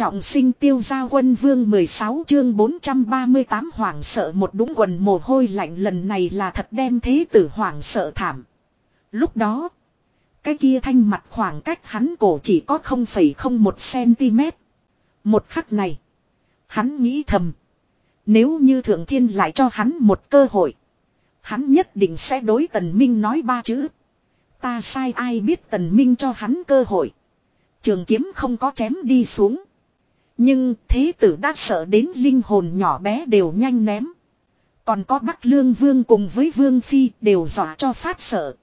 Trọng sinh tiêu gia quân vương 16 chương 438 hoảng sợ một đúng quần mồ hôi lạnh lần này là thật đem thế tử hoảng sợ thảm. Lúc đó, cái kia thanh mặt khoảng cách hắn cổ chỉ có 0,01cm. Một khắc này, hắn nghĩ thầm. Nếu như thượng thiên lại cho hắn một cơ hội, hắn nhất định sẽ đối tần minh nói ba chữ. Ta sai ai biết tần minh cho hắn cơ hội. Trường kiếm không có chém đi xuống. Nhưng thế tử đã sợ đến linh hồn nhỏ bé đều nhanh ném. Còn có Bắc Lương Vương cùng với Vương Phi đều dọa cho phát sợ.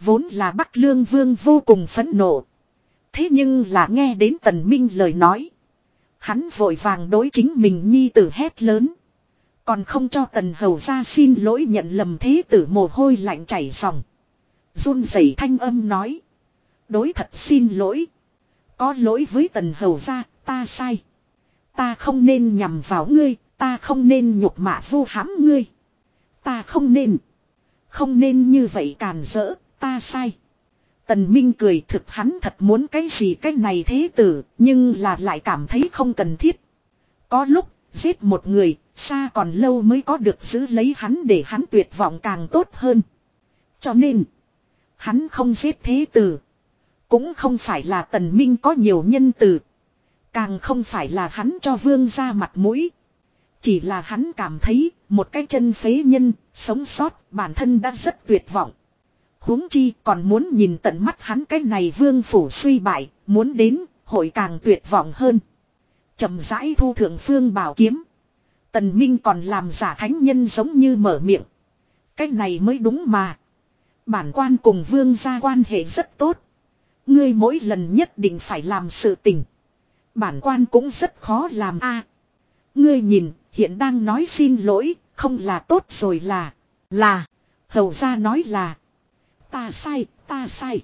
Vốn là Bắc Lương Vương vô cùng phẫn nộ. Thế nhưng là nghe đến Tần Minh lời nói. Hắn vội vàng đối chính mình nhi tử hét lớn. Còn không cho Tần Hầu ra xin lỗi nhận lầm thế tử mồ hôi lạnh chảy ròng. run rẩy thanh âm nói. Đối thật xin lỗi. Có lỗi với Tần Hầu ra, ta sai. Ta không nên nhằm vào ngươi, ta không nên nhục mạ vu hãm ngươi. Ta không nên. Không nên như vậy càn rỡ, ta sai. Tần Minh cười thực hắn thật muốn cái gì cái này thế tử, nhưng là lại cảm thấy không cần thiết. Có lúc, giết một người, xa còn lâu mới có được giữ lấy hắn để hắn tuyệt vọng càng tốt hơn. Cho nên, hắn không giết thế tử. Cũng không phải là tần minh có nhiều nhân từ. Càng không phải là hắn cho vương ra mặt mũi. Chỉ là hắn cảm thấy một cái chân phế nhân, sống sót, bản thân đã rất tuyệt vọng. huống chi còn muốn nhìn tận mắt hắn cái này vương phủ suy bại, muốn đến, hội càng tuyệt vọng hơn. chậm rãi thu thượng phương bảo kiếm. Tần Minh còn làm giả thánh nhân giống như mở miệng. Cái này mới đúng mà. Bản quan cùng vương gia quan hệ rất tốt. Ngươi mỗi lần nhất định phải làm sự tình. Bản quan cũng rất khó làm a. ngươi nhìn, hiện đang nói xin lỗi, không là tốt rồi là, là, hầu ra nói là. Ta sai, ta sai.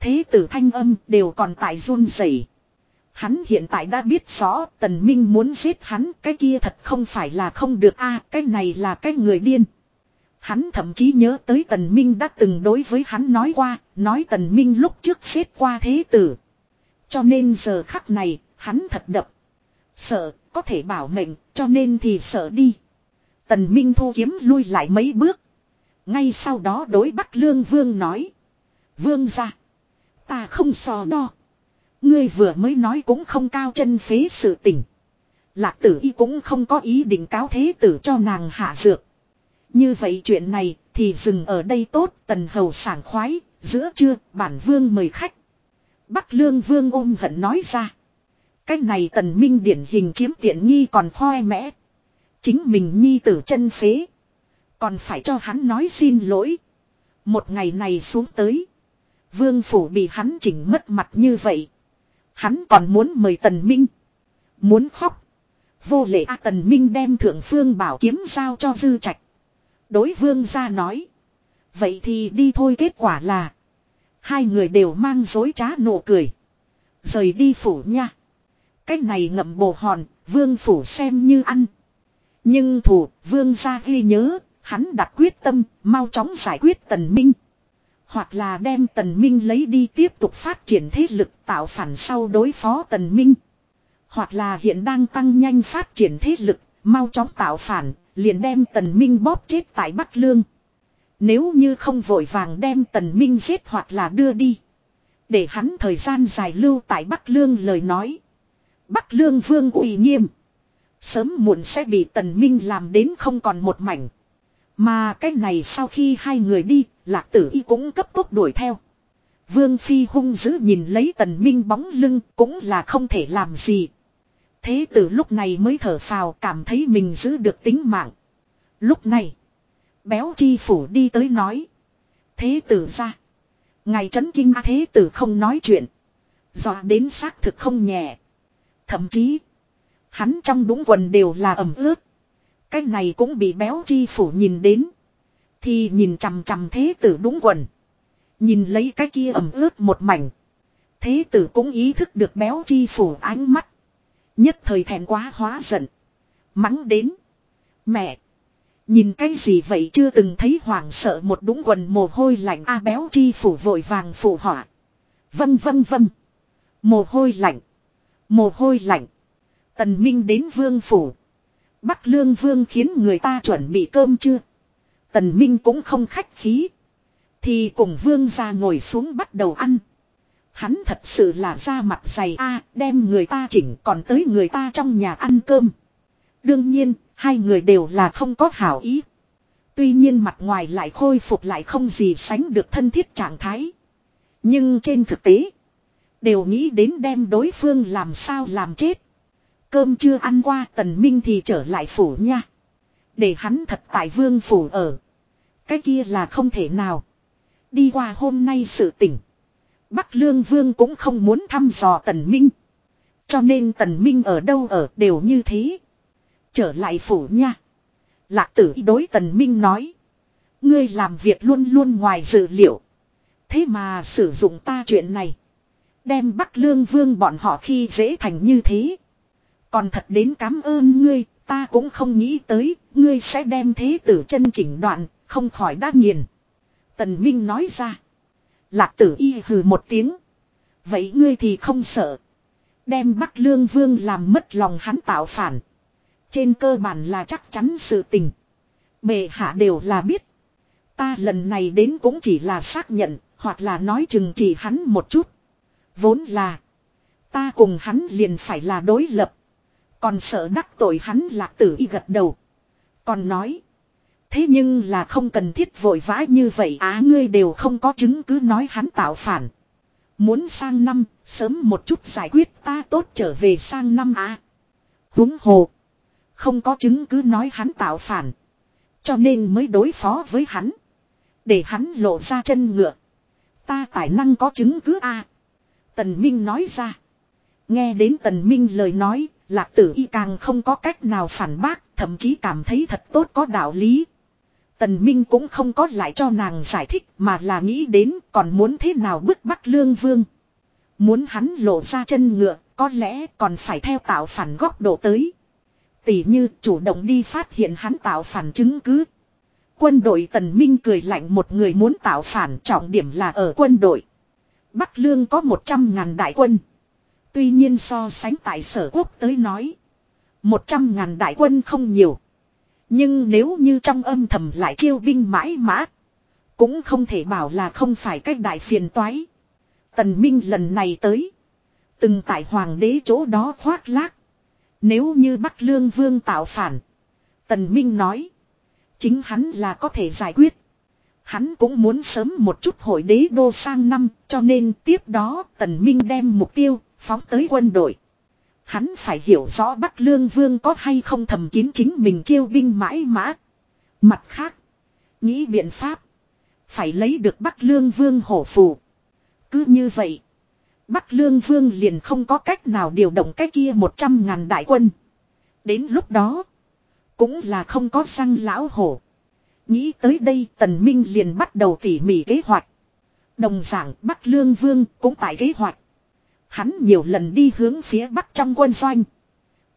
Thế tử thanh âm đều còn tại run rẩy. Hắn hiện tại đã biết rõ tần minh muốn giết hắn cái kia thật không phải là không được a cái này là cái người điên. Hắn thậm chí nhớ tới tần minh đã từng đối với hắn nói qua, nói tần minh lúc trước xếp qua thế tử. Cho nên giờ khắc này, hắn thật đập. Sợ, có thể bảo mệnh, cho nên thì sợ đi. Tần Minh thu kiếm lui lại mấy bước. Ngay sau đó đối Bắc Lương Vương nói. Vương ra. Ta không so đo. Ngươi vừa mới nói cũng không cao chân phế sự tình. Lạc tử y cũng không có ý định cáo thế tử cho nàng hạ dược. Như vậy chuyện này thì dừng ở đây tốt tần hầu sảng khoái, giữa trưa bản vương mời khách. Bắc lương vương ôm hận nói ra. Cái này tần minh điển hình chiếm tiện nghi còn khoe mẽ. Chính mình nhi tử chân phế. Còn phải cho hắn nói xin lỗi. Một ngày này xuống tới. Vương phủ bị hắn chỉnh mất mặt như vậy. Hắn còn muốn mời tần minh. Muốn khóc. Vô lệ A tần minh đem thượng phương bảo kiếm giao cho dư trạch. Đối vương ra nói. Vậy thì đi thôi kết quả là. Hai người đều mang dối trá nụ cười. Rời đi phủ nha. Cái này ngậm bồ hòn, vương phủ xem như ăn. Nhưng thủ, vương ra ghi nhớ, hắn đặt quyết tâm, mau chóng giải quyết tần minh. Hoặc là đem tần minh lấy đi tiếp tục phát triển thế lực tạo phản sau đối phó tần minh. Hoặc là hiện đang tăng nhanh phát triển thế lực, mau chóng tạo phản, liền đem tần minh bóp chết tại Bắc Lương. Nếu như không vội vàng đem tần minh giết hoặc là đưa đi. Để hắn thời gian dài lưu tại Bắc Lương lời nói. Bắc Lương Vương uy nghiêm. Sớm muộn sẽ bị tần minh làm đến không còn một mảnh. Mà cái này sau khi hai người đi, lạc tử y cũng cấp tốc đuổi theo. Vương Phi hung dữ nhìn lấy tần minh bóng lưng cũng là không thể làm gì. Thế tử lúc này mới thở phào cảm thấy mình giữ được tính mạng. Lúc này, béo chi phủ đi tới nói. Thế tử ra. ngài trấn kinh thế tử không nói chuyện. Dọa đến xác thực không nhẹ. Thậm chí, hắn trong đúng quần đều là ẩm ướt. Cái này cũng bị béo chi phủ nhìn đến. Thì nhìn chằm chằm thế tử đúng quần. Nhìn lấy cái kia ẩm ướt một mảnh. Thế tử cũng ý thức được béo chi phủ ánh mắt. Nhất thời thẹn quá hóa giận. Mắng đến. Mẹ. Nhìn cái gì vậy chưa từng thấy hoảng sợ một đúng quần mồ hôi lạnh a béo chi phủ vội vàng phụ họa. Vâng vâng vâng. Mồ hôi lạnh. Mồ hôi lạnh. Tần Minh đến vương phủ. Bắc lương vương khiến người ta chuẩn bị cơm chưa. Tần Minh cũng không khách khí. Thì cùng vương ra ngồi xuống bắt đầu ăn. Hắn thật sự là ra mặt dày a đem người ta chỉnh còn tới người ta trong nhà ăn cơm. Đương nhiên, hai người đều là không có hảo ý. Tuy nhiên mặt ngoài lại khôi phục lại không gì sánh được thân thiết trạng thái. Nhưng trên thực tế, đều nghĩ đến đem đối phương làm sao làm chết. Cơm chưa ăn qua tần minh thì trở lại phủ nha. Để hắn thật tại vương phủ ở. Cái kia là không thể nào. Đi qua hôm nay sự tỉnh. Bắc Lương Vương cũng không muốn thăm dò Tần Minh. Cho nên Tần Minh ở đâu ở đều như thế. Trở lại phủ nha. Lạc tử đối Tần Minh nói. Ngươi làm việc luôn luôn ngoài dự liệu. Thế mà sử dụng ta chuyện này. Đem Bắc Lương Vương bọn họ khi dễ thành như thế. Còn thật đến cảm ơn ngươi, ta cũng không nghĩ tới, ngươi sẽ đem thế tử chân chỉnh đoạn, không khỏi đa nghiền. Tần Minh nói ra. Lạc tử y hừ một tiếng. Vậy ngươi thì không sợ. Đem Bắc Lương Vương làm mất lòng hắn tạo phản. Trên cơ bản là chắc chắn sự tình. Bệ hạ đều là biết. Ta lần này đến cũng chỉ là xác nhận, hoặc là nói chừng chỉ hắn một chút. Vốn là. Ta cùng hắn liền phải là đối lập. Còn sợ đắc tội hắn lạc tử y gật đầu. Còn nói. Thế nhưng là không cần thiết vội vã như vậy á ngươi đều không có chứng cứ nói hắn tạo phản. Muốn sang năm, sớm một chút giải quyết ta tốt trở về sang năm á. Húng hồ. Không có chứng cứ nói hắn tạo phản. Cho nên mới đối phó với hắn. Để hắn lộ ra chân ngựa. Ta tài năng có chứng cứ a Tần Minh nói ra. Nghe đến Tần Minh lời nói, lạc tử y càng không có cách nào phản bác, thậm chí cảm thấy thật tốt có đạo lý. Tần Minh cũng không có lại cho nàng giải thích mà là nghĩ đến còn muốn thế nào bức bắt lương vương. Muốn hắn lộ ra chân ngựa, có lẽ còn phải theo tạo phản góc độ tới. Tỷ như chủ động đi phát hiện hắn tạo phản chứng cứ. Quân đội Tần Minh cười lạnh một người muốn tạo phản trọng điểm là ở quân đội. Bắc Lương có 100 ngàn đại quân. Tuy nhiên so sánh tại sở quốc tới nói. 100 ngàn đại quân không nhiều. Nhưng nếu như trong âm thầm lại chiêu binh mãi mã. Cũng không thể bảo là không phải cách đại phiền toái. Tần Minh lần này tới. Từng tại hoàng đế chỗ đó khoác lác. Nếu như Bắc Lương Vương tạo phản. Tần Minh nói. Chính hắn là có thể giải quyết. Hắn cũng muốn sớm một chút hội đế đô sang năm, cho nên tiếp đó Tần Minh đem mục tiêu phóng tới quân đội. Hắn phải hiểu rõ Bắc Lương Vương có hay không thầm kín chính mình chiêu binh mãi mã. Mặt khác. Nghĩ biện pháp. Phải lấy được Bắc Lương Vương hổ phù. Cứ như vậy. Bắc Lương Vương liền không có cách nào điều động cái kia một trăm ngàn đại quân. Đến lúc đó. Cũng là không có răng lão hổ. Nghĩ tới đây Tần Minh liền bắt đầu tỉ mỉ kế hoạch. Đồng giảng Bắc Lương Vương cũng tại kế hoạch. Hắn nhiều lần đi hướng phía bắc trong quân doanh.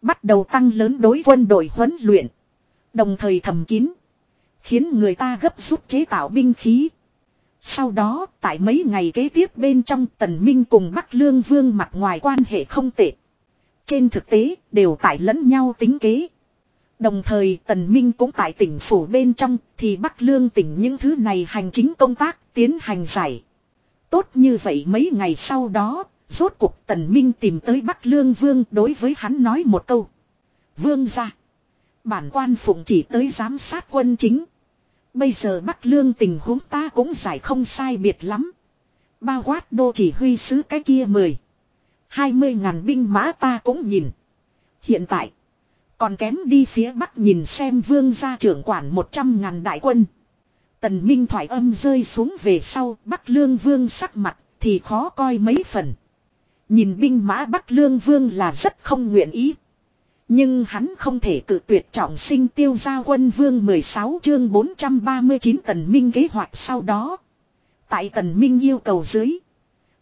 Bắt đầu tăng lớn đối quân đội huấn luyện. Đồng thời thầm kín. Khiến người ta gấp rút chế tạo binh khí. Sau đó, tại mấy ngày kế tiếp bên trong tần minh cùng Bắc Lương Vương mặt ngoài quan hệ không tệ. Trên thực tế, đều tại lẫn nhau tính kế. Đồng thời tần minh cũng tại tỉnh phủ bên trong, thì Bắc Lương tỉnh những thứ này hành chính công tác, tiến hành giải. Tốt như vậy mấy ngày sau đó, Rốt cuộc tần minh tìm tới Bắc Lương Vương đối với hắn nói một câu. Vương ra. Bản quan phụng chỉ tới giám sát quân chính. Bây giờ Bắc Lương tình huống ta cũng giải không sai biệt lắm. Bao quát đô chỉ huy sứ cái kia mười. Hai mươi ngàn binh mã ta cũng nhìn. Hiện tại. Còn kém đi phía Bắc nhìn xem vương gia trưởng quản một trăm ngàn đại quân. Tần Minh thoại âm rơi xuống về sau, Bắc Lương Vương sắc mặt thì khó coi mấy phần. Nhìn binh mã Bắc Lương Vương là rất không nguyện ý. Nhưng hắn không thể cự tuyệt trọng sinh tiêu gia quân vương 16 chương 439 tần minh kế hoạch sau đó. Tại tần minh yêu cầu dưới.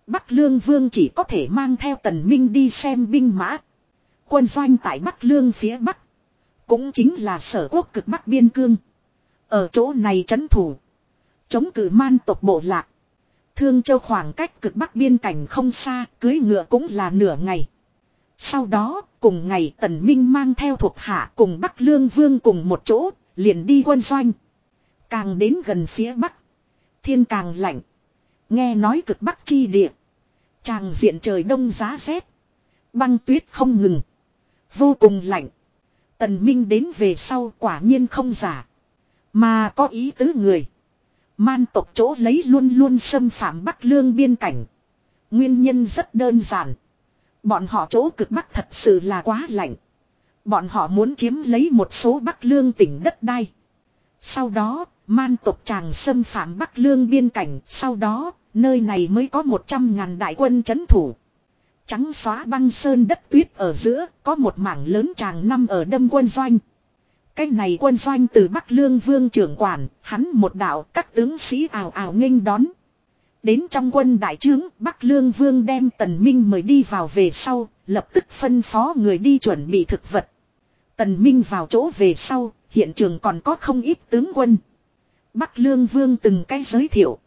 Bắc Lương Vương chỉ có thể mang theo tần minh đi xem binh mã. Quân doanh tại Bắc Lương phía Bắc. Cũng chính là sở quốc cực Bắc Biên Cương. Ở chỗ này chấn thủ. Chống cử man tộc bộ lạc. Thương châu khoảng cách cực bắc biên cảnh không xa, cưới ngựa cũng là nửa ngày. Sau đó, cùng ngày Tần Minh mang theo thuộc hạ cùng Bắc Lương Vương cùng một chỗ, liền đi quân doanh. Càng đến gần phía Bắc, thiên càng lạnh. Nghe nói cực Bắc chi địa. Tràng diện trời đông giá rét. Băng tuyết không ngừng. Vô cùng lạnh. Tần Minh đến về sau quả nhiên không giả. Mà có ý tứ người. Man tộc chỗ lấy luôn luôn xâm phạm Bắc Lương biên cảnh. Nguyên nhân rất đơn giản. Bọn họ chỗ cực Bắc thật sự là quá lạnh. Bọn họ muốn chiếm lấy một số Bắc Lương tỉnh đất đai. Sau đó, man tộc chàng xâm phạm Bắc Lương biên cảnh. Sau đó, nơi này mới có một trăm ngàn đại quân chấn thủ. Trắng xóa băng sơn đất tuyết ở giữa, có một mảng lớn tràng năm ở đâm quân doanh. Cái này quân doanh từ Bắc Lương Vương trưởng quản, hắn một đạo các tướng sĩ ảo ảo nghênh đón. Đến trong quân đại trướng, Bắc Lương Vương đem Tần Minh mời đi vào về sau, lập tức phân phó người đi chuẩn bị thực vật. Tần Minh vào chỗ về sau, hiện trường còn có không ít tướng quân. Bắc Lương Vương từng cái giới thiệu.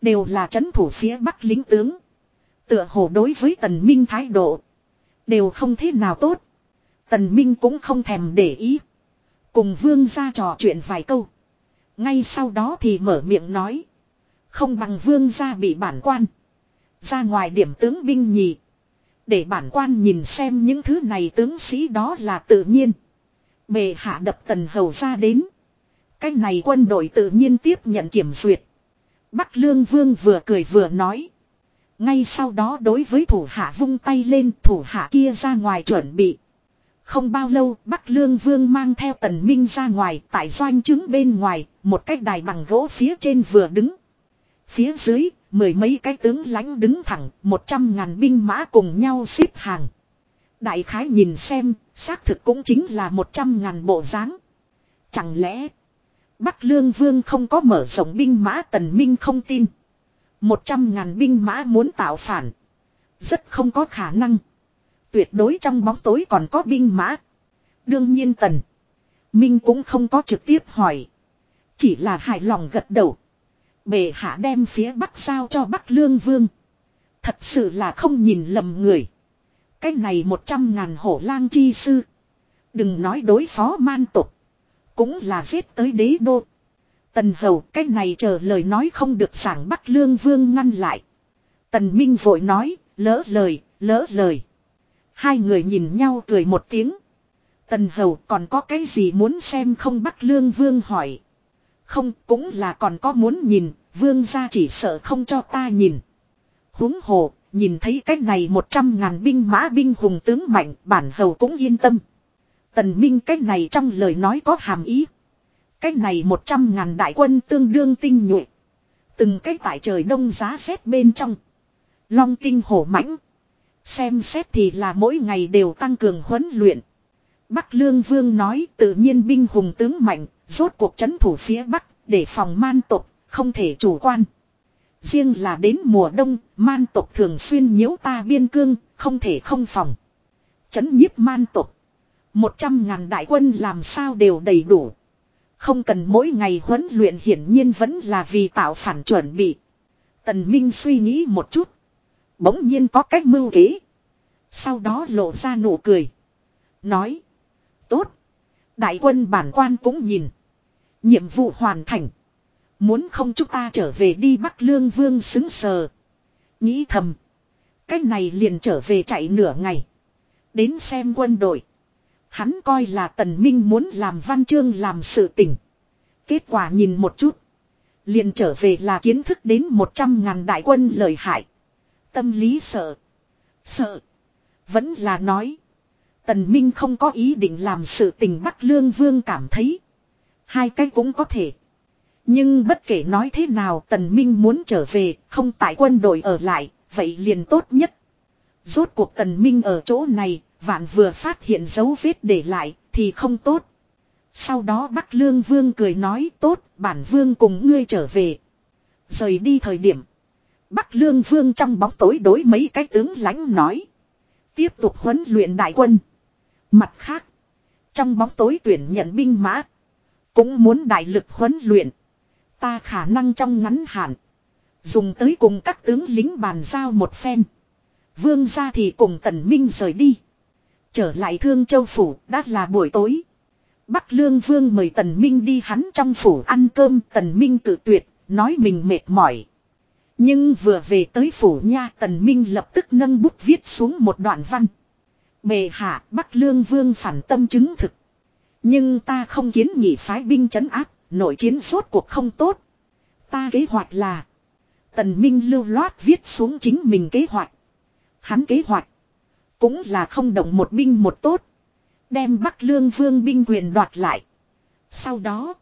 Đều là chấn thủ phía Bắc lính tướng. Tựa hồ đối với Tần Minh thái độ. Đều không thế nào tốt. Tần Minh cũng không thèm để ý. Cùng vương ra trò chuyện vài câu. Ngay sau đó thì mở miệng nói. Không bằng vương ra bị bản quan. Ra ngoài điểm tướng binh nhì. Để bản quan nhìn xem những thứ này tướng sĩ đó là tự nhiên. Bề hạ đập tần hầu ra đến. Cái này quân đội tự nhiên tiếp nhận kiểm duyệt. Bắc Lương Vương vừa cười vừa nói. Ngay sau đó đối với thủ hạ vung tay lên thủ hạ kia ra ngoài chuẩn bị. Không bao lâu Bắc Lương Vương mang theo tần minh ra ngoài tại doanh trướng bên ngoài, một cái đài bằng gỗ phía trên vừa đứng. Phía dưới, mười mấy cái tướng lãnh đứng thẳng, một trăm ngàn binh mã cùng nhau xếp hàng. Đại khái nhìn xem, xác thực cũng chính là một trăm ngàn bộ dáng. Chẳng lẽ, Bắc Lương Vương không có mở rộng binh mã tần minh không tin. Một trăm ngàn binh mã muốn tạo phản. Rất không có khả năng. Tuyệt đối trong bóng tối còn có binh mã. Đương nhiên tần. Minh cũng không có trực tiếp hỏi. Chỉ là hài lòng gật đầu. Bệ hạ đem phía bắc sao cho bắc lương vương. Thật sự là không nhìn lầm người. Cái này một trăm ngàn hổ lang chi sư. Đừng nói đối phó man tục. Cũng là giết tới đế đô. Tần hầu cái này chờ lời nói không được sảng bắc lương vương ngăn lại. Tần Minh vội nói, lỡ lời, lỡ lời. Hai người nhìn nhau cười một tiếng. Tần hầu còn có cái gì muốn xem không bắc lương vương hỏi. Không cũng là còn có muốn nhìn, vương gia chỉ sợ không cho ta nhìn. huống hồ, nhìn thấy cái này một trăm ngàn binh mã binh hùng tướng mạnh, bản hầu cũng yên tâm. Tần Minh cái này trong lời nói có hàm ý. Cái này một trăm ngàn đại quân tương đương tinh nhuệ. Từng cái tại trời đông giá rét bên trong. Long tinh hổ mãnh. Xem xét thì là mỗi ngày đều tăng cường huấn luyện. Bắc Lương Vương nói tự nhiên binh hùng tướng mạnh, rốt cuộc chấn thủ phía Bắc, để phòng man tộc, không thể chủ quan. Riêng là đến mùa đông, man tộc thường xuyên nhiễu ta biên cương, không thể không phòng. Chấn nhiếp man tộc. Một trăm ngàn đại quân làm sao đều đầy đủ. Không cần mỗi ngày huấn luyện hiển nhiên vẫn là vì tạo phản chuẩn bị. Tần Minh suy nghĩ một chút. Bỗng nhiên có cách mưu kế. Sau đó lộ ra nụ cười. Nói. Tốt. Đại quân bản quan cũng nhìn. Nhiệm vụ hoàn thành. Muốn không chúng ta trở về đi Bắc Lương Vương xứng sờ. Nghĩ thầm. Cách này liền trở về chạy nửa ngày. Đến xem quân đội. Hắn coi là tần minh muốn làm văn chương làm sự tình. Kết quả nhìn một chút. Liền trở về là kiến thức đến một trăm ngàn đại quân lợi hại. Tâm lý sợ. Sợ. Vẫn là nói. Tần Minh không có ý định làm sự tình Bắc Lương Vương cảm thấy. Hai cái cũng có thể. Nhưng bất kể nói thế nào Tần Minh muốn trở về, không tại quân đội ở lại, vậy liền tốt nhất. Rốt cuộc Tần Minh ở chỗ này, vạn vừa phát hiện dấu vết để lại, thì không tốt. Sau đó Bắc Lương Vương cười nói tốt, bản Vương cùng ngươi trở về. Rời đi thời điểm. Bắc Lương Vương trong bóng tối đối mấy cái tướng lãnh nói. Tiếp tục huấn luyện đại quân. Mặt khác. Trong bóng tối tuyển nhận binh mã. Cũng muốn đại lực huấn luyện. Ta khả năng trong ngắn hạn. Dùng tới cùng các tướng lính bàn giao một phen. Vương ra thì cùng tần minh rời đi. Trở lại Thương Châu Phủ đã là buổi tối. Bắc Lương Vương mời Tần Minh đi hắn trong phủ ăn cơm. Tần Minh tự tuyệt, nói mình mệt mỏi. Nhưng vừa về tới phủ nha Tần Minh lập tức nâng bút viết xuống một đoạn văn. Bề hạ Bắc Lương Vương phản tâm chứng thực. Nhưng ta không kiến nghị phái binh chấn áp, nội chiến suốt cuộc không tốt. Ta kế hoạch là. Tần Minh lưu loát viết xuống chính mình kế hoạch. Hắn kế hoạch. Cũng là không động một binh một tốt. Đem Bắc Lương Vương binh quyền đoạt lại. Sau đó.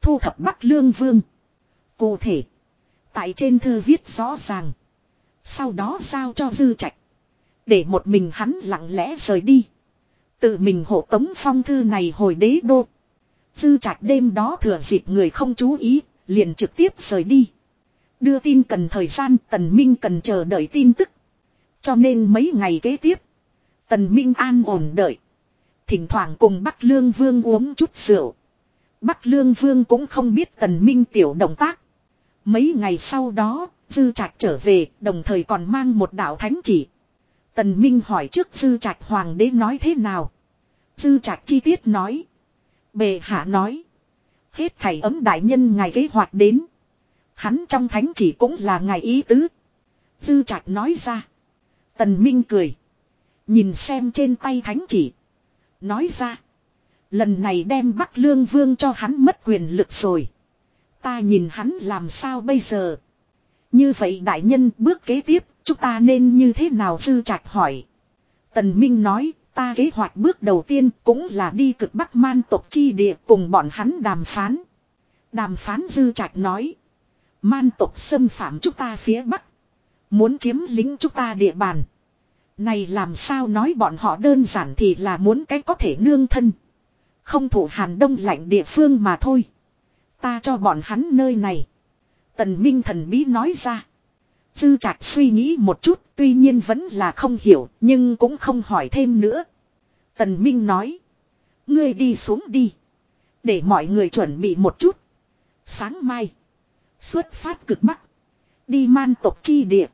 Thu thập Bắc Lương Vương. Cụ thể. Tại trên thư viết rõ ràng. Sau đó giao cho dư trạch. Để một mình hắn lặng lẽ rời đi. Tự mình hộ tống phong thư này hồi đế đô. Dư trạch đêm đó thừa dịp người không chú ý, liền trực tiếp rời đi. Đưa tin cần thời gian, Tần Minh cần chờ đợi tin tức. Cho nên mấy ngày kế tiếp, Tần Minh an ổn đợi. Thỉnh thoảng cùng Bắc Lương Vương uống chút rượu. Bắc Lương Vương cũng không biết Tần Minh tiểu động tác. Mấy ngày sau đó, Dư Trạch trở về, đồng thời còn mang một đạo thánh chỉ. Tần Minh hỏi trước Dư Trạch Hoàng đế nói thế nào. Dư Trạch chi tiết nói. Bệ hạ nói. Hết thảy ấm đại nhân ngài kế hoạch đến. Hắn trong thánh chỉ cũng là ngài ý tứ. Dư Trạch nói ra. Tần Minh cười. Nhìn xem trên tay thánh chỉ. Nói ra. Lần này đem Bắc Lương Vương cho hắn mất quyền lực rồi. Ta nhìn hắn làm sao bây giờ. Như vậy đại nhân bước kế tiếp, chúng ta nên như thế nào dư trạch hỏi. Tần Minh nói, ta kế hoạch bước đầu tiên cũng là đi cực Bắc man tộc chi địa cùng bọn hắn đàm phán. Đàm phán dư trạch nói. Man tộc xâm phạm chúng ta phía Bắc. Muốn chiếm lính chúng ta địa bàn. Này làm sao nói bọn họ đơn giản thì là muốn cái có thể nương thân. Không thủ hàn đông lạnh địa phương mà thôi. Ta cho bọn hắn nơi này. Tần Minh thần bí nói ra. Dư trạch suy nghĩ một chút, tuy nhiên vẫn là không hiểu, nhưng cũng không hỏi thêm nữa. Tần Minh nói. Ngươi đi xuống đi. Để mọi người chuẩn bị một chút. Sáng mai. Xuất phát cực bắc. Đi man tộc chi địa.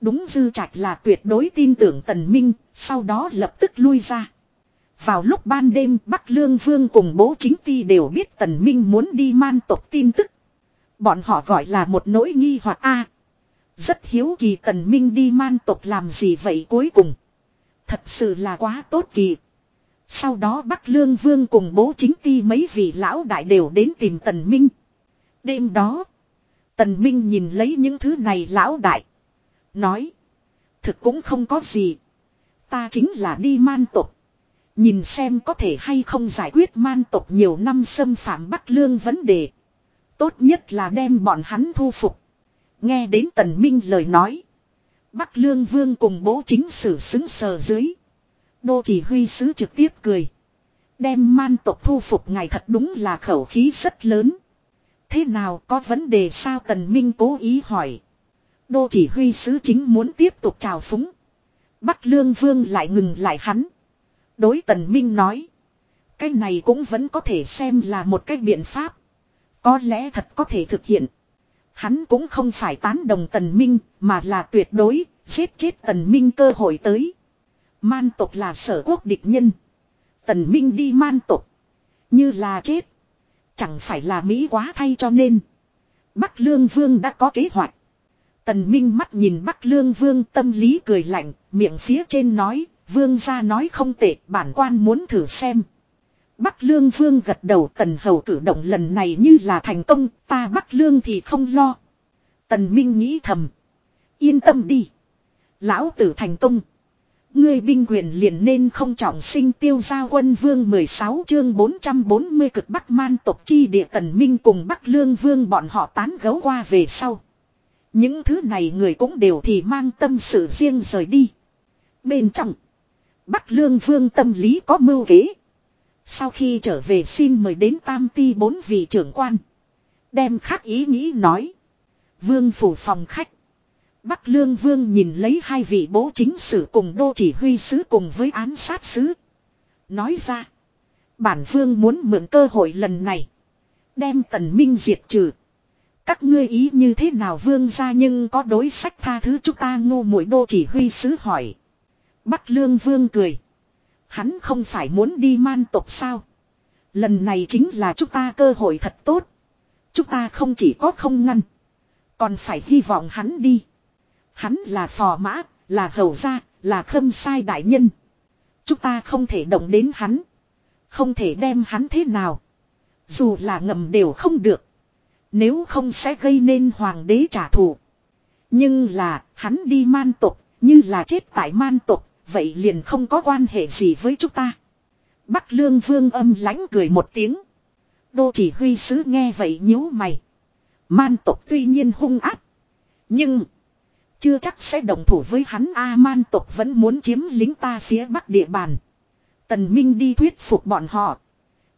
Đúng dư trạch là tuyệt đối tin tưởng tần minh, sau đó lập tức lui ra. Vào lúc ban đêm Bắc Lương Vương cùng bố chính ti đều biết tần minh muốn đi man tộc tin tức. Bọn họ gọi là một nỗi nghi hoặc A. rất hiếu kỳ tần minh đi man tộc làm gì vậy cuối cùng. Thật sự là quá tốt kỳ. Sau đó Bắc Lương Vương cùng bố chính ti mấy vị lão đại đều đến tìm tần minh. Đêm đó. Tần minh nhìn lấy những thứ này lão đại. Nói. Thực cũng không có gì. Ta chính là đi man tộc. Nhìn xem có thể hay không giải quyết man tộc nhiều năm xâm phạm Bắc Lương vấn đề. Tốt nhất là đem bọn hắn thu phục. Nghe đến Tần Minh lời nói. Bắc Lương Vương cùng bố chính sử xứng sờ dưới. Đô chỉ huy sứ trực tiếp cười. Đem man tộc thu phục ngài thật đúng là khẩu khí rất lớn. Thế nào có vấn đề sao Tần Minh cố ý hỏi. Đô chỉ huy sứ chính muốn tiếp tục chào phúng. Bắc Lương Vương lại ngừng lại hắn. Đối Tần Minh nói. Cái này cũng vẫn có thể xem là một cái biện pháp. Có lẽ thật có thể thực hiện. Hắn cũng không phải tán đồng Tần Minh, mà là tuyệt đối giết chết Tần Minh cơ hội tới. Man tộc là sở quốc địch nhân. Tần Minh đi man tộc. Như là chết. Chẳng phải là Mỹ quá thay cho nên. Bắc Lương Vương đã có kế hoạch. Tần Minh mắt nhìn Bắc Lương Vương tâm lý cười lạnh, miệng phía trên nói, Vương gia nói không tệ, bản quan muốn thử xem. Bắc Lương Vương gật đầu Tần Hầu cử động lần này như là thành công, ta Bắc Lương thì không lo. Tần Minh nghĩ thầm. Yên tâm đi. Lão tử thành công. Ngươi binh quyền liền nên không trọng sinh tiêu giao quân vương 16 chương 440 cực Bắc man tộc chi địa Tần Minh cùng Bắc Lương Vương bọn họ tán gấu qua về sau. Những thứ này người cũng đều thì mang tâm sự riêng rời đi. Bên trong. Bắc Lương Vương tâm lý có mưu kế. Sau khi trở về xin mời đến Tam Ti bốn vị trưởng quan. Đem khắc ý nghĩ nói. Vương phủ phòng khách. Bắc Lương Vương nhìn lấy hai vị bố chính sử cùng đô chỉ huy sứ cùng với án sát sứ. Nói ra. Bản Vương muốn mượn cơ hội lần này. Đem tần minh diệt trừ. Các ngươi ý như thế nào vương ra nhưng có đối sách tha thứ chúng ta ngu mũi đô chỉ huy sứ hỏi. Bắc lương vương cười. Hắn không phải muốn đi man tộc sao. Lần này chính là chúng ta cơ hội thật tốt. Chúng ta không chỉ có không ngăn. Còn phải hy vọng hắn đi. Hắn là phò mã, là hầu gia, là khâm sai đại nhân. Chúng ta không thể động đến hắn. Không thể đem hắn thế nào. Dù là ngầm đều không được. Nếu không sẽ gây nên hoàng đế trả thù. Nhưng là, hắn đi man tục, như là chết tại man tục, vậy liền không có quan hệ gì với chúng ta. Bắc lương vương âm lãnh cười một tiếng. Đô chỉ huy sứ nghe vậy nhíu mày. Man tộc tuy nhiên hung áp. Nhưng. Chưa chắc sẽ đồng thủ với hắn A man tộc vẫn muốn chiếm lính ta phía bắc địa bàn. Tần Minh đi thuyết phục bọn họ.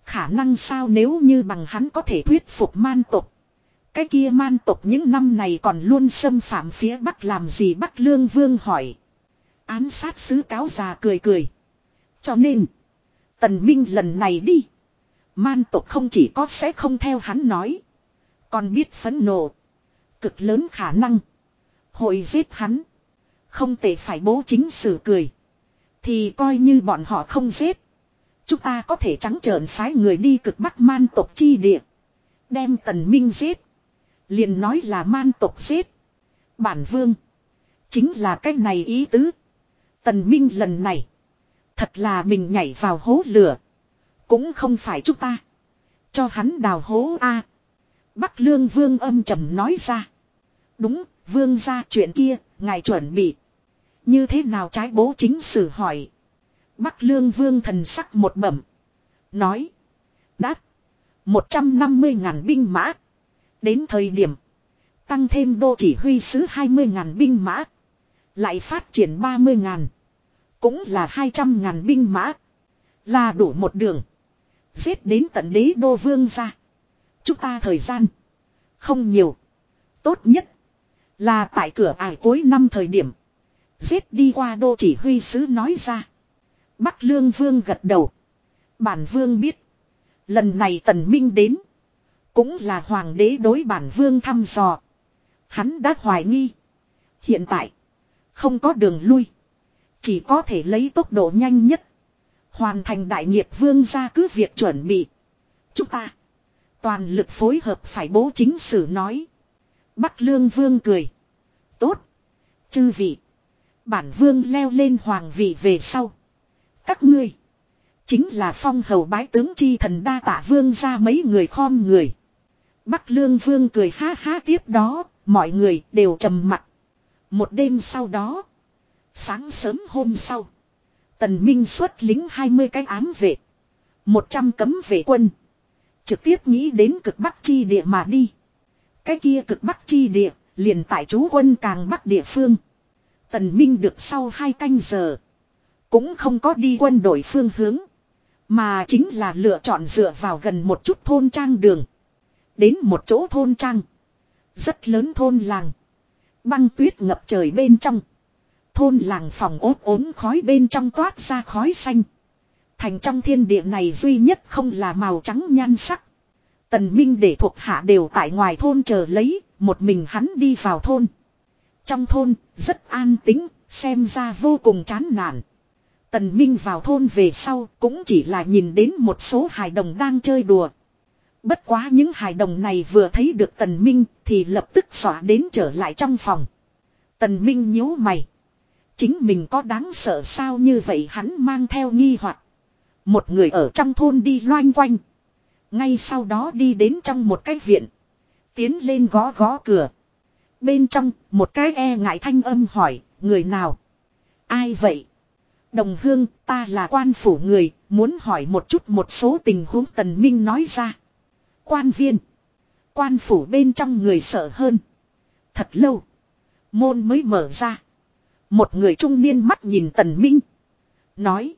Khả năng sao nếu như bằng hắn có thể thuyết phục man tộc. Cái kia man tộc những năm này còn luôn xâm phạm phía bắc làm gì bắc lương vương hỏi. Án sát sứ cáo già cười cười. Cho nên. Tần Minh lần này đi. Man tộc không chỉ có sẽ không theo hắn nói. Còn biết phấn nộ. Cực lớn khả năng. Hội giết hắn. Không thể phải bố chính sử cười. Thì coi như bọn họ không giết. Chúng ta có thể trắng trợn phái người đi cực bắc man tộc chi địa. Đem tần minh giết. Liền nói là man tộc xếp. Bản vương. Chính là cái này ý tứ. Tần minh lần này. Thật là mình nhảy vào hố lửa. Cũng không phải chúng ta. Cho hắn đào hố a. Bắc lương vương âm trầm nói ra. Đúng, vương ra chuyện kia, ngài chuẩn bị. Như thế nào trái bố chính sử hỏi. Bắc lương vương thần sắc một bẩm. Nói. Đáp. 150 ngàn binh mã. Đến thời điểm. Tăng thêm đô chỉ huy sứ 20 ngàn binh mã. Lại phát triển 30 ngàn. Cũng là 200 ngàn binh mã. Là đủ một đường. Giết đến tận đế đô vương ra. Chúng ta thời gian. Không nhiều. Tốt nhất. Là tại cửa ải cuối năm thời điểm. Giết đi qua đô chỉ huy sứ nói ra. Bắc lương vương gật đầu. Bản vương biết. Lần này tần minh đến. Cũng là hoàng đế đối bản vương thăm dò. Hắn đã hoài nghi. Hiện tại. Không có đường lui. Chỉ có thể lấy tốc độ nhanh nhất. Hoàn thành đại nghiệp vương ra cứ việc chuẩn bị. Chúng ta. Toàn lực phối hợp phải bố chính sử nói. Bắc lương vương cười. Tốt. Chư vị. Bản vương leo lên hoàng vị về sau. Các ngươi. Chính là phong hầu bái tướng chi thần đa tạ vương ra mấy người khom người. Bắc lương vương cười ha ha tiếp đó. Mọi người đều trầm mặt. Một đêm sau đó. Sáng sớm hôm sau. Tần Minh xuất lính 20 cái ám vệ. 100 cấm vệ quân. Trực tiếp nghĩ đến cực bắc chi địa mà đi. Cái kia cực bắc chi địa, liền tại chú quân càng bắc địa phương. Tần Minh được sau hai canh giờ. Cũng không có đi quân đổi phương hướng. Mà chính là lựa chọn dựa vào gần một chút thôn trang đường. Đến một chỗ thôn trang. Rất lớn thôn làng. Băng tuyết ngập trời bên trong. Thôn làng phòng ốp ốm khói bên trong toát ra khói xanh. Thành trong thiên địa này duy nhất không là màu trắng nhan sắc. Tần Minh để thuộc hạ đều tại ngoài thôn chờ lấy, một mình hắn đi vào thôn. Trong thôn, rất an tĩnh, xem ra vô cùng chán nản. Tần Minh vào thôn về sau cũng chỉ là nhìn đến một số hài đồng đang chơi đùa. Bất quá những hài đồng này vừa thấy được Tần Minh thì lập tức xóa đến trở lại trong phòng. Tần Minh nhíu mày. Chính mình có đáng sợ sao như vậy hắn mang theo nghi hoặc Một người ở trong thôn đi loanh quanh. Ngay sau đó đi đến trong một cái viện. Tiến lên gõ gõ cửa. Bên trong, một cái e ngại thanh âm hỏi, người nào? Ai vậy? Đồng hương, ta là quan phủ người, muốn hỏi một chút một số tình huống tần minh nói ra. Quan viên. Quan phủ bên trong người sợ hơn. Thật lâu. Môn mới mở ra. Một người trung niên mắt nhìn tần minh. Nói.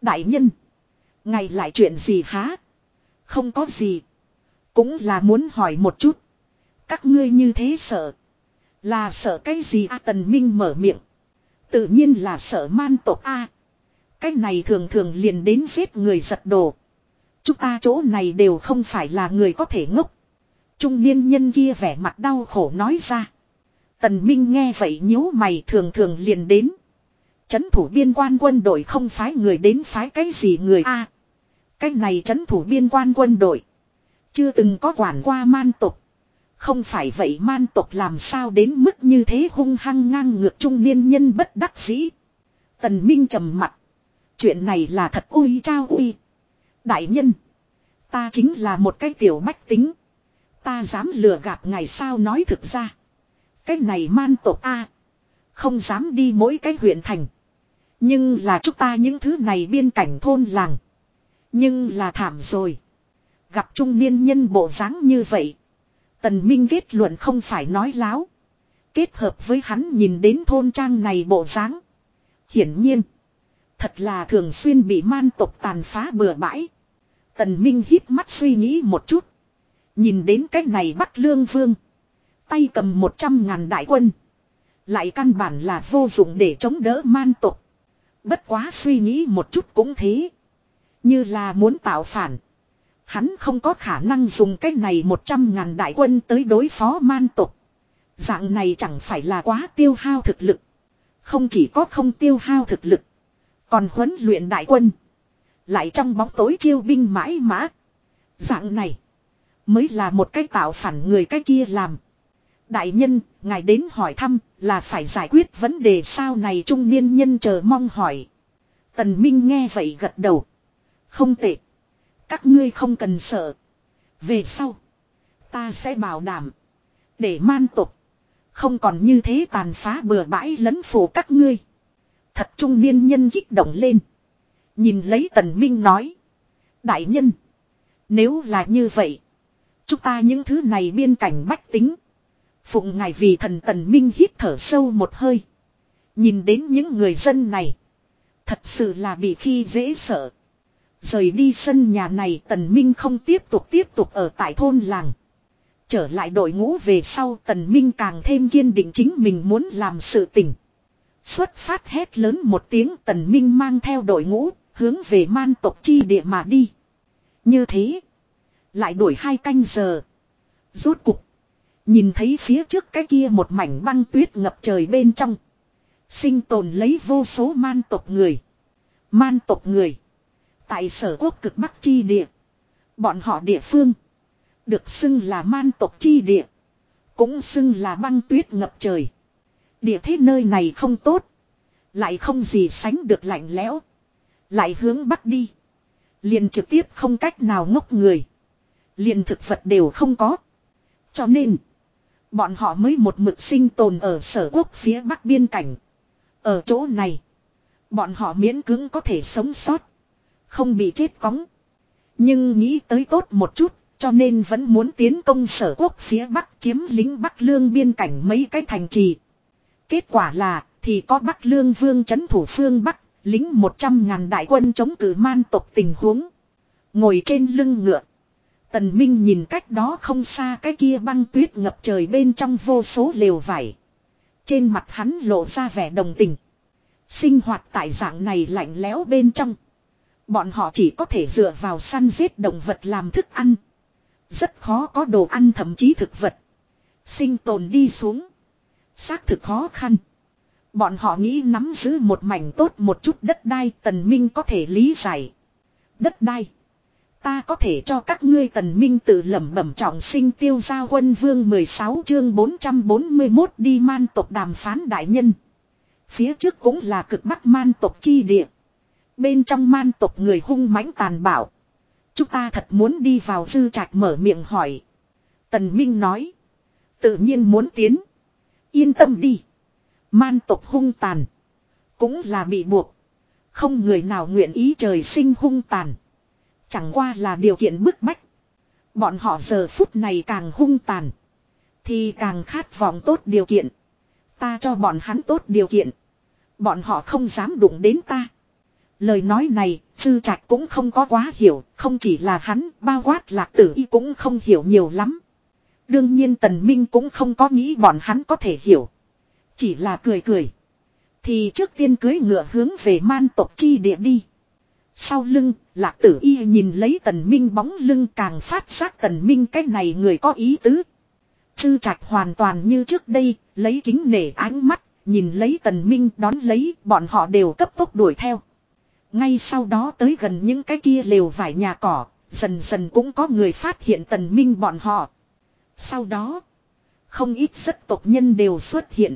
Đại nhân. Ngày lại chuyện gì há? Không có gì. Cũng là muốn hỏi một chút. Các ngươi như thế sợ. Là sợ cái gì a tần minh mở miệng. Tự nhiên là sợ man tộc a. Cái này thường thường liền đến giết người giật đồ. Chúng ta chỗ này đều không phải là người có thể ngốc. Trung niên nhân kia vẻ mặt đau khổ nói ra. Tần Minh nghe vậy nhíu mày thường thường liền đến. Chấn thủ biên quan quân đội không phái người đến phái cái gì người a Cái này chấn thủ biên quan quân đội. Chưa từng có quản qua man tục. Không phải vậy man tục làm sao đến mức như thế hung hăng ngang ngược trung niên nhân bất đắc dĩ. Tần Minh trầm mặt. Chuyện này là thật ui trao ui. Đại nhân. Ta chính là một cái tiểu bách tính. Ta dám lừa gạt ngày sao nói thực ra. Cái này man tộc A. Không dám đi mỗi cái huyện thành. Nhưng là chúng ta những thứ này biên cảnh thôn làng. Nhưng là thảm rồi. Gặp trung niên nhân bộ dáng như vậy. Tần Minh kết luận không phải nói láo. Kết hợp với hắn nhìn đến thôn trang này bộ dáng. Hiển nhiên. Thật là thường xuyên bị man tộc tàn phá bừa bãi. Tần Minh hít mắt suy nghĩ một chút. Nhìn đến cái này bắt lương vương. Tay cầm một trăm ngàn đại quân. Lại căn bản là vô dụng để chống đỡ man tộc. Bất quá suy nghĩ một chút cũng thế. Như là muốn tạo phản. Hắn không có khả năng dùng cái này một trăm ngàn đại quân tới đối phó man tộc. Dạng này chẳng phải là quá tiêu hao thực lực. Không chỉ có không tiêu hao thực lực. Còn huấn luyện đại quân. Lại trong bóng tối chiêu binh mãi mã. Dạng này. Mới là một cái tạo phản người cái kia làm. Đại nhân, ngài đến hỏi thăm là phải giải quyết vấn đề sao này trung niên nhân chờ mong hỏi. Tần Minh nghe vậy gật đầu. Không tệ. Các ngươi không cần sợ. Về sau. Ta sẽ bảo đảm. Để man tục. Không còn như thế tàn phá bừa bãi lấn phủ các ngươi. Thật trung niên nhân kích động lên. Nhìn lấy tần minh nói. Đại nhân. Nếu là như vậy. Chúng ta những thứ này biên cảnh bách tính. Phụng ngài vì thần tần minh hít thở sâu một hơi. Nhìn đến những người dân này. Thật sự là bị khi dễ sợ. Rời đi sân nhà này tần minh không tiếp tục tiếp tục ở tại thôn làng. Trở lại đội ngũ về sau tần minh càng thêm kiên định chính mình muốn làm sự tình. Xuất phát hét lớn một tiếng tần minh mang theo đội ngũ, hướng về man tộc chi địa mà đi. Như thế, lại đuổi hai canh giờ. Rốt cục, nhìn thấy phía trước cái kia một mảnh băng tuyết ngập trời bên trong. Sinh tồn lấy vô số man tộc người. Man tộc người. Tại sở quốc cực bắc chi địa. Bọn họ địa phương. Được xưng là man tộc chi địa. Cũng xưng là băng tuyết ngập trời. Địa thế nơi này không tốt. Lại không gì sánh được lạnh lẽo. Lại hướng bắc đi. Liền trực tiếp không cách nào ngốc người. Liền thực vật đều không có. Cho nên. Bọn họ mới một mực sinh tồn ở sở quốc phía bắc biên cảnh. Ở chỗ này. Bọn họ miễn cưỡng có thể sống sót. Không bị chết cóng. Nhưng nghĩ tới tốt một chút. Cho nên vẫn muốn tiến công sở quốc phía bắc chiếm lính bắc lương biên cảnh mấy cái thành trì. Kết quả là thì có Bắc Lương Vương chấn thủ phương Bắc, lính 100 ngàn đại quân chống cử man tộc tình huống. Ngồi trên lưng ngựa. Tần Minh nhìn cách đó không xa cái kia băng tuyết ngập trời bên trong vô số lều vải. Trên mặt hắn lộ ra vẻ đồng tình. Sinh hoạt tại dạng này lạnh lẽo bên trong. Bọn họ chỉ có thể dựa vào săn giết động vật làm thức ăn. Rất khó có đồ ăn thậm chí thực vật. Sinh tồn đi xuống. Xác thực khó khăn. Bọn họ nghĩ nắm giữ một mảnh tốt một chút đất đai tần minh có thể lý giải. Đất đai. Ta có thể cho các ngươi tần minh tự lẩm bẩm trọng sinh tiêu gia quân vương 16 chương 441 đi man tộc đàm phán đại nhân. Phía trước cũng là cực bắc man tộc chi địa. Bên trong man tộc người hung mãnh tàn bạo. Chúng ta thật muốn đi vào dư trạch mở miệng hỏi. Tần Minh nói. Tự nhiên muốn tiến. Yên tâm đi. Man tộc hung tàn. Cũng là bị buộc. Không người nào nguyện ý trời sinh hung tàn. Chẳng qua là điều kiện bức bách. Bọn họ giờ phút này càng hung tàn. Thì càng khát vọng tốt điều kiện. Ta cho bọn hắn tốt điều kiện. Bọn họ không dám đụng đến ta. Lời nói này, sư trạch cũng không có quá hiểu, không chỉ là hắn, bao quát lạc tử y cũng không hiểu nhiều lắm. Đương nhiên tần minh cũng không có nghĩ bọn hắn có thể hiểu. Chỉ là cười cười. Thì trước tiên cưới ngựa hướng về man tộc chi địa đi. Sau lưng, lạc tử y nhìn lấy tần minh bóng lưng càng phát giác tần minh cái này người có ý tứ. Sư trạch hoàn toàn như trước đây, lấy kính nể ánh mắt, nhìn lấy tần minh đón lấy bọn họ đều cấp tốc đuổi theo. Ngay sau đó tới gần những cái kia lều vải nhà cỏ, dần dần cũng có người phát hiện tần minh bọn họ. Sau đó, không ít rất tộc nhân đều xuất hiện.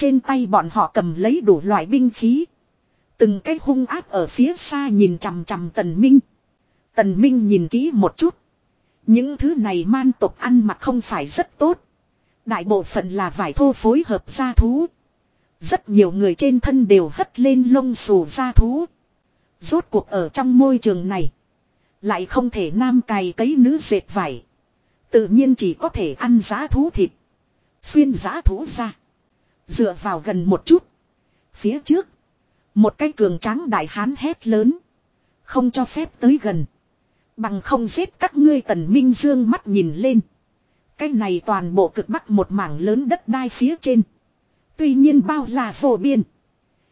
Trên tay bọn họ cầm lấy đủ loại binh khí. Từng cái hung áp ở phía xa nhìn chằm chằm tần minh. Tần minh nhìn kỹ một chút. Những thứ này man tộc ăn mặc không phải rất tốt. Đại bộ phận là vải thô phối hợp gia thú. Rất nhiều người trên thân đều hất lên lông xù gia thú. Rốt cuộc ở trong môi trường này. Lại không thể nam cày cấy nữ dệt vải. Tự nhiên chỉ có thể ăn giá thú thịt. Xuyên giá thú ra. Dựa vào gần một chút. Phía trước. Một cái cường tráng đại hán hét lớn. Không cho phép tới gần. Bằng không giết các ngươi tần minh dương mắt nhìn lên. Cái này toàn bộ cực bắc một mảng lớn đất đai phía trên. Tuy nhiên bao là phổ biên.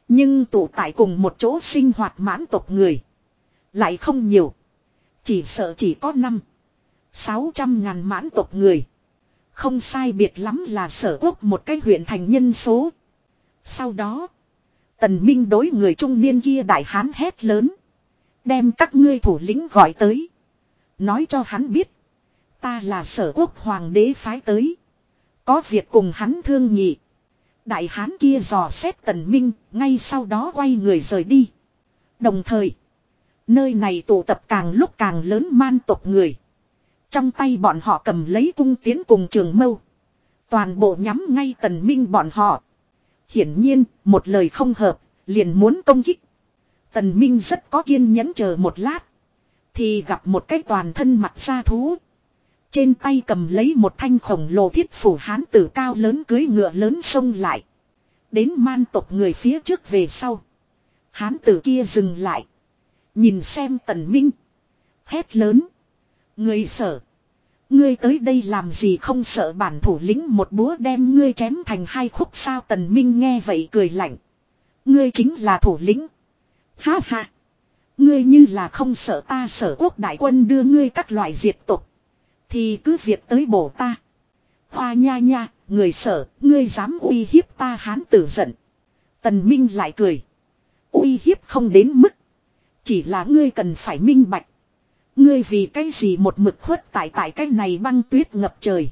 Nhưng tụ tại cùng một chỗ sinh hoạt mãn tộc người. Lại không nhiều. Chỉ sợ chỉ có năm. Sáu trăm ngàn mãn tộc người. Không sai biệt lắm là sở quốc một cái huyện thành nhân số. Sau đó. Tần Minh đối người trung niên kia đại hán hét lớn. Đem các ngươi thủ lĩnh gọi tới. Nói cho hắn biết. Ta là sở quốc hoàng đế phái tới. Có việc cùng hắn thương nhị. Đại hán kia dò xét tần minh, ngay sau đó quay người rời đi. Đồng thời, nơi này tụ tập càng lúc càng lớn man tộc người. Trong tay bọn họ cầm lấy cung tiến cùng trường mâu. Toàn bộ nhắm ngay tần minh bọn họ. Hiển nhiên, một lời không hợp, liền muốn công kích. Tần minh rất có kiên nhẫn chờ một lát. Thì gặp một cái toàn thân mặt xa thú. Trên tay cầm lấy một thanh khổng lồ thiết phủ hán tử cao lớn cưới ngựa lớn xông lại. Đến man tộc người phía trước về sau. Hán tử kia dừng lại. Nhìn xem tần minh. Hét lớn. Người sở. Ngươi tới đây làm gì không sợ bản thủ lĩnh một búa đem ngươi chém thành hai khúc sao tần minh nghe vậy cười lạnh. Ngươi chính là thủ lĩnh. Ha ha. Ngươi như là không sợ ta sở quốc đại quân đưa ngươi các loại diệt tục. Thì cứ việc tới bổ ta. Hoa nha nha, người sở, ngươi dám uy hiếp ta hán tử giận. Tần Minh lại cười. Uy hiếp không đến mức. Chỉ là ngươi cần phải minh bạch. Ngươi vì cái gì một mực khuất tại tại cái này băng tuyết ngập trời.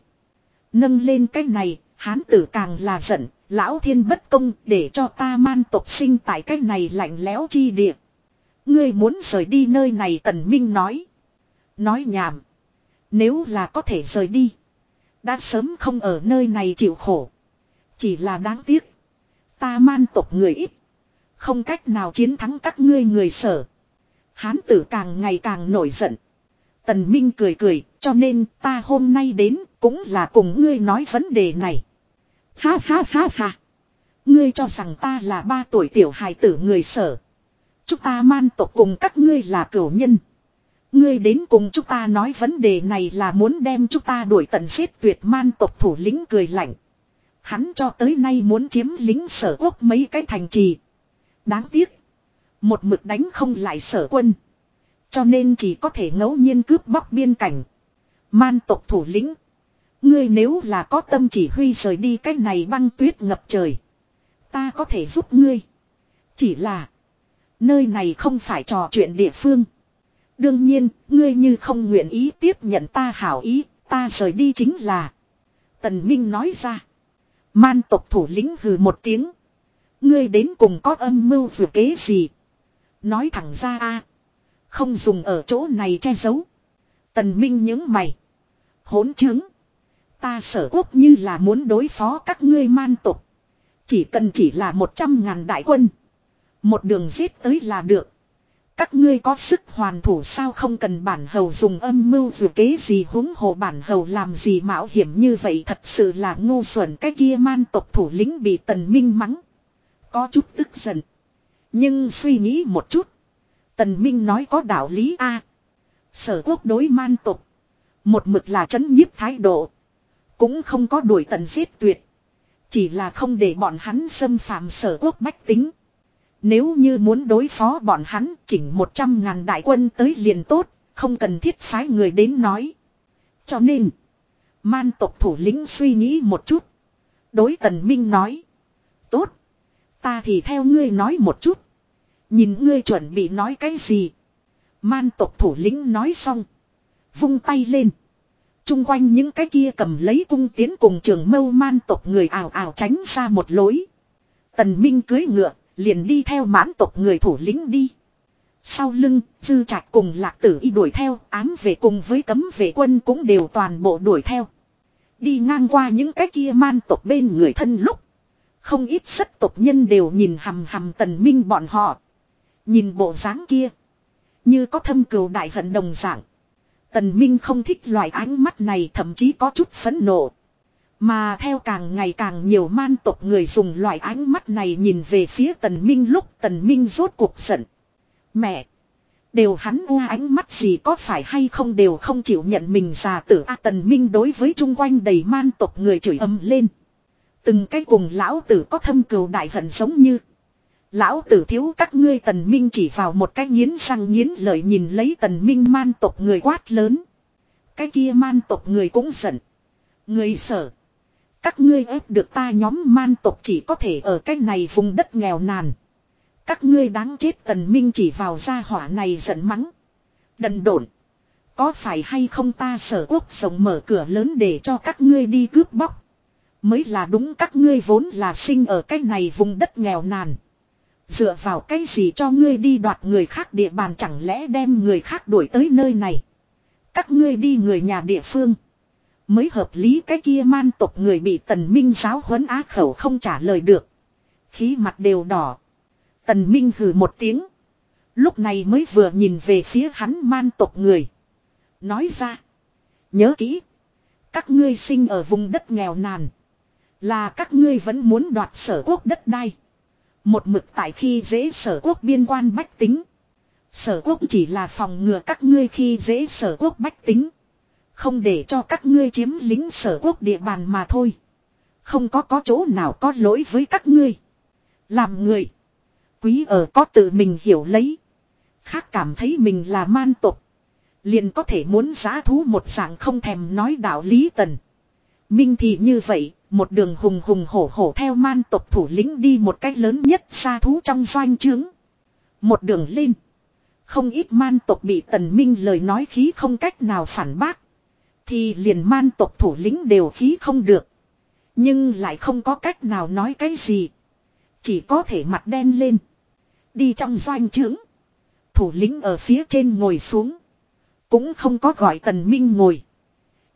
Nâng lên cái này, hán tử càng là giận, lão thiên bất công để cho ta man tộc sinh tại cái này lạnh lẽo chi địa. Ngươi muốn rời đi nơi này tần minh nói. Nói nhảm. Nếu là có thể rời đi. Đã sớm không ở nơi này chịu khổ. Chỉ là đáng tiếc. Ta man tộc người ít. Không cách nào chiến thắng các ngươi người sở. Hán tử càng ngày càng nổi giận. Tần Minh cười cười, cho nên ta hôm nay đến cũng là cùng ngươi nói vấn đề này. Ha ha ha ha. Ngươi cho rằng ta là ba tuổi tiểu hài tử người sở. Chúng ta man tộc cùng các ngươi là cửu nhân. Ngươi đến cùng chúng ta nói vấn đề này là muốn đem chúng ta đuổi tận giết tuyệt man tộc thủ lĩnh cười lạnh. Hắn cho tới nay muốn chiếm lính sở quốc mấy cái thành trì. Đáng tiếc. Một mực đánh không lại sở quân. Cho nên chỉ có thể ngẫu nhiên cướp bóc biên cảnh. Man tộc thủ lĩnh. Ngươi nếu là có tâm chỉ huy rời đi cái này băng tuyết ngập trời. Ta có thể giúp ngươi. Chỉ là. Nơi này không phải trò chuyện địa phương. Đương nhiên, ngươi như không nguyện ý tiếp nhận ta hảo ý, ta rời đi chính là. Tần Minh nói ra. Man tộc thủ lĩnh hừ một tiếng. Ngươi đến cùng có âm mưu vừa kế gì? Nói thẳng ra a, Không dùng ở chỗ này che giấu. Tần Minh những mày. Hỗn chứng. Ta sở quốc như là muốn đối phó các ngươi man tộc. Chỉ cần chỉ là một trăm ngàn đại quân. Một đường giết tới là được. Các ngươi có sức hoàn thủ sao không cần bản hầu dùng âm mưu dù kế gì húng hồ bản hầu làm gì mạo hiểm như vậy thật sự là ngu xuẩn cái kia man tộc thủ lĩnh bị tần minh mắng. Có chút tức giận. Nhưng suy nghĩ một chút. Tần minh nói có đạo lý a Sở quốc đối man tộc. Một mực là chấn nhiếp thái độ. Cũng không có đuổi tận giết tuyệt. Chỉ là không để bọn hắn xâm phạm sở quốc bách tính. Nếu như muốn đối phó bọn hắn chỉnh một trăm ngàn đại quân tới liền tốt, không cần thiết phái người đến nói. Cho nên, man tộc thủ lĩnh suy nghĩ một chút. Đối tần minh nói, Tốt. Ta thì theo ngươi nói một chút. Nhìn ngươi chuẩn bị nói cái gì. Man tộc thủ lĩnh nói xong. Vung tay lên. Trung quanh những cái kia cầm lấy cung tiến cùng trường mâu man tộc người ảo ảo tránh ra một lối. Tần Minh cưới ngựa, liền đi theo mãn tộc người thủ lĩnh đi. Sau lưng, dư trạch cùng lạc tử y đuổi theo, ám về cùng với cấm vệ quân cũng đều toàn bộ đuổi theo. Đi ngang qua những cái kia man tộc bên người thân lúc. Không ít rất tộc nhân đều nhìn hầm hầm tần minh bọn họ. Nhìn bộ dáng kia. Như có thâm cừu đại hận đồng dạng. Tần Minh không thích loại ánh mắt này, thậm chí có chút phẫn nộ. Mà theo càng ngày càng nhiều man tộc người dùng loại ánh mắt này nhìn về phía Tần Minh lúc Tần Minh rốt cuộc giận. Mẹ! Đều hắn u ánh mắt gì có phải hay không đều không chịu nhận mình già tử A Tần Minh đối với chung quanh đầy man tộc người chửi âm lên. Từng cái cùng lão tử có thâm cừu đại hận giống như. Lão tử thiếu các ngươi tần minh chỉ vào một cái nghiến răng nghiến lợi nhìn lấy tần minh man tộc người quát lớn. Cái kia man tộc người cũng giận. Người sở. Các ngươi ép được ta nhóm man tộc chỉ có thể ở cái này vùng đất nghèo nàn. Các ngươi đáng chết tần minh chỉ vào gia hỏa này giận mắng. Đần độn. Có phải hay không ta sở quốc rộng mở cửa lớn để cho các ngươi đi cướp bóc. Mới là đúng các ngươi vốn là sinh ở cái này vùng đất nghèo nàn. Dựa vào cái gì cho ngươi đi đoạt người khác địa bàn chẳng lẽ đem người khác đuổi tới nơi này. Các ngươi đi người nhà địa phương. Mới hợp lý cái kia man tộc người bị tần minh giáo huấn á khẩu không trả lời được. Khí mặt đều đỏ. Tần minh hừ một tiếng. Lúc này mới vừa nhìn về phía hắn man tộc người. Nói ra. Nhớ kỹ. Các ngươi sinh ở vùng đất nghèo nàn. Là các ngươi vẫn muốn đoạt sở quốc đất đai. Một mực tại khi dễ sở quốc biên quan bách tính. Sở quốc chỉ là phòng ngừa các ngươi khi dễ sở quốc bách tính. Không để cho các ngươi chiếm lính sở quốc địa bàn mà thôi. Không có có chỗ nào có lỗi với các ngươi. Làm người. Quý ở có tự mình hiểu lấy. Khác cảm thấy mình là man tục. Liền có thể muốn giá thú một dạng không thèm nói đạo lý tần. Minh thì như vậy, một đường hùng hùng hổ hổ theo man tộc thủ lĩnh đi một cách lớn nhất xa thú trong doanh trướng. Một đường lên. Không ít man tộc bị tần minh lời nói khí không cách nào phản bác. Thì liền man tộc thủ lĩnh đều khí không được. Nhưng lại không có cách nào nói cái gì. Chỉ có thể mặt đen lên. Đi trong doanh trướng. Thủ lĩnh ở phía trên ngồi xuống. Cũng không có gọi tần minh ngồi.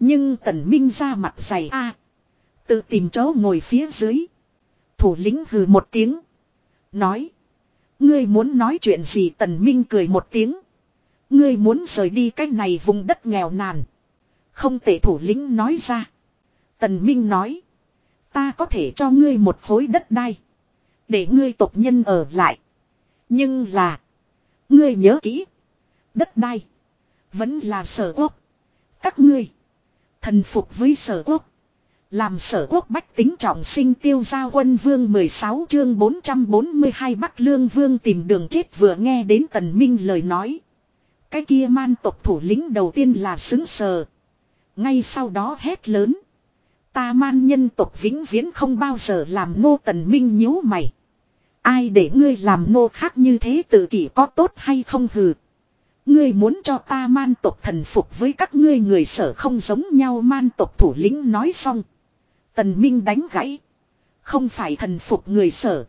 Nhưng tần minh ra mặt dày a Tự tìm chỗ ngồi phía dưới. Thủ lĩnh hừ một tiếng. Nói. Ngươi muốn nói chuyện gì tần minh cười một tiếng. Ngươi muốn rời đi cái này vùng đất nghèo nàn. Không tệ thủ lĩnh nói ra. Tần minh nói. Ta có thể cho ngươi một khối đất đai. Để ngươi tộc nhân ở lại. Nhưng là. Ngươi nhớ kỹ. Đất đai. Vẫn là sở quốc. Các ngươi. Thần phục với sở quốc. Làm sở quốc bách tính trọng sinh tiêu giao quân vương 16 chương 442 Bắc Lương Vương tìm đường chết vừa nghe đến tần minh lời nói. Cái kia man tộc thủ lĩnh đầu tiên là xứng sờ. Ngay sau đó hét lớn. Ta man nhân tộc vĩnh viễn không bao giờ làm nô tần minh nhíu mày. Ai để ngươi làm nô khác như thế tự kỷ có tốt hay không hừ. Ngươi muốn cho ta man tộc thần phục với các ngươi người sở không giống nhau man tộc thủ lĩnh nói xong. Tần Minh đánh gãy. Không phải thần phục người sở.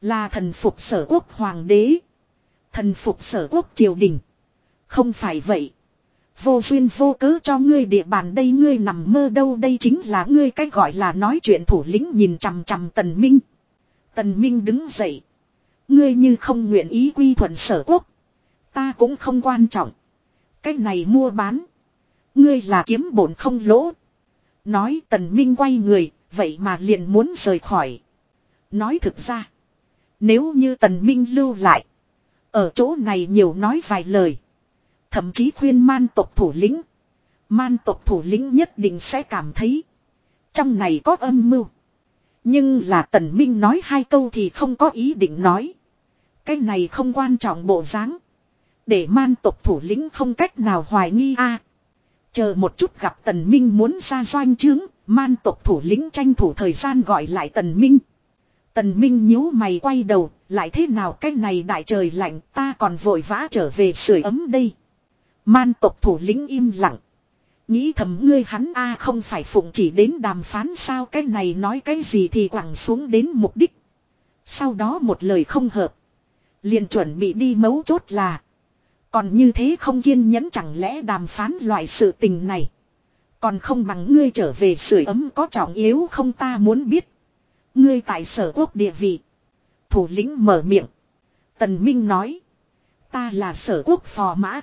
Là thần phục sở quốc hoàng đế. Thần phục sở quốc triều đình. Không phải vậy. Vô duyên vô cớ cho ngươi địa bàn đây ngươi nằm mơ đâu đây chính là ngươi cách gọi là nói chuyện thủ lĩnh nhìn chằm chằm tần minh. Tần minh đứng dậy. Ngươi như không nguyện ý quy thuận sở quốc. Ta cũng không quan trọng. cách này mua bán. Ngươi là kiếm bổn không lỗ. Nói tần minh quay người, vậy mà liền muốn rời khỏi. Nói thực ra. Nếu như tần minh lưu lại. Ở chỗ này nhiều nói vài lời. Thậm chí khuyên man tộc thủ lĩnh. Man tộc thủ lĩnh nhất định sẽ cảm thấy. Trong này có âm mưu. Nhưng là tần minh nói hai câu thì không có ý định nói. Cái này không quan trọng bộ dáng. Để man tộc thủ lĩnh không cách nào hoài nghi a Chờ một chút gặp tần minh muốn ra doanh trướng, man tộc thủ lĩnh tranh thủ thời gian gọi lại tần minh. Tần Minh nhíu mày quay đầu, lại thế nào cái này đại trời lạnh ta còn vội vã trở về sưởi ấm đây. Man tộc thủ lĩnh im lặng. Nghĩ thầm ngươi hắn a không phải phụng chỉ đến đàm phán sao cái này nói cái gì thì quẳng xuống đến mục đích. Sau đó một lời không hợp. liền chuẩn bị đi mấu chốt là. Còn như thế không kiên nhẫn chẳng lẽ đàm phán loại sự tình này. Còn không bằng ngươi trở về sưởi ấm có trọng yếu không ta muốn biết. Ngươi tại sở quốc địa vị. Thủ lĩnh mở miệng. Tần Minh nói. Ta là sở quốc phò mã.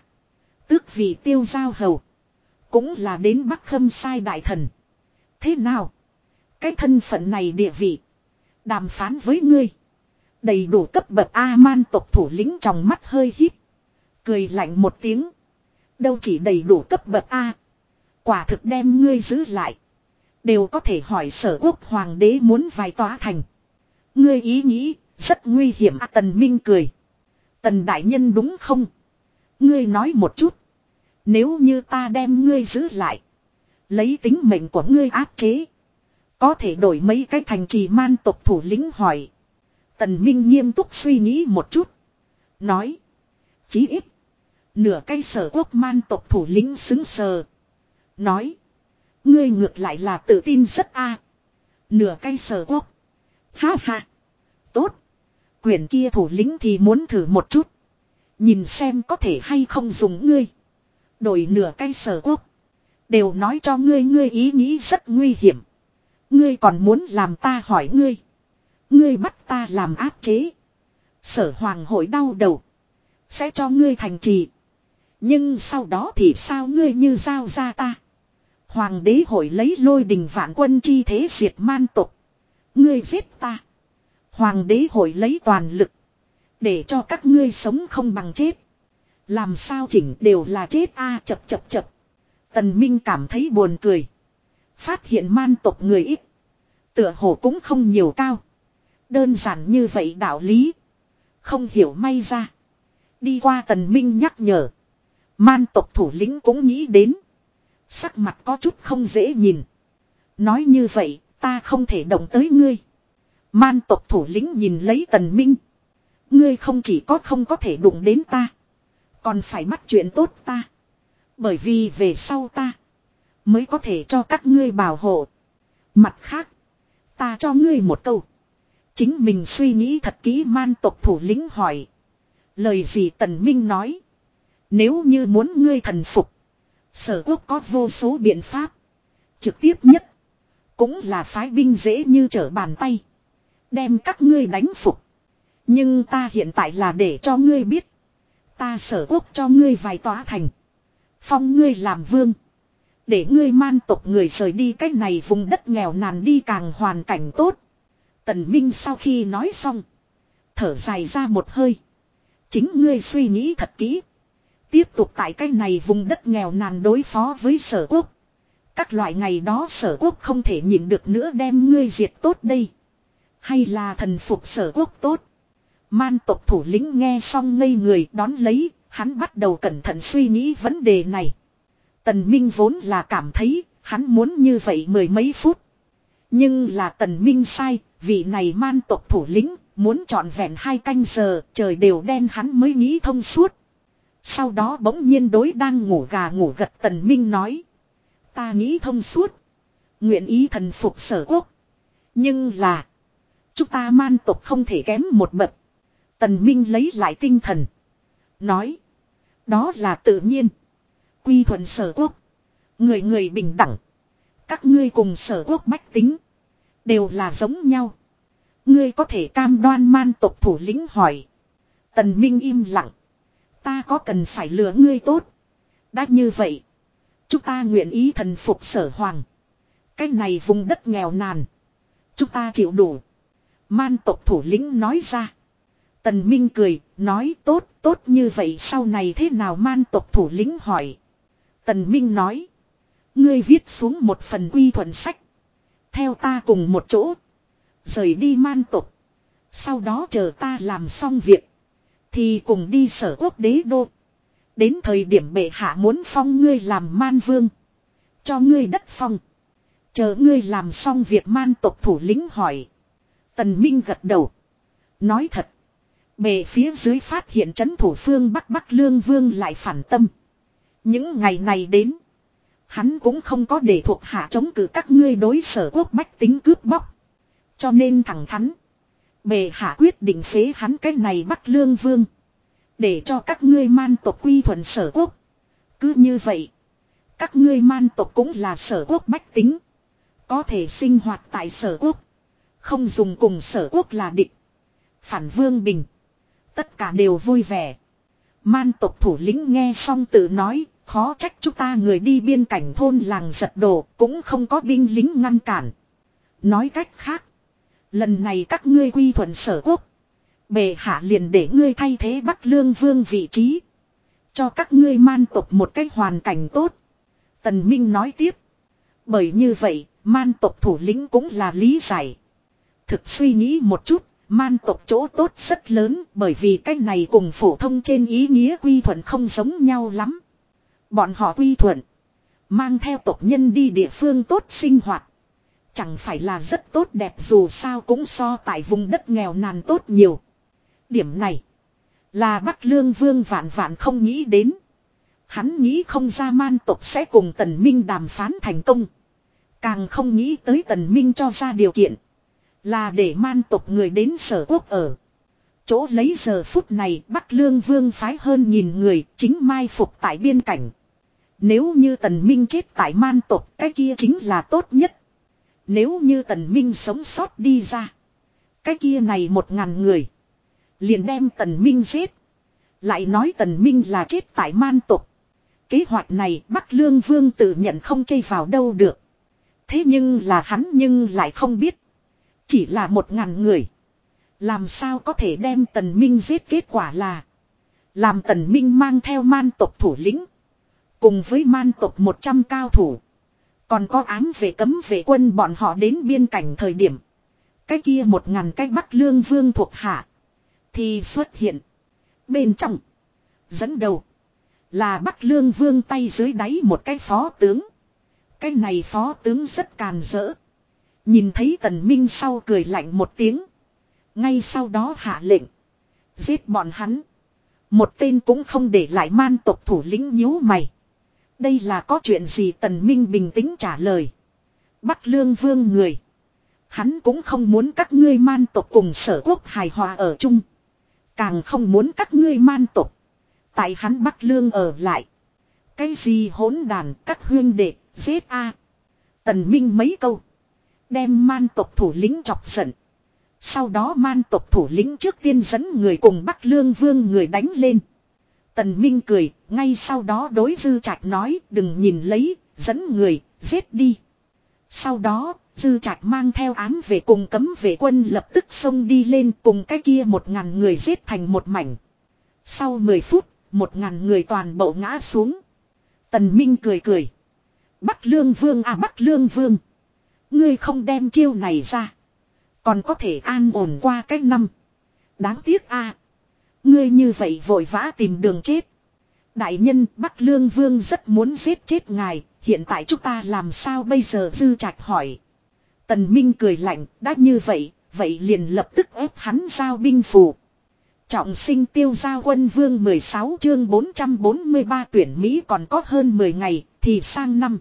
Tước vị tiêu giao hầu. Cũng là đến Bắc Khâm sai đại thần. Thế nào? Cái thân phận này địa vị. Đàm phán với ngươi. Đầy đủ cấp bậc A-man tộc thủ lĩnh trong mắt hơi hít. Cười lạnh một tiếng. Đâu chỉ đầy đủ cấp bậc A. Quả thực đem ngươi giữ lại. Đều có thể hỏi sở quốc hoàng đế muốn vài tòa thành. Ngươi ý nghĩ, rất nguy hiểm à, Tần Minh cười. Tần Đại Nhân đúng không? Ngươi nói một chút. Nếu như ta đem ngươi giữ lại. Lấy tính mệnh của ngươi áp chế. Có thể đổi mấy cái thành trì man tộc thủ lĩnh hỏi. Tần Minh nghiêm túc suy nghĩ một chút. Nói. Chí ít. Nửa cây sở quốc man tộc thủ lĩnh xứng sờ. Nói. Ngươi ngược lại là tự tin rất a. Nửa cây sở quốc. Ha ha. Tốt. Quyền kia thủ lĩnh thì muốn thử một chút. Nhìn xem có thể hay không dùng ngươi. Đổi nửa cây sở quốc. Đều nói cho ngươi ngươi ý nghĩ rất nguy hiểm. Ngươi còn muốn làm ta hỏi ngươi. Ngươi bắt ta làm áp chế. Sở hoàng hội đau đầu. Sẽ cho ngươi thành trì. Nhưng sau đó thì sao ngươi như giao ra ta. Hoàng đế hội lấy lôi đình vạn quân chi thế diệt man tục. Ngươi giết ta. Hoàng đế hội lấy toàn lực. Để cho các ngươi sống không bằng chết. Làm sao chỉnh đều là chết a à, chập chập chập. Tần Minh cảm thấy buồn cười. Phát hiện man tộc người ít. Tựa hồ cũng không nhiều cao. Đơn giản như vậy đạo lý. Không hiểu may ra. Đi qua tần Minh nhắc nhở. Man tộc thủ lĩnh cũng nghĩ đến. Sắc mặt có chút không dễ nhìn. Nói như vậy, ta không thể động tới ngươi. Man tộc thủ lĩnh nhìn lấy tần minh. Ngươi không chỉ có không có thể đụng đến ta. Còn phải bắt chuyện tốt ta. Bởi vì về sau ta. Mới có thể cho các ngươi bảo hộ. Mặt khác. Ta cho ngươi một câu. Chính mình suy nghĩ thật kỹ man tộc thủ lĩnh hỏi. Lời gì tần minh nói. Nếu như muốn ngươi thần phục. Sở quốc có vô số biện pháp. Trực tiếp nhất. Cũng là phái binh dễ như trở bàn tay. Đem các ngươi đánh phục. Nhưng ta hiện tại là để cho ngươi biết. Ta sở quốc cho ngươi vài tòa thành. Phong ngươi làm vương. Để ngươi man tộc người rời đi cách này vùng đất nghèo nàn đi càng hoàn cảnh tốt. Tần Minh sau khi nói xong. Thở dài ra một hơi. Chính ngươi suy nghĩ thật kỹ. Tiếp tục tại cái này vùng đất nghèo nàn đối phó với sở quốc. Các loại ngày đó sở quốc không thể nhịn được nữa đem ngươi diệt tốt đây. Hay là thần phục sở quốc tốt. Man tộc thủ lĩnh nghe xong ngây người đón lấy, hắn bắt đầu cẩn thận suy nghĩ vấn đề này. Tần Minh vốn là cảm thấy, hắn muốn như vậy mười mấy phút. Nhưng là tần Minh sai, vị này man tộc thủ lĩnh, muốn trọn vẹn hai canh giờ, trời đều đen hắn mới nghĩ thông suốt. Sau đó bỗng nhiên đối đang ngủ gà ngủ gật tần minh nói. Ta nghĩ thông suốt. Nguyện ý thần phục sở quốc. Nhưng là. Chúng ta man tộc không thể kém một bậc. Tần minh lấy lại tinh thần. Nói. Đó là tự nhiên. Quy thuận sở quốc. Người người bình đẳng. Các ngươi cùng sở quốc bách tính. Đều là giống nhau. Ngươi có thể cam đoan man tộc thủ lĩnh hỏi. Tần Minh im lặng. Ta có cần phải lừa ngươi tốt. Đã như vậy. Chúng ta nguyện ý thần phục sở hoàng. Cái này vùng đất nghèo nàn. Chúng ta chịu đủ. Man tộc thủ lĩnh nói ra. Tần Minh cười, nói tốt, tốt như vậy sau này thế nào man tộc thủ lĩnh hỏi. Tần Minh nói. Ngươi viết xuống một phần quy thuận sách. Theo ta cùng một chỗ. Rời đi man tộc. Sau đó chờ ta làm xong việc. Thì cùng đi sở quốc đế đô. Đến thời điểm bệ hạ muốn phong ngươi làm man vương. Cho ngươi đất phong. Chờ ngươi làm xong việc man tộc thủ lĩnh hỏi. Tần Minh gật đầu. Nói thật. Bề phía dưới phát hiện chấn thủ phương Bắc Bắc Lương Vương lại phản tâm. Những ngày này đến. Hắn cũng không có để thuộc hạ chống cử các ngươi đối sở quốc bách tính cướp bóc. Cho nên thẳng thắn. Bề hạ quyết định phế hắn cái này bắt Lương Vương. Để cho các ngươi man tộc quy thuận sở quốc. Cứ như vậy. Các ngươi man tộc cũng là sở quốc bách tính. Có thể sinh hoạt tại sở quốc. Không dùng cùng sở quốc là địch. Phản vương bình. Tất cả đều vui vẻ. Man tộc thủ lĩnh nghe xong tự nói. Khó trách chúng ta người đi biên cảnh thôn làng giật đồ cũng không có binh lính ngăn cản. Nói cách khác. Lần này các ngươi quy thuận sở quốc. Bề hạ liền để ngươi thay thế Bắc Lương Vương vị trí. Cho các ngươi man tộc một cách hoàn cảnh tốt. Tần Minh nói tiếp. Bởi như vậy, man tộc thủ lĩnh cũng là lý giải. Thực suy nghĩ một chút, man tộc chỗ tốt rất lớn bởi vì cách này cùng phổ thông trên ý nghĩa quy thuận không giống nhau lắm. Bọn họ quy thuận. Mang theo tộc nhân đi địa phương tốt sinh hoạt. Chẳng phải là rất tốt đẹp dù sao cũng so tại vùng đất nghèo nàn tốt nhiều. Điểm này. Là Bắc Lương Vương vạn vạn không nghĩ đến. Hắn nghĩ không ra man tộc sẽ cùng Tần Minh đàm phán thành công. Càng không nghĩ tới Tần Minh cho ra điều kiện. Là để man tộc người đến sở quốc ở. Chỗ lấy giờ phút này Bắc Lương Vương phái hơn nhìn người chính mai phục tại biên cảnh. Nếu như Tần Minh chết tại man tộc, cái kia chính là tốt nhất. Nếu như Tần Minh sống sót đi ra. Cái kia này một ngàn người. Liền đem Tần Minh giết. Lại nói Tần Minh là chết tại man tộc. Kế hoạch này Bắc Lương Vương tự nhận không chây vào đâu được. Thế nhưng là hắn nhưng lại không biết. Chỉ là một ngàn người. Làm sao có thể đem Tần Minh giết kết quả là. Làm Tần Minh mang theo man tộc thủ lĩnh. Cùng với man tộc 100 cao thủ. Còn có ám về cấm vệ quân bọn họ đến biên cảnh thời điểm. Cái kia một ngàn cái Bắc Lương Vương thuộc hạ. Thì xuất hiện. Bên trong. Dẫn đầu. Là Bắc Lương Vương tay dưới đáy một cái phó tướng. Cái này phó tướng rất càn rỡ. Nhìn thấy tần minh sau cười lạnh một tiếng. Ngay sau đó hạ lệnh. Giết bọn hắn. Một tên cũng không để lại man tộc thủ lĩnh nhíu mày. Đây là có chuyện gì tần minh bình tĩnh trả lời. Bắc lương vương người. Hắn cũng không muốn các ngươi man tộc cùng sở quốc hài hòa ở chung. Càng không muốn các ngươi man tộc. Tại hắn Bắc lương ở lại. Cái gì hỗn đàn các huyên đệ, giết a Tần minh mấy câu. Đem man tộc thủ lĩnh chọc giận. Sau đó man tộc thủ lĩnh trước tiên dẫn người cùng Bắc Lương Vương người đánh lên. Tần Minh cười, ngay sau đó đối Dư Trạch nói đừng nhìn lấy, dẫn người, giết đi. Sau đó, Dư Trạch mang theo án về cùng cấm vệ quân lập tức xông đi lên cùng cái kia một ngàn người giết thành một mảnh. Sau 10 phút, một ngàn người toàn bộ ngã xuống. Tần Minh cười cười. Bắc Lương Vương à Bắc Lương Vương. Ngươi không đem chiêu này ra. Còn có thể an ổn qua cách năm. Đáng tiếc a Ngươi như vậy vội vã tìm đường chết. Đại nhân, Bắc Lương Vương rất muốn giết chết ngài. Hiện tại chúng ta làm sao bây giờ dư trạch hỏi. Tần Minh cười lạnh. Đã như vậy. Vậy liền lập tức ép hắn giao binh phù. Trọng sinh tiêu giao quân vương 16 chương 443 tuyển Mỹ còn có hơn 10 ngày, thì sang năm.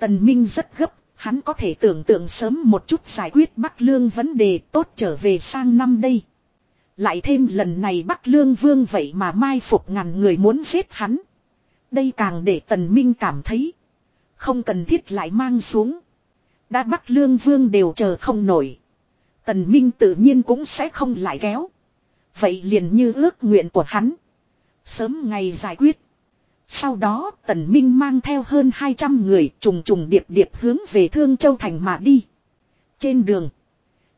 Tần Minh rất gấp, Hắn có thể tưởng tượng sớm một chút giải quyết Bắc Lương vấn đề, tốt trở về sang năm đây. Lại thêm lần này Bắc Lương Vương vậy mà mai phục ngàn người muốn giết hắn. Đây càng để Tần Minh cảm thấy. Không cần thiết lại mang xuống. Đã Bắc Lương Vương đều chờ không nổi. Tần Minh tự nhiên cũng sẽ không lại kéo. Vậy liền như ước nguyện của hắn. Sớm ngày giải quyết. Sau đó, Tần Minh mang theo hơn 200 người trùng trùng điệp điệp hướng về Thương Châu Thành mà đi. Trên đường.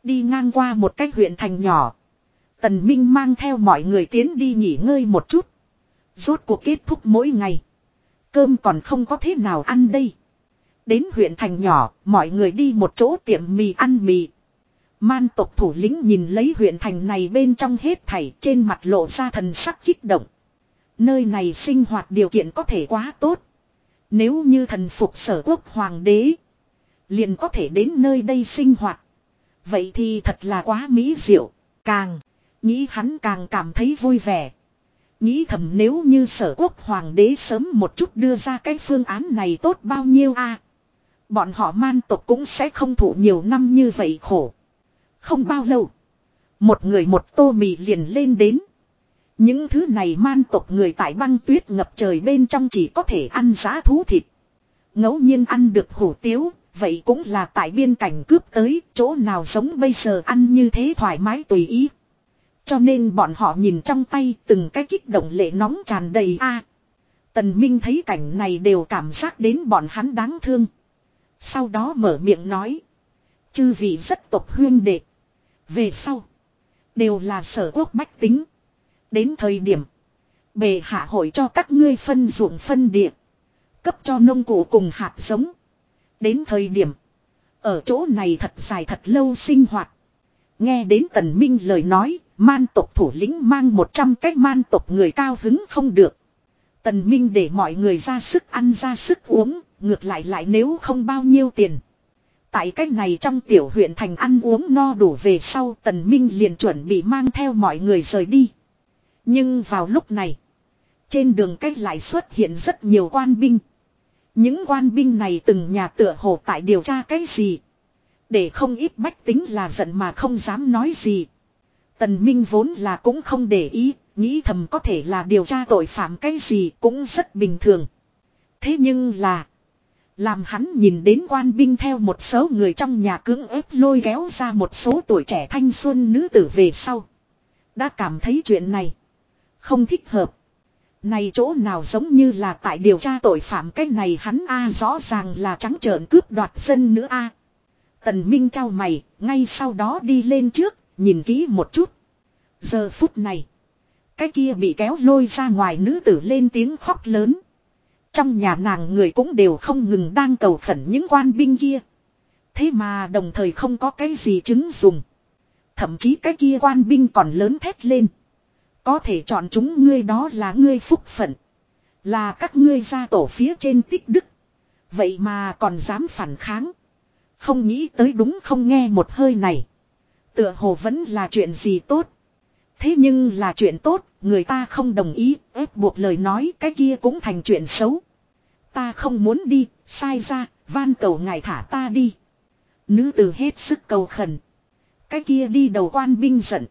Đi ngang qua một cái huyện thành nhỏ. Tần Minh mang theo mọi người tiến đi nghỉ ngơi một chút. Rốt cuộc kết thúc mỗi ngày. Cơm còn không có thế nào ăn đây. Đến huyện thành nhỏ, mọi người đi một chỗ tiệm mì ăn mì. Man tộc thủ lĩnh nhìn lấy huyện thành này bên trong hết thảy trên mặt lộ ra thần sắc kích động. Nơi này sinh hoạt điều kiện có thể quá tốt. Nếu như thần phục sở quốc hoàng đế. Liền có thể đến nơi đây sinh hoạt. Vậy thì thật là quá mỹ diệu. Càng, nghĩ hắn càng cảm thấy vui vẻ. Nghĩ thầm nếu như sở quốc hoàng đế sớm một chút đưa ra cái phương án này tốt bao nhiêu a Bọn họ man tộc cũng sẽ không thụ nhiều năm như vậy khổ. Không bao lâu. Một người một tô mì liền lên đến. Những thứ này man tộc người tại băng tuyết ngập trời bên trong chỉ có thể ăn giá thú thịt. ngẫu nhiên ăn được hủ tiếu, vậy cũng là tại biên cảnh cướp tới, chỗ nào giống bây giờ ăn như thế thoải mái tùy ý. Cho nên bọn họ nhìn trong tay từng cái kích động lệ nóng tràn đầy a. Tần Minh thấy cảnh này đều cảm giác đến bọn hắn đáng thương. Sau đó mở miệng nói. Chư vị rất tộc huyên đệ. Về sau. Đều là sở quốc bách tính. Đến thời điểm. Bề hạ hội cho các ngươi phân ruộng phân địa. Cấp cho nông cụ cùng hạt giống. Đến thời điểm. Ở chỗ này thật dài thật lâu sinh hoạt. Nghe đến tần minh lời nói. Man tộc thủ lĩnh mang 100 cái man tộc người cao hứng không được. Tần minh để mọi người ra sức ăn ra sức uống. Ngược lại lại nếu không bao nhiêu tiền. Tại cách này trong tiểu huyện thành ăn uống no đủ về sau tần minh liền chuẩn bị mang theo mọi người rời đi. Nhưng vào lúc này, trên đường cách lại xuất hiện rất nhiều quan binh. Những quan binh này từng nhà tựa hồ tại điều tra cái gì. Để không ít bách tính là giận mà không dám nói gì. Tần Minh vốn là cũng không để ý, nghĩ thầm có thể là điều tra tội phạm cái gì cũng rất bình thường. Thế nhưng là, làm hắn nhìn đến quan binh theo một số người trong nhà cưỡng ép lôi kéo ra một số tuổi trẻ thanh xuân nữ tử về sau. Đã cảm thấy chuyện này không thích hợp. Này chỗ nào giống như là tại điều tra tội phạm cái này hắn a rõ ràng là trắng trợn cướp đoạt dân nữa a. Tần Minh trao mày, ngay sau đó đi lên trước, nhìn kỹ một chút. Giờ phút này, cái kia bị kéo lôi ra ngoài nữ tử lên tiếng khóc lớn. Trong nhà nàng người cũng đều không ngừng đang cầu khẩn những quan binh kia. Thế mà đồng thời không có cái gì chứng dùng. Thậm chí cái kia quan binh còn lớn thét lên. Có thể chọn chúng ngươi đó là ngươi phúc phận. Là các ngươi gia tổ phía trên tích đức. Vậy mà còn dám phản kháng. Không nghĩ tới đúng không nghe một hơi này. Tựa hồ vẫn là chuyện gì tốt. Thế nhưng là chuyện tốt, người ta không đồng ý, ép buộc lời nói cái kia cũng thành chuyện xấu. Ta không muốn đi, sai ra, van cầu ngài thả ta đi. Nữ tử hết sức cầu khẩn. Cái kia đi đầu quan binh giận.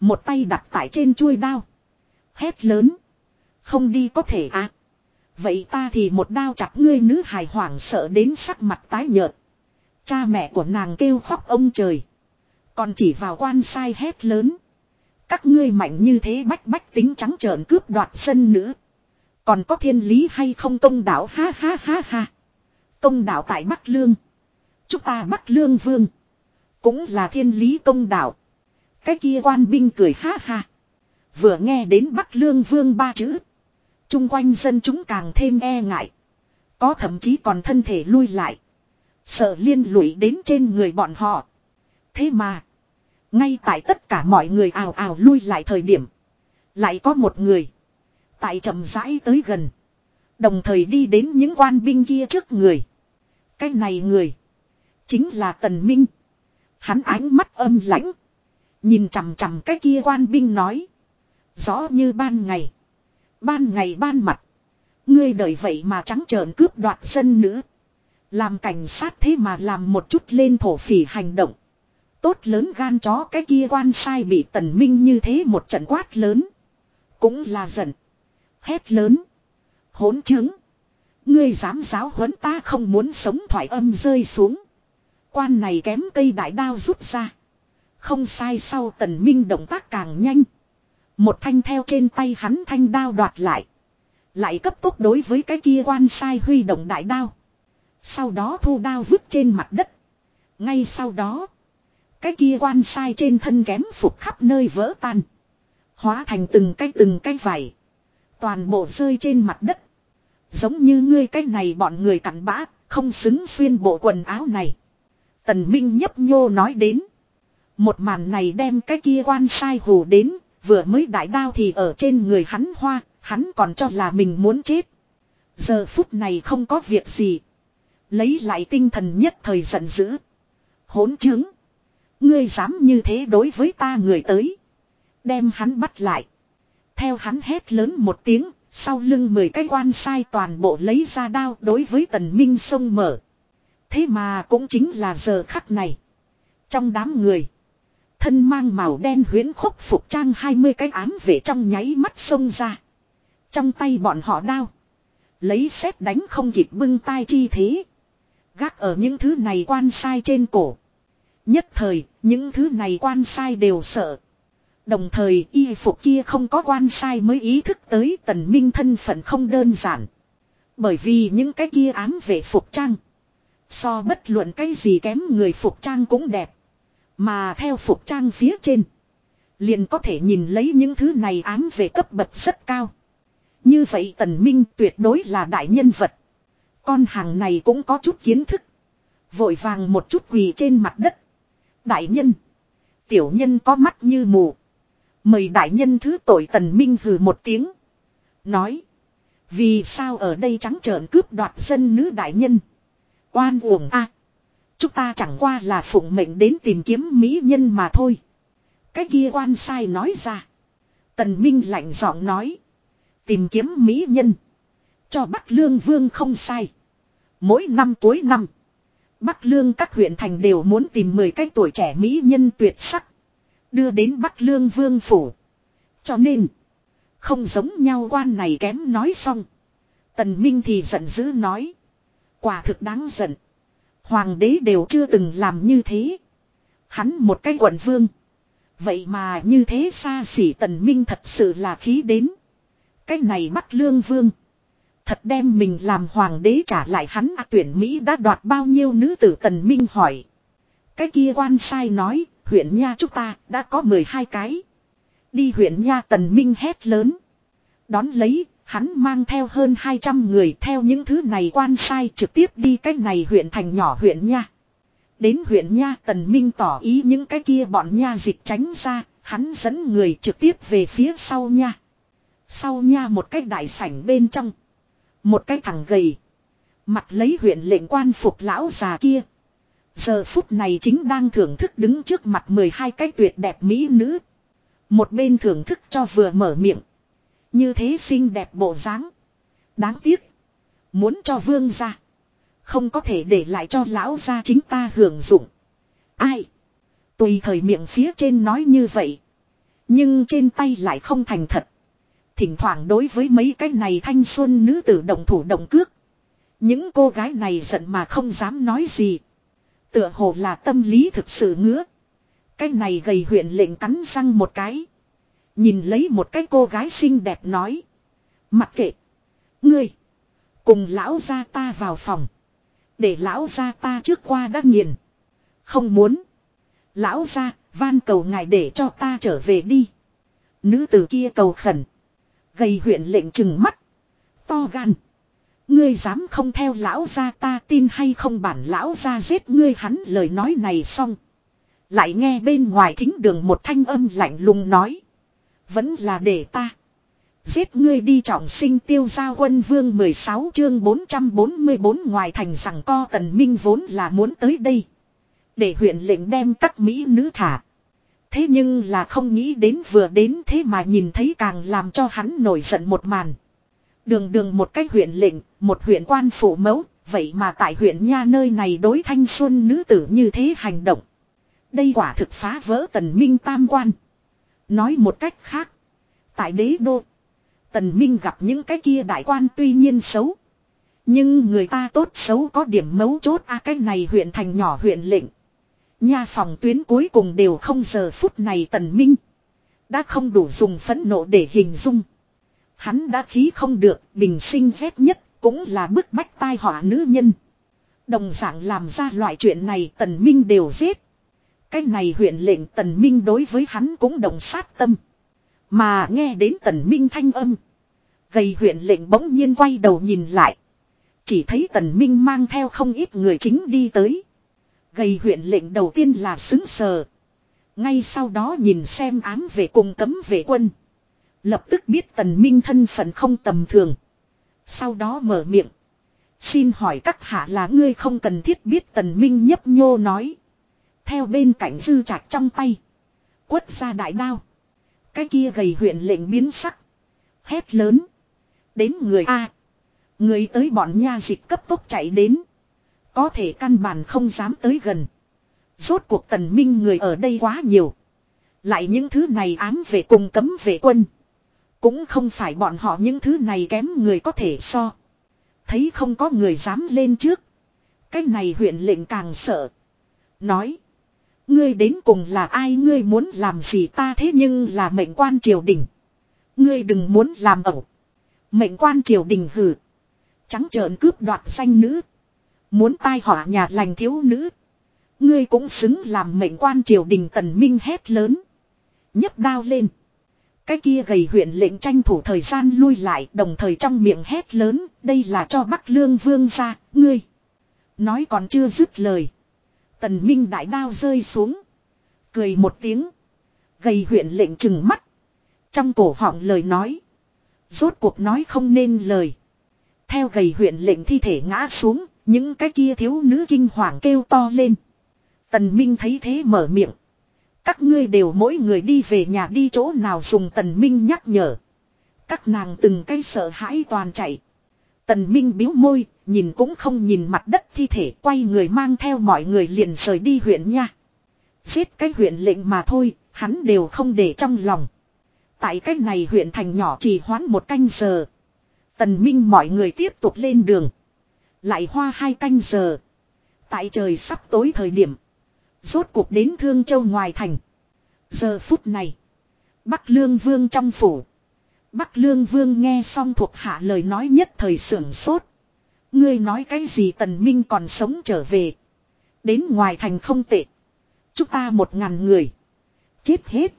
Một tay đặt tại trên chuôi đao. Hét lớn. Không đi có thể à. Vậy ta thì một đao chặt ngươi nữ hài hoảng sợ đến sắc mặt tái nhợt. Cha mẹ của nàng kêu khóc ông trời. Còn chỉ vào quan sai hét lớn. Các ngươi mạnh như thế bách bách tính trắng trợn cướp đoạt sân nữ. Còn có thiên lý hay không công đạo ha ha ha ha. Công đạo tại Bắc Lương. Chúng ta Bắc Lương Vương. Cũng là thiên lý công đạo. Cái kia quan binh cười ha ha. Vừa nghe đến Bắc Lương Vương ba chữ. Trung quanh dân chúng càng thêm e ngại. Có thậm chí còn thân thể lui lại. Sợ liên lụy đến trên người bọn họ. Thế mà. Ngay tại tất cả mọi người ào ào lui lại thời điểm. Lại có một người. Tại chậm rãi tới gần. Đồng thời đi đến những quan binh kia trước người. Cái này người. Chính là Tần Minh. Hắn ánh mắt âm lãnh. Nhìn chằm chằm cái kia quan binh nói. Rõ như ban ngày. Ban ngày ban mặt. Ngươi đợi vậy mà trắng trợn cướp đoạt dân nữ. Làm cảnh sát thế mà làm một chút lên thổ phỉ hành động. Tốt lớn gan chó cái kia quan sai bị tần minh như thế một trận quát lớn. Cũng là giận. Hét lớn. Hỗn chứng. Ngươi dám giáo huấn ta không muốn sống thoải âm rơi xuống. Quan này kém cây đại đao rút ra. Không sai sau tần minh động tác càng nhanh. Một thanh theo trên tay hắn thanh đao đoạt lại. Lại cấp tốc đối với cái kia quan sai huy động đại đao. Sau đó thu đao vứt trên mặt đất. Ngay sau đó. Cái kia quan sai trên thân kém phục khắp nơi vỡ tan. Hóa thành từng cái từng cái vảy. Toàn bộ rơi trên mặt đất. Giống như ngươi cái này bọn người cặn bã, không xứng xuyên bộ quần áo này. Tần Minh nhấp nhô nói đến. Một màn này đem cái kia quan sai hù đến, vừa mới đại đao thì ở trên người hắn hoa, hắn còn cho là mình muốn chết. Giờ phút này không có việc gì. Lấy lại tinh thần nhất thời giận dữ. Hỗn chứng. Ngươi dám như thế đối với ta người tới. Đem hắn bắt lại. Theo hắn hét lớn một tiếng, sau lưng mười cái quan sai toàn bộ lấy ra đao đối với tần minh sông mở. Thế mà cũng chính là giờ khắc này. Trong đám người. Thân mang màu đen huyến khúc phục trang 20 cái ám về trong nháy mắt sông ra. Trong tay bọn họ đao. Lấy xét đánh không kịp bưng tay chi thế. Gác ở những thứ này quan sai trên cổ. Nhất thời, những thứ này quan sai đều sợ. Đồng thời y phục kia không có quan sai mới ý thức tới tần minh thân phận không đơn giản. Bởi vì những cái kia ám về phục trang. So bất luận cái gì kém người phục trang cũng đẹp. Mà theo phục trang phía trên. Liền có thể nhìn lấy những thứ này ám về cấp bậc rất cao. Như vậy tần minh tuyệt đối là đại nhân vật. Con hàng này cũng có chút kiến thức. Vội vàng một chút quỳ trên mặt đất. Đại nhân. Tiểu nhân có mắt như mù. Mời đại nhân thứ tội tần minh hừ một tiếng. Nói. Vì sao ở đây trắng trợn cướp đoạt dân nữ đại nhân. Oan uổng a Chúng ta chẳng qua là phụng mệnh đến tìm kiếm mỹ nhân mà thôi. Cái kia quan sai nói ra. Tần Minh lạnh giọng nói. Tìm kiếm mỹ nhân. Cho Bắc Lương Vương không sai. Mỗi năm cuối năm. Bắc Lương các huyện thành đều muốn tìm 10 cái tuổi trẻ mỹ nhân tuyệt sắc. Đưa đến Bắc Lương Vương Phủ. Cho nên. Không giống nhau quan này kém nói xong. Tần Minh thì giận dữ nói. Quả thực đáng giận. Hoàng đế đều chưa từng làm như thế. Hắn một cái quận vương. Vậy mà như thế xa xỉ tần minh thật sự là khí đến. Cái này bắt lương vương. Thật đem mình làm hoàng đế trả lại hắn à, tuyển Mỹ đã đoạt bao nhiêu nữ tử tần minh hỏi. Cái kia quan sai nói, huyện nha chúng ta đã có 12 cái. Đi huyện nha tần minh hét lớn. Đón lấy, hắn mang theo hơn 200 người theo những thứ này quan sai trực tiếp đi cái này huyện thành nhỏ huyện nha. Đến huyện nha tần minh tỏ ý những cái kia bọn nha dịch tránh ra, hắn dẫn người trực tiếp về phía sau nha. Sau nha một cái đại sảnh bên trong. Một cái thằng gầy. Mặt lấy huyện lệnh quan phục lão già kia. Giờ phút này chính đang thưởng thức đứng trước mặt 12 cái tuyệt đẹp mỹ nữ. Một bên thưởng thức cho vừa mở miệng. Như thế xinh đẹp bộ dáng. Đáng tiếc. Muốn cho vương ra. Không có thể để lại cho lão ra chính ta hưởng dụng. Ai? Tùy thời miệng phía trên nói như vậy. Nhưng trên tay lại không thành thật. Thỉnh thoảng đối với mấy cái này thanh xuân nữ tử động thủ động cước. Những cô gái này giận mà không dám nói gì. Tựa hồ là tâm lý thực sự ngứa. Cái này gầy huyện lệnh cắn răng một cái. Nhìn lấy một cái cô gái xinh đẹp nói. Mặc kệ. Ngươi. Cùng lão gia ta vào phòng. Để lão gia ta trước qua đã nghiền. Không muốn. Lão gia, van cầu ngài để cho ta trở về đi. Nữ tử kia cầu khẩn. Gầy huyện lệnh chừng mắt. To gan. Ngươi dám không theo lão gia ta tin hay không bản lão gia giết ngươi hắn lời nói này xong. Lại nghe bên ngoài thính đường một thanh âm lạnh lùng nói. Vẫn là để ta. Giết ngươi đi trọng sinh tiêu gia quân vương 16 chương 444 ngoài thành rằng co tần minh vốn là muốn tới đây. Để huyện lệnh đem các mỹ nữ thả. Thế nhưng là không nghĩ đến vừa đến thế mà nhìn thấy càng làm cho hắn nổi giận một màn. Đường đường một cái huyện lệnh, một huyện quan phủ mẫu, vậy mà tại huyện nha nơi này đối thanh xuân nữ tử như thế hành động. Đây quả thực phá vỡ tần minh tam quan. Nói một cách khác. Tại đế đô. Tần Minh gặp những cái kia đại quan tuy nhiên xấu. Nhưng người ta tốt xấu có điểm mấu chốt a cái này huyện thành nhỏ huyện lệnh. Nha phòng tuyến cuối cùng đều không giờ phút này tần minh. Đã không đủ dùng phẫn nộ để hình dung. Hắn đã khí không được, bình sinh ghét nhất, cũng là bức bách tai họa nữ nhân. Đồng dạng làm ra loại chuyện này tần minh đều giết. Cái này huyện lệnh tần minh đối với hắn cũng đồng sát tâm. Mà nghe đến tần minh thanh âm. Gầy huyện lệnh bỗng nhiên quay đầu nhìn lại. Chỉ thấy tần minh mang theo không ít người chính đi tới. Gầy huyện lệnh đầu tiên là xứng sờ. Ngay sau đó nhìn xem ám về cùng cấm vệ quân. Lập tức biết tần minh thân phận không tầm thường. Sau đó mở miệng. Xin hỏi các hạ là ngươi không cần thiết biết tần minh nhấp nhô nói. Theo bên cạnh dư trạch trong tay. Quất ra đại đao. Cái kia gầy huyện lệnh biến sắc. Hét lớn. Đến người A. Người tới bọn nha dịch cấp tốc chạy đến. Có thể căn bản không dám tới gần. Rốt cuộc tần minh người ở đây quá nhiều. Lại những thứ này ám về cùng cấm vệ quân. Cũng không phải bọn họ những thứ này kém người có thể so. Thấy không có người dám lên trước. Cái này huyện lệnh càng sợ. Nói. Ngươi đến cùng là ai ngươi muốn làm gì ta thế nhưng là mệnh quan triều đình. Ngươi đừng muốn làm ẩu. Mệnh quan triều đình hử. Trắng trợn cướp đoạt danh nữ. Muốn tai họa nhà lành thiếu nữ. Ngươi cũng xứng làm mệnh quan triều đình tần minh hét lớn. nhấc đao lên. Cái kia gầy huyện lệnh tranh thủ thời gian lui lại đồng thời trong miệng hét lớn. Đây là cho Bắc Lương Vương ra, ngươi. Nói còn chưa dứt lời. Tần Minh đại đao rơi xuống. Cười một tiếng. Gầy huyện lệnh trừng mắt. Trong cổ họng lời nói. Rốt cuộc nói không nên lời. Theo gầy huyện lệnh thi thể ngã xuống. Những cái kia thiếu nữ kinh hoàng kêu to lên. Tần Minh thấy thế mở miệng. Các ngươi đều mỗi người đi về nhà đi chỗ nào dùng Tần Minh nhắc nhở. Các nàng từng cái sợ hãi toàn chạy. Tần Minh biếu môi, nhìn cũng không nhìn mặt đất thi thể quay người mang theo mọi người liền rời đi huyện nha. Giết cái huyện lệnh mà thôi, hắn đều không để trong lòng. Tại cái này huyện thành nhỏ chỉ hoán một canh giờ. Tần Minh mọi người tiếp tục lên đường. Lại hoa hai canh giờ. Tại trời sắp tối thời điểm. Rốt cuộc đến Thương Châu ngoài thành. Giờ phút này. Bắc Lương Vương trong phủ. Bắc Lương Vương nghe xong thuộc hạ lời nói nhất thời sưởng sốt. Ngươi nói cái gì tần minh còn sống trở về. Đến ngoài thành không tệ. Chúng ta một ngàn người. Chết hết.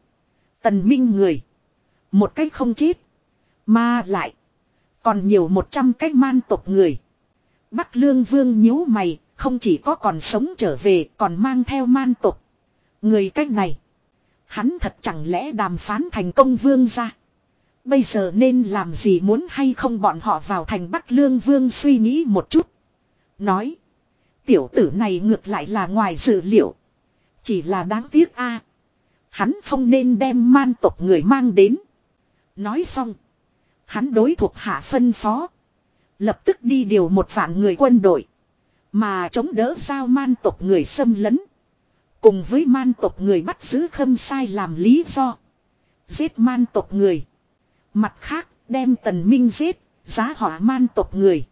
Tần minh người. Một cách không chết. Mà lại. Còn nhiều một trăm cách man tộc người. Bắc Lương Vương nhíu mày. Không chỉ có còn sống trở về, còn mang theo man tộc. Người cách này. Hắn thật chẳng lẽ đàm phán thành công vương ra. Bây giờ nên làm gì muốn hay không bọn họ vào thành Bắc Lương Vương suy nghĩ một chút. Nói. Tiểu tử này ngược lại là ngoài dự liệu. Chỉ là đáng tiếc a, Hắn không nên đem man tộc người mang đến. Nói xong. Hắn đối thuộc hạ phân phó. Lập tức đi điều một vạn người quân đội. Mà chống đỡ sao man tộc người xâm lấn. Cùng với man tộc người bắt giữ khâm sai làm lý do. Giết man tộc người. Mặt khác, đem tần minh giết, giá hỏa man tộc người.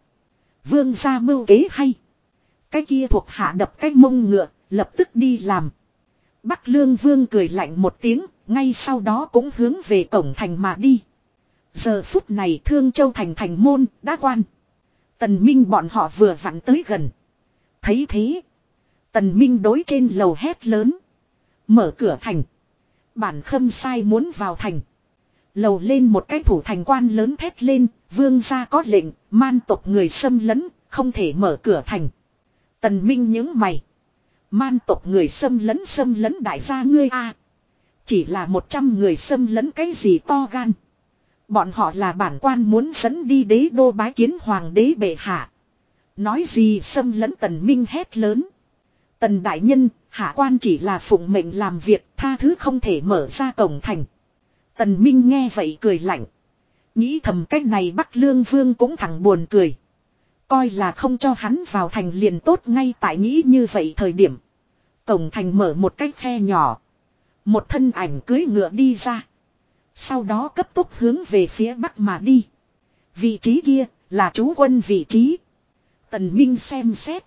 Vương gia mưu kế hay. Cái kia thuộc hạ đập cái mông ngựa, lập tức đi làm. Bắc lương vương cười lạnh một tiếng, ngay sau đó cũng hướng về cổng thành mà đi. Giờ phút này thương châu thành thành môn, đã quan. Tần minh bọn họ vừa vặn tới gần. Thấy thế. Tần minh đối trên lầu hét lớn. Mở cửa thành. Bản khâm sai muốn vào thành. Lầu lên một cái thủ thành quan lớn thét lên, vương gia có lệnh, man tộc người xâm lấn, không thể mở cửa thành. Tần Minh những mày. Man tộc người xâm lấn xâm lấn đại gia ngươi a Chỉ là một trăm người xâm lấn cái gì to gan. Bọn họ là bản quan muốn dẫn đi đế đô bái kiến hoàng đế bệ hạ. Nói gì xâm lấn tần minh hét lớn. Tần đại nhân, hạ quan chỉ là phụng mệnh làm việc, tha thứ không thể mở ra cổng thành. Tần Minh nghe vậy cười lạnh. Nghĩ thầm cách này Bắc Lương Vương cũng thẳng buồn cười. Coi là không cho hắn vào thành liền tốt ngay tại nghĩ như vậy thời điểm. Cổng thành mở một cách khe nhỏ. Một thân ảnh cưới ngựa đi ra. Sau đó cấp tốc hướng về phía bắc mà đi. Vị trí kia là chú quân vị trí. Tần Minh xem xét.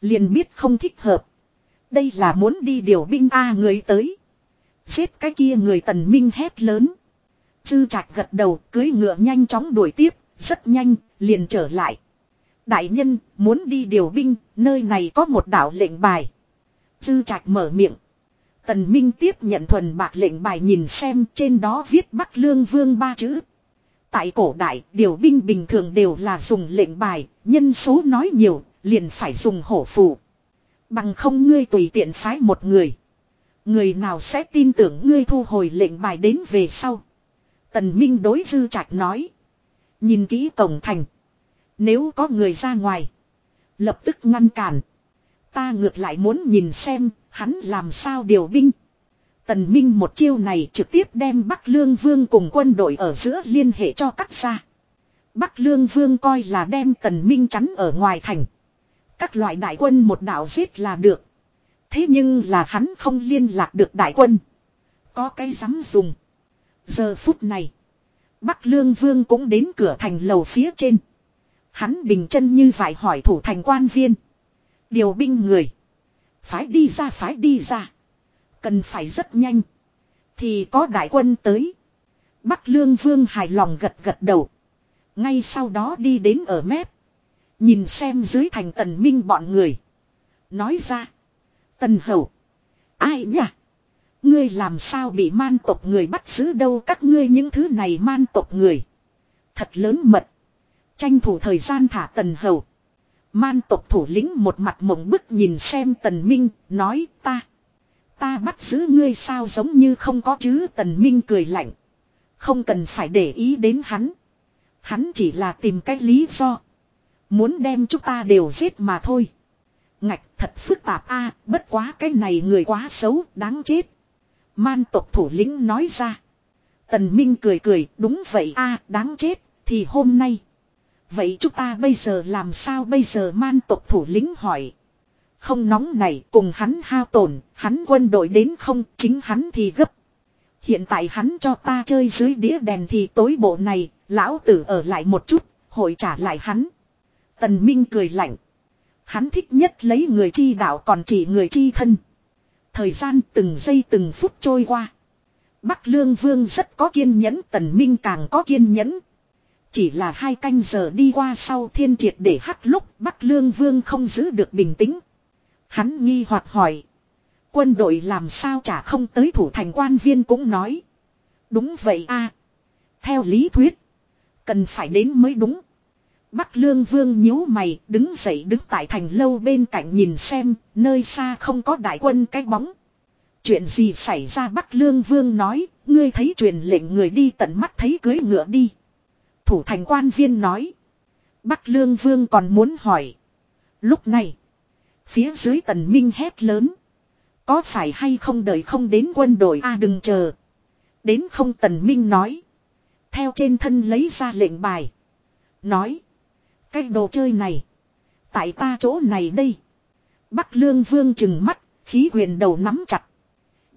Liền biết không thích hợp. Đây là muốn đi điều binh A người tới. Giết cái kia người tần minh hét lớn. Dư trạch gật đầu cưới ngựa nhanh chóng đuổi tiếp, rất nhanh, liền trở lại. Đại nhân, muốn đi điều binh, nơi này có một đạo lệnh bài. Dư trạch mở miệng. Tần Minh tiếp nhận thuần bạc lệnh bài nhìn xem trên đó viết Bắc Lương Vương ba chữ. Tại cổ đại, điều binh bình thường đều là dùng lệnh bài, nhân số nói nhiều, liền phải dùng hổ phù. Bằng không ngươi tùy tiện phái một người. Người nào sẽ tin tưởng ngươi thu hồi lệnh bài đến về sau. Tần Minh đối dư trạch nói. Nhìn kỹ cổng thành. Nếu có người ra ngoài. Lập tức ngăn cản. Ta ngược lại muốn nhìn xem Hắn làm sao điều binh. Tần Minh một chiêu này trực tiếp đem Bắc Lương Vương cùng quân đội ở giữa liên hệ cho cắt ra. Bắc Lương Vương coi là đem Tần Minh chắn ở ngoài thành. Các loại đại quân một đạo giết là được. Thế nhưng là hắn không liên lạc được đại quân. Có cái dám dùng. Giờ phút này. Bắc Lương Vương cũng đến cửa thành lầu phía trên. Hắn bình chân như phải hỏi thủ thành quan viên. Điều binh người. Phái đi ra, phái đi ra. Cần phải rất nhanh. Thì có đại quân tới. Bắc Lương Vương hài lòng gật gật đầu. Ngay sau đó đi đến ở mép. Nhìn xem dưới thành tần minh bọn người. Nói ra. Tần hầu. Ai nhỉ? Ngươi làm sao bị man tộc người bắt giữ đâu các ngươi những thứ này man tộc người. Thật lớn mật. Tranh thủ thời gian thả tần hầu. Man tộc thủ lĩnh một mặt mộng bức nhìn xem tần minh, nói ta. Ta bắt giữ ngươi sao giống như không có chứ tần minh cười lạnh. Không cần phải để ý đến hắn. Hắn chỉ là tìm cách lý do. Muốn đem chúng ta đều giết mà thôi. Ngạch thật phức tạp a bất quá cái này người quá xấu, đáng chết. Man tộc thủ lĩnh nói ra. Tần Minh cười cười, đúng vậy a đáng chết, thì hôm nay. Vậy chúng ta bây giờ làm sao bây giờ man tộc thủ lĩnh hỏi. Không nóng này cùng hắn hao tổn, hắn quân đội đến không, chính hắn thì gấp. Hiện tại hắn cho ta chơi dưới đĩa đèn thì tối bộ này, lão tử ở lại một chút, hội trả lại hắn. Tần Minh cười lạnh. Hắn thích nhất lấy người chi đạo còn chỉ người chi thân. Thời gian từng giây từng phút trôi qua. Bắc Lương Vương rất có kiên nhẫn, Tần Minh càng có kiên nhẫn. Chỉ là hai canh giờ đi qua sau thiên triệt để hắc lúc Bắc Lương Vương không giữ được bình tĩnh. Hắn nghi hoặc hỏi. Quân đội làm sao chả không tới thủ thành quan viên cũng nói. Đúng vậy a Theo lý thuyết. Cần phải đến mới đúng. Bắc Lương Vương nhíu mày, đứng dậy đứng tại thành lâu bên cạnh nhìn xem, nơi xa không có đại quân cái bóng. Chuyện gì xảy ra Bắc Lương Vương nói, ngươi thấy truyền lệnh người đi tận mắt thấy cưới ngựa đi. Thủ thành quan viên nói. Bắc Lương Vương còn muốn hỏi. Lúc này. Phía dưới tần minh hét lớn. Có phải hay không đợi không đến quân đội a à, đừng chờ. Đến không tần minh nói. Theo trên thân lấy ra lệnh bài. Nói. Cái đồ chơi này. Tại ta chỗ này đây. Bắc lương vương chừng mắt. Khí huyền đầu nắm chặt.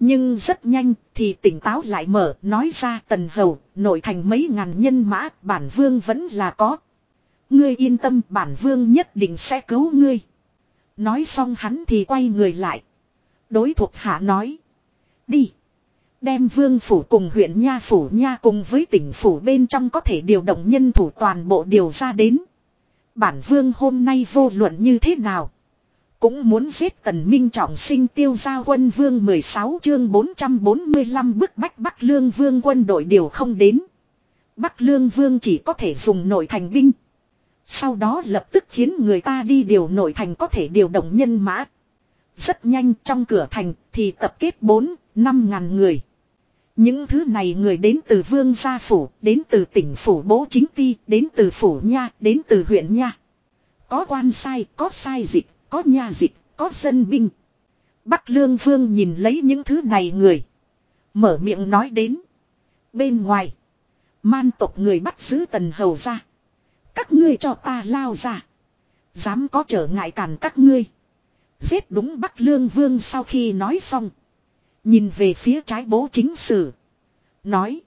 Nhưng rất nhanh thì tỉnh táo lại mở, nói ra tần hầu, nội thành mấy ngàn nhân mã, bản vương vẫn là có. Ngươi yên tâm, bản vương nhất định sẽ cứu ngươi. Nói xong hắn thì quay người lại. Đối thuộc hạ nói. Đi. Đem vương phủ cùng huyện nha phủ nha cùng với tỉnh phủ bên trong có thể điều động nhân thủ toàn bộ điều ra đến. Bản vương hôm nay vô luận như thế nào. Cũng muốn giết tần minh trọng sinh tiêu gia quân vương 16 chương 445 bức bách Bắc Lương vương quân đội điều không đến. Bắc Lương vương chỉ có thể dùng nội thành binh. Sau đó lập tức khiến người ta đi điều nội thành có thể điều động nhân mã. Rất nhanh trong cửa thành thì tập kết 4, 5 ngàn người. Những thứ này người đến từ vương gia phủ, đến từ tỉnh phủ bố chính ti, đến từ phủ nha, đến từ huyện nha. Có quan sai, có sai dịch, có nha dịch, có dân binh. Bắc lương vương nhìn lấy những thứ này người. Mở miệng nói đến. Bên ngoài. Man tộc người bắt giữ tần hầu ra. Các ngươi cho ta lao ra. Dám có trở ngại cản các ngươi. Giết đúng Bắc Lương Vương sau khi nói xong. Nhìn về phía trái bố chính sử. Nói.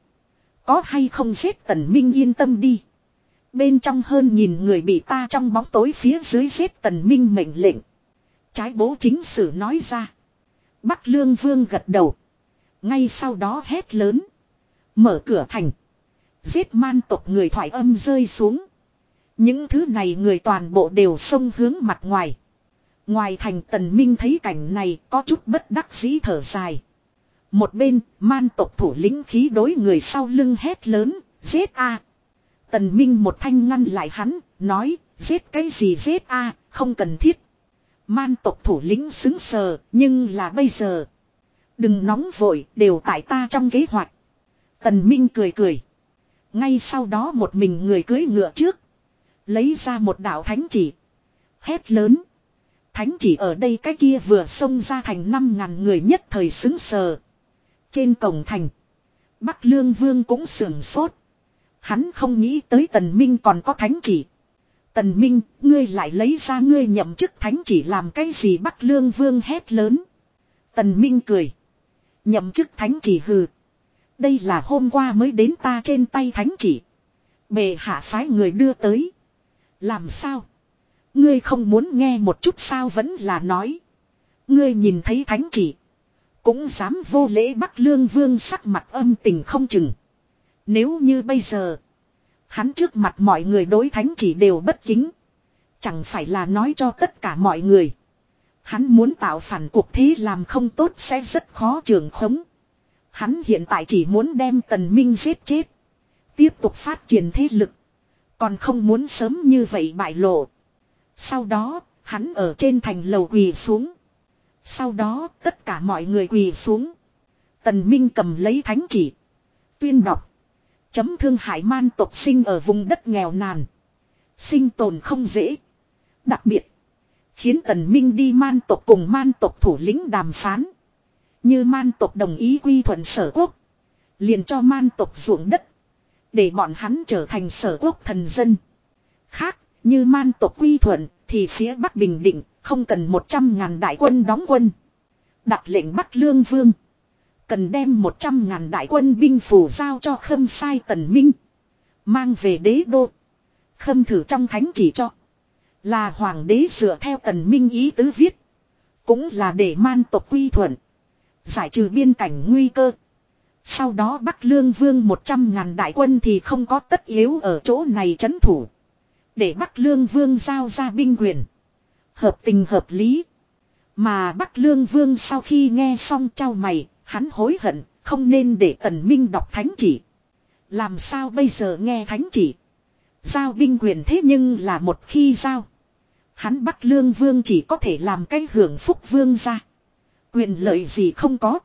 Có hay không giết tần minh yên tâm đi. Bên trong hơn nhìn người bị ta trong bóng tối phía dưới giết tần minh mệnh lệnh. Trái bố chính sử nói ra. Bắc Lương Vương gật đầu. Ngay sau đó hét lớn. Mở cửa thành. Giết man tộc người thoại âm rơi xuống. Những thứ này người toàn bộ đều xông hướng mặt ngoài. Ngoài thành tần minh thấy cảnh này có chút bất đắc dĩ thở dài. Một bên, man tộc thủ lĩnh khí đối người sau lưng hét lớn, giết a. Tần minh một thanh ngăn lại hắn, nói, giết cái gì giết a, không cần thiết. Man tộc thủ lĩnh xứng sờ, nhưng là bây giờ. Đừng nóng vội, đều tại ta trong kế hoạch. Tần minh cười cười. Ngay sau đó một mình người cưới ngựa trước. Lấy ra một đạo thánh chỉ. Hét lớn. Thánh chỉ ở đây cái kia vừa xông ra thành năm ngàn người nhất thời xứng sờ. Trên cổng thành. Bắc Lương Vương cũng sưởng sốt. Hắn không nghĩ tới Tần Minh còn có thánh chỉ. Tần Minh, ngươi lại lấy ra ngươi nhậm chức thánh chỉ làm cái gì Bắc Lương Vương hét lớn. Tần Minh cười. Nhậm chức thánh chỉ hừ. Đây là hôm qua mới đến ta trên tay thánh chỉ. Bề hạ phái người đưa tới. Làm sao? Ngươi không muốn nghe một chút sao vẫn là nói. Ngươi nhìn thấy thánh chỉ. Cũng dám vô lễ Bắc Lương Vương sắc mặt âm tình không chừng. Nếu như bây giờ. Hắn trước mặt mọi người đối thánh chỉ đều bất kính. Chẳng phải là nói cho tất cả mọi người. Hắn muốn tạo phản cuộc thế làm không tốt sẽ rất khó trường khống. Hắn hiện tại chỉ muốn đem tần minh giết chết. Tiếp tục phát triển thế lực. Còn không muốn sớm như vậy bại lộ. Sau đó, hắn ở trên thành lầu quỳ xuống. Sau đó, tất cả mọi người quỳ xuống. Tần Minh cầm lấy thánh chỉ. Tuyên đọc. Chấm thương hải man tộc sinh ở vùng đất nghèo nàn. Sinh tồn không dễ. Đặc biệt. Khiến tần minh đi man tộc cùng man tộc thủ lĩnh đàm phán. Như man tộc đồng ý quy thuận sở quốc. Liền cho man tộc ruộng đất. Để bọn hắn trở thành sở quốc thần dân. Khác, như man tộc quy thuận, thì phía Bắc Bình Định, không cần 100 ngàn đại quân đóng quân. Đặt lệnh Bắc Lương Vương. Cần đem 100 ngàn đại quân binh phủ giao cho khâm sai tần minh. Mang về đế đô. Khâm thử trong thánh chỉ cho. Là hoàng đế dựa theo tần minh ý tứ viết. Cũng là để man tộc quy thuận. Giải trừ biên cảnh nguy cơ. Sau đó Bắc Lương Vương 100 ngàn đại quân thì không có tất yếu ở chỗ này chấn thủ. Để Bắc Lương Vương giao ra binh quyền. Hợp tình hợp lý. Mà Bắc Lương Vương sau khi nghe xong trao mày, hắn hối hận, không nên để Tần Minh đọc thánh chỉ. Làm sao bây giờ nghe thánh chỉ? Giao binh quyền thế nhưng là một khi giao. Hắn Bắc Lương Vương chỉ có thể làm cái hưởng phúc vương ra. Quyền lợi gì không có.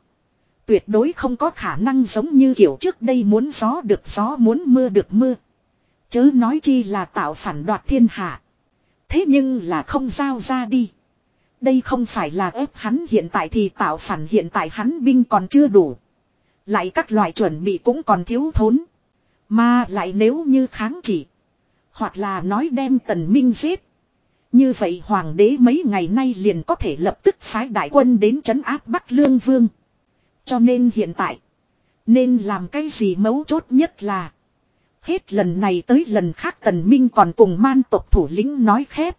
Tuyệt đối không có khả năng giống như kiểu trước đây muốn gió được gió muốn mưa được mưa. Chớ nói chi là tạo phản đoạt thiên hạ. Thế nhưng là không giao ra đi. Đây không phải là ép hắn hiện tại thì tạo phản hiện tại hắn binh còn chưa đủ. Lại các loại chuẩn bị cũng còn thiếu thốn. Mà lại nếu như kháng chỉ. Hoặc là nói đem tần minh giết. Như vậy hoàng đế mấy ngày nay liền có thể lập tức phái đại quân đến trấn áp Bắc Lương Vương. Cho nên hiện tại. Nên làm cái gì mấu chốt nhất là. Hết lần này tới lần khác tần minh còn cùng man tộc thủ lĩnh nói khép.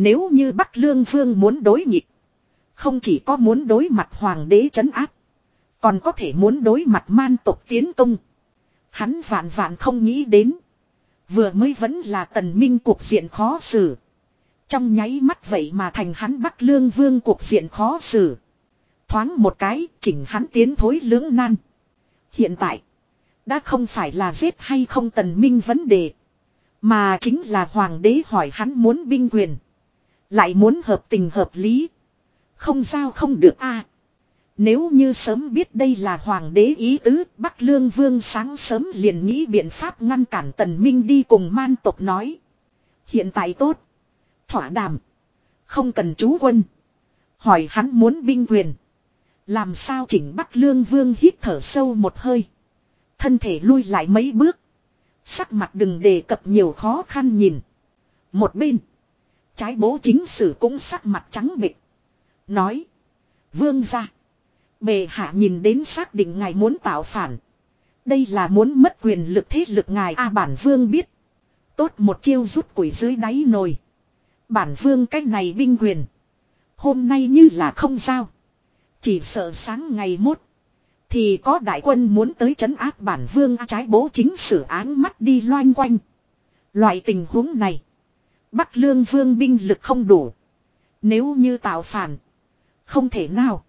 Nếu như Bắc Lương Vương muốn đối nghịch. Không chỉ có muốn đối mặt hoàng đế trấn áp. Còn có thể muốn đối mặt man tộc tiến công. Hắn vạn vạn không nghĩ đến. Vừa mới vẫn là tần minh cuộc diện khó xử. Trong nháy mắt vậy mà thành hắn Bắc Lương Vương cuộc diện khó xử. Thoáng một cái, chỉnh hắn tiến thối lưỡng nan. Hiện tại, đã không phải là giết hay không tần minh vấn đề. Mà chính là hoàng đế hỏi hắn muốn binh quyền. Lại muốn hợp tình hợp lý. Không sao không được a. Nếu như sớm biết đây là hoàng đế ý tứ, Bắc Lương Vương sáng sớm liền nghĩ biện pháp ngăn cản Tần Minh đi cùng man tộc nói. Hiện tại tốt. Thỏa đàm. Không cần chú quân. Hỏi hắn muốn binh quyền. Làm sao chỉnh Bắc Lương Vương hít thở sâu một hơi. Thân thể lui lại mấy bước. Sắc mặt đừng đề cập nhiều khó khăn nhìn. Một bên. Trái bố chính sử cũng sắc mặt trắng bịch. Nói. Vương ra. Bề hạ nhìn đến xác định ngài muốn tạo phản. Đây là muốn mất quyền lực thế lực ngài A bản vương biết. Tốt một chiêu rút quỷ dưới đáy nồi. Bản vương cách này binh quyền. Hôm nay như là không sao Chỉ sợ sáng ngày mốt. Thì có đại quân muốn tới trấn áp bản vương trái bố chính sử án mắt đi loanh quanh. Loại tình huống này. Bắc lương vương binh lực không đủ. Nếu như tạo phản. Không thể nào.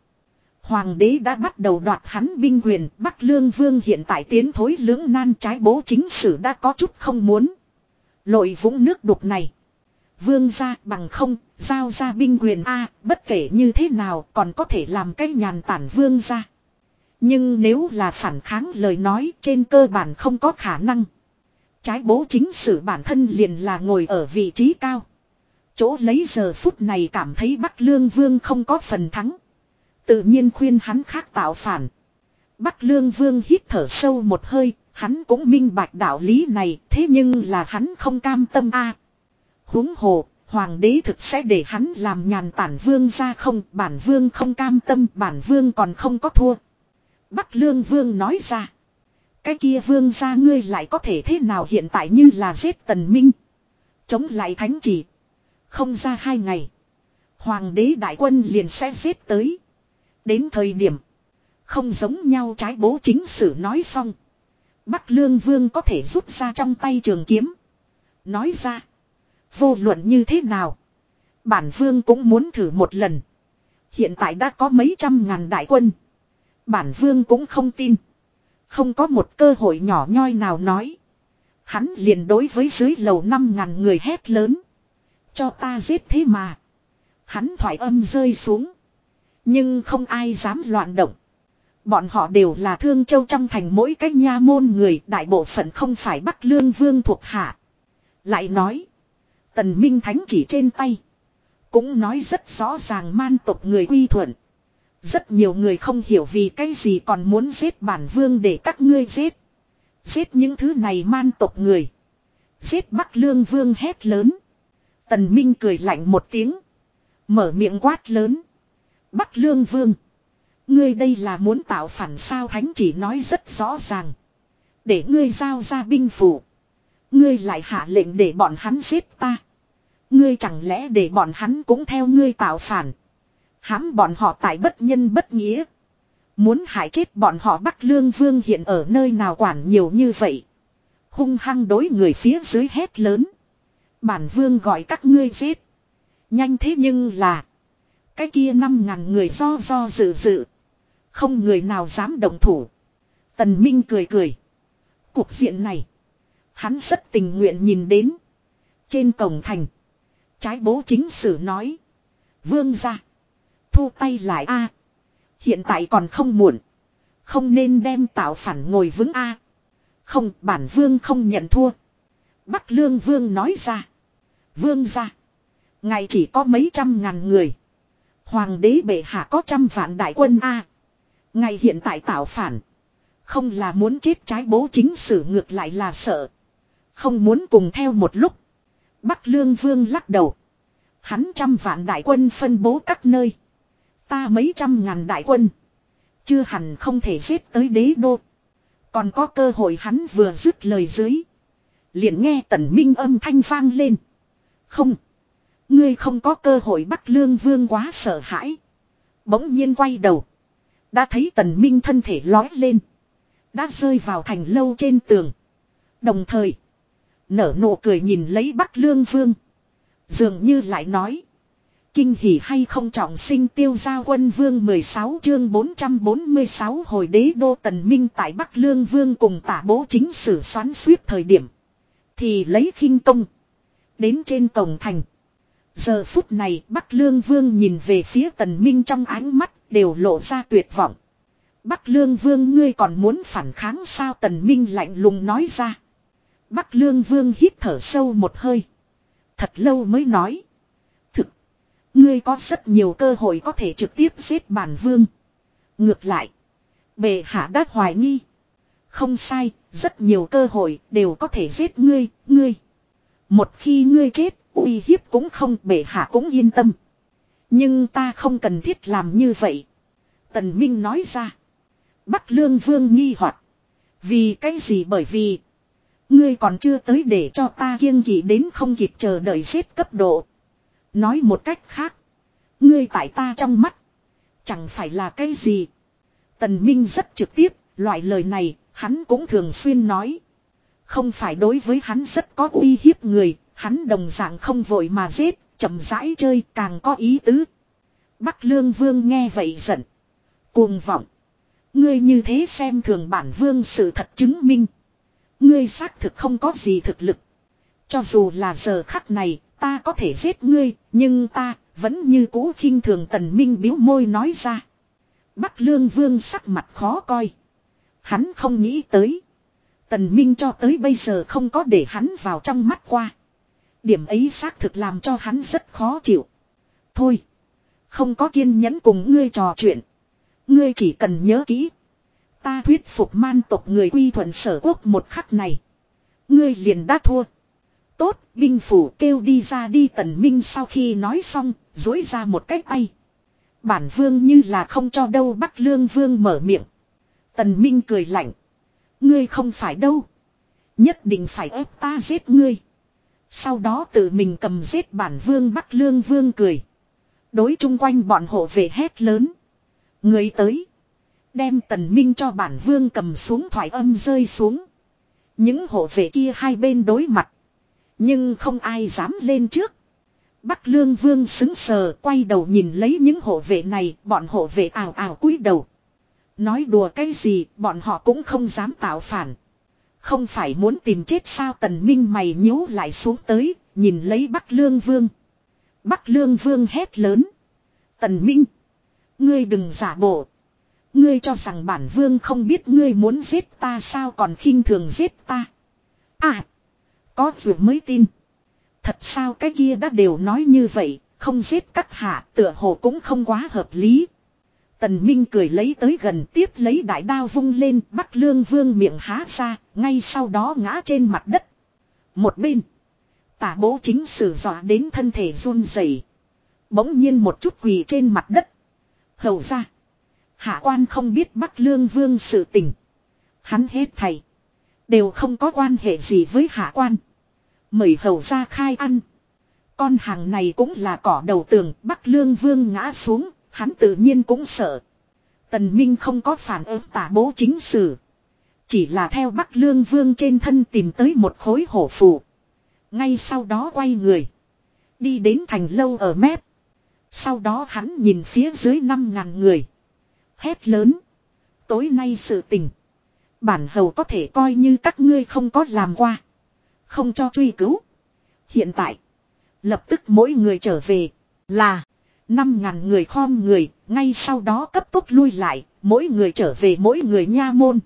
Hoàng đế đã bắt đầu đoạt hắn binh quyền. Bắc lương vương hiện tại tiến thối lưỡng nan trái bố chính sử đã có chút không muốn. Lội vũng nước đục này. Vương ra bằng không, giao ra binh quyền A, bất kể như thế nào còn có thể làm cái nhàn tản vương ra. Nhưng nếu là phản kháng lời nói trên cơ bản không có khả năng. Trái bố chính sử bản thân liền là ngồi ở vị trí cao. Chỗ lấy giờ phút này cảm thấy Bắc Lương Vương không có phần thắng. Tự nhiên khuyên hắn khác tạo phản. Bắc Lương Vương hít thở sâu một hơi, hắn cũng minh bạch đạo lý này, thế nhưng là hắn không cam tâm a. À, huống hồ, hoàng đế thực sẽ để hắn làm nhàn tản vương ra không, bản vương không cam tâm, bản vương còn không có thua. Bắc Lương Vương nói ra. Cái kia vương gia ngươi lại có thể thế nào hiện tại như là giết tần minh. Chống lại thánh chỉ. Không ra hai ngày. Hoàng đế đại quân liền sẽ giết tới. Đến thời điểm. Không giống nhau trái bố chính sử nói xong. Bắc Lương Vương có thể rút ra trong tay trường kiếm. Nói ra. Vô luận như thế nào. Bản Vương cũng muốn thử một lần. Hiện tại đã có mấy trăm ngàn đại quân. Bản Vương cũng không tin. Không có một cơ hội nhỏ nhoi nào nói. Hắn liền đối với dưới lầu năm ngàn người hét lớn. Cho ta giết thế mà. Hắn thoải âm rơi xuống. Nhưng không ai dám loạn động. Bọn họ đều là thương châu trong thành mỗi cách nha môn người, đại bộ phận không phải Bắc Lương Vương thuộc hạ. Lại nói. Tần Minh Thánh chỉ trên tay. Cũng nói rất rõ ràng man tộc người quy thuận. Rất nhiều người không hiểu vì cái gì còn muốn giết bản vương để các ngươi giết. Giết những thứ này man tộc người. Giết Bắc Lương Vương hét lớn. Tần Minh cười lạnh một tiếng. Mở miệng quát lớn. Bắc Lương Vương. Ngươi đây là muốn tạo phản sao thánh chỉ nói rất rõ ràng. Để ngươi giao ra binh phủ. Ngươi lại hạ lệnh để bọn hắn giết ta. Ngươi chẳng lẽ để bọn hắn cũng theo ngươi tạo phản. Hãm bọn họ tại bất nhân bất nghĩa. Muốn hại chết bọn họ Bắc Lương Vương hiện ở nơi nào quản nhiều như vậy. Hung hăng đối người phía dưới hét lớn. Bản vương gọi các ngươi giết. Nhanh thế nhưng là. Cái kia năm ngàn người do do dự dự. Không người nào dám động thủ. Tần Minh cười cười. Cuộc diện này. Hắn rất tình nguyện nhìn đến. Trên cổng thành. Trái bố chính sử nói. Vương ra. Thu tay lại a Hiện tại còn không muộn. Không nên đem tạo phản ngồi vững a Không, bản vương không nhận thua. Bắc lương vương nói ra. Vương ra. Ngày chỉ có mấy trăm ngàn người. Hoàng đế bệ hạ có trăm vạn đại quân A. Ngày hiện tại tạo phản. Không là muốn chết trái bố chính sử ngược lại là sợ. Không muốn cùng theo một lúc. Bắc Lương Vương lắc đầu. Hắn trăm vạn đại quân phân bố các nơi. Ta mấy trăm ngàn đại quân. Chưa hẳn không thể giết tới đế đô. Còn có cơ hội hắn vừa dứt lời dưới. liền nghe tần minh âm thanh vang lên. Không. Ngươi không có cơ hội bắt lương vương quá sợ hãi. Bỗng nhiên quay đầu. Đã thấy tần minh thân thể lói lên. Đã rơi vào thành lâu trên tường. Đồng thời. Nở nụ cười nhìn lấy bắc lương vương. Dường như lại nói. Kinh hỉ hay không trọng sinh tiêu gia quân vương 16 chương 446 hồi đế đô tần minh tại Bắc Lương Vương cùng tả bố chính sử xoắn suýt thời điểm. Thì lấy khinh công. Đến trên cổng thành. Giờ phút này Bắc Lương Vương nhìn về phía tần minh trong ánh mắt đều lộ ra tuyệt vọng. Bắc Lương Vương ngươi còn muốn phản kháng sao tần minh lạnh lùng nói ra. Bắc Lương Vương hít thở sâu một hơi. Thật lâu mới nói. Ngươi có rất nhiều cơ hội có thể trực tiếp giết bản vương. Ngược lại. Bệ hạ đã hoài nghi. Không sai, rất nhiều cơ hội đều có thể giết ngươi, ngươi. Một khi ngươi chết, uy hiếp cũng không bệ hạ cũng yên tâm. Nhưng ta không cần thiết làm như vậy. Tần Minh nói ra. Bắc Lương Vương nghi hoặc Vì cái gì bởi vì. Ngươi còn chưa tới để cho ta kiêng kỵ đến không kịp chờ đợi xếp cấp độ. Nói một cách khác. Ngươi tại ta trong mắt. Chẳng phải là cái gì. Tần Minh rất trực tiếp. Loại lời này hắn cũng thường xuyên nói. Không phải đối với hắn rất có uy hiếp người. Hắn đồng dạng không vội mà giết. chậm rãi chơi càng có ý tứ. Bắc Lương Vương nghe vậy giận. Cuồng vọng. Ngươi như thế xem thường bản vương sự thật chứng minh. Ngươi xác thực không có gì thực lực. Cho dù là giờ khắc này, ta có thể giết ngươi, nhưng ta vẫn như cũ khinh thường tần minh biếu môi nói ra. Bắc lương vương sắc mặt khó coi. Hắn không nghĩ tới. Tần minh cho tới bây giờ không có để hắn vào trong mắt qua. Điểm ấy xác thực làm cho hắn rất khó chịu. Thôi. Không có kiên nhẫn cùng ngươi trò chuyện. Ngươi chỉ cần nhớ kỹ. Ta thuyết phục man tộc người quy thuận sở quốc một khắc này. Ngươi liền đã thua. Tốt, binh phủ kêu đi ra đi tần minh sau khi nói xong, dối ra một cái tay. Bản vương như là không cho đâu bắt lương vương mở miệng. Tần minh cười lạnh. Ngươi không phải đâu. Nhất định phải ép ta giết ngươi. Sau đó tự mình cầm giết bản vương bắt lương vương cười. Đối chung quanh bọn hộ vệ hét lớn. Người tới. Đem tần minh cho bản vương cầm xuống thoải âm rơi xuống. Những hộ vệ kia hai bên đối mặt. Nhưng không ai dám lên trước. Bắc lương vương xứng sờ, quay đầu nhìn lấy những hộ vệ này. Bọn hộ vệ ảo ảo cúi đầu. Nói đùa cái gì, bọn họ cũng không dám tạo phản. Không phải muốn tìm chết sao tần minh mày nhíu lại xuống tới. Nhìn lấy Bắc lương vương. Bắc lương vương hét lớn. Tần minh. Ngươi đừng giả bộ. Ngươi cho rằng bản vương không biết ngươi muốn giết ta sao còn khinh thường giết ta. À. Có vừa mới tin. Thật sao cái kia đã đều nói như vậy. Không giết các hạ tựa hồ cũng không quá hợp lý. Tần Minh cười lấy tới gần tiếp lấy đại đao vung lên bắt lương vương miệng há ra. Ngay sau đó ngã trên mặt đất. Một bên. Tả bố chính sử dọa đến thân thể run rẩy, Bỗng nhiên một chút quỳ trên mặt đất. Hầu ra. Hạ quan không biết bắt Lương Vương sự tình. Hắn hết thầy. Đều không có quan hệ gì với hạ quan. Mời hầu ra khai ăn. Con hàng này cũng là cỏ đầu tường. Bắc Lương Vương ngã xuống. Hắn tự nhiên cũng sợ. Tần Minh không có phản ứng tả bố chính sử. Chỉ là theo Bắc Lương Vương trên thân tìm tới một khối hổ phù. Ngay sau đó quay người. Đi đến thành lâu ở mép. Sau đó hắn nhìn phía dưới năm ngàn người. Hét lớn. Tối nay sự tình. Bản hầu có thể coi như các ngươi không có làm qua. Không cho truy cứu. Hiện tại. Lập tức mỗi người trở về. Là. Năm ngàn người khom người. Ngay sau đó cấp tốc lui lại. Mỗi người trở về mỗi người nha môn.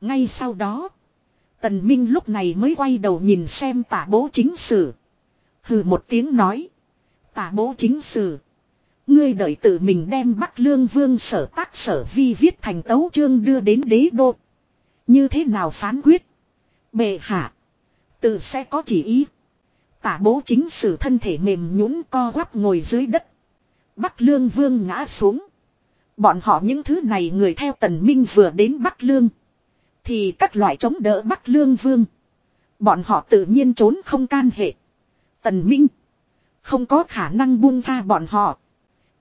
Ngay sau đó. Tần Minh lúc này mới quay đầu nhìn xem tả bố chính sử. Hừ một tiếng nói. Tả bố chính sử. Ngươi đợi tự mình đem Bắc Lương Vương sở tác sở vi viết thành tấu chương đưa đến đế đô. Như thế nào phán quyết? Bệ hạ. Tự sẽ có chỉ ý. Tả bố chính sử thân thể mềm nhũn co quắp ngồi dưới đất. Bắc Lương Vương ngã xuống. Bọn họ những thứ này người theo tần minh vừa đến Bắc Lương. Thì các loại chống đỡ Bắc Lương Vương. Bọn họ tự nhiên trốn không can hệ. Tần Minh. Không có khả năng buông tha bọn họ.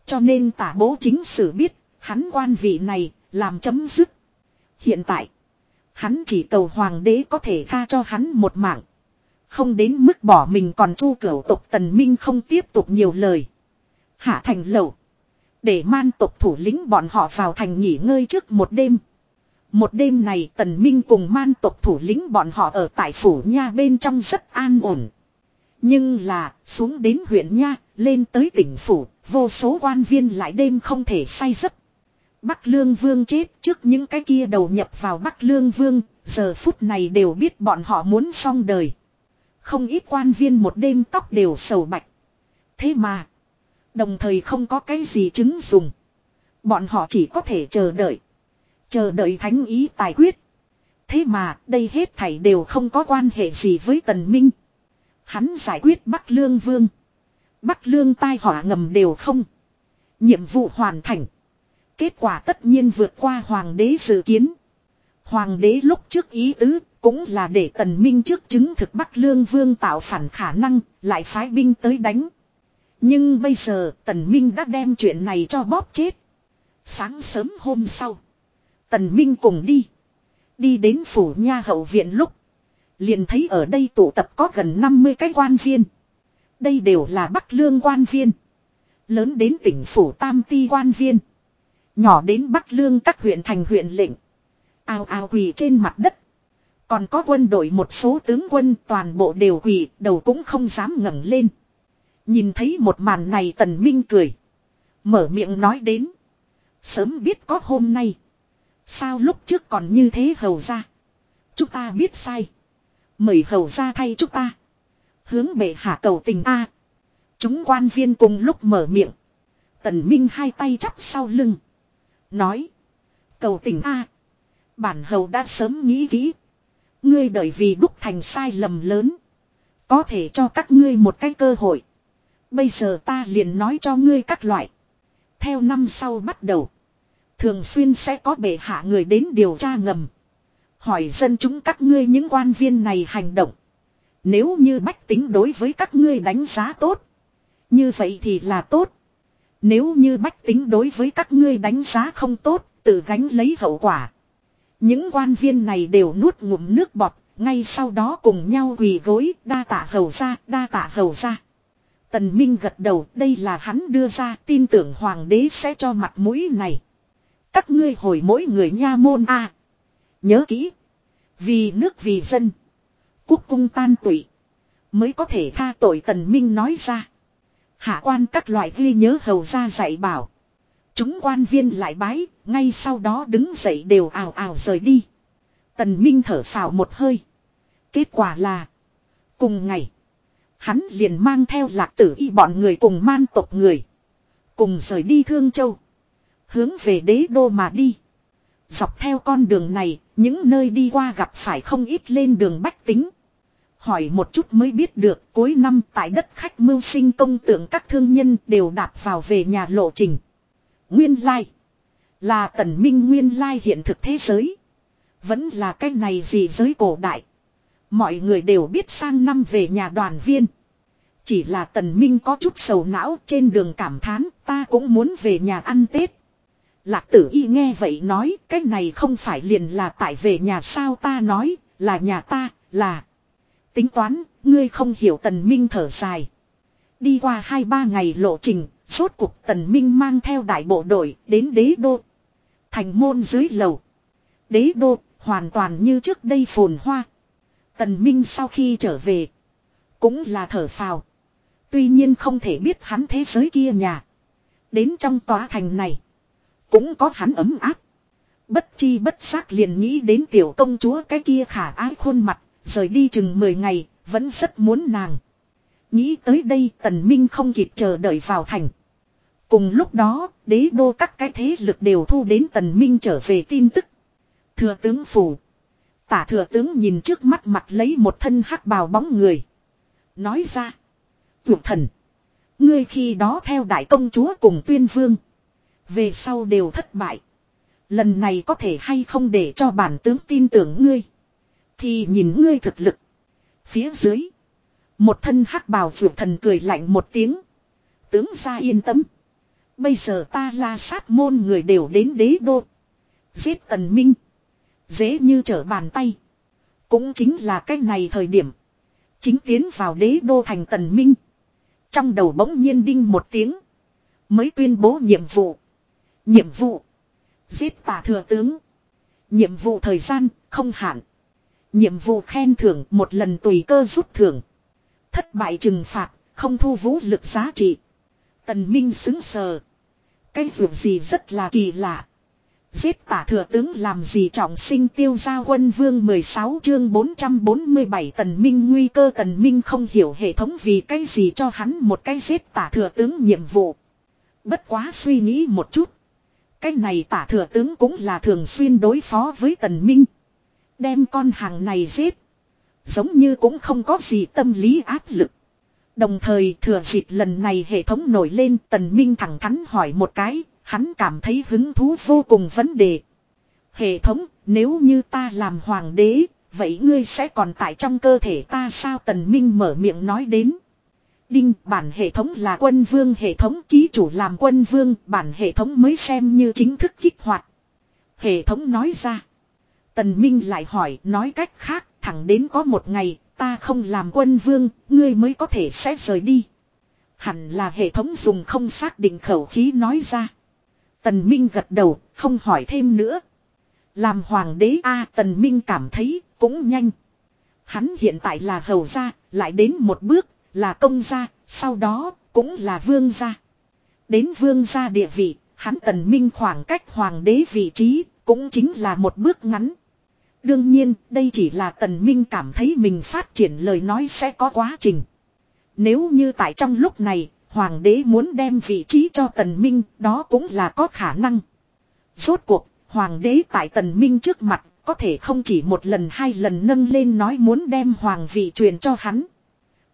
Cho nên tả bố chính sử biết, hắn quan vị này, làm chấm dứt. Hiện tại, hắn chỉ cầu hoàng đế có thể tha cho hắn một mạng. Không đến mức bỏ mình còn chu cửu tộc tần minh không tiếp tục nhiều lời. Hạ thành lầu. Để man tộc thủ lĩnh bọn họ vào thành nghỉ ngơi trước một đêm. Một đêm này tần minh cùng man tộc thủ lĩnh bọn họ ở tại phủ nha bên trong rất an ổn. Nhưng là xuống đến huyện nha, lên tới tỉnh phủ, vô số quan viên lại đêm không thể say giấc. Bắc Lương Vương chết trước những cái kia đầu nhập vào Bắc Lương Vương, giờ phút này đều biết bọn họ muốn xong đời. Không ít quan viên một đêm tóc đều sầu bạch. Thế mà, đồng thời không có cái gì chứng dùng. Bọn họ chỉ có thể chờ đợi. Chờ đợi thánh ý tài quyết. Thế mà, đây hết thảy đều không có quan hệ gì với Tần Minh. Hắn giải quyết Bắc Lương Vương. Bắc Lương tai họa ngầm đều không. Nhiệm vụ hoàn thành. Kết quả tất nhiên vượt qua Hoàng đế dự kiến. Hoàng đế lúc trước ý tứ cũng là để tần minh trước chứng thực Bắc Lương Vương tạo phản khả năng, lại phái binh tới đánh. Nhưng bây giờ tần minh đã đem chuyện này cho bóp chết. Sáng sớm hôm sau, tần minh cùng đi. Đi đến phủ nha hậu viện lúc. Liền thấy ở đây tụ tập có gần 50 cái quan viên. Đây đều là Bắc Lương quan viên. Lớn đến tỉnh phủ Tam Ti quan viên. Nhỏ đến Bắc Lương các huyện thành huyện lệnh. Ao ao quỳ trên mặt đất. Còn có quân đội một số tướng quân toàn bộ đều quỳ, đầu cũng không dám ngẩng lên. Nhìn thấy một màn này tần minh cười. Mở miệng nói đến. Sớm biết có hôm nay. Sao lúc trước còn như thế hầu ra. Chúng ta biết sai. Mời hầu ra thay chúng ta. Hướng bệ hạ cầu tình A. Chúng quan viên cùng lúc mở miệng. Tần Minh hai tay chắp sau lưng. Nói. Cầu tình A. Bản hầu đã sớm nghĩ kỹ. Ngươi đợi vì đúc thành sai lầm lớn. Có thể cho các ngươi một cái cơ hội. Bây giờ ta liền nói cho ngươi các loại. Theo năm sau bắt đầu. Thường xuyên sẽ có bệ hạ người đến điều tra ngầm. Hỏi dân chúng các ngươi những quan viên này hành động. Nếu như bách tính đối với các ngươi đánh giá tốt. Như vậy thì là tốt. Nếu như bách tính đối với các ngươi đánh giá không tốt, tự gánh lấy hậu quả. Những quan viên này đều nuốt ngụm nước bọt, ngay sau đó cùng nhau quỳ gối, đa tạ hầu ra, đa tạ hầu ra. Tần Minh gật đầu, đây là hắn đưa ra, tin tưởng hoàng đế sẽ cho mặt mũi này. Các ngươi hồi mỗi người nha môn a Nhớ kỹ. Vì nước vì dân. Quốc cung tan tụy. Mới có thể tha tội tần minh nói ra. Hạ quan các loại ghi nhớ hầu ra dạy bảo. Chúng quan viên lại bái, ngay sau đó đứng dậy đều ào ào rời đi. Tần Minh thở phào một hơi. Kết quả là. Cùng ngày. Hắn liền mang theo lạc tử y bọn người cùng man tộc người. Cùng rời đi Thương Châu. Hướng về đế đô mà đi. Dọc theo con đường này, những nơi đi qua gặp phải không ít lên đường bách tính. Hỏi một chút mới biết được cuối năm tại đất khách mưu sinh công tượng các thương nhân đều đạp vào về nhà lộ trình. Nguyên lai. Là tần minh nguyên lai hiện thực thế giới. Vẫn là cái này gì giới cổ đại. Mọi người đều biết sang năm về nhà đoàn viên. Chỉ là tần minh có chút sầu não trên đường cảm thán, ta cũng muốn về nhà ăn Tết. Lạc tử y nghe vậy nói, cái này không phải liền là tại về nhà sao ta nói, là nhà ta, là. Tính toán, ngươi không hiểu tần minh thở dài. Đi qua hai ba ngày lộ trình Rốt cuộc tần minh mang theo đại bộ đội đến đế đô. Thành môn dưới lầu. Đế đô hoàn toàn như trước đây phồn hoa. Tần minh sau khi trở về. Cũng là thở phào. Tuy nhiên không thể biết hắn thế giới kia nhà. Đến trong tòa thành này. Cũng có hắn ấm áp. Bất chi bất giác liền nghĩ đến tiểu công chúa cái kia khả ái khuôn mặt. Rời đi chừng 10 ngày. Vẫn rất muốn nàng. Nghĩ tới đây tần minh không kịp chờ đợi vào thành. Cùng lúc đó, đế đô các cái thế lực đều thu đến tần minh trở về tin tức. Thừa tướng phủ. Tả thừa tướng nhìn trước mắt mặt lấy một thân hắc bào bóng người. Nói ra. Vượt thần. Ngươi khi đó theo đại công chúa cùng tuyên vương. Về sau đều thất bại. Lần này có thể hay không để cho bản tướng tin tưởng ngươi. Thì nhìn ngươi thực lực. Phía dưới. Một thân hắc bào vượt thần cười lạnh một tiếng. Tướng ra yên tâm. Bây giờ ta la sát môn người đều đến đế đô. Giết tần minh. Dễ như trở bàn tay. Cũng chính là cái này thời điểm. Chính tiến vào đế đô thành tần minh. Trong đầu bỗng nhiên đinh một tiếng. Mới tuyên bố nhiệm vụ. Nhiệm vụ. Giết tà thừa tướng. Nhiệm vụ thời gian không hạn. Nhiệm vụ khen thưởng một lần tùy cơ rút thưởng. Thất bại trừng phạt, không thu vũ lực giá trị. Tần Minh xứng sờ. Cái việc gì rất là kỳ lạ. Giết tả thừa tướng làm gì trọng sinh tiêu gia quân vương 16 chương 447 tần minh nguy cơ tần minh không hiểu hệ thống vì cái gì cho hắn một cái giết tả thừa tướng nhiệm vụ. Bất quá suy nghĩ một chút. Cái này tả thừa tướng cũng là thường xuyên đối phó với tần minh. Đem con hàng này giết. Giống như cũng không có gì tâm lý áp lực. Đồng thời thừa dịp lần này hệ thống nổi lên tần minh thẳng thắn hỏi một cái, hắn cảm thấy hứng thú vô cùng vấn đề. Hệ thống, nếu như ta làm hoàng đế, vậy ngươi sẽ còn tại trong cơ thể ta sao tần minh mở miệng nói đến. Đinh, bản hệ thống là quân vương hệ thống ký chủ làm quân vương, bản hệ thống mới xem như chính thức kích hoạt. Hệ thống nói ra. Tần Minh lại hỏi, nói cách khác, thẳng đến có một ngày, ta không làm quân vương, ngươi mới có thể sẽ rời đi. Hẳn là hệ thống dùng không xác định khẩu khí nói ra. Tần Minh gật đầu, không hỏi thêm nữa. Làm hoàng đế A Tần Minh cảm thấy cũng nhanh. Hắn hiện tại là hầu gia, lại đến một bước, là công gia, sau đó cũng là vương gia. Đến vương gia địa vị, hắn Tần Minh khoảng cách hoàng đế vị trí, cũng chính là một bước ngắn. Đương nhiên, đây chỉ là tần minh cảm thấy mình phát triển lời nói sẽ có quá trình. Nếu như tại trong lúc này, hoàng đế muốn đem vị trí cho tần minh, đó cũng là có khả năng. Rốt cuộc, hoàng đế tại tần minh trước mặt, có thể không chỉ một lần hai lần nâng lên nói muốn đem hoàng vị truyền cho hắn.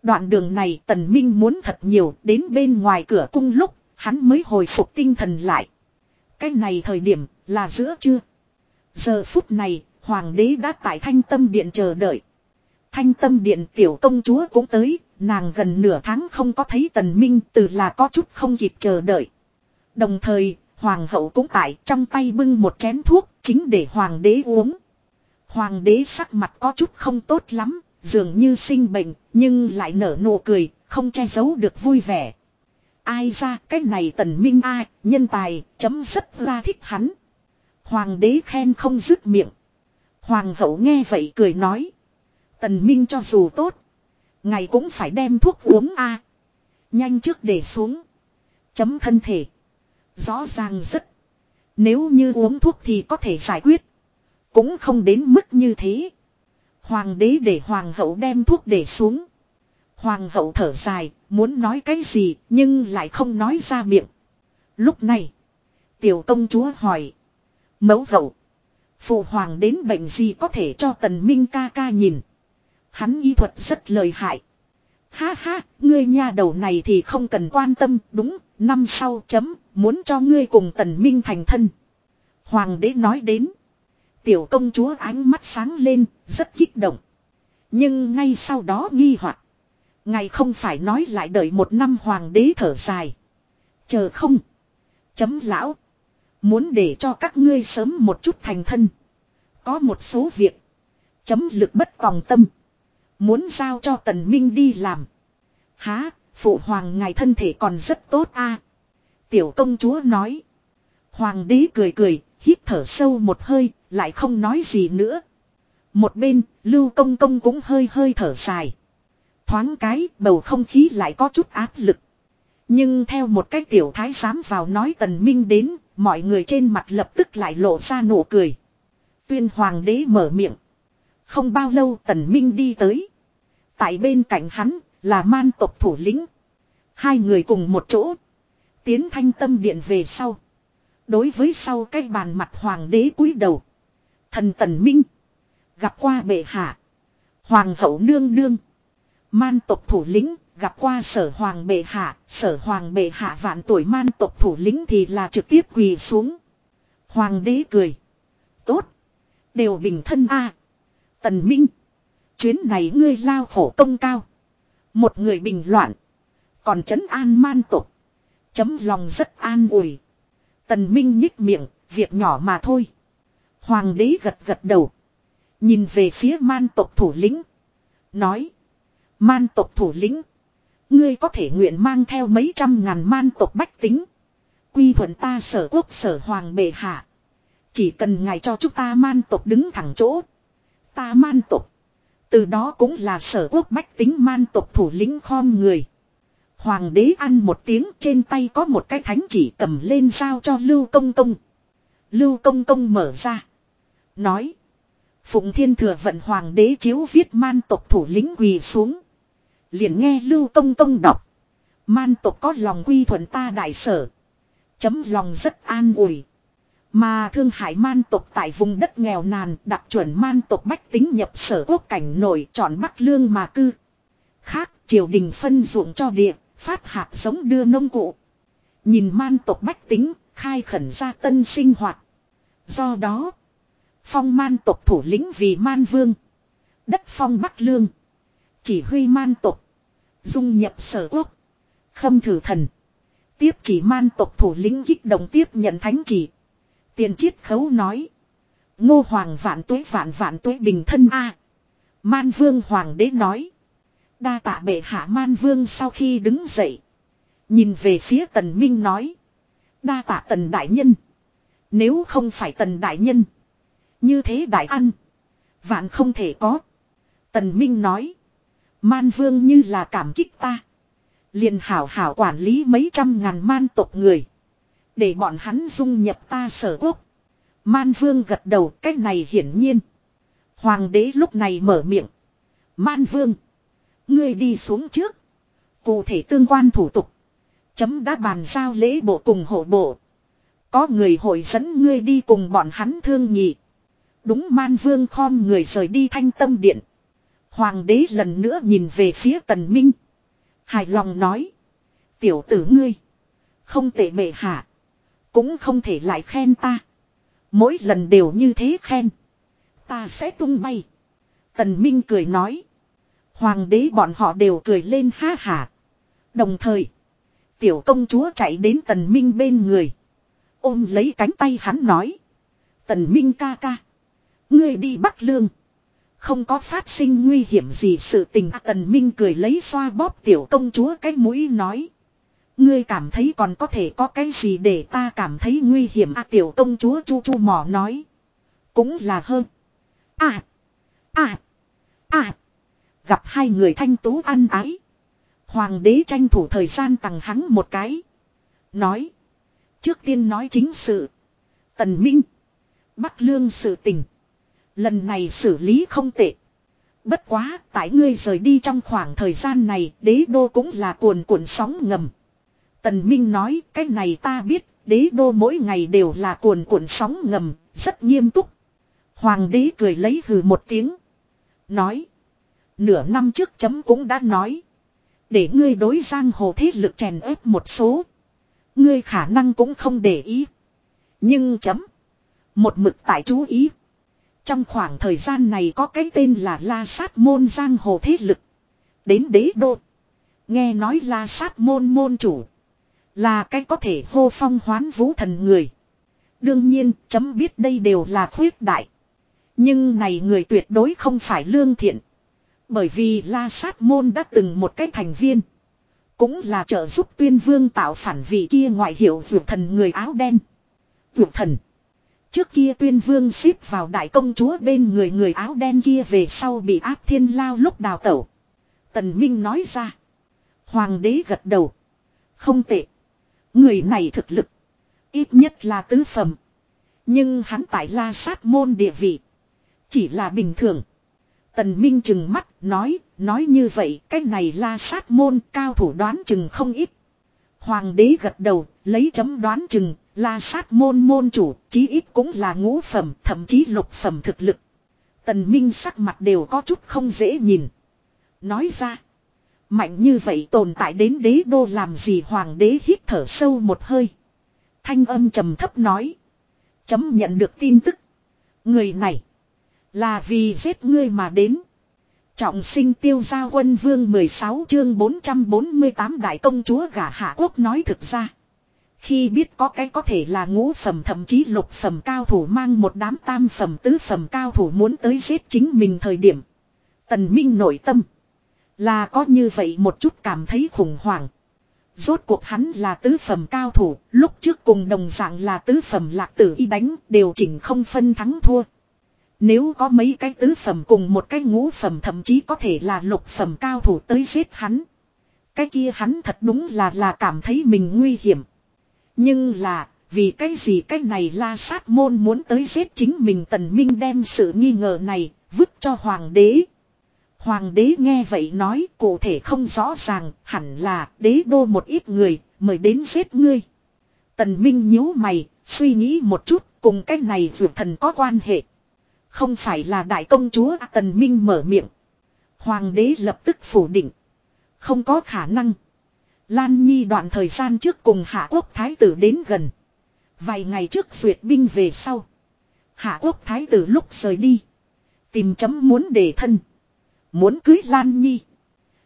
Đoạn đường này tần minh muốn thật nhiều, đến bên ngoài cửa cung lúc, hắn mới hồi phục tinh thần lại. Cái này thời điểm, là giữa trưa. Giờ phút này, hoàng đế đã tại thanh tâm điện chờ đợi. Thanh tâm điện tiểu công chúa cũng tới, nàng gần nửa tháng không có thấy tần minh từ là có chút không kịp chờ đợi. Đồng thời, hoàng hậu cũng tại trong tay bưng một chén thuốc, chính để hoàng đế uống. Hoàng đế sắc mặt có chút không tốt lắm, dường như sinh bệnh, nhưng lại nở nụ cười, không che giấu được vui vẻ. Ai ra cái này tần minh ai, nhân tài, chấm rất ra thích hắn. Hoàng đế khen không dứt miệng. Hoàng hậu nghe vậy cười nói. Tần minh cho dù tốt. Ngày cũng phải đem thuốc uống a Nhanh trước để xuống. Chấm thân thể. Rõ ràng rất. Nếu như uống thuốc thì có thể giải quyết. Cũng không đến mức như thế. Hoàng đế để hoàng hậu đem thuốc để xuống. Hoàng hậu thở dài, muốn nói cái gì, nhưng lại không nói ra miệng. Lúc này, tiểu công chúa hỏi. Mẫu hậu, phụ hoàng đến bệnh gì có thể cho tần minh ca ca nhìn. Hắn y thuật rất lợi hại. Ha ha, ngươi nha đầu này thì không cần quan tâm, đúng, năm sau chấm, muốn cho ngươi cùng tần minh thành thân. Hoàng đế nói đến. Tiểu công chúa ánh mắt sáng lên, rất kích động. Nhưng ngay sau đó nghi hoặc Ngày không phải nói lại đợi một năm hoàng đế thở dài. Chờ không. Chấm lão. Muốn để cho các ngươi sớm một chút thành thân. Có một số việc. Chấm lực bất tòng tâm. Muốn giao cho tần minh đi làm. Há, phụ hoàng ngài thân thể còn rất tốt a. Tiểu công chúa nói. Hoàng đế cười cười, hít thở sâu một hơi, lại không nói gì nữa. Một bên, lưu công công cũng hơi hơi thở dài. Thoáng cái, bầu không khí lại có chút áp lực. Nhưng theo một cách tiểu thái giám vào nói tần minh đến, mọi người trên mặt lập tức lại lộ ra nụ cười. Tuyên hoàng đế mở miệng. Không bao lâu tần minh đi tới. Tại bên cạnh hắn, là man tộc thủ lĩnh. Hai người cùng một chỗ. Tiến thanh tâm điện về sau. Đối với sau cái bàn mặt hoàng đế cúi đầu. Thần tần minh. Gặp qua bệ hạ. Hoàng hậu nương nương. Man tộc thủ lĩnh gặp qua sở hoàng bệ hạ. Sở hoàng bệ hạ vạn tuổi man tộc thủ lĩnh thì là trực tiếp quỳ xuống. Hoàng đế cười. Tốt. Đều bình thân a Tần Minh. Chuyến này ngươi lao khổ công cao. Một người bình loạn. Còn chấn an man tộc, Chấm lòng rất an ủi. Tần Minh nhích miệng, việc nhỏ mà thôi. Hoàng đế gật gật đầu. Nhìn về phía man tộc thủ lĩnh. Nói. Man tộc thủ lĩnh. Ngươi có thể nguyện mang theo mấy trăm ngàn man tộc bách tính. Quy thuận ta sở quốc sở hoàng bệ hạ. Chỉ cần ngài cho chúng ta man tộc đứng thẳng chỗ. Ta man tộc. Từ đó cũng là sở quốc bách tính man tộc thủ lĩnh khom người. Hoàng đế ăn một tiếng trên tay có một cái thánh chỉ cầm lên giao cho Lưu Công Công. Lưu Công Công mở ra. Nói. Phụng Thiên Thừa vận Hoàng đế chiếu viết man tộc thủ lĩnh quỳ xuống. Liền nghe Lưu Công Công đọc. Man tộc có lòng quy thuận ta đại sở. Chấm lòng rất an ủi. Mà thương hải man tộc tại vùng đất nghèo nàn đặc chuẩn man tộc bách tính nhập sở quốc cảnh nổi chọn Bắc Lương mà cư. Khác triều đình phân ruộng cho địa, phát hạt giống đưa nông cụ. Nhìn man tộc bách tính, khai khẩn ra tân sinh hoạt. Do đó, phong man tộc thủ lĩnh vì man vương. Đất phong Bắc Lương. Chỉ huy man tộc. Dung nhập sở quốc. Khâm thử thần. Tiếp chỉ man tộc thủ lĩnh kích động tiếp nhận thánh chỉ. Tiền chiết khấu nói. Ngô hoàng vạn tuế vạn vạn tuế bình thân a. Man vương hoàng đế nói. Đa tạ bệ hạ man vương sau khi đứng dậy. Nhìn về phía tần minh nói. Đa tạ tần đại nhân. Nếu không phải tần đại nhân. Như thế đại ăn. Vạn không thể có. Tần minh nói. Man vương như là cảm kích ta. liền hảo hảo quản lý mấy trăm ngàn man tộc người. Để bọn hắn dung nhập ta sở quốc. Man vương gật đầu cách này hiển nhiên. Hoàng đế lúc này mở miệng. Man vương. Ngươi đi xuống trước. Cụ thể tương quan thủ tục. Chấm đã bàn giao lễ bộ cùng hộ bộ. Có người hội dẫn ngươi đi cùng bọn hắn thương nhị. Đúng, man vương khom người rời đi thanh tâm điện. Hoàng đế lần nữa nhìn về phía tần minh. Hài lòng nói. Tiểu tử ngươi. Không tệ bệ hạ. Cũng không thể lại khen ta. Mỗi lần đều như thế khen. Ta sẽ tung bay. Tần Minh cười nói. Hoàng đế bọn họ đều cười lên ha hả. Đồng thời. Tiểu công chúa chạy đến tần Minh bên người. Ôm lấy cánh tay hắn nói. Tần Minh ca ca. Ngươi đi bắt lương. Không có phát sinh nguy hiểm gì, sự tình Tần Minh cười lấy xoa bóp tiểu công chúa cái mũi nói. Ngươi cảm thấy còn có thể có cái gì để ta cảm thấy nguy hiểm à tiểu công chúa chu chu mỏ nói. Cũng là hơn. À. À. À. Gặp hai người thanh tú ăn ái. Hoàng đế tranh thủ thời gian tặng hắn một cái. Nói. Trước tiên nói chính sự. Tần Minh. Bắc lương sự tình. Lần này xử lý không tệ. Bất quá, tại ngươi rời đi trong khoảng thời gian này, đế đô cũng là cuồn cuộn sóng ngầm. Tần Minh nói, cái này ta biết, đế đô mỗi ngày đều là cuồn cuộn sóng ngầm, rất nghiêm túc. Hoàng đế cười lấy hừ một tiếng. Nói. Nửa năm trước chấm cũng đã nói. Để ngươi đối giang hồ thế lực chèn ép một số. Ngươi khả năng cũng không để ý. Nhưng chấm. Một mực tại chú ý. Trong khoảng thời gian này có cái tên là La Sát Môn Giang Hồ Thế Lực. Đến đế đô. Nghe nói La Sát Môn Môn Chủ. Là cái có thể hô phong hoán vũ thần người. Đương nhiên, chấm biết đây đều là khuyết đại. Nhưng này người tuyệt đối không phải lương thiện. Bởi vì La Sát Môn đã từng một cái thành viên. Cũng là trợ giúp tuyên vương tạo phản vị kia ngoại hiệu vượt thần người áo đen. Vượt thần. Trước kia tuyên vương xếp vào đại công chúa bên người người áo đen kia về sau bị áp thiên lao lúc đào tẩu. Tần Minh nói ra. Hoàng đế gật đầu. Không tệ. Người này thực lực. Ít nhất là tứ phẩm. Nhưng hắn tại la sát môn địa vị. Chỉ là bình thường. Tần Minh chừng mắt, nói. Nói như vậy, cái này la sát môn cao thủ đoán chừng không ít. Hoàng đế gật đầu. Lấy chấm đoán chừng. La sát môn môn chủ. Chí ít cũng là ngũ phẩm. Thậm chí lục phẩm thực lực. Tần Minh sắc mặt đều có chút không dễ nhìn. Nói ra. Mạnh như vậy tồn tại đến đế đô làm gì hoàng đế hít thở sâu một hơi. Thanh âm trầm thấp nói. Chấm nhận được tin tức. Người này. Là vì giết ngươi mà đến. Trọng sinh tiêu gia quân vương 16 chương 448 đại công chúa gả hạ quốc nói thực ra. Khi biết có cái có thể là ngũ phẩm thậm chí lục phẩm cao thủ mang một đám tam phẩm tứ phẩm cao thủ muốn tới giết chính mình thời điểm. Tần Minh nội tâm. Là có như vậy một chút cảm thấy khủng hoảng. Rốt cuộc hắn là tứ phẩm cao thủ, lúc trước cùng đồng dạng là tứ phẩm lạc tử y đánh, đều chỉnh không phân thắng thua. Nếu có mấy cái tứ phẩm cùng một cái ngũ phẩm thậm chí có thể là lục phẩm cao thủ tới giết hắn. Cái kia hắn thật đúng là là cảm thấy mình nguy hiểm. Nhưng là, vì cái gì cái này la sát môn muốn tới giết chính mình tần minh đem sự nghi ngờ này, vứt cho hoàng đế. Hoàng đế nghe vậy nói cụ thể không rõ ràng, hẳn là đế đô một ít người, mời đến giết ngươi. Tần Minh nhíu mày, suy nghĩ một chút, cùng cái này vượt thần có quan hệ. Không phải là đại công chúa Tần Minh mở miệng. Hoàng đế lập tức phủ định. Không có khả năng. Lan Nhi đoạn thời gian trước cùng Hạ Quốc Thái tử đến gần. Vài ngày trước duyệt binh về sau. Hạ Quốc Thái tử lúc rời đi. Tìm chấm muốn để thân. Muốn cưới Lan Nhi.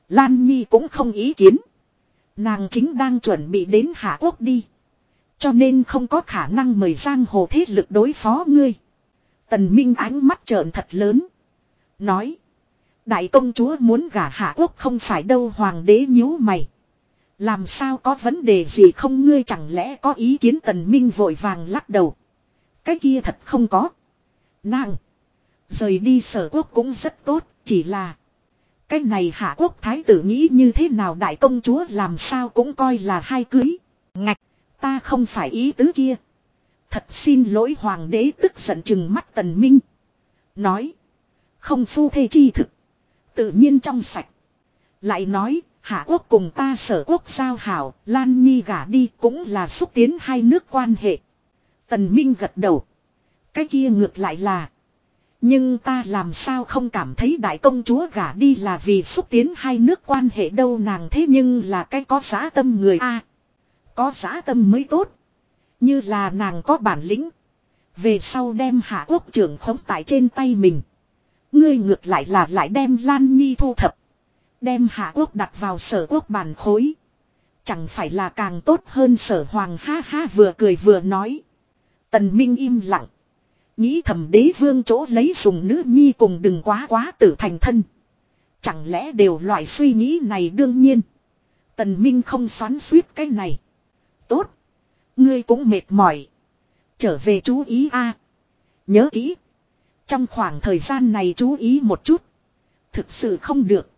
Lan Nhi cũng không ý kiến. Nàng chính đang chuẩn bị đến Hạ Quốc đi. Cho nên không có khả năng mời Giang Hồ thế lực đối phó ngươi. Tần Minh ánh mắt trợn thật lớn. Nói. Đại công chúa muốn gả Hạ Quốc không phải đâu, hoàng đế nhíu mày. Làm sao có vấn đề gì không ngươi chẳng lẽ có ý kiến tần minh vội vàng lắc đầu. Cái kia thật không có. Nàng. Rời đi sở quốc cũng rất tốt. Chỉ là. Cái này hạ quốc thái tử nghĩ như thế nào đại công chúa làm sao cũng coi là hai cưới. Ngạch. Ta không phải ý tứ kia. Thật xin lỗi hoàng đế tức giận chừng mắt tần minh. Nói. Không phu thê chi thực. Tự nhiên trong sạch. Lại nói. Hạ quốc cùng ta sở quốc giao hảo, Lan Nhi gả đi cũng là xúc tiến hai nước quan hệ. Tần Minh gật đầu. Cái kia ngược lại là. Nhưng ta làm sao không cảm thấy đại công chúa gả đi là vì xúc tiến hai nước quan hệ đâu nàng thế nhưng là cái có giá tâm người a Có giá tâm mới tốt. Như là nàng có bản lĩnh. Về sau đem hạ quốc trưởng khống tại trên tay mình. Ngươi ngược lại là lại đem Lan Nhi thu thập. Đem hạ quốc đặt vào sở quốc bản khối. Chẳng phải là càng tốt hơn sở hoàng ha ha vừa cười vừa nói. Tần Minh im lặng. Nghĩ thầm đế vương chỗ lấy dùng nữ nhi cùng đừng quá quá tử thành thân. Chẳng lẽ đều loại suy nghĩ này đương nhiên. Tần Minh không xoắn suýt cái này. Tốt. Ngươi cũng mệt mỏi. Trở về chú ý a. Nhớ kỹ. Trong khoảng thời gian này chú ý một chút. Thực sự không được.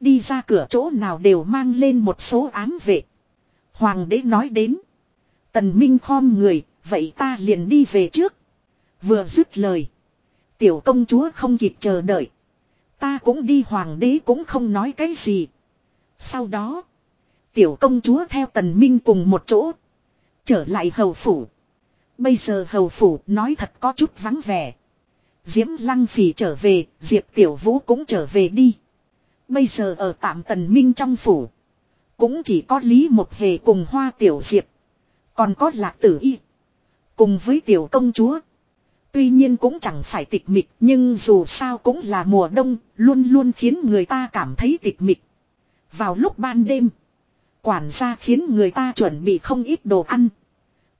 Đi ra cửa chỗ nào đều mang lên một số ám vệ. Hoàng đế nói đến. Tần Minh khom người, vậy ta liền đi về trước. Vừa dứt lời. Tiểu công chúa không kịp chờ đợi. Ta cũng đi hoàng đế cũng không nói cái gì. Sau đó. Tiểu công chúa theo tần minh cùng một chỗ. Trở lại hầu phủ. Bây giờ hầu phủ nói thật có chút vắng vẻ. Diễm lăng phỉ trở về, Diệp tiểu vũ cũng trở về đi. Bây giờ ở tạm tần minh trong phủ. Cũng chỉ có Lý một hề cùng hoa tiểu diệp. Còn có lạc tử y. Cùng với tiểu công chúa. Tuy nhiên cũng chẳng phải tịch mịch nhưng dù sao cũng là mùa đông, luôn luôn khiến người ta cảm thấy tịch mịch. Vào lúc ban đêm, quản gia khiến người ta chuẩn bị không ít đồ ăn.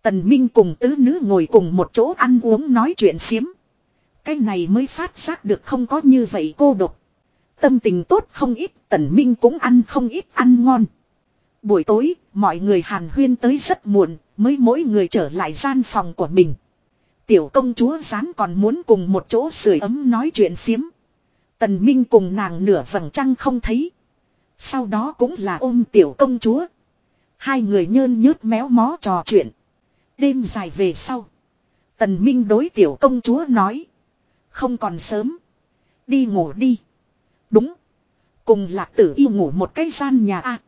Tần Minh cùng tứ nữ ngồi cùng một chỗ ăn uống nói chuyện phiếm. Cái này mới phát giác được không có như vậy cô độc. Tâm tình tốt không ít, Tần Minh cũng ăn không ít ăn ngon. Buổi tối, mọi người hàn huyên tới rất muộn, mới mỗi người trở lại gian phòng của mình. Tiểu công chúa rán còn muốn cùng một chỗ sưởi ấm nói chuyện phiếm. Tần Minh cùng nàng nửa vầng trăng không thấy. Sau đó cũng là ôm tiểu công chúa. Hai người nhơn nhớt méo mó trò chuyện. Đêm dài về sau. Tần Minh đối tiểu công chúa nói. Không còn sớm. Đi ngủ đi. Đúng. Cùng lạc tử yêu ngủ một cái gian nhà a.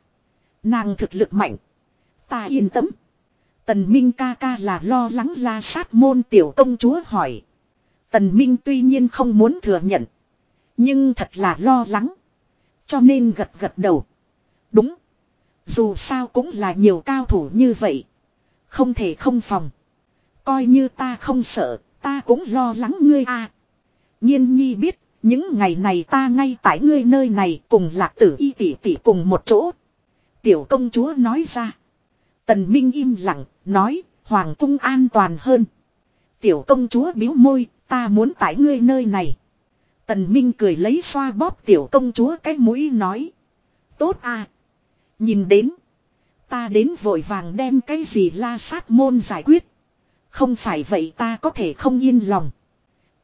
Nàng thực lực mạnh. Ta yên tâm. Tần Minh ca ca là lo lắng la sát môn tiểu công chúa hỏi. Tần Minh tuy nhiên không muốn thừa nhận. Nhưng thật là lo lắng. Cho nên gật gật đầu. Đúng. Dù sao cũng là nhiều cao thủ như vậy. Không thể không phòng. Coi như ta không sợ, ta cũng lo lắng ngươi a. À. Nhiên nhi biết, những ngày này ta ngay tại ngươi nơi này cùng lạc tử y tỷ tỷ cùng một chỗ. Tiểu công chúa nói ra. Tần Minh im lặng, nói, Hoàng cung an toàn hơn. Tiểu công chúa biếu môi, ta muốn tại ngươi nơi này. Tần Minh cười lấy xoa bóp tiểu công chúa cái mũi nói. Tốt à. Nhìn đến. Ta đến vội vàng đem cái gì la sát môn giải quyết. Không phải vậy ta có thể không yên lòng.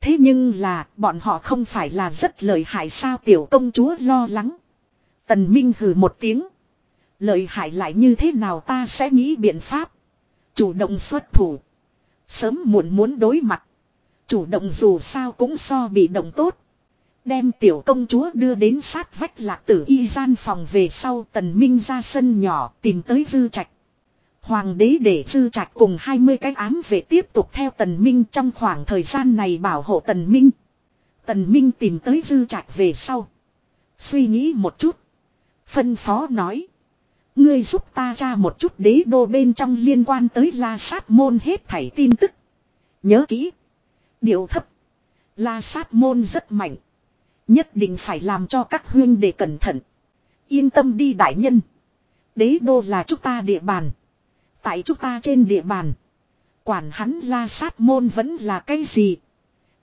Thế nhưng là, bọn họ không phải là rất lợi hại sao tiểu công chúa lo lắng. Tần Minh hừ một tiếng. Lợi hại lại như thế nào ta sẽ nghĩ biện pháp. Chủ động xuất thủ. Sớm muộn muốn đối mặt. Chủ động dù sao cũng so bị động tốt. Đem tiểu công chúa đưa đến sát vách lạc tử y gian phòng về sau tần minh ra sân nhỏ tìm tới dư trạch. Hoàng đế để dư trạch cùng 20 cái ám về tiếp tục theo tần minh trong khoảng thời gian này bảo hộ tần minh. Tần minh tìm tới dư trạch về sau. Suy nghĩ một chút. Phân phó nói. Ngươi giúp ta tra một chút đế đô bên trong liên quan tới la sát môn hết thảy tin tức. Nhớ kỹ. Điều thấp. La sát môn rất mạnh. Nhất định phải làm cho các huyên để cẩn thận. Yên tâm đi đại nhân. Đế đô là chúng ta địa bàn. Tại chúng ta trên địa bàn. Quản hắn la sát môn vẫn là cái gì.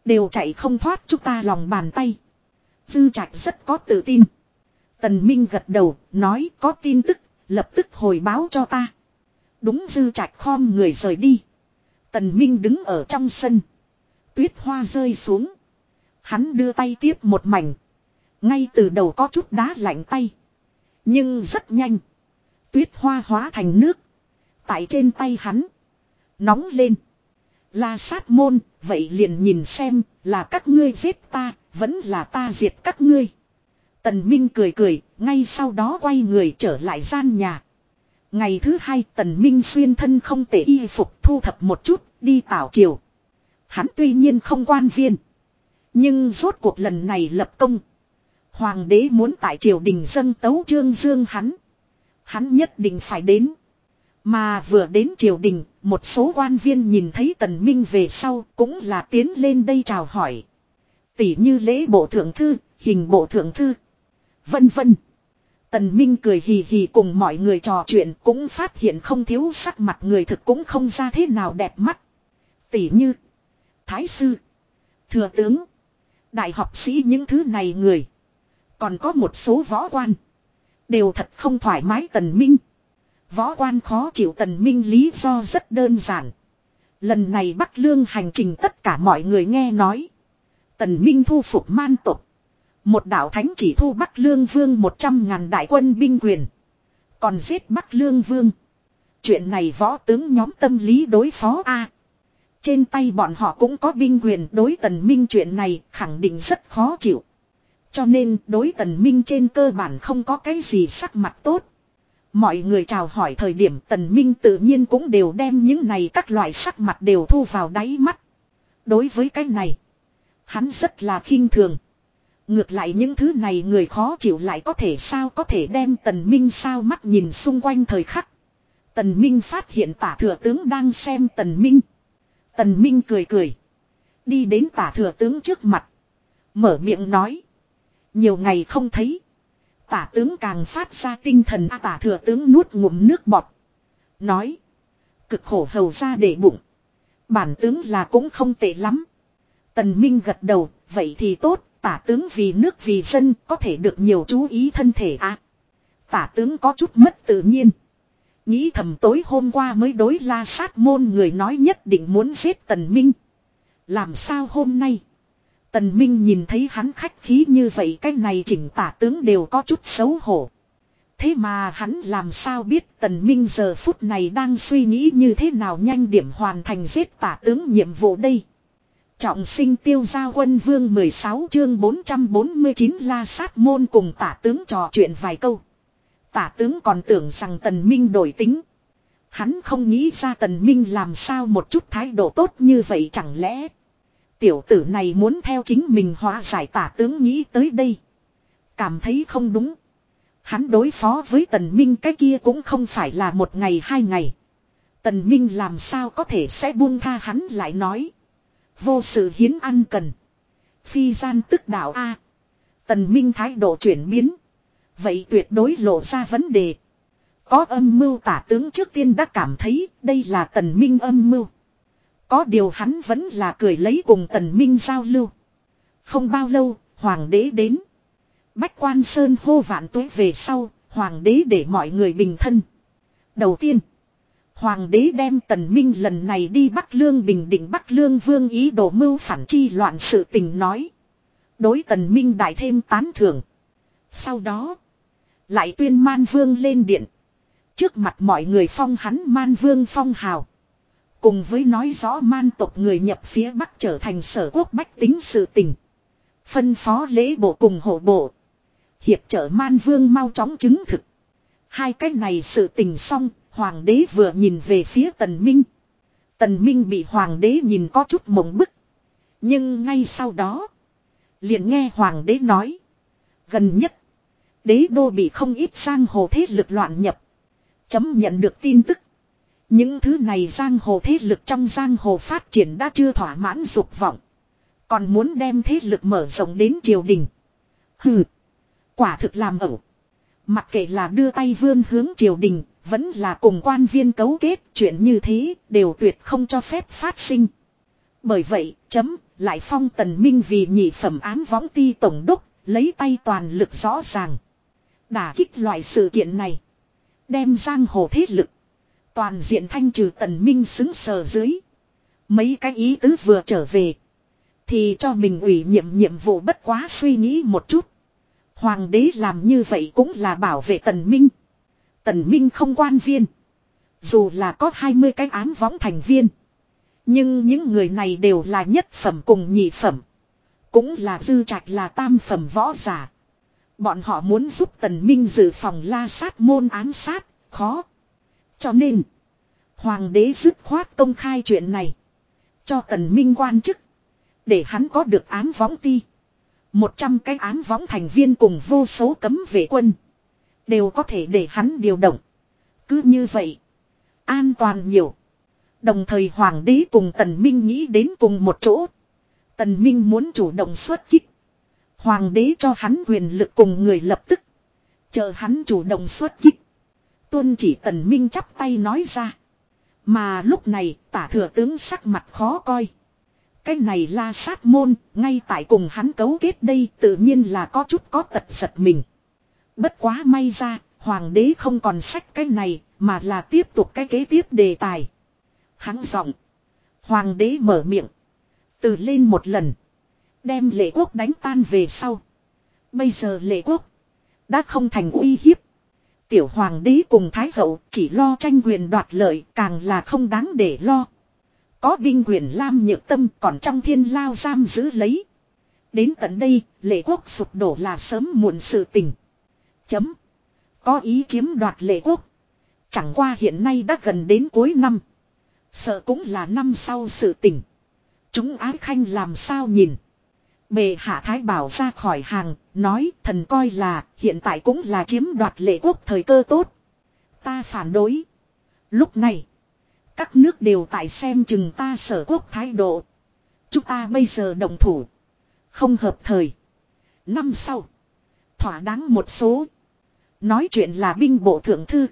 Đều chạy không thoát chúng ta lòng bàn tay. Dư trạch rất có tự tin. Tần Minh gật đầu, nói có tin tức, lập tức hồi báo cho ta. Đúng dư trạch khom người rời đi. Tần Minh đứng ở trong sân. Tuyết hoa rơi xuống. Hắn đưa tay tiếp một mảnh. Ngay từ đầu có chút đá lạnh tay. Nhưng rất nhanh. Tuyết hoa hóa thành nước. Tại trên tay hắn. Nóng lên. La sát môn, vậy liền nhìn xem là các ngươi giết ta, vẫn là ta diệt các ngươi. Tần Minh cười cười, ngay sau đó quay người trở lại gian nhà. Ngày thứ hai Tần Minh xuyên thân không tệ y phục thu thập một chút, đi tảo triều. Hắn tuy nhiên không quan viên. Nhưng rốt cuộc lần này lập công. Hoàng đế muốn tại triều đình dân tấu trương dương hắn. Hắn nhất định phải đến. Mà vừa đến triều đình, một số quan viên nhìn thấy tần minh về sau cũng là tiến lên đây chào hỏi. Tỷ như lễ bộ thượng thư, hình bộ thượng thư, vân vân. Tần Minh cười hì hì cùng mọi người trò chuyện cũng phát hiện không thiếu sắc mặt người thực cũng không ra thế nào đẹp mắt. Tỷ như Thái sư, Thừa tướng, Đại học sĩ những thứ này người. Còn có một số võ quan. Đều thật không thoải mái Tần Minh. Võ quan khó chịu Tần Minh lý do rất đơn giản. Lần này Bắc Lương hành trình tất cả mọi người nghe nói. Tần Minh thu phục man tộc Một đạo thánh chỉ thu Bắc Lương Vương một trăm ngàn đại quân binh quyền. Còn giết Bắc Lương Vương. Chuyện này võ tướng nhóm tâm lý đối phó A. Trên tay bọn họ cũng có binh quyền đối tần minh chuyện này khẳng định rất khó chịu. Cho nên đối tần minh trên cơ bản không có cái gì sắc mặt tốt. Mọi người chào hỏi thời điểm tần minh tự nhiên cũng đều đem những này các loại sắc mặt đều thu vào đáy mắt. Đối với cái này, hắn rất là khinh thường. Ngược lại những thứ này người khó chịu lại có thể sao có thể đem tần minh sao mắt nhìn xung quanh thời khắc. Tần minh phát hiện tả thừa tướng đang xem tần minh. Tần minh cười cười. Đi đến tả thừa tướng trước mặt. Mở miệng nói. Nhiều ngày không thấy. Tả tướng càng phát ra tinh thần a tả thừa tướng nuốt ngụm nước bọt. Nói. Cực khổ hầu ra để bụng. Bản tướng là cũng không tệ lắm. Tần Minh gật đầu, vậy thì tốt, tả tướng vì nước vì dân có thể được nhiều chú ý thân thể à. Tả tướng có chút mất tự nhiên. Nghĩ thầm tối hôm qua mới đối la sát môn người nói nhất định muốn giết Tần Minh. Làm sao hôm nay? Tần Minh nhìn thấy hắn khách khí như vậy, cái này chỉnh tả tướng đều có chút xấu hổ. Thế mà hắn làm sao biết Tần Minh giờ phút này đang suy nghĩ như thế nào nhanh điểm hoàn thành giết tả tướng nhiệm vụ đây. Trọng sinh tiêu gia quân vương 16 chương 449 la sát môn cùng tả tướng trò chuyện vài câu. Tả tướng còn tưởng rằng Tần Minh đổi tính. Hắn không nghĩ ra Tần Minh làm sao một chút thái độ tốt như vậy chẳng lẽ. Tiểu tử này muốn theo chính mình hóa giải tả tướng nghĩ tới đây. Cảm thấy không đúng. Hắn đối phó với Tần Minh cái kia cũng không phải là một ngày hai ngày. Tần Minh làm sao có thể sẽ buông tha hắn lại nói. Vô sự hiến ăn cần. Phi gian tức đạo A. Tần Minh thái độ chuyển biến. Vậy tuyệt đối lộ ra vấn đề. Có âm mưu tả tướng trước tiên đã cảm thấy đây là tần minh âm mưu. Có điều hắn vẫn là cười lấy cùng tần minh giao lưu. Không bao lâu, hoàng đế đến. Bách quan sơn hô vạn tuế về sau, hoàng đế để mọi người bình thân. Đầu tiên, hoàng đế đem tần minh lần này đi Bắc Lương bình định Bắc Lương vương ý đồ mưu phản chi loạn sự tình nói. Đối tần minh đại thêm tán thưởng. Sau đó, lại tuyên man vương lên điện. Trước mặt mọi người phong hắn man vương phong hào. Cùng với nói rõ man tộc người nhập phía bắc trở thành sở quốc bách tính sự tình. Phân phó lễ bộ cùng hộ bộ. Hiệp trợ man vương mau chóng chứng thực. Hai cái này sự tình xong, hoàng đế vừa nhìn về phía tần minh. Tần minh bị hoàng đế nhìn có chút mộng bức. Nhưng ngay sau đó, liền nghe hoàng đế nói. Gần nhất, Đế đô bị không ít sang hồ thế lực loạn nhập. Chấm nhận được tin tức. Những thứ này giang hồ thế lực trong giang hồ phát triển đã chưa thỏa mãn dục vọng. Còn muốn đem thế lực mở rộng đến triều đình. Hừ. Quả thực làm ẩu. Mặc kệ là đưa tay vươn hướng triều đình, vẫn là cùng quan viên cấu kết, chuyện như thế, đều tuyệt không cho phép phát sinh. Bởi vậy, chấm, lại phong tần minh vì nhị phẩm án võng ti tổng đốc, lấy tay toàn lực rõ ràng. Đả kích loại sự kiện này. Đem giang hồ thế lực. Toàn diện thanh trừ tần minh xứng sờ dưới. Mấy cái ý tứ vừa trở về. Thì cho mình ủy nhiệm nhiệm vụ bất quá suy nghĩ một chút. Hoàng đế làm như vậy cũng là bảo vệ tần minh. Tần minh không quan viên. Dù là có 20 cái án võng thành viên. Nhưng những người này đều là nhất phẩm cùng nhị phẩm. Cũng là dư trạch là tam phẩm võ giả. Bọn họ muốn giúp Tần Minh dự phòng la sát môn ám sát, khó. Cho nên, Hoàng đế dứt khoát công khai chuyện này. Cho Tần Minh quan chức. Để hắn có được ám võng ti. Một trăm cái ám võng thành viên cùng vô số cấm vệ quân. Đều có thể để hắn điều động. Cứ như vậy. An toàn nhiều. Đồng thời Hoàng đế cùng Tần Minh nghĩ đến cùng một chỗ. Tần Minh muốn chủ động xuất kích. Hoàng đế cho hắn quyền lực cùng người lập tức. Chờ hắn chủ động xuất kích. Tuân chỉ Tần Minh chắp tay nói ra. Mà lúc này tả thừa tướng sắc mặt khó coi. Cái này la sát môn, ngay tại cùng hắn cấu kết đây tự nhiên là có chút có tật giật mình. Bất quá may ra, hoàng đế không còn sách cái này, mà là tiếp tục cái kế tiếp đề tài. Hắn giọng. Hoàng đế mở miệng. Từ lên một lần. Đem lệ quốc đánh tan về sau. Bây giờ lệ quốc. Đã không thành uy hiếp. Tiểu hoàng đế cùng thái hậu chỉ lo tranh quyền đoạt lợi càng là không đáng để lo. Có binh quyền lam nhược tâm còn trong thiên lao giam giữ lấy. Đến tận đây, lệ quốc sụp đổ là sớm muộn sự tình. Chấm. Có ý chiếm đoạt lệ quốc. Chẳng qua hiện nay đã gần đến cuối năm. Sợ cũng là năm sau sự tình. Chúng ái khanh làm sao nhìn. Bề hạ thái bảo ra khỏi hàng, nói thần coi là hiện tại cũng là chiếm đoạt lệ quốc thời cơ tốt. Ta phản đối. Lúc này, các nước đều tại xem chừng ta sở quốc thái độ. Chúng ta bây giờ đồng thủ. Không hợp thời. Năm sau. Thỏa đáng một số. Nói chuyện là binh bộ thượng thư.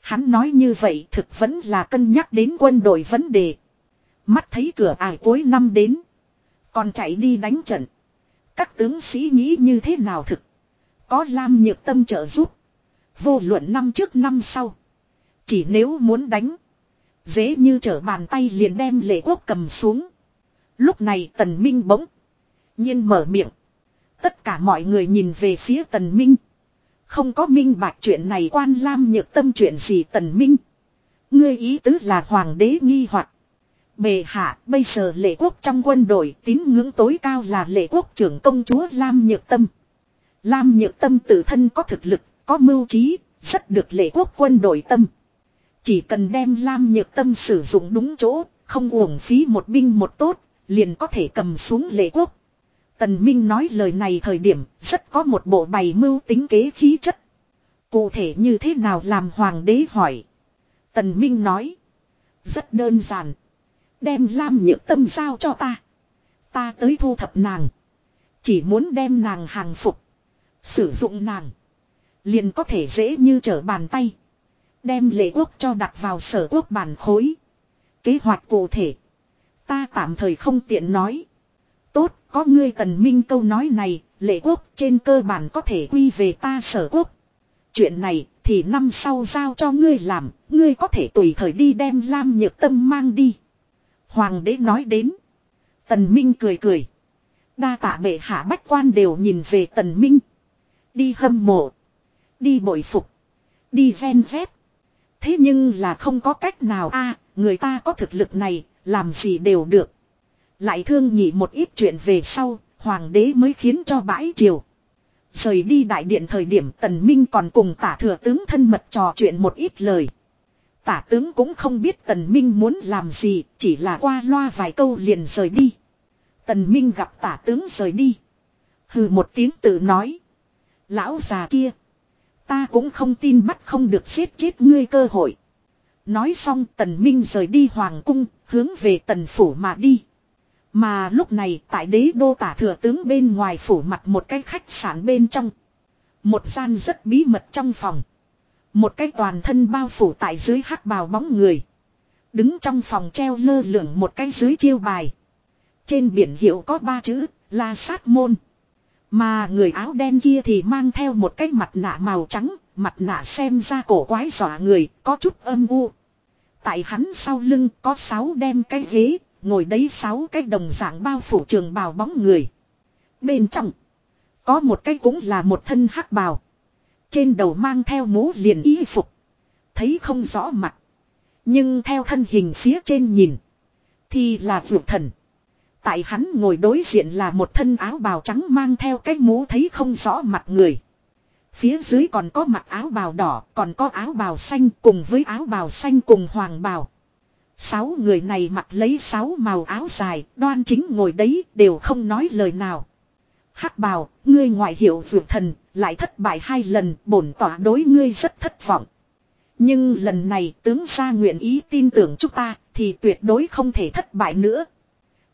Hắn nói như vậy thực vẫn là cân nhắc đến quân đội vấn đề. Mắt thấy cửa ải cuối năm đến. Còn chạy đi đánh trận. Các tướng sĩ nghĩ như thế nào thực. Có Lam Nhược Tâm trợ giúp. Vô luận năm trước năm sau. Chỉ nếu muốn đánh. Dễ như trở bàn tay liền đem lệ quốc cầm xuống. Lúc này Tần Minh bỗng. nhiên mở miệng. Tất cả mọi người nhìn về phía Tần Minh. Không có minh bạch chuyện này quan lam nhược tâm chuyện gì Tần Minh. Ngươi ý tứ là hoàng đế nghi hoặc Bề hạ bây giờ lệ quốc trong quân đội tín ngưỡng tối cao là lệ quốc trưởng công chúa Lam Nhược Tâm. Lam Nhược Tâm tự thân có thực lực, có mưu trí, rất được lệ quốc quân đội tâm. Chỉ cần đem Lam Nhược Tâm sử dụng đúng chỗ, không uổng phí một binh một tốt, liền có thể cầm xuống lệ quốc. Tần Minh nói lời này thời điểm rất có một bộ bày mưu tính kế khí chất. Cụ thể như thế nào làm hoàng đế hỏi. Tần Minh nói. Rất đơn giản. Đem Lam Nhược Tâm giao cho ta. Ta tới thu thập nàng. Chỉ muốn đem nàng hàng phục. Sử dụng nàng. Liền có thể dễ như trở bàn tay. Đem lệ quốc cho đặt vào sở quốc bàn khối. Kế hoạch cụ thể. Ta tạm thời không tiện nói. Tốt, có ngươi tần minh câu nói này, lệ quốc trên cơ bản có thể quy về ta sở quốc. Chuyện này thì năm sau giao cho ngươi làm, ngươi có thể tùy thời đi đem Lam Nhược Tâm mang đi. Hoàng đế nói đến. Tần Minh cười cười. Đa tạ bệ hạ bách quan đều nhìn về Tần Minh. Đi hâm mộ. Đi bội phục. Đi ven vét. Thế nhưng là không có cách nào a người ta có thực lực này, làm gì đều được. Lại thương nhị một ít chuyện về sau, hoàng đế mới khiến cho bãi triều. Rời đi đại điện thời điểm tần minh còn cùng tả thừa tướng thân mật trò chuyện một ít lời. Tả tướng cũng không biết tần minh muốn làm gì, chỉ là qua loa vài câu liền rời đi. Tần minh gặp tả tướng rời đi. Hừ một tiếng tự nói. Lão già kia. Ta cũng không tin bắt không được giết chết ngươi cơ hội. Nói xong tần minh rời đi hoàng cung, hướng về tần phủ mà đi. Mà lúc này tại đế đô tả thừa tướng bên ngoài phủ mặt một cái khách sạn bên trong. Một gian rất bí mật trong phòng. Một cái toàn thân bao phủ tại dưới hắc bào bóng người. Đứng trong phòng treo lơ lửng một cái dưới chiêu bài. Trên biển hiệu có ba chữ, là sát môn. Mà người áo đen kia thì mang theo một cái mặt nạ màu trắng, mặt nạ xem ra cổ quái dọa người, có chút âm u. Tại hắn sau lưng có sáu đem cái ghế, ngồi đấy sáu cái đồng dạng bao phủ trường bào bóng người. Bên trong, có một cái cũng là một thân hắc bào. Trên đầu mang theo mũ liền y phục. Thấy không rõ mặt. Nhưng theo thân hình phía trên nhìn. Thì là vượt thần. Tại hắn ngồi đối diện là một thân áo bào trắng mang theo cái mũ thấy không rõ mặt người. Phía dưới còn có mặc áo bào đỏ, còn có áo bào xanh cùng với áo bào xanh cùng hoàng bào. Sáu người này mặc lấy sáu màu áo dài, đoan chính ngồi đấy, đều không nói lời nào hắc bào, ngươi ngoại hiệu dược thần, lại thất bại hai lần, bổn tỏa đối ngươi rất thất vọng. Nhưng lần này tướng gia nguyện ý tin tưởng chúng ta, thì tuyệt đối không thể thất bại nữa.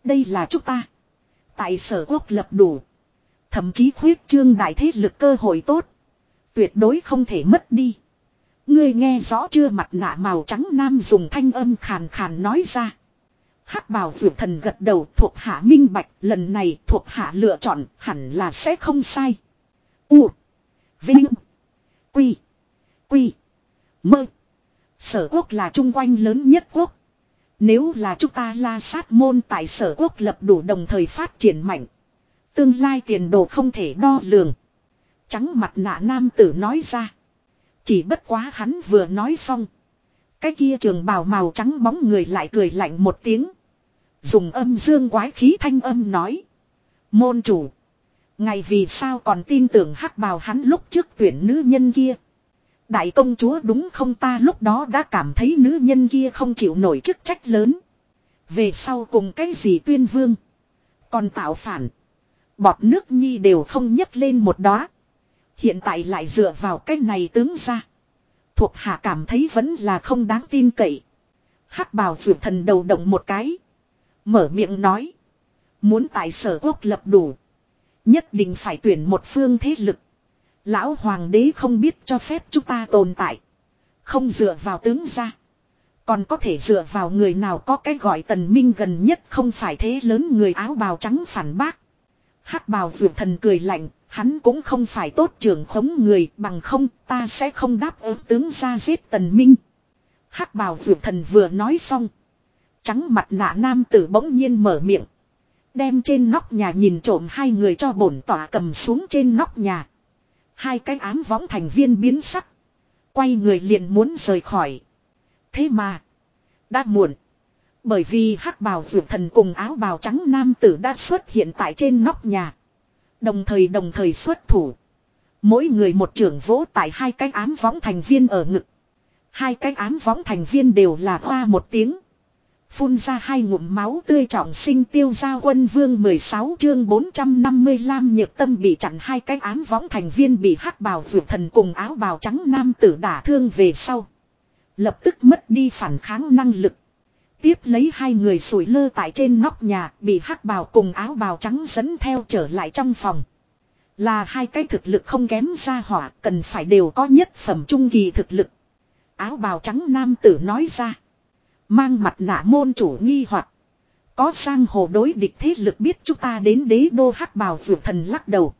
Đây là chúng ta. Tại sở quốc lập đủ. Thậm chí khuyết trương đại thế lực cơ hội tốt. Tuyệt đối không thể mất đi. Ngươi nghe rõ chưa mặt nạ màu trắng nam dùng thanh âm khàn khàn nói ra hắc bào vượt thần gật đầu, thuộc hạ minh bạch, lần này thuộc hạ lựa chọn hẳn là sẽ không sai. U. Vinh. Quy. Quy. Mơ. Sở quốc là trung quanh lớn nhất quốc. Nếu là chúng ta la sát môn tại sở quốc lập đủ đồng thời phát triển mạnh. Tương lai tiền đồ không thể đo lường. Trắng mặt nạ nam tử nói ra. Chỉ bất quá hắn vừa nói xong. Cái kia trường bào màu trắng bóng người lại cười lạnh một tiếng. Dùng âm dương quái khí thanh âm nói. Môn chủ. Ngày vì sao còn tin tưởng hắc bào hắn lúc trước tuyển nữ nhân kia. Đại công chúa đúng không ta lúc đó đã cảm thấy nữ nhân kia không chịu nổi chức trách lớn. Về sau cùng cái gì tuyên vương. Còn tạo phản. Bọt nước nhi đều không nhấc lên một đóa. Hiện tại lại dựa vào cái này tướng ra. Thuộc hạ cảm thấy vẫn là không đáng tin cậy. hắc bào vượt thần đầu động một cái. Mở miệng nói. Muốn tại sở quốc lập đủ. Nhất định phải tuyển một phương thế lực. Lão hoàng đế không biết cho phép chúng ta tồn tại. Không dựa vào tướng gia Còn có thể dựa vào người nào có cái gọi tần minh gần nhất không phải thế lớn người áo bào trắng phản bác. hắc bào vượt thần cười lạnh, hắn cũng không phải tốt trưởng khống người bằng không ta sẽ không đáp ứng tướng ra giết tần minh. hắc bào vượt thần vừa nói xong. Trắng mặt nạ nam tử bỗng nhiên mở miệng. Đem trên nóc nhà nhìn trộm hai người cho bổn tỏa cầm xuống trên nóc nhà. Hai cái ám võng thành viên biến sắc. Quay người liền muốn rời khỏi. Thế mà. Đã muộn. Bởi vì hắc bào vượt thần cùng áo bào trắng nam tử đã xuất hiện tại trên nóc nhà. Đồng thời đồng thời xuất thủ. Mỗi người một trưởng vỗ tại hai cái ám võng thành viên ở ngực. Hai cái ám võng thành viên đều là hoa một tiếng. Phun ra hai ngụm máu tươi trọng sinh tiêu giao quân vương 16 chương 455 nhược tâm bị chặn hai cái ám võng thành viên bị hắc bào vượt thần cùng áo bào trắng nam tử đả thương về sau. Lập tức mất đi phản kháng năng lực. Tiếp lấy hai người sủi lơ tại trên nóc nhà, bị hắc bào cùng áo bào trắng dẫn theo trở lại trong phòng. Là hai cái thực lực không kém ra hỏa, cần phải đều có nhất phẩm trung kỳ thực lực. Áo bào trắng nam tử nói ra. Mang mặt nạ môn chủ nghi hoặc Có sang hồ đối địch thế lực biết chúng ta đến đế đô hắc bào vượt thần lắc đầu.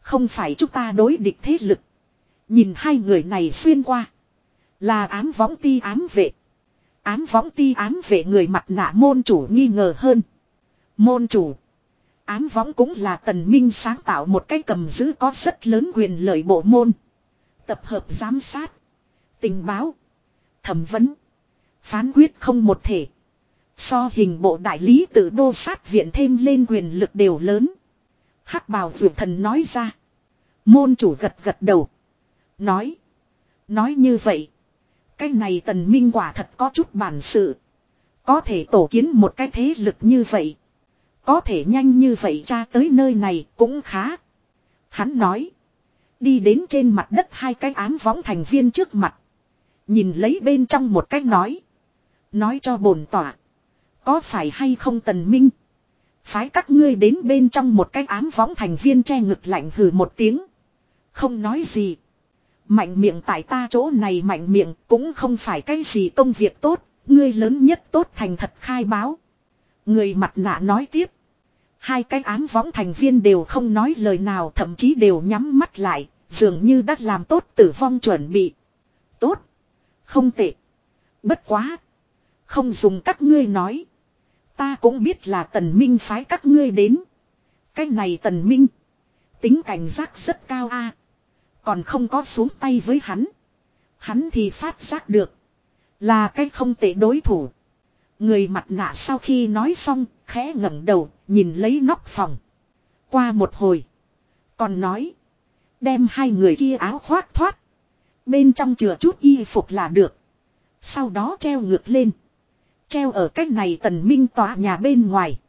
Không phải chúng ta đối địch thế lực. Nhìn hai người này xuyên qua. Là ám võng ti ám vệ. Ám võng ti ám vệ người mặt nạ môn chủ nghi ngờ hơn. Môn chủ. Ám võng cũng là tần minh sáng tạo một cái cầm giữ có rất lớn quyền lợi bộ môn. Tập hợp giám sát. Tình báo. Thẩm vấn. Phán quyết không một thể. So hình bộ đại lý tự đô sát viện thêm lên quyền lực đều lớn. hắc bào vượt thần nói ra. Môn chủ gật gật đầu. Nói. Nói như vậy. Cái này tần minh quả thật có chút bản sự. Có thể tổ kiến một cái thế lực như vậy. Có thể nhanh như vậy tra tới nơi này cũng khá. Hắn nói. Đi đến trên mặt đất hai cái án võng thành viên trước mặt. Nhìn lấy bên trong một cái nói. Nói cho bổn tỏa. Có phải hay không tần minh? Phái các ngươi đến bên trong một cái ám võng thành viên che ngực lạnh hừ một tiếng. Không nói gì. Mạnh miệng tại ta chỗ này mạnh miệng cũng không phải cái gì công việc tốt. Ngươi lớn nhất tốt thành thật khai báo. Người mặt nạ nói tiếp. Hai cái ám võng thành viên đều không nói lời nào, thậm chí đều nhắm mắt lại. Dường như đã làm tốt tử vong chuẩn bị. Tốt. Không tệ. Bất quá. Không dùng các ngươi nói. Ta cũng biết là tần minh phái các ngươi đến. Cái này tần minh. Tính cảnh giác rất cao a Còn không có xuống tay với hắn. Hắn thì phát giác được. Là cái không tệ đối thủ. Người mặt nạ sau khi nói xong, khẽ ngẩng đầu, nhìn lấy nóc phòng. Qua một hồi. Còn nói. Đem hai người kia áo khoác thoát. Bên trong chừa chút y phục là được. Sau đó treo ngược lên. Treo ở cách này tần minh tòa nhà bên ngoài.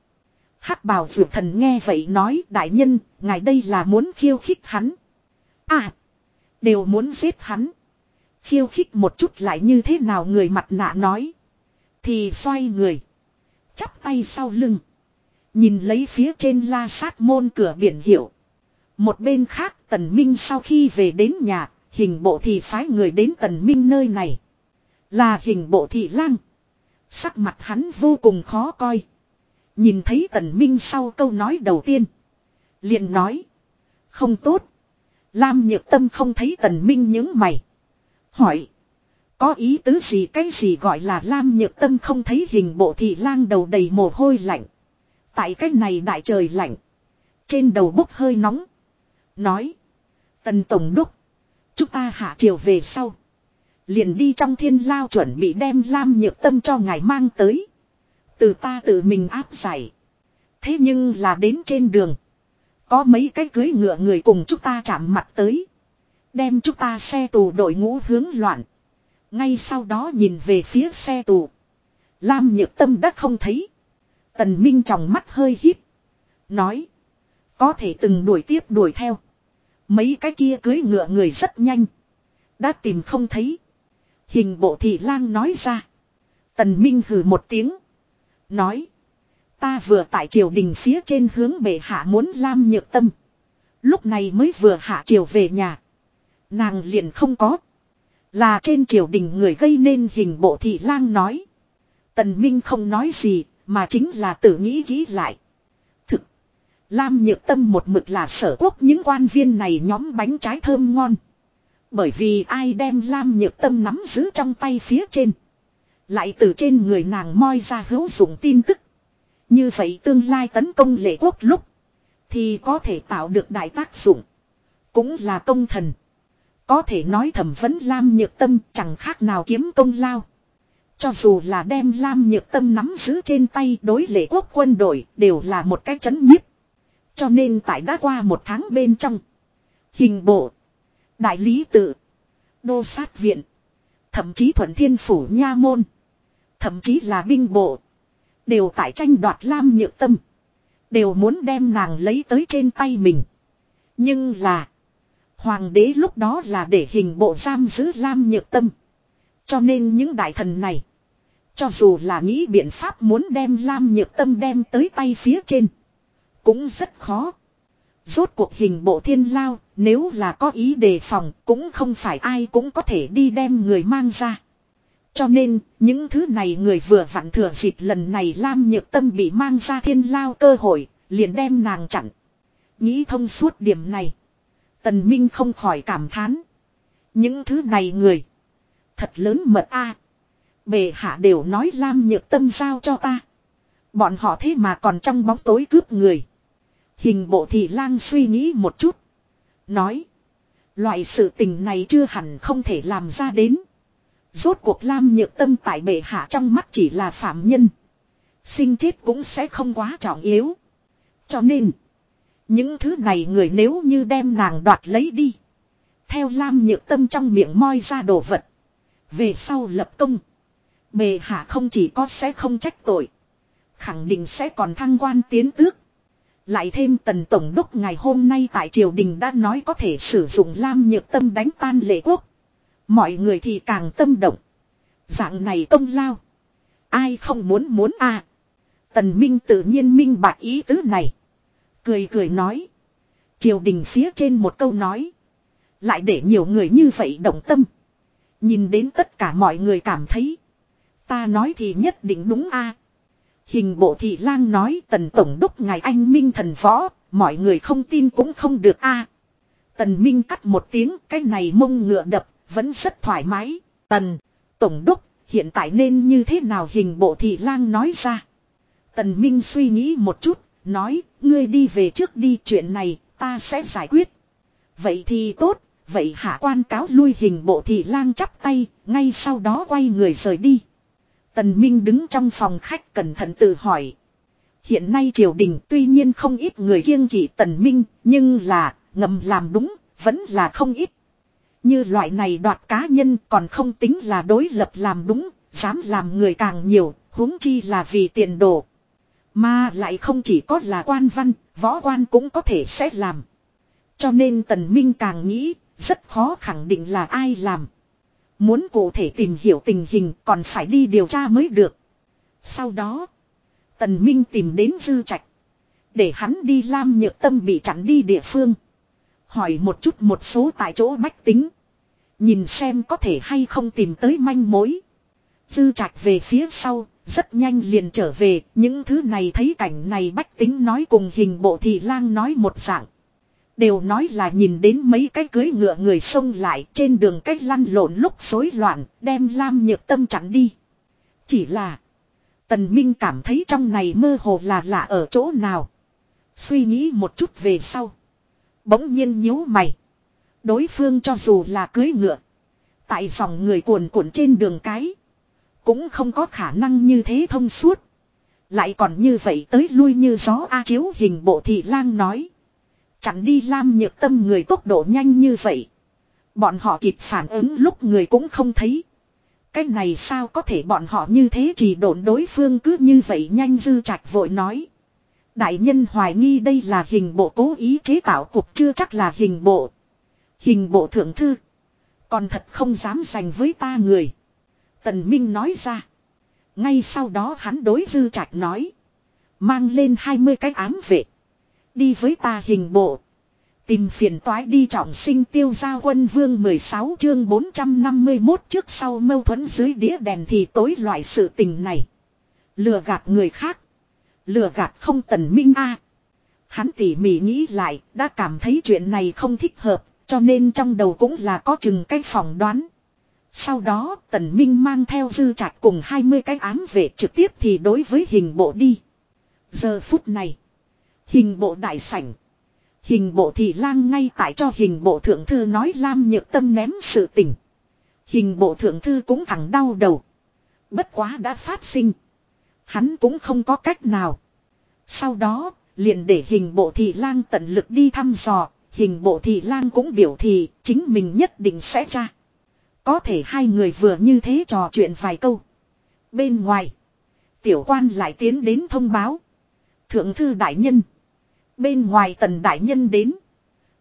hắc bào dược thần nghe vậy nói đại nhân, ngài đây là muốn khiêu khích hắn. À, đều muốn giết hắn. Khiêu khích một chút lại như thế nào người mặt nạ nói. Thì xoay người. Chắp tay sau lưng. Nhìn lấy phía trên la sát môn cửa biển hiệu. Một bên khác tần minh sau khi về đến nhà, hình bộ thì phái người đến tần minh nơi này. Là hình bộ thị lang. Sắc mặt hắn vô cùng khó coi. Nhìn thấy tần minh sau câu nói đầu tiên. liền nói. Không tốt. Lam nhược tâm không thấy tần minh những mày. Hỏi. Có ý tứ gì cái gì gọi là Lam nhược tâm không thấy hình bộ thị lang đầu đầy mồ hôi lạnh. Tại cái này đại trời lạnh. Trên đầu bốc hơi nóng. Nói. Tần Tổng Đốc. Chúng ta hạ triều về sau. Liền đi trong thiên lao chuẩn bị đem Lam nhược tâm cho ngài mang tới. Từ ta tự mình áp giải. Thế nhưng là đến trên đường. Có mấy cái cưới ngựa người cùng chúng ta chạm mặt tới. Đem chúng ta xe tù đội ngũ hướng loạn. Ngay sau đó nhìn về phía xe tù. Lam nhược tâm đã không thấy. Tần Minh trong mắt hơi híp. Nói. Có thể từng đuổi tiếp đuổi theo. Mấy cái kia cưới ngựa người rất nhanh. Đã tìm không thấy. Hình bộ thị lang nói ra. Tần Minh hừ một tiếng. Nói. Ta vừa tại triều đình phía trên hướng bệ hạ muốn lam nhược tâm. Lúc này mới vừa hạ triều về nhà. Nàng liền không có. Là trên triều đình người gây nên hình bộ thị lang nói. Tần Minh không nói gì, mà chính là tự nghĩ nghĩ lại. Thực, Lam nhược tâm một mực là sở quốc những quan viên này nhóm bánh trái thơm ngon. Bởi vì ai đem Lam nhược tâm nắm giữ trong tay phía trên. Lại từ trên người nàng moi ra hữu dụng tin tức. Như vậy tương lai tấn công lệ quốc lúc. Thì có thể tạo được đại tác dụng. Cũng là công thần. Có thể nói thẩm vấn Lam Nhược Tâm chẳng khác nào kiếm công lao. Cho dù là đem Lam Nhược Tâm nắm giữ trên tay đối lệ quốc quân đội đều là một cái chấn nhiếp. Cho nên tại đã qua một tháng bên trong. Hình bộ. Đại lý tự. Đô sát viện. Thậm chí thuận thiên phủ nha môn. Thậm chí là binh bộ. Đều tại tranh đoạt Lam Nhược Tâm. Đều muốn đem nàng lấy tới trên tay mình. Nhưng là. Hoàng đế lúc đó là để hình bộ giam giữ Lam Nhược Tâm. Cho nên những đại thần này. Cho dù là nghĩ biện pháp muốn đem Lam Nhược Tâm đem tới tay phía trên. Cũng rất khó. Rốt cuộc hình bộ thiên lao, nếu là có ý đề phòng, cũng không phải ai cũng có thể đi đem người mang ra. Cho nên, những thứ này người vừa vặn thừa dịp lần này Lam Nhược Tâm bị mang ra thiên lao cơ hội, liền đem nàng chặn. Nghĩ thông suốt điểm này. Tần Minh không khỏi cảm thán. Những thứ này người. Thật lớn mật a. À. Bề hạ đều nói Lam Nhược Tâm giao cho ta. Bọn họ thế mà còn trong bóng tối cướp người. Hình bộ thị lang suy nghĩ một chút. Nói. Loại sự tình này chưa hẳn không thể làm ra đến. Rốt cuộc Lam Nhược Tâm tại bệ hạ trong mắt chỉ là phạm nhân. Sinh chết cũng sẽ không quá trọng yếu. Cho nên. Những thứ này người nếu như đem nàng đoạt lấy đi. Theo Lam Nhược Tâm trong miệng moi ra đồ vật. Về sau lập công. Bề hạ không chỉ có sẽ không trách tội. Khẳng định sẽ còn thăng quan tiến tước. Lại thêm tần tổng đốc ngày hôm nay tại triều đình đã nói có thể sử dụng Lam Nhược Tâm đánh tan lệ quốc. Mọi người thì càng tâm động. Dạng này công lao. Ai không muốn muốn à. Tần Minh tự nhiên minh bạc ý tứ này. Cười cười nói. Triều đình phía trên một câu nói. Lại để nhiều người như vậy động tâm. Nhìn đến tất cả mọi người cảm thấy. Ta nói thì nhất định đúng a. Hình bộ thị lang nói tần tổng đốc ngài anh minh thần võ. Mọi người không tin cũng không được a. Tần minh cắt một tiếng cái này mông ngựa đập. Vẫn rất thoải mái. Tần, tổng đốc, hiện tại nên như thế nào hình bộ thị lang nói ra. Tần minh suy nghĩ một chút, Nói, ngươi đi về trước đi chuyện này, ta sẽ giải quyết. Vậy thì tốt, vậy hạ quan cáo lui hình bộ thị lang chắp tay, ngay sau đó quay người rời đi. Tần Minh đứng trong phòng khách cẩn thận tự hỏi. Hiện nay triều đình tuy nhiên không ít người kiêng kỵ Tần Minh, nhưng là, ngầm làm đúng, vẫn là không ít. Như loại này đoạt cá nhân còn không tính là đối lập làm đúng, dám làm người càng nhiều, huống chi là vì tiền đồ. Mà lại không chỉ có là quan văn, võ quan cũng có thể sẽ làm. Cho nên Tần Minh càng nghĩ, rất khó khẳng định là ai làm. Muốn cụ thể tìm hiểu tình hình còn phải đi điều tra mới được. Sau đó, Tần Minh tìm đến Dư Trạch. Để hắn đi Lam Nhược Tâm bị chặn đi địa phương. Hỏi một chút một số tại chỗ bách tính. Nhìn xem có thể hay không tìm tới manh mối. Dư Trạch về phía sau, rất nhanh liền trở về, những thứ này thấy cảnh này bách tính nói cùng hình bộ thị lang nói một dạng. Đều nói là nhìn đến mấy cái cưới ngựa người xông lại trên đường cách lăn lộn lúc rối loạn, đem Lam Nhược Tâm chặn đi. Chỉ là, Tần Minh cảm thấy trong này mơ hồ là lạ ở chỗ nào. Suy nghĩ một chút về sau. Bỗng nhiên nhíu mày. Đối phương cho dù là cưới ngựa. Tại dòng người cuồn cuộn trên đường cái. Cũng không có khả năng như thế thông suốt. Lại còn như vậy tới lui như gió A chiếu hình bộ thị lang nói chặn đi lam nhược tâm người tốc độ nhanh như vậy. Bọn họ kịp phản ứng lúc người cũng không thấy. Cái này sao có thể bọn họ như thế chỉ đồn đối phương cứ như vậy nhanh dư trạch vội nói. Đại nhân hoài nghi đây là hình bộ cố ý chế tạo cục chưa chắc là hình bộ. Hình bộ thượng thư. Còn thật không dám giành với ta người. Tần Minh nói ra. Ngay sau đó hắn đối dư trạch nói. Mang lên 20 cái ám vệ. Đi với ta hình bộ. Tìm phiền toái đi trọng sinh tiêu gia quân vương 16 chương 451 trước sau mâu thuẫn dưới đĩa đèn thì tối loại sự tình này. Lừa gạt người khác. Lừa gạt không tần minh a Hắn tỉ mỉ nghĩ lại, đã cảm thấy chuyện này không thích hợp, cho nên trong đầu cũng là có chừng cái phỏng đoán. Sau đó, tần minh mang theo dư trạch cùng 20 cái ám vệ trực tiếp thì đối với hình bộ đi. Giờ phút này, hình bộ đại sảnh. Hình bộ thị lang ngay tại cho hình bộ thượng thư nói Lam nhược tâm ném sự tình. Hình bộ thượng thư cũng thẳng đau đầu. Bất quá đã phát sinh. Hắn cũng không có cách nào. Sau đó, liền để hình bộ thị lang tận lực đi thăm dò, hình bộ thị lang cũng biểu thị chính mình nhất định sẽ tra. Có thể hai người vừa như thế trò chuyện vài câu. Bên ngoài, tiểu quan lại tiến đến thông báo. Thượng thư đại nhân. Bên ngoài tần đại nhân đến.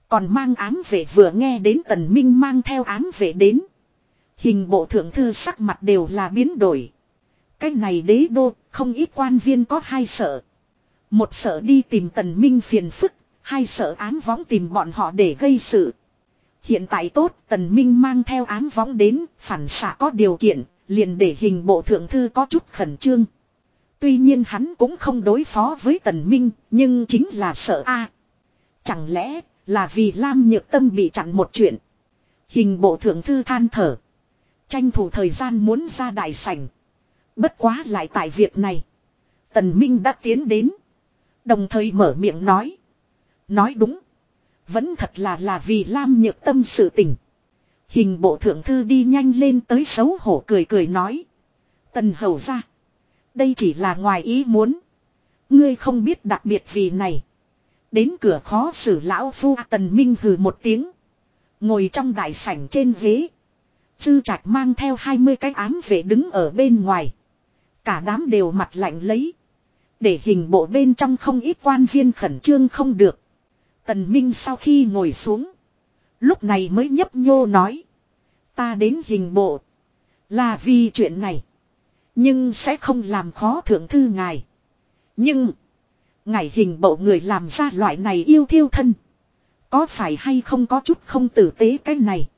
Còn mang ám vệ vừa nghe đến tần minh mang theo ám vệ đến. Hình bộ thượng thư sắc mặt đều là biến đổi. Cái này đế đô, không ít quan viên có hai sợ. Một sợ đi tìm tần minh phiền phức, hai sợ ám võng tìm bọn họ để gây sự. Hiện tại tốt, tần minh mang theo ám võng đến, phản xạ có điều kiện, liền để hình bộ thượng thư có chút khẩn trương. Tuy nhiên hắn cũng không đối phó với tần minh, nhưng chính là sợ a. Chẳng lẽ là vì Lam Nhược Tâm bị chặn một chuyện. Hình bộ thượng thư than thở. Tranh thủ thời gian muốn ra đại sảnh. Bất quá lại tại việc này. Tần Minh đã tiến đến. Đồng thời mở miệng nói. Nói đúng. Vẫn thật là là vì Lam nhược tâm sự tình. Hình bộ thượng thư đi nhanh lên tới xấu hổ cười cười nói. Tần hầu ra. Đây chỉ là ngoài ý muốn. Ngươi không biết đặc biệt vì này. Đến cửa khó xử lão phu tần minh hừ một tiếng. Ngồi trong đại sảnh trên ghế. sư trạch mang theo 20 cái ám vệ đứng ở bên ngoài. Cả đám đều mặt lạnh lấy. Để hình bộ bên trong không ít quan viên khẩn trương không được. Tần Minh sau khi ngồi xuống. Lúc này mới nhấp nhô nói. Ta đến hình bộ. Là vì chuyện này. Nhưng sẽ không làm khó thượng thư ngài. Nhưng. Ngài hình bộ người làm ra loại này yêu thiêu thân. Có phải hay không có chút không tử tế cái này.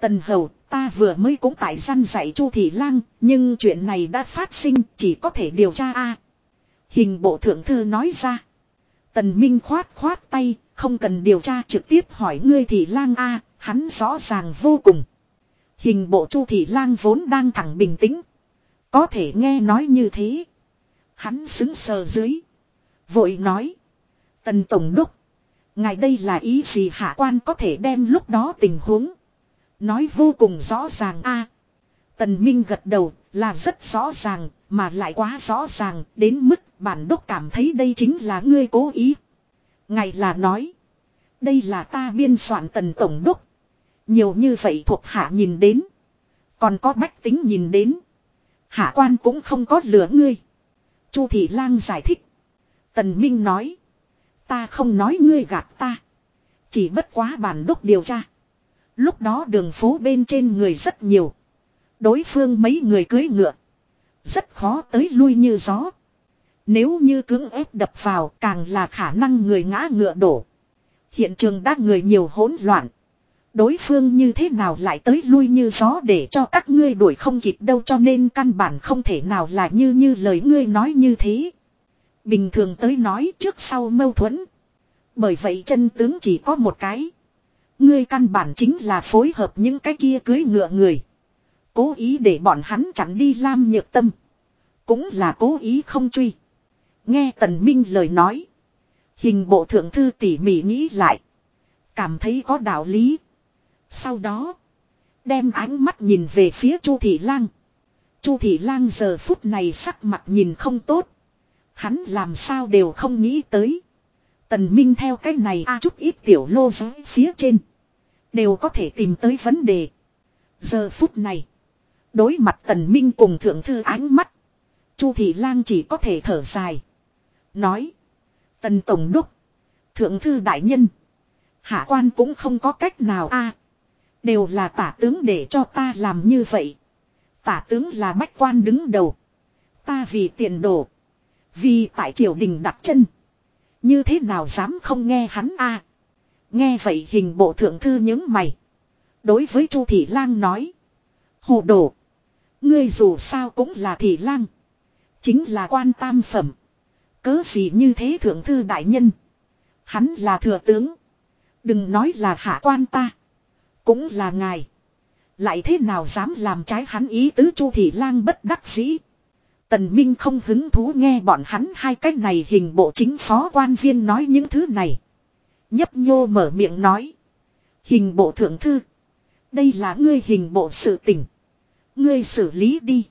Tần hầu ta vừa mới cũng tại gian dạy chu thị lang. Nhưng chuyện này đã phát sinh chỉ có thể điều tra a Hình bộ thượng thư nói ra. Tần Minh khoát khoát tay, không cần điều tra trực tiếp hỏi ngươi thị lang A, hắn rõ ràng vô cùng. Hình bộ chu thị lang vốn đang thẳng bình tĩnh. Có thể nghe nói như thế. Hắn xứng sờ dưới. Vội nói. Tần Tổng Đốc. Ngài đây là ý gì hạ quan có thể đem lúc đó tình huống. Nói vô cùng rõ ràng a Tần Minh gật đầu, là rất rõ ràng, mà lại quá rõ ràng, đến mức bản đốc cảm thấy đây chính là ngươi cố ý. Ngài là nói. Đây là ta biên soạn tần tổng đốc. Nhiều như vậy thuộc hạ nhìn đến. Còn có bách tính nhìn đến. Hạ quan cũng không có lửa ngươi. Chu Thị Lang giải thích. Tần Minh nói. Ta không nói ngươi gạt ta. Chỉ bất quá bản đốc điều tra. Lúc đó đường phố bên trên người rất nhiều. Đối phương mấy người cưới ngựa. Rất khó tới lui như gió. Nếu như cưỡng ép đập vào càng là khả năng người ngã ngựa đổ. Hiện trường đã người nhiều hỗn loạn. Đối phương như thế nào lại tới lui như gió để cho các ngươi đuổi không kịp đâu cho nên căn bản không thể nào là như như lời ngươi nói như thế. Bình thường tới nói trước sau mâu thuẫn. Bởi vậy chân tướng chỉ có một cái. Ngươi căn bản chính là phối hợp những cái kia cưới ngựa người. Cố ý để bọn hắn chặn đi Lam Nhược Tâm. Cũng là cố ý không truy. Nghe Tần Minh lời nói. Hình bộ thượng thư tỉ mỉ nghĩ lại. Cảm thấy có đạo lý. Sau đó. Đem ánh mắt nhìn về phía Chu Thị Lang. Chu Thị Lang giờ phút này sắc mặt nhìn không tốt. Hắn làm sao đều không nghĩ tới. Tần Minh theo cái này a chút ít tiểu lô giới phía trên. Đều có thể tìm tới vấn đề. Giờ phút này. Đối mặt Tần Minh cùng thượng thư ánh mắt. Chu Thị Lang chỉ có thể thở dài. Nói. Tần Tổng Đốc. Thượng thư đại nhân. Hạ quan cũng không có cách nào a Đều là tả tướng để cho ta làm như vậy. Tả tướng là bách quan đứng đầu. Ta vì tiền đồ. Vì tại triều đình đặt chân. Như thế nào dám không nghe hắn a Nghe vậy hình bộ thượng thư những mày. Đối với Chu Thị Lang nói. Hồ đồ. Ngươi dù sao cũng là Thị Lang. Chính là quan tam phẩm. Cớ gì như thế thượng thư đại nhân. Hắn là thừa tướng. Đừng nói là hạ quan ta. Cũng là ngài. Lại thế nào dám làm trái hắn ý tứ Chu Thị Lang bất đắc dĩ. Tần Minh không hứng thú nghe bọn hắn hai cái này hình bộ chính phó quan viên nói những thứ này. Nhấp nhô mở miệng nói. Hình bộ thượng thư. Đây là ngươi hình bộ sự tình Ngươi xử lý đi.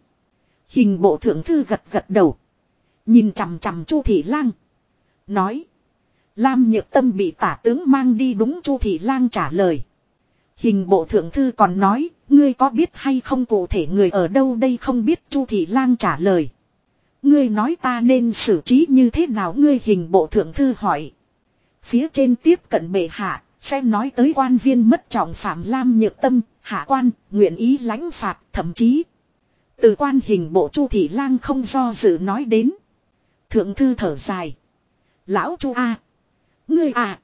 Hình bộ thượng thư gật gật đầu. Nhìn chằm chằm Chu Thị Lang. Nói. Lam Nhược Tâm bị tả tướng mang đi đúng Chu Thị Lang trả lời. Hình bộ thượng thư còn nói, ngươi có biết hay không cụ thể người ở đâu đây không biết Chu Thị Lang trả lời. Ngươi nói ta nên xử trí như thế nào ngươi hình bộ thượng thư hỏi. Phía trên tiếp cận bệ hạ, xem nói tới quan viên mất trọng phạm Lam Nhược Tâm, hạ quan, nguyện ý lãnh phạt, thậm chí. Từ quan hình bộ Chu Thị Lang không do dự nói đến. Thượng thư thở dài. Lão Chu A. Ngươi à.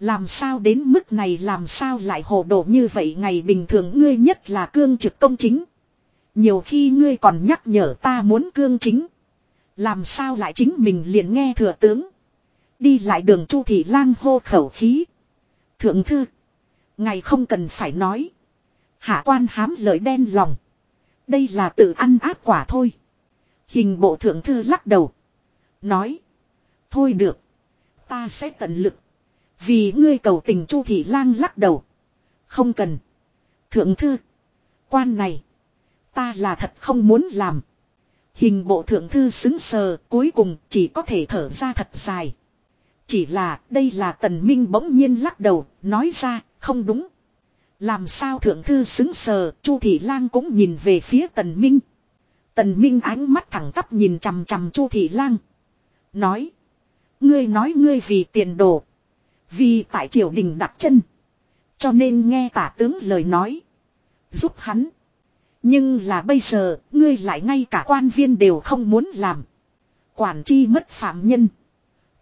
Làm sao đến mức này làm sao lại hồ đồ như vậy ngày bình thường ngươi nhất là cương trực công chính. Nhiều khi ngươi còn nhắc nhở ta muốn cương chính. Làm sao lại chính mình liền nghe thừa tướng. Đi lại đường chu thị lang hô khẩu khí. Thượng thư. Ngày không cần phải nói. Hạ quan hám lời đen lòng. Đây là tự ăn áp quả thôi. Hình bộ thượng thư lắc đầu. Nói. Thôi được. Ta sẽ tận lực. Vì ngươi cầu tình Chu Thị Lang lắc đầu. Không cần. Thượng thư. Quan này. Ta là thật không muốn làm. Hình bộ thượng thư xứng sờ, cuối cùng chỉ có thể thở ra thật dài. Chỉ là, đây là tần minh bỗng nhiên lắc đầu, nói ra, không đúng. Làm sao thượng thư xứng sờ, Chu Thị Lang cũng nhìn về phía tần minh. Tần minh ánh mắt thẳng tắp nhìn chằm chằm Chu Thị Lang. Nói. Ngươi nói ngươi vì tiền đồ. Vì tại triều đình đặt chân. Cho nên nghe tả tướng lời nói. Giúp hắn. Nhưng là bây giờ, ngươi lại ngay cả quan viên đều không muốn làm. Quản chi mất phạm nhân.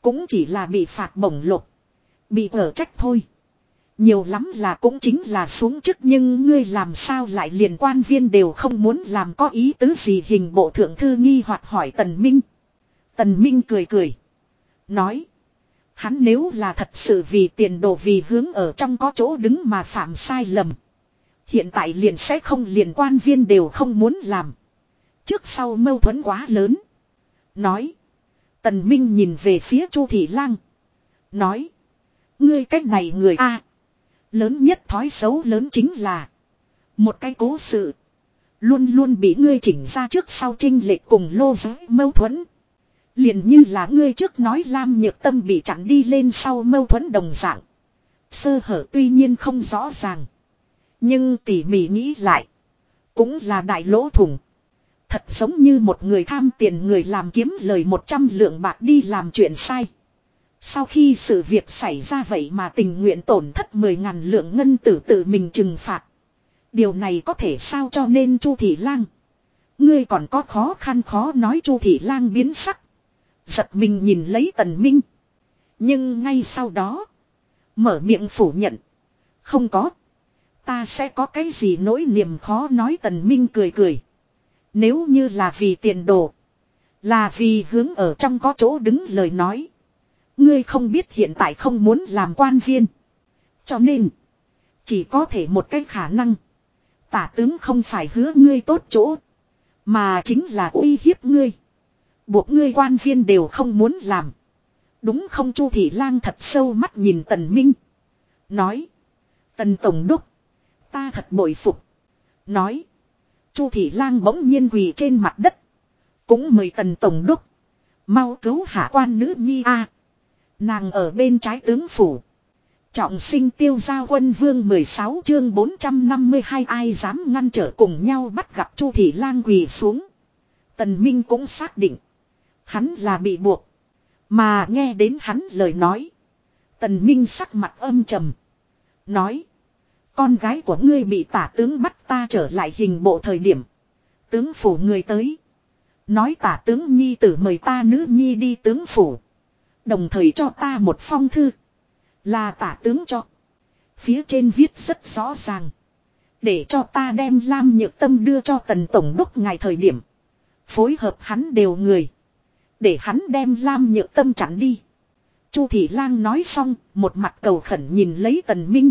Cũng chỉ là bị phạt bổng lục. Bị ở trách thôi. Nhiều lắm là cũng chính là xuống chức nhưng ngươi làm sao lại liền quan viên đều không muốn làm có ý tứ gì hình bộ thượng thư nghi hoặc hỏi Tần Minh. Tần Minh cười cười. Nói. Hắn nếu là thật sự vì tiền đồ vì hướng ở trong có chỗ đứng mà phạm sai lầm. Hiện tại liền sẽ không liền quan viên đều không muốn làm. Trước sau mâu thuẫn quá lớn. Nói. Tần Minh nhìn về phía Chu Thị Lang. Nói. Ngươi cách này người A. lớn nhất thói xấu lớn chính là. Một cái cố sự. Luôn luôn bị ngươi chỉnh ra trước sau trinh lệ cùng lô giới mâu thuẫn. Liền như là ngươi trước nói Lam Nhược Tâm bị chặn đi lên sau mâu thuẫn đồng dạng. Sơ hở tuy nhiên không rõ ràng. Nhưng tỉ mỉ nghĩ lại. Cũng là đại lỗ thủng. Thật giống như một người tham tiền người làm kiếm lời 100 lượng bạc đi làm chuyện sai. Sau khi sự việc xảy ra vậy mà tình nguyện tổn thất 10 ngàn lượng ngân tử tự mình trừng phạt. Điều này có thể sao cho nên Chu Thị Lang. Ngươi còn có khó khăn khó nói Chu Thị Lang biến sắc. Giật mình nhìn lấy Tần Minh. Nhưng ngay sau đó. Mở miệng phủ nhận. Không có. Ta sẽ có cái gì nỗi niềm khó nói Tần Minh cười cười. Nếu như là vì tiền đồ. Là vì hướng ở trong có chỗ đứng lời nói. Ngươi không biết hiện tại không muốn làm quan viên. Cho nên. Chỉ có thể một cái khả năng. Tả tướng không phải hứa ngươi tốt chỗ. Mà chính là uy hiếp ngươi. Buộc ngươi quan viên đều không muốn làm. Đúng không Chu Thị Lang thật sâu mắt nhìn Tần Minh. Nói. Tần Tổng Đốc. Ta thật bội phục. Nói. Chu Thị Lang bỗng nhiên quỳ trên mặt đất. Cũng mời Tần Tổng Đốc. Mau cứu hạ quan nữ nhi a. Nàng ở bên trái tướng phủ. Trọng sinh tiêu gia quân vương 16 chương 452 ai dám ngăn trở cùng nhau bắt gặp Chu Thị Lang quỳ xuống. Tần Minh cũng xác định. Hắn là bị buộc. Mà nghe đến hắn lời nói. Tần Minh sắc mặt âm trầm. Nói. Con gái của ngươi bị tả tướng bắt ta trở lại hình bộ thời điểm. Tướng phủ người tới. Nói tả tướng nhi tử mời ta nữ nhi đi tướng phủ. Đồng thời cho ta một phong thư. Là tả tướng cho. Phía trên viết rất rõ ràng. Để cho ta đem Lam Nhược Tâm đưa cho tần tổng đốc ngài thời điểm. Phối hợp hắn đều người. Để hắn đem Lam Nhược Tâm chặn đi. Chu Thị Lang nói xong, một mặt cầu khẩn nhìn lấy Tần Minh.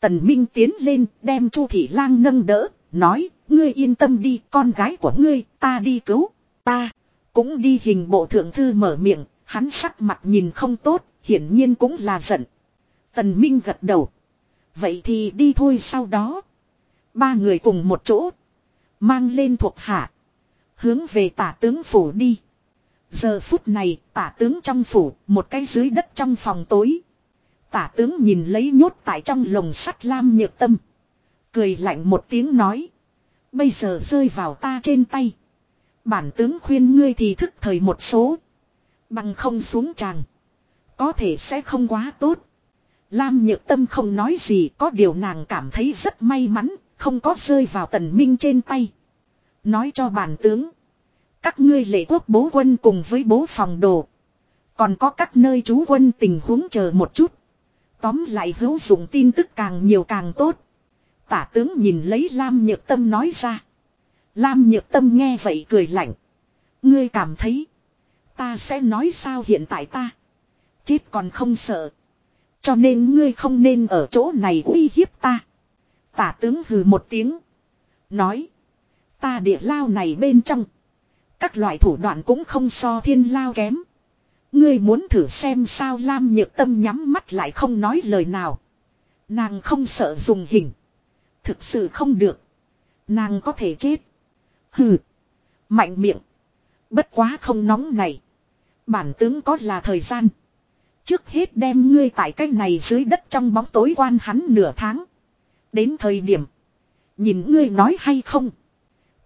Tần Minh tiến lên, đem Chu Thị Lang nâng đỡ, nói, ngươi yên tâm đi, con gái của ngươi, ta đi cứu, ta, cũng đi hình bộ thượng thư mở miệng, hắn sắc mặt nhìn không tốt, hiển nhiên cũng là giận. Tần Minh gật đầu. Vậy thì đi thôi sau đó. Ba người cùng một chỗ. Mang lên thuộc hạ. Hướng về tả tướng phủ đi. Giờ phút này tả tướng trong phủ, một cái dưới đất trong phòng tối. Tả tướng nhìn lấy nhốt tại trong lồng sắt lam nhược tâm. Cười lạnh một tiếng nói. Bây giờ rơi vào ta trên tay. Bản tướng khuyên ngươi thì thức thời một số. Bằng không xuống tràng. Có thể sẽ không quá tốt. Lam nhược tâm không nói gì có điều nàng cảm thấy rất may mắn. Không có rơi vào tần minh trên tay. Nói cho bản tướng. Các ngươi lệ quốc bố quân cùng với bố phòng đồ. Còn có các nơi trú quân tình huống chờ một chút. Tóm lại hữu dụng tin tức càng nhiều càng tốt. Tả tướng nhìn lấy Lam Nhược Tâm nói ra. Lam Nhược Tâm nghe vậy cười lạnh. Ngươi cảm thấy. Ta sẽ nói sao hiện tại ta. Chết còn không sợ. Cho nên ngươi không nên ở chỗ này uy hiếp ta. Tả tướng hừ một tiếng. Nói. Ta địa lao này bên trong. Các loại thủ đoạn cũng không so thiên lao kém. Ngươi muốn thử xem sao Lam nhược tâm nhắm mắt lại không nói lời nào. Nàng không sợ dùng hình. Thực sự không được. Nàng có thể chết. Hừ. Mạnh miệng. Bất quá không nóng này. Bản tướng có là thời gian. Trước hết đem ngươi tại cái này dưới đất trong bóng tối quan hắn nửa tháng. Đến thời điểm. Nhìn ngươi nói hay không.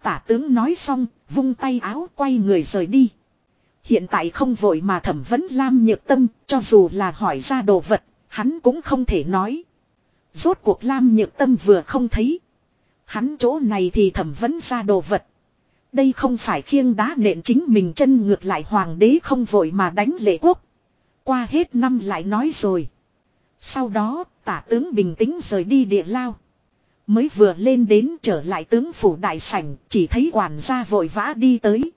Tả tướng nói xong, vung tay áo quay người rời đi. Hiện tại không vội mà thẩm vấn Lam Nhược Tâm, cho dù là hỏi ra đồ vật, hắn cũng không thể nói. Rốt cuộc Lam Nhược Tâm vừa không thấy. Hắn chỗ này thì thẩm vấn ra đồ vật. Đây không phải khiêng đá nện chính mình chân ngược lại hoàng đế không vội mà đánh lệ quốc. Qua hết năm lại nói rồi. Sau đó, tả tướng bình tĩnh rời đi địa lao. Mới vừa lên đến trở lại tướng phủ đại sảnh, chỉ thấy quản gia vội vã đi tới.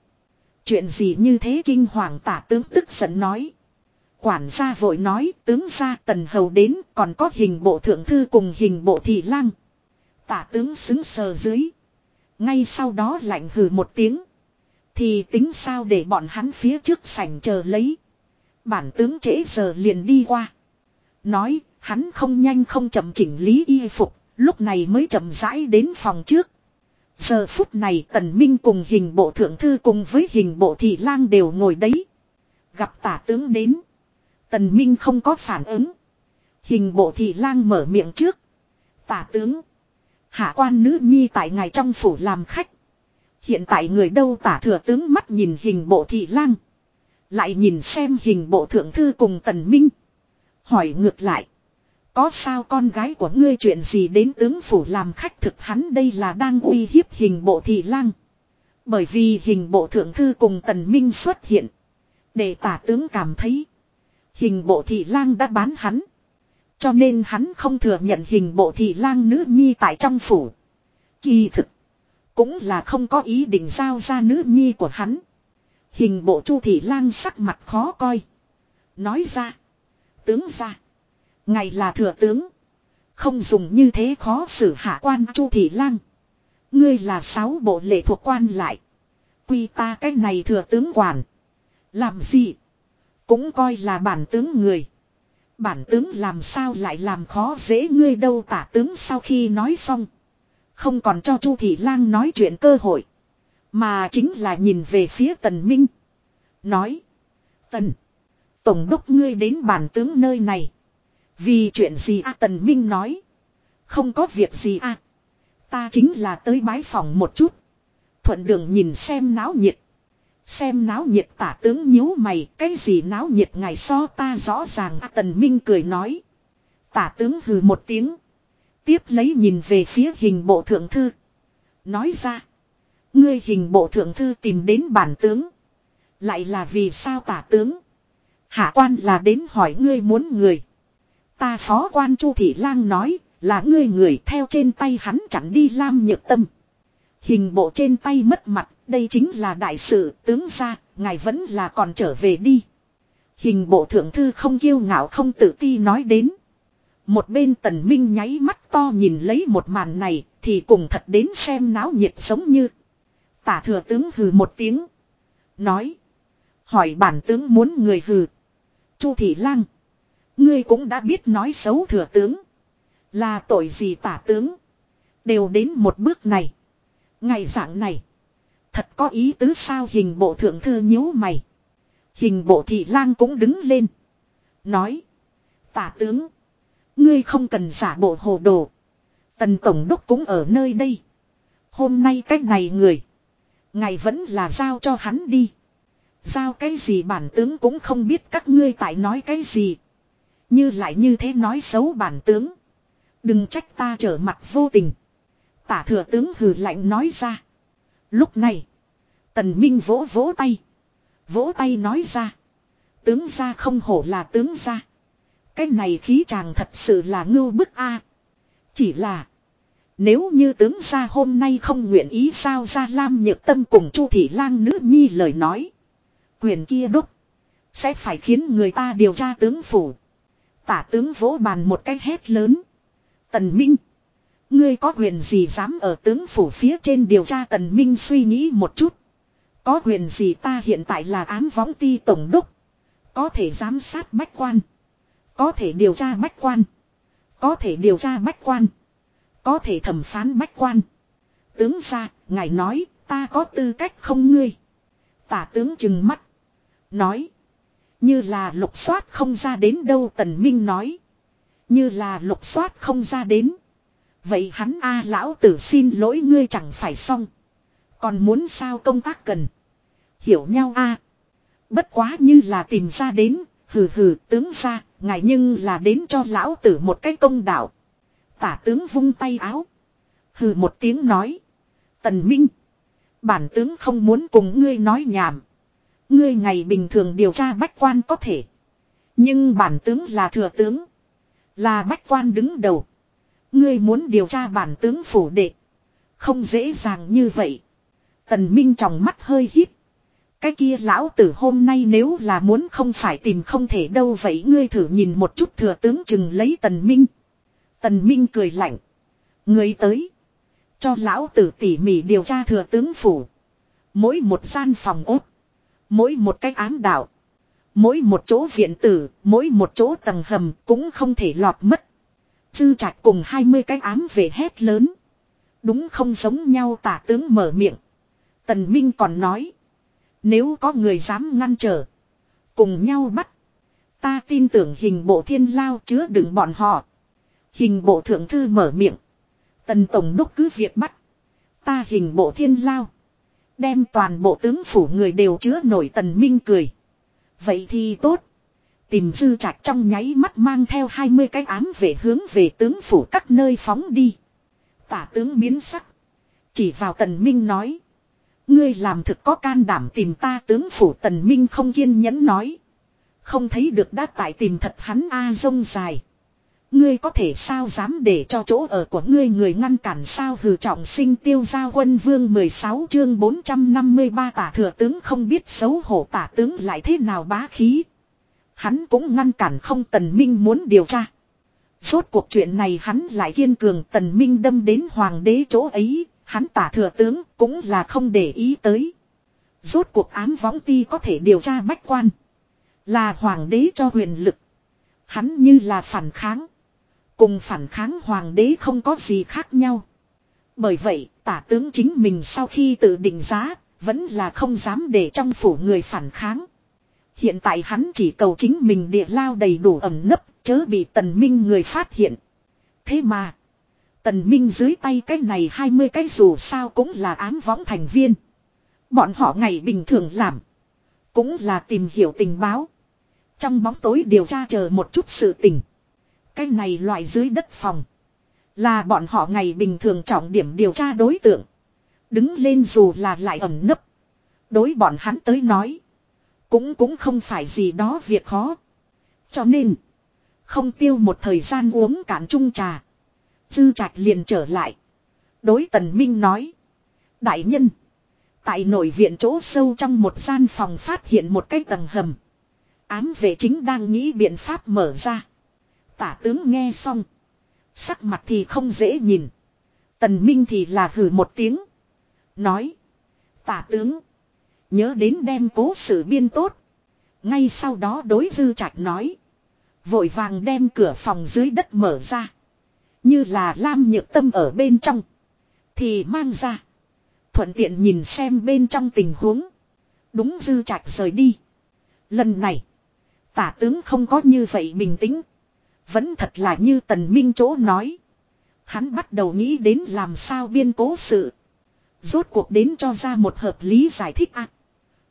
Chuyện gì như thế kinh hoàng tả tướng tức giận nói. Quản gia vội nói tướng gia tần hầu đến còn có hình bộ thượng thư cùng hình bộ thị lang. Tả tướng xứng sờ dưới. Ngay sau đó lạnh hừ một tiếng. Thì tính sao để bọn hắn phía trước sảnh chờ lấy. Bản tướng trễ giờ liền đi qua. Nói hắn không nhanh không chậm chỉnh lý y phục. Lúc này mới chậm rãi đến phòng trước. Giờ phút này tần minh cùng hình bộ thượng thư cùng với hình bộ thị lang đều ngồi đấy. Gặp tả tướng đến. Tần minh không có phản ứng. Hình bộ thị lang mở miệng trước. Tả tướng. Hạ quan nữ nhi tại ngài trong phủ làm khách. Hiện tại người đâu tả thừa tướng mắt nhìn hình bộ thị lang. Lại nhìn xem hình bộ thượng thư cùng tần minh. Hỏi ngược lại. Có sao con gái của ngươi chuyện gì đến tướng phủ làm khách thực hắn đây là đang uy hiếp hình bộ thị lang. Bởi vì hình bộ thượng thư cùng tần minh xuất hiện. Để tả tướng cảm thấy. Hình bộ thị lang đã bán hắn. Cho nên hắn không thừa nhận hình bộ thị lang nữ nhi tại trong phủ. Kỳ thực. Cũng là không có ý định giao ra nữ nhi của hắn. Hình bộ chu thị lang sắc mặt khó coi. Nói ra. Tướng ra. Ngày là thừa tướng. Không dùng như thế khó xử hạ quan chu thị lang. Ngươi là sáu bộ lệ thuộc quan lại. Quy ta cái này thừa tướng quản. Làm gì? Cũng coi là bản tướng người. Bản tướng làm sao lại làm khó dễ ngươi đâu tả tướng sau khi nói xong. Không còn cho Chu Thị Lang nói chuyện cơ hội. Mà chính là nhìn về phía Tần Minh. Nói. Tần. Tổng đốc ngươi đến bản tướng nơi này. Vì chuyện gì a Tần Minh nói. Không có việc gì a Ta chính là tới bái phòng một chút. Thuận đường nhìn xem náo nhiệt. Xem náo nhiệt tả tướng nhíu mày, cái gì náo nhiệt ngày so ta rõ ràng à, Tần Minh cười nói. Tả tướng hừ một tiếng. Tiếp lấy nhìn về phía hình bộ thượng thư. Nói ra. Ngươi hình bộ thượng thư tìm đến bản tướng. Lại là vì sao tả tướng. Hạ quan là đến hỏi ngươi muốn người. Ta phó quan Chu Thị Lang nói là ngươi người theo trên tay hắn chẳng đi Lam Nhược Tâm. Hình bộ trên tay mất mặt đây chính là đại sự tướng ra, ngài vẫn là còn trở về đi. Hình bộ thượng thư không kiêu ngạo không tự ti nói đến. Một bên tần minh nháy mắt to nhìn lấy một màn này thì cùng thật đến xem náo nhiệt giống như. Tả thừa tướng hừ một tiếng. Nói. Hỏi bản tướng muốn người hừ. Chu thị lang. Ngươi cũng đã biết nói xấu thừa tướng. Là tội gì tả tướng. Đều đến một bước này. Ngày dạng này. Thật có ý tứ sao hình bộ thượng thư nhíu mày. Hình bộ thị lang cũng đứng lên. Nói. Tả tướng. Ngươi không cần giả bộ hồ đồ. Tần Tổng Đốc cũng ở nơi đây. Hôm nay cách này người. Ngày vẫn là giao cho hắn đi. Giao cái gì bản tướng cũng không biết các ngươi tại nói cái gì. Như lại như thế nói xấu bản tướng. Đừng trách ta trở mặt vô tình. Tả thừa tướng hừ lạnh nói ra. Lúc này. Tần Minh vỗ vỗ tay. Vỗ tay nói ra. Tướng gia không hổ là tướng gia. Cái này khí chàng thật sự là ngưu bức a. Chỉ là. Nếu như tướng gia hôm nay không nguyện ý sao ra Lam Nhược Tâm cùng Chu Thị Lang nữ nhi lời nói. Quyền kia đúc. Sẽ phải khiến người ta điều tra tướng phủ. Tả tướng vỗ bàn một cái hét lớn. Tần Minh. Ngươi có quyền gì dám ở tướng phủ phía trên điều tra Tần Minh suy nghĩ một chút. Có quyền gì ta hiện tại là ám võng ti tổng đốc. Có thể giám sát bách quan. Có thể điều tra bách quan. Có thể điều tra bách quan. Có thể thẩm phán bách quan. Tướng ra, ngài nói, ta có tư cách không ngươi. Tả tướng chừng mắt. Nói. Như là lục soát không ra đến đâu tần minh nói. Như là lục soát không ra đến. Vậy hắn a lão tử xin lỗi ngươi chẳng phải xong. Còn muốn sao công tác cần. Hiểu nhau a Bất quá như là tìm ra đến, hừ hừ tướng ra, ngài nhưng là đến cho lão tử một cái công đạo. Tả tướng vung tay áo. Hừ một tiếng nói. Tần Minh. Bản tướng không muốn cùng ngươi nói nhảm. Ngươi ngày bình thường điều tra bách quan có thể. Nhưng bản tướng là thừa tướng. Là bách quan đứng đầu. Ngươi muốn điều tra bản tướng phủ đệ. Không dễ dàng như vậy. Tần Minh trong mắt hơi hít. Cái kia lão tử hôm nay nếu là muốn không phải tìm không thể đâu vậy ngươi thử nhìn một chút thừa tướng chừng lấy tần minh. Tần minh cười lạnh. Người tới. Cho lão tử tỉ mỉ điều tra thừa tướng phủ. Mỗi một gian phòng ốt. Mỗi một cái ám đạo. Mỗi một chỗ viện tử, mỗi một chỗ tầng hầm cũng không thể lọt mất. Chư trạch cùng 20 cái ám về hét lớn. Đúng không giống nhau tả tướng mở miệng. Tần Minh còn nói. Nếu có người dám ngăn trở. Cùng nhau bắt. Ta tin tưởng hình bộ thiên lao chứa đựng bọn họ. Hình bộ thượng thư mở miệng. Tần tổng đốc cứ việc bắt. Ta hình bộ thiên lao. Đem toàn bộ tướng phủ người đều chứa nổi tần minh cười. Vậy thì tốt. Tìm dư trạch trong nháy mắt mang theo 20 cái ám về hướng về tướng phủ các nơi phóng đi. Tả tướng biến sắc. Chỉ vào tần minh nói. Ngươi làm thực có can đảm tìm ta tướng phủ tần minh không kiên nhẫn nói. Không thấy được đã tại tìm thật hắn A rông dài. Ngươi có thể sao dám để cho chỗ ở của ngươi người ngăn cản sao hừ trọng sinh tiêu gia quân vương 16 chương 453 tả thừa tướng không biết xấu hổ tả tướng lại thế nào bá khí. Hắn cũng ngăn cản không tần minh muốn điều tra. Rốt cuộc chuyện này hắn lại kiên cường tần minh đâm đến hoàng đế chỗ ấy, hắn tả thừa tướng cũng là không để ý tới. Rốt cuộc án võng ti có thể điều tra bách quan. Là hoàng đế cho huyền lực. Hắn như là phản kháng. Cùng phản kháng hoàng đế không có gì khác nhau. Bởi vậy, tả tướng chính mình sau khi tự định giá, vẫn là không dám để trong phủ người phản kháng. Hiện tại hắn chỉ cầu chính mình địa lao đầy đủ ẩm nấp, chớ bị tần minh người phát hiện. Thế mà, tần minh dưới tay cái này 20 cái dù sao cũng là ám võng thành viên. Bọn họ ngày bình thường làm, cũng là tìm hiểu tình báo. Trong bóng tối điều tra chờ một chút sự tình. Cái này loại dưới đất phòng. Là bọn họ ngày bình thường trọng điểm điều tra đối tượng. Đứng lên dù là lại ẩn nấp. Đối bọn hắn tới nói. Cũng cũng không phải gì đó việc khó. Cho nên. Không tiêu một thời gian uống cạn chung trà. Dư trạch liền trở lại. Đối tần minh nói. Đại nhân. Tại nội viện chỗ sâu trong một gian phòng phát hiện một cái tầng hầm. Ám vệ chính đang nghĩ biện pháp mở ra. Tả tướng nghe xong. Sắc mặt thì không dễ nhìn. Tần Minh thì là hử một tiếng. Nói. Tả tướng. Nhớ đến đem cố sự biên tốt. Ngay sau đó đối dư trạch nói. Vội vàng đem cửa phòng dưới đất mở ra. Như là Lam nhược tâm ở bên trong. Thì mang ra. Thuận tiện nhìn xem bên trong tình huống. Đúng dư trạch rời đi. Lần này. Tả tướng không có như vậy bình tĩnh. Vẫn thật là như tần minh chỗ nói. Hắn bắt đầu nghĩ đến làm sao biên cố sự. Rốt cuộc đến cho ra một hợp lý giải thích ạ.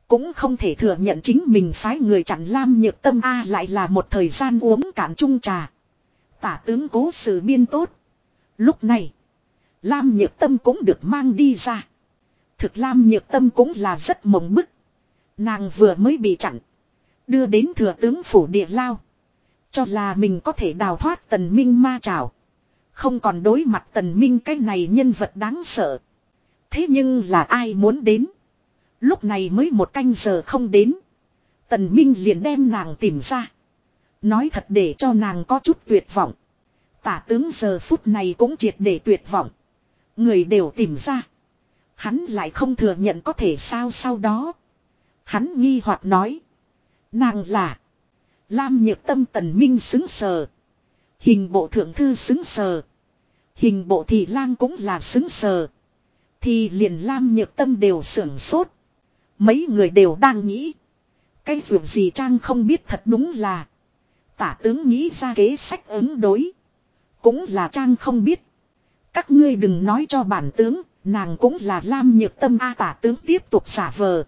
Cũng không thể thừa nhận chính mình phái người chặn Lam Nhược Tâm A lại là một thời gian uống cạn chung trà. Tả tướng cố sự biên tốt. Lúc này, Lam Nhược Tâm cũng được mang đi ra. Thực Lam Nhược Tâm cũng là rất mộng bức. Nàng vừa mới bị chặn. Đưa đến thừa tướng phủ địa lao. Cho là mình có thể đào thoát tần minh ma trảo Không còn đối mặt tần minh cái này nhân vật đáng sợ. Thế nhưng là ai muốn đến. Lúc này mới một canh giờ không đến. Tần minh liền đem nàng tìm ra. Nói thật để cho nàng có chút tuyệt vọng. Tả tướng giờ phút này cũng triệt để tuyệt vọng. Người đều tìm ra. Hắn lại không thừa nhận có thể sao sau đó. Hắn nghi hoặc nói. Nàng là. Lam nhược tâm tần minh xứng sờ. Hình bộ thượng thư xứng sờ. Hình bộ thị lang cũng là xứng sờ. Thì liền Lam nhược tâm đều sưởng sốt. Mấy người đều đang nghĩ. Cái việc gì Trang không biết thật đúng là. Tả tướng nghĩ ra kế sách ứng đối. Cũng là Trang không biết. Các ngươi đừng nói cho bản tướng, nàng cũng là Lam nhược tâm A tả tướng tiếp tục xả vờ.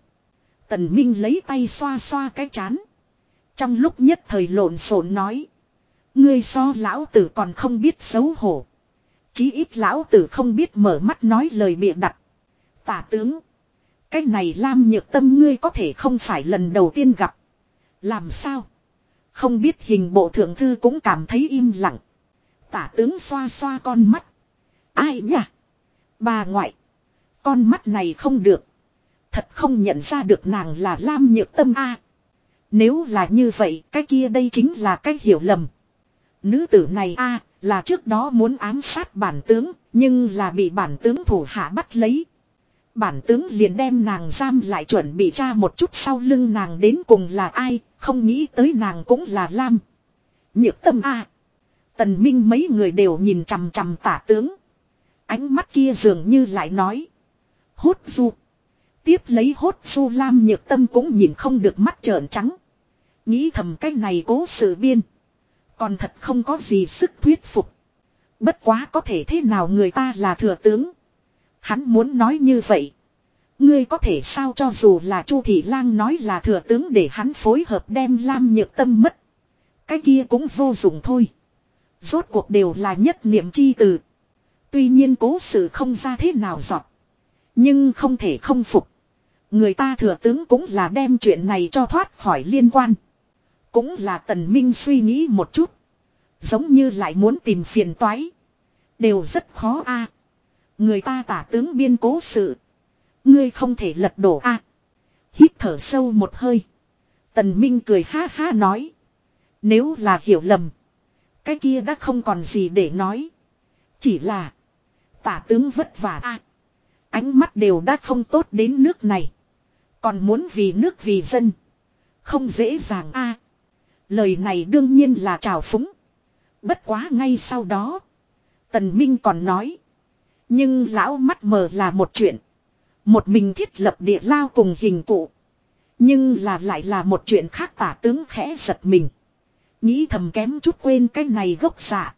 Tần Minh lấy tay xoa xoa cái chán. Trong lúc nhất thời lộn xộn nói. Ngươi so lão tử còn không biết xấu hổ. Chí ít lão tử không biết mở mắt nói lời bịa đặt. Tả tướng. Cái này Lam nhược tâm ngươi có thể không phải lần đầu tiên gặp. Làm sao? Không biết hình bộ thượng thư cũng cảm thấy im lặng. Tả tướng xoa xoa con mắt. Ai nhỉ? Bà ngoại. Con mắt này không được. Thật không nhận ra được nàng là Lam nhược tâm a. Nếu là như vậy, cái kia đây chính là cái hiểu lầm. Nữ tử này a là trước đó muốn ám sát bản tướng, nhưng là bị bản tướng thủ hạ bắt lấy. Bản tướng liền đem nàng giam lại chuẩn bị tra một chút sau lưng nàng đến cùng là ai, không nghĩ tới nàng cũng là Lam. Nhược tâm a Tần Minh mấy người đều nhìn chằm chằm tả tướng. Ánh mắt kia dường như lại nói. Hốt ruột. Tiếp lấy hốt du Lam nhược tâm cũng nhìn không được mắt trợn trắng. Nghĩ thầm cái này cố sự biên. Còn thật không có gì sức thuyết phục. Bất quá có thể thế nào người ta là thừa tướng. Hắn muốn nói như vậy. Ngươi có thể sao cho dù là Chu Thị Lang nói là thừa tướng để hắn phối hợp đem Lam Nhược Tâm mất. Cái kia cũng vô dụng thôi. Rốt cuộc đều là nhất niệm chi từ. Tuy nhiên cố sự không ra thế nào dọt Nhưng không thể không phục. Người ta thừa tướng cũng là đem chuyện này cho thoát khỏi liên quan. Cũng là tần minh suy nghĩ một chút. Giống như lại muốn tìm phiền toái. Đều rất khó a. Người ta tả tướng biên cố sự. Ngươi không thể lật đổ a. Hít thở sâu một hơi. Tần Minh cười ha ha nói. Nếu là hiểu lầm. Cái kia đã không còn gì để nói. Chỉ là. Tả tướng vất vả a. Ánh mắt đều đã không tốt đến nước này. Còn muốn vì nước vì dân. Không dễ dàng a. Lời này đương nhiên là trào phúng. Bất quá ngay sau đó. Tần Minh còn nói. Nhưng lão mắt mờ là một chuyện. Một mình thiết lập địa lao cùng hình cụ. Nhưng là lại là một chuyện khác tả tướng khẽ giật mình. Nghĩ thầm kém chút quên cái này gốc dạ.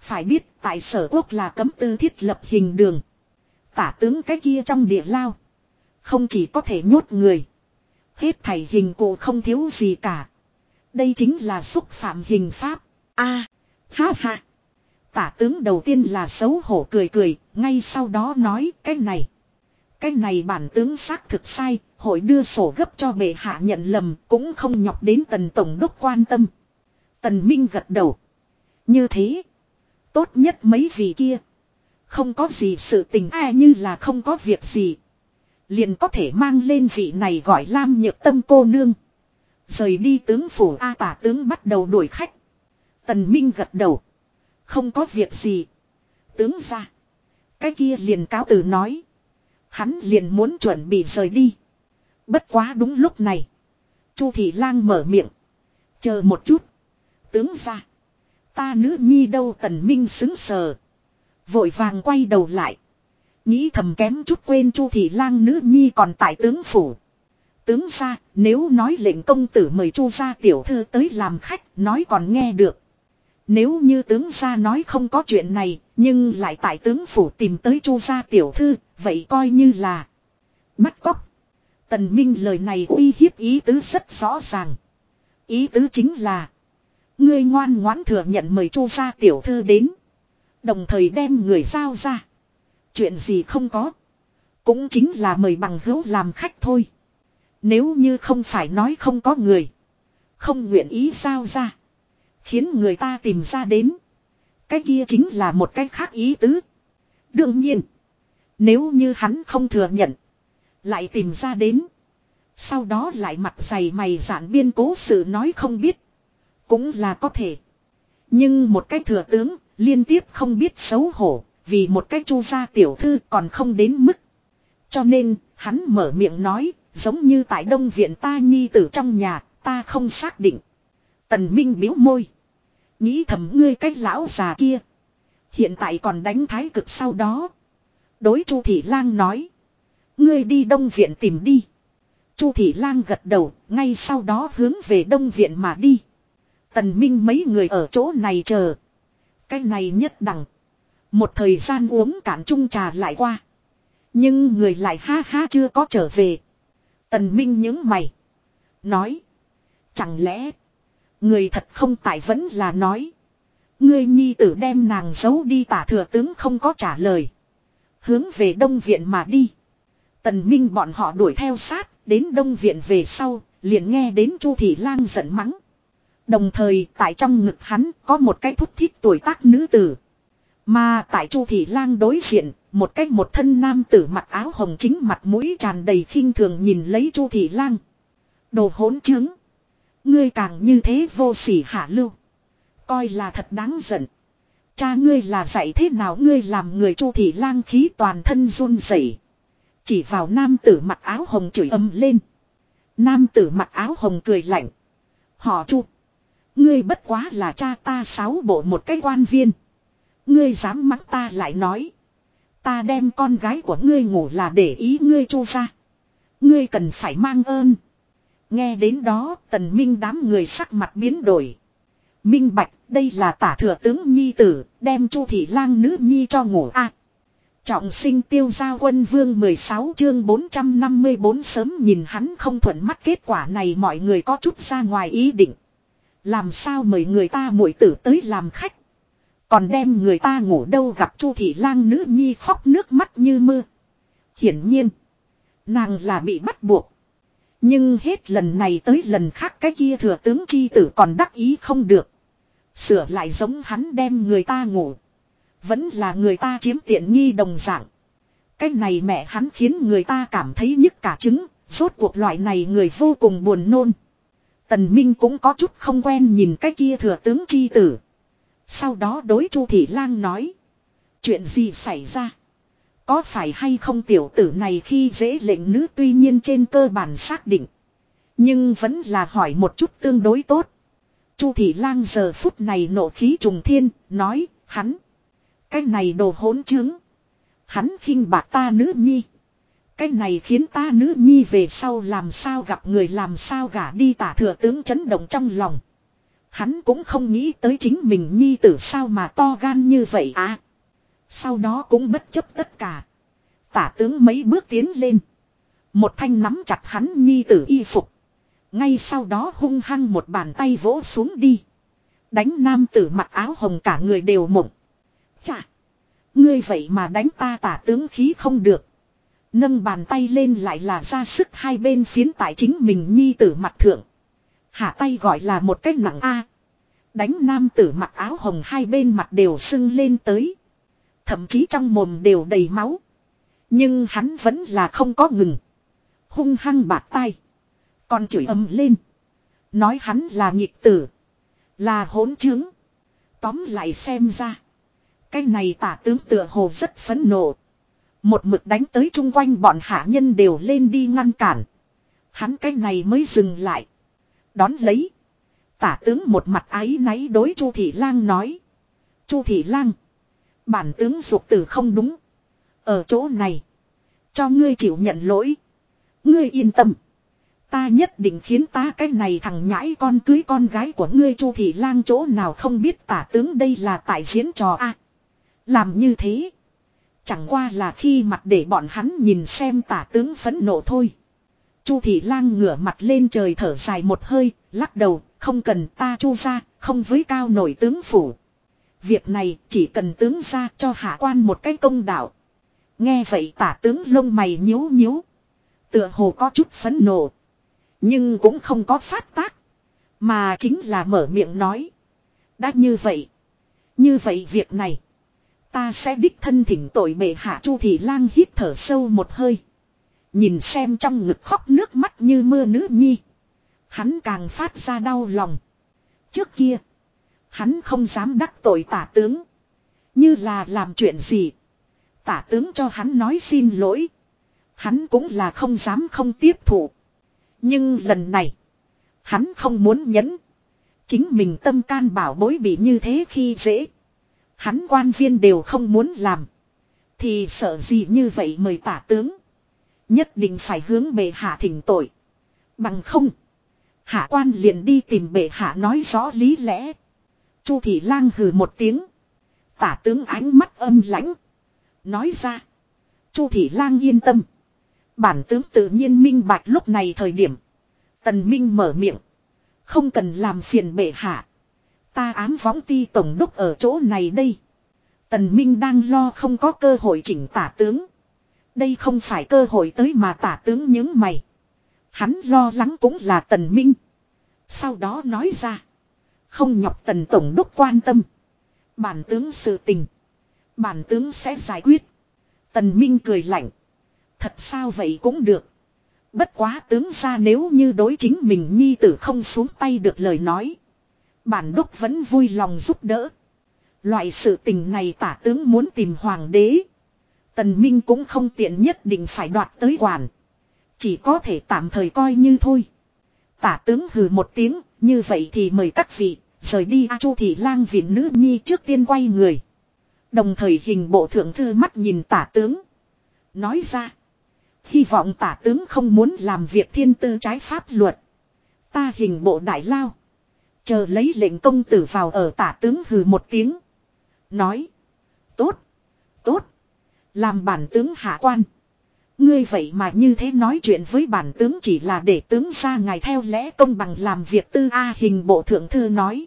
Phải biết tại sở quốc là cấm tư thiết lập hình đường. Tả tướng cái kia trong địa lao. Không chỉ có thể nhốt người. Hết thảy hình cụ không thiếu gì cả. Đây chính là xúc phạm hình pháp. a à, ha ha. Tả tướng đầu tiên là xấu hổ cười cười, ngay sau đó nói cái này. Cái này bản tướng xác thực sai, hội đưa sổ gấp cho bệ hạ nhận lầm, cũng không nhọc đến tần tổng đốc quan tâm. Tần Minh gật đầu. Như thế, tốt nhất mấy vị kia. Không có gì sự tình ai như là không có việc gì. Liền có thể mang lên vị này gọi Lam Nhược Tâm cô nương. Rời đi tướng phủ A tả tướng bắt đầu đuổi khách. Tần Minh gật đầu. Không có việc gì. Tướng ra. Cái kia liền cáo từ nói. Hắn liền muốn chuẩn bị rời đi. Bất quá đúng lúc này. Chu Thị Lang mở miệng. Chờ một chút. Tướng ra. Ta nữ nhi đâu tần minh xứng sờ. Vội vàng quay đầu lại. Nghĩ thầm kém chút quên Chu Thị Lang nữ nhi còn tại tướng phủ. Tướng ra, nếu nói lệnh công tử mời Chu gia tiểu thư tới làm khách, nói còn nghe được. Nếu như tướng gia nói không có chuyện này, nhưng lại tại tướng phủ tìm tới Chu gia tiểu thư, vậy coi như là bắt cóc. Tần Minh lời này uy hiếp ý tứ rất rõ ràng. Ý tứ chính là ngươi ngoan ngoãn thừa nhận mời Chu gia tiểu thư đến, đồng thời đem người giao ra. Chuyện gì không có, cũng chính là mời bằng hữu làm khách thôi. Nếu như không phải nói không có người, không nguyện ý sao ra, khiến người ta tìm ra đến. Cái kia chính là một cái khác ý tứ. Đương nhiên, nếu như hắn không thừa nhận, lại tìm ra đến. Sau đó lại mặt dày mày giản biên cố sự nói không biết. Cũng là có thể. Nhưng một cái thừa tướng, liên tiếp không biết xấu hổ, vì một cái chu gia tiểu thư còn không đến mức. Cho nên, hắn mở miệng nói, giống như tại đông viện ta nhi tử trong nhà, ta không xác định. Tần Minh biếu môi. Nghĩ thầm ngươi cách lão già kia. Hiện tại còn đánh thái cực sau đó. Đối Chu Thị Lang nói. Ngươi đi Đông Viện tìm đi. Chu Thị Lang gật đầu, ngay sau đó hướng về Đông Viện mà đi. Tần Minh mấy người ở chỗ này chờ. Cái này nhất đẳng. Một thời gian uống cạn chung trà lại qua. Nhưng người lại ha ha chưa có trở về. Tần Minh những mày. Nói. Chẳng lẽ. Người thật không tại vẫn là nói. Ngươi nhi tử đem nàng giấu đi tả thừa tướng không có trả lời. Hướng về đông viện mà đi. Tần Minh bọn họ đuổi theo sát, đến đông viện về sau, liền nghe đến Chu Thị Lang giận mắng. Đồng thời tại trong ngực hắn có một cái thúc thiết tuổi tác nữ tử. Mà tại Chu Thị Lang đối diện, một cách một thân nam tử mặc áo hồng chính mặt mũi tràn đầy khinh thường nhìn lấy Chu Thị Lang. Đồ hỗn chứng. Ngươi càng như thế vô sỉ hạ lưu. Coi là thật đáng giận. Cha ngươi là dạy thế nào ngươi làm người chu thị lang khí toàn thân run rẩy Chỉ vào nam tử mặc áo hồng chửi âm lên. Nam tử mặc áo hồng cười lạnh. Họ chu. Ngươi bất quá là cha ta sáu bộ một cái quan viên. Ngươi dám mắng ta lại nói. Ta đem con gái của ngươi ngủ là để ý ngươi chu ra. Ngươi cần phải mang ơn. Nghe đến đó, tần minh đám người sắc mặt biến đổi. Minh bạch, đây là tả thừa tướng nhi tử, đem chu thị lang nữ nhi cho ngủ a Trọng sinh tiêu giao quân vương 16 chương 454 sớm nhìn hắn không thuận mắt, kết quả này mọi người có chút ra ngoài ý định. Làm sao mời người ta muội tử tới làm khách. Còn đem người ta ngủ đâu gặp chu thị lang nữ nhi khóc nước mắt như mưa. Hiển nhiên. Nàng là bị bắt buộc. Nhưng hết lần này tới lần khác cái kia thừa tướng chi tử còn đắc ý không được. Sửa lại giống hắn đem người ta ngủ. Vẫn là người ta chiếm tiện nghi đồng dạng. Cái này mẹ hắn khiến người ta cảm thấy nhức cả trứng. Rốt cuộc loại này người vô cùng buồn nôn. Tần Minh cũng có chút không quen nhìn cái kia thừa tướng chi tử. Sau đó đối Chu Thị Lang nói. Chuyện gì xảy ra? Có phải hay không tiểu tử này khi dễ lệnh nữ tuy nhiên trên cơ bản xác định. Nhưng vẫn là hỏi một chút tương đối tốt. Chu Thị Lang giờ phút này nộ khí trùng thiên, nói, hắn. Cái này đồ hỗn chứng. Hắn khinh bạc ta nữ nhi. Cái này khiến ta nữ nhi về sau làm sao gặp người làm sao gả đi tả thừa tướng chấn động trong lòng. Hắn cũng không nghĩ tới chính mình nhi tử sao mà to gan như vậy à. Sau đó cũng bất chấp tất cả. Tả tướng mấy bước tiến lên. Một thanh nắm chặt hắn nhi tử y phục. Ngay sau đó hung hăng một bàn tay vỗ xuống đi. Đánh nam tử mặc áo hồng cả người đều mộng. Chà. Ngươi vậy mà đánh ta tả tướng khí không được. Nâng bàn tay lên lại là ra sức hai bên phiến tại chính mình nhi tử mặt thượng. Hạ tay gọi là một cách nặng A. Đánh nam tử mặc áo hồng hai bên mặt đều sưng lên tới. Thậm chí trong mồm đều đầy máu. Nhưng hắn vẫn là không có ngừng. Hung hăng bạt tay. Còn chửi ầm lên. Nói hắn là nhịp tử. Là hỗn chứng. Tóm lại xem ra. Cái này tả tướng tựa hồ rất phấn nộ. Một mực đánh tới chung quanh bọn hạ nhân đều lên đi ngăn cản. Hắn cái này mới dừng lại. Đón lấy. Tả tướng một mặt ái náy đối Chu Thị Lang nói. Chu Thị Lang. Bản tướng dục tử không đúng. Ở chỗ này. Cho ngươi chịu nhận lỗi. Ngươi yên tâm. Ta nhất định khiến ta cái này thằng nhãi con cưới con gái của ngươi Chu Thị Lang chỗ nào không biết tả tướng đây là tại diễn trò a Làm như thế. Chẳng qua là khi mặt để bọn hắn nhìn xem tả tướng phẫn nộ thôi. Chu Thị Lang ngửa mặt lên trời thở dài một hơi, lắc đầu, không cần ta chu ra, không với cao nổi tướng phủ. Việc này chỉ cần tướng ra cho hạ quan một cái công đạo. Nghe vậy tả tướng lông mày nhíu nhíu. Tựa hồ có chút phấn nộ. Nhưng cũng không có phát tác. Mà chính là mở miệng nói. Đã như vậy. Như vậy việc này. Ta sẽ đích thân thỉnh tội bệ hạ chu thị lang hít thở sâu một hơi. Nhìn xem trong ngực khóc nước mắt như mưa nữ nhi. Hắn càng phát ra đau lòng. Trước kia. Hắn không dám đắc tội tả tướng. Như là làm chuyện gì. Tả tướng cho hắn nói xin lỗi. Hắn cũng là không dám không tiếp thụ. Nhưng lần này. Hắn không muốn nhẫn. Chính mình tâm can bảo bối bị như thế khi dễ. Hắn quan viên đều không muốn làm. Thì sợ gì như vậy mời tả tướng. Nhất định phải hướng bệ hạ thỉnh tội. Bằng không. Hạ quan liền đi tìm bệ hạ nói rõ lý lẽ. Chu thị lang hừ một tiếng. Tả tướng ánh mắt âm lãnh. Nói ra. Chu thị lang yên tâm. Bản tướng tự nhiên minh bạch lúc này thời điểm. Tần Minh mở miệng. Không cần làm phiền bệ hạ. Ta ám võng ti tổng đốc ở chỗ này đây. Tần Minh đang lo không có cơ hội chỉnh tả tướng. Đây không phải cơ hội tới mà tả tướng những mày. Hắn lo lắng cũng là tần minh. Sau đó nói ra. Không nhọc tần tổng đốc quan tâm. Bản tướng sự tình. Bản tướng sẽ giải quyết. Tần minh cười lạnh. Thật sao vậy cũng được. Bất quá tướng ra nếu như đối chính mình nhi tử không xuống tay được lời nói. Bản đốc vẫn vui lòng giúp đỡ. Loại sự tình này tả tướng muốn tìm hoàng đế. Tần Minh cũng không tiện nhất định phải đoạt tới quản. Chỉ có thể tạm thời coi như thôi. Tả tướng hừ một tiếng, như vậy thì mời các vị, rời đi A Chu Thị lang viện nữ nhi trước tiên quay người. Đồng thời hình bộ thượng thư mắt nhìn tả tướng. Nói ra. Hy vọng tả tướng không muốn làm việc thiên tư trái pháp luật. Ta hình bộ đại lao. Chờ lấy lệnh công tử vào ở tả tướng hừ một tiếng. Nói. Tốt. Tốt. Làm bản tướng hạ quan. Ngươi vậy mà như thế nói chuyện với bản tướng chỉ là để tướng ra ngài theo lẽ công bằng làm việc tư A hình bộ thượng thư nói.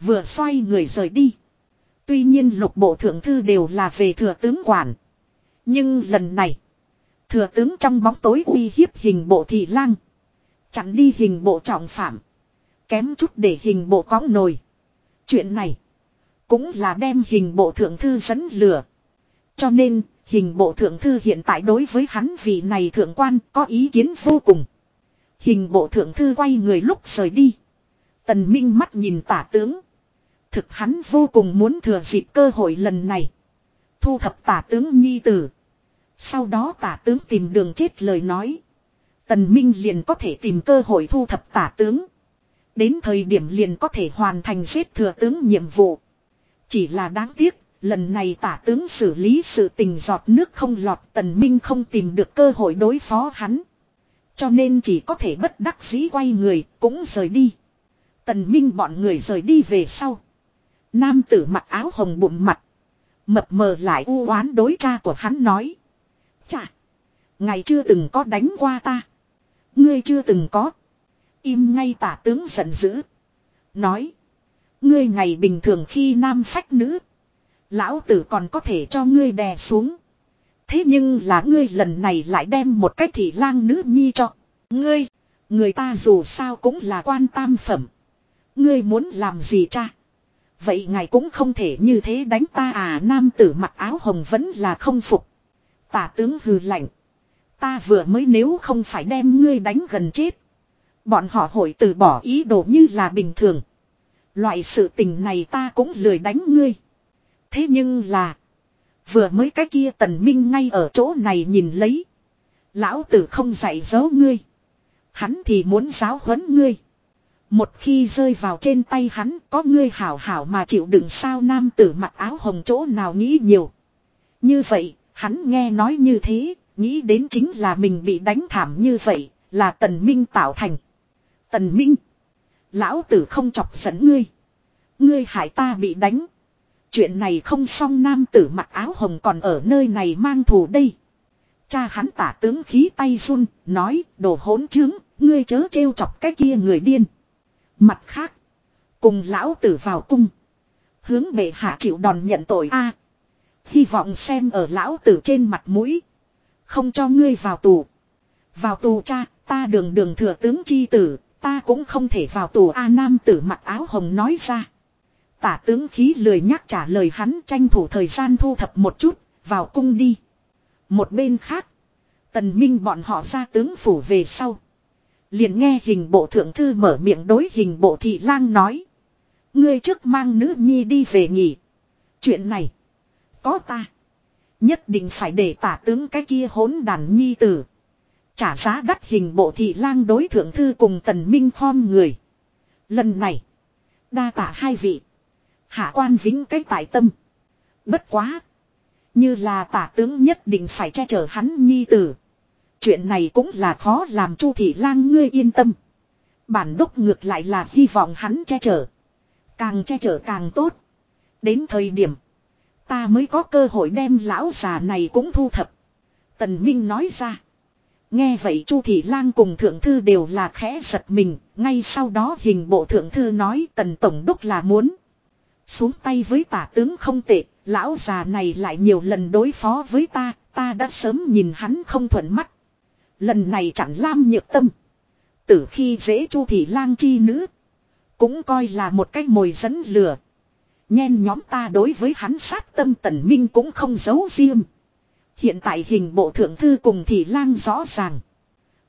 Vừa xoay người rời đi. Tuy nhiên lục bộ thượng thư đều là về thừa tướng quản. Nhưng lần này. Thừa tướng trong bóng tối uy hiếp hình bộ thị lang. Chặn đi hình bộ trọng phạm. Kém chút để hình bộ cõng nồi. Chuyện này. Cũng là đem hình bộ thượng thư dẫn lửa. Cho nên hình bộ thượng thư hiện tại đối với hắn vị này thượng quan có ý kiến vô cùng. Hình bộ thượng thư quay người lúc rời đi. Tần Minh mắt nhìn tả tướng. Thực hắn vô cùng muốn thừa dịp cơ hội lần này. Thu thập tả tướng nhi tử. Sau đó tả tướng tìm đường chết lời nói. Tần Minh liền có thể tìm cơ hội thu thập tả tướng. Đến thời điểm liền có thể hoàn thành giết thừa tướng nhiệm vụ. Chỉ là đáng tiếc, lần này tả tướng xử lý sự tình giọt nước không lọt tần minh không tìm được cơ hội đối phó hắn. Cho nên chỉ có thể bất đắc dĩ quay người, cũng rời đi. Tần minh bọn người rời đi về sau. Nam tử mặc áo hồng bụng mặt. Mập mờ lại u oán đối cha của hắn nói. Chà! Ngày chưa từng có đánh qua ta. Ngươi chưa từng có. Im ngay tả tướng giận dữ. Nói. Ngươi ngày bình thường khi nam phách nữ. Lão tử còn có thể cho ngươi đè xuống. Thế nhưng là ngươi lần này lại đem một cái thị lang nữ nhi cho. Ngươi. Người ta dù sao cũng là quan tam phẩm. Ngươi muốn làm gì cha? Vậy ngài cũng không thể như thế đánh ta à nam tử mặc áo hồng vẫn là không phục. Tả tướng hừ lạnh. Ta vừa mới nếu không phải đem ngươi đánh gần chết. Bọn họ hội từ bỏ ý đồ như là bình thường. Loại sự tình này ta cũng lười đánh ngươi. Thế nhưng là. Vừa mới cái kia tần minh ngay ở chỗ này nhìn lấy. Lão tử không dạy dỗ ngươi. Hắn thì muốn giáo huấn ngươi. Một khi rơi vào trên tay hắn có ngươi hảo hảo mà chịu đựng sao nam tử mặc áo hồng chỗ nào nghĩ nhiều. Như vậy, hắn nghe nói như thế, nghĩ đến chính là mình bị đánh thảm như vậy, là tần minh tạo thành. Tần minh, lão tử không chọc giận ngươi. Ngươi hại ta bị đánh. Chuyện này không xong nam tử mặc áo hồng còn ở nơi này mang thù đây. Cha hắn tả tướng khí tay run, nói, đồ hỗn chứng, ngươi chớ trêu chọc cái kia người điên. Mặt khác, cùng lão tử vào cung. Hướng bệ hạ chịu đòn nhận tội a Hy vọng xem ở lão tử trên mặt mũi. Không cho ngươi vào tù. Vào tù cha, ta đường đường thừa tướng chi tử, ta cũng không thể vào tù A Nam tử mặc áo hồng nói ra. Tả tướng khí lười nhắc trả lời hắn tranh thủ thời gian thu thập một chút, vào cung đi. Một bên khác, tần minh bọn họ ra tướng phủ về sau. Liền nghe hình bộ thượng thư mở miệng đối hình bộ thị lang nói. Ngươi trước mang nữ nhi đi về nghỉ. Chuyện này, có ta. Nhất định phải để tả tướng cái kia hỗn đàn nhi tử. Trả giá đắt hình bộ thị lang đối thượng thư cùng tần minh khom người. Lần này, đa tả hai vị. Hạ quan vĩnh cái tại tâm. Bất quá. Như là tả tướng nhất định phải che chở hắn nhi tử. Chuyện này cũng là khó làm chu thị lang ngươi yên tâm. Bản đốc ngược lại là hy vọng hắn che chở. Càng che chở càng tốt. Đến thời điểm. Ta mới có cơ hội đem lão già này cũng thu thập. Tần Minh nói ra. Nghe vậy Chu Thị Lang cùng Thượng Thư đều là khẽ giật mình. Ngay sau đó hình bộ Thượng Thư nói Tần Tổng Đốc là muốn. Xuống tay với tả tướng không tệ, lão già này lại nhiều lần đối phó với ta, ta đã sớm nhìn hắn không thuận mắt. Lần này chẳng lam nhược tâm. Từ khi dễ chu thị lang chi nữ. Cũng coi là một cách mồi dẫn lửa. Nhen nhóm ta đối với hắn sát tâm tần minh cũng không giấu riêng. Hiện tại hình bộ thượng thư cùng thị lang rõ ràng.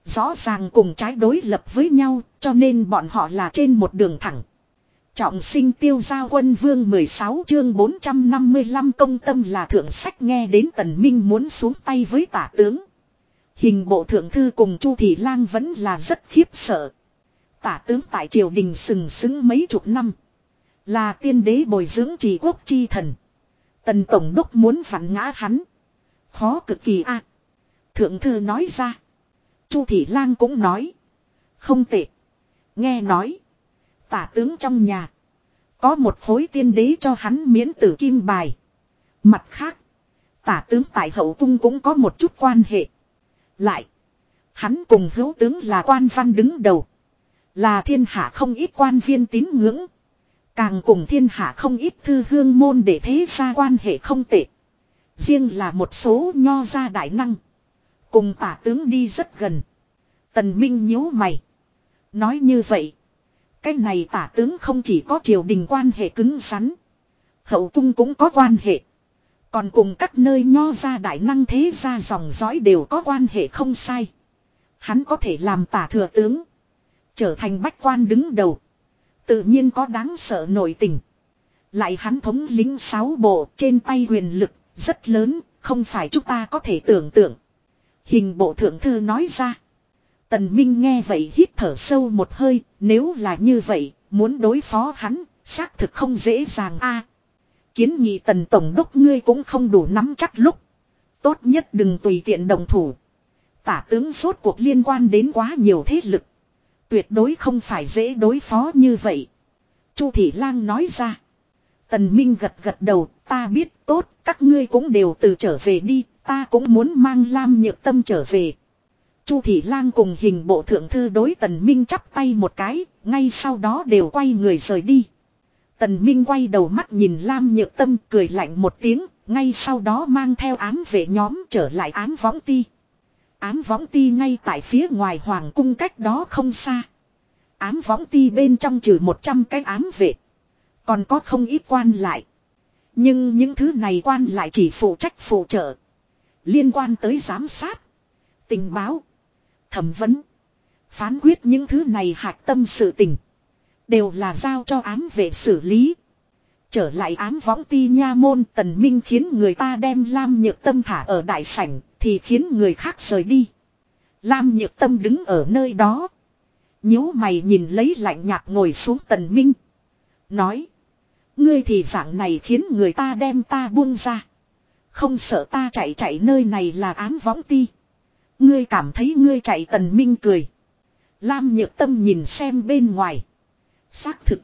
Rõ ràng cùng trái đối lập với nhau cho nên bọn họ là trên một đường thẳng. Trọng sinh tiêu gia quân vương 16 chương 455 công tâm là thượng sách nghe đến tần minh muốn xuống tay với tả tướng. Hình bộ thượng thư cùng Chu Thị Lang vẫn là rất khiếp sợ. Tả tướng tại triều đình sừng sững mấy chục năm. Là tiên đế bồi dưỡng trì quốc chi thần. Tần Tổng đốc muốn phản ngã hắn. Khó cực kỳ a. Thượng thư nói ra. Chu Thị Lang cũng nói. Không tệ. Nghe nói. Tả tướng trong nhà. Có một khối tiên đế cho hắn miễn tử kim bài. Mặt khác. Tả tướng tại hậu cung cũng có một chút quan hệ. Lại. Hắn cùng hữu tướng là quan văn đứng đầu. Là thiên hạ không ít quan viên tín ngưỡng. Càng cùng thiên hạ không ít thư hương môn để thế ra quan hệ không tệ. Riêng là một số nho gia đại năng. Cùng tả tướng đi rất gần. Tần Minh nhíu mày. Nói như vậy. Cái này tả tướng không chỉ có triều đình quan hệ cứng rắn. Hậu cung cũng có quan hệ. Còn cùng các nơi nho gia đại năng thế gia dòng dõi đều có quan hệ không sai. Hắn có thể làm tả thừa tướng. Trở thành bách quan đứng đầu. Tự nhiên có đáng sợ nổi tình. Lại hắn thống lính sáu bộ trên tay quyền lực rất lớn, không phải chúng ta có thể tưởng tượng. Hình bộ thượng thư nói ra. Tần Minh nghe vậy hít thở sâu một hơi, nếu là như vậy, muốn đối phó hắn, xác thực không dễ dàng a. kiến nghị tần tổng đốc ngươi cũng không đủ nắm chắc lúc. Tốt nhất đừng tùy tiện đồng thủ. Tả tướng suốt cuộc liên quan đến quá nhiều thế lực. Tuyệt đối không phải dễ đối phó như vậy. Chu Thị Lang nói ra. Tần Minh gật gật đầu, ta biết tốt, các ngươi cũng đều từ trở về đi, ta cũng muốn mang Lam Nhược Tâm trở về. Chu Thị Lang cùng hình bộ thượng thư đối Tần Minh chắp tay một cái, ngay sau đó đều quay người rời đi. Tần Minh quay đầu mắt nhìn Lam Nhược Tâm cười lạnh một tiếng, ngay sau đó mang theo ám vệ nhóm trở lại ám võng ti. Ám võng ti ngay tại phía ngoài hoàng cung cách đó không xa. Ám võng ti bên trong trừ 100 cái ám vệ. Còn có không ít quan lại. Nhưng những thứ này quan lại chỉ phụ trách phụ trợ. Liên quan tới giám sát. Tình báo. Thẩm vấn. Phán quyết những thứ này hạc tâm sự tình. Đều là giao cho ám vệ xử lý. Trở lại ám võng ti nha môn tần minh khiến người ta đem Lam Nhược Tâm thả ở đại sảnh, thì khiến người khác rời đi. Lam Nhược Tâm đứng ở nơi đó. nhíu mày nhìn lấy lạnh nhạt ngồi xuống tần minh. Nói. Ngươi thì dạng này khiến người ta đem ta buông ra. Không sợ ta chạy chạy nơi này là ám võng ti. Ngươi cảm thấy ngươi chạy tần minh cười. Lam nhược tâm nhìn xem bên ngoài. Xác thực.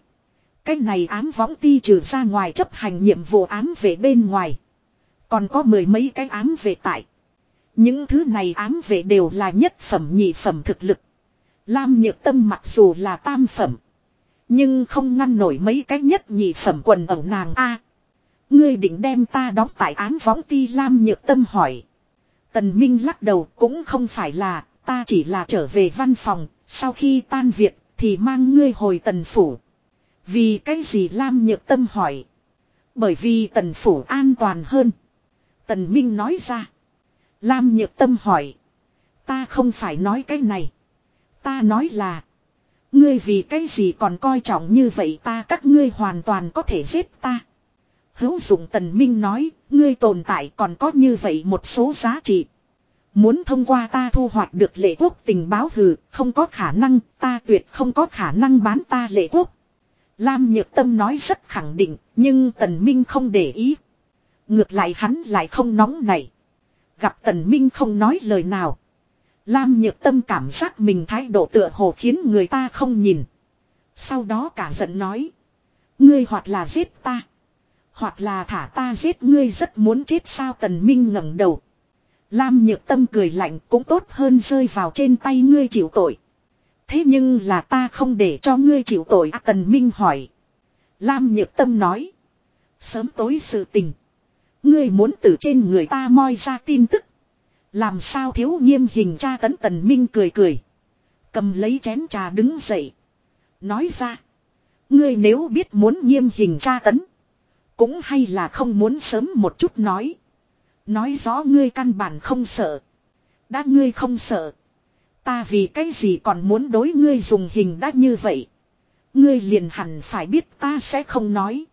Cái này ám võng ti trừ ra ngoài chấp hành nhiệm vụ ám về bên ngoài. Còn có mười mấy cái ám về tại. Những thứ này ám về đều là nhất phẩm nhị phẩm thực lực. Lam nhược tâm mặc dù là tam phẩm. Nhưng không ngăn nổi mấy cái nhất nhị phẩm quần ẩu nàng A. ngươi định đem ta đóng tại án võng ti, Lam nhược tâm hỏi. Tần Minh lắc đầu cũng không phải là, ta chỉ là trở về văn phòng, sau khi tan việc thì mang ngươi hồi tần phủ. Vì cái gì Lam nhược tâm hỏi. Bởi vì tần phủ an toàn hơn. Tần Minh nói ra. Lam nhược tâm hỏi. Ta không phải nói cái này. Ta nói là. Ngươi vì cái gì còn coi trọng như vậy ta các ngươi hoàn toàn có thể giết ta. Hữu dụng tần minh nói, ngươi tồn tại còn có như vậy một số giá trị. Muốn thông qua ta thu hoạch được lệ quốc tình báo hừ, không có khả năng, ta tuyệt không có khả năng bán ta lệ quốc. Lam Nhược Tâm nói rất khẳng định, nhưng Tần Minh không để ý. Ngược lại hắn lại không nóng này. Gặp Tần Minh không nói lời nào. Lam nhược tâm cảm giác mình thái độ tựa hồ khiến người ta không nhìn. Sau đó cả giận nói. Ngươi hoặc là giết ta. Hoặc là thả ta giết ngươi rất muốn chết sao tần minh ngẩng đầu. Lam nhược tâm cười lạnh cũng tốt hơn rơi vào trên tay ngươi chịu tội. Thế nhưng là ta không để cho ngươi chịu tội à, tần minh hỏi. Lam nhược tâm nói. Sớm tối sự tình. Ngươi muốn từ trên người ta moi ra tin tức. Làm sao thiếu nghiêm hình tra tấn tần minh cười cười. Cầm lấy chén trà đứng dậy. Nói ra. Ngươi nếu biết muốn nghiêm hình tra tấn. Cũng hay là không muốn sớm một chút nói. Nói rõ ngươi căn bản không sợ. Đã ngươi không sợ. Ta vì cái gì còn muốn đối ngươi dùng hình đã như vậy. Ngươi liền hẳn phải biết ta sẽ không nói.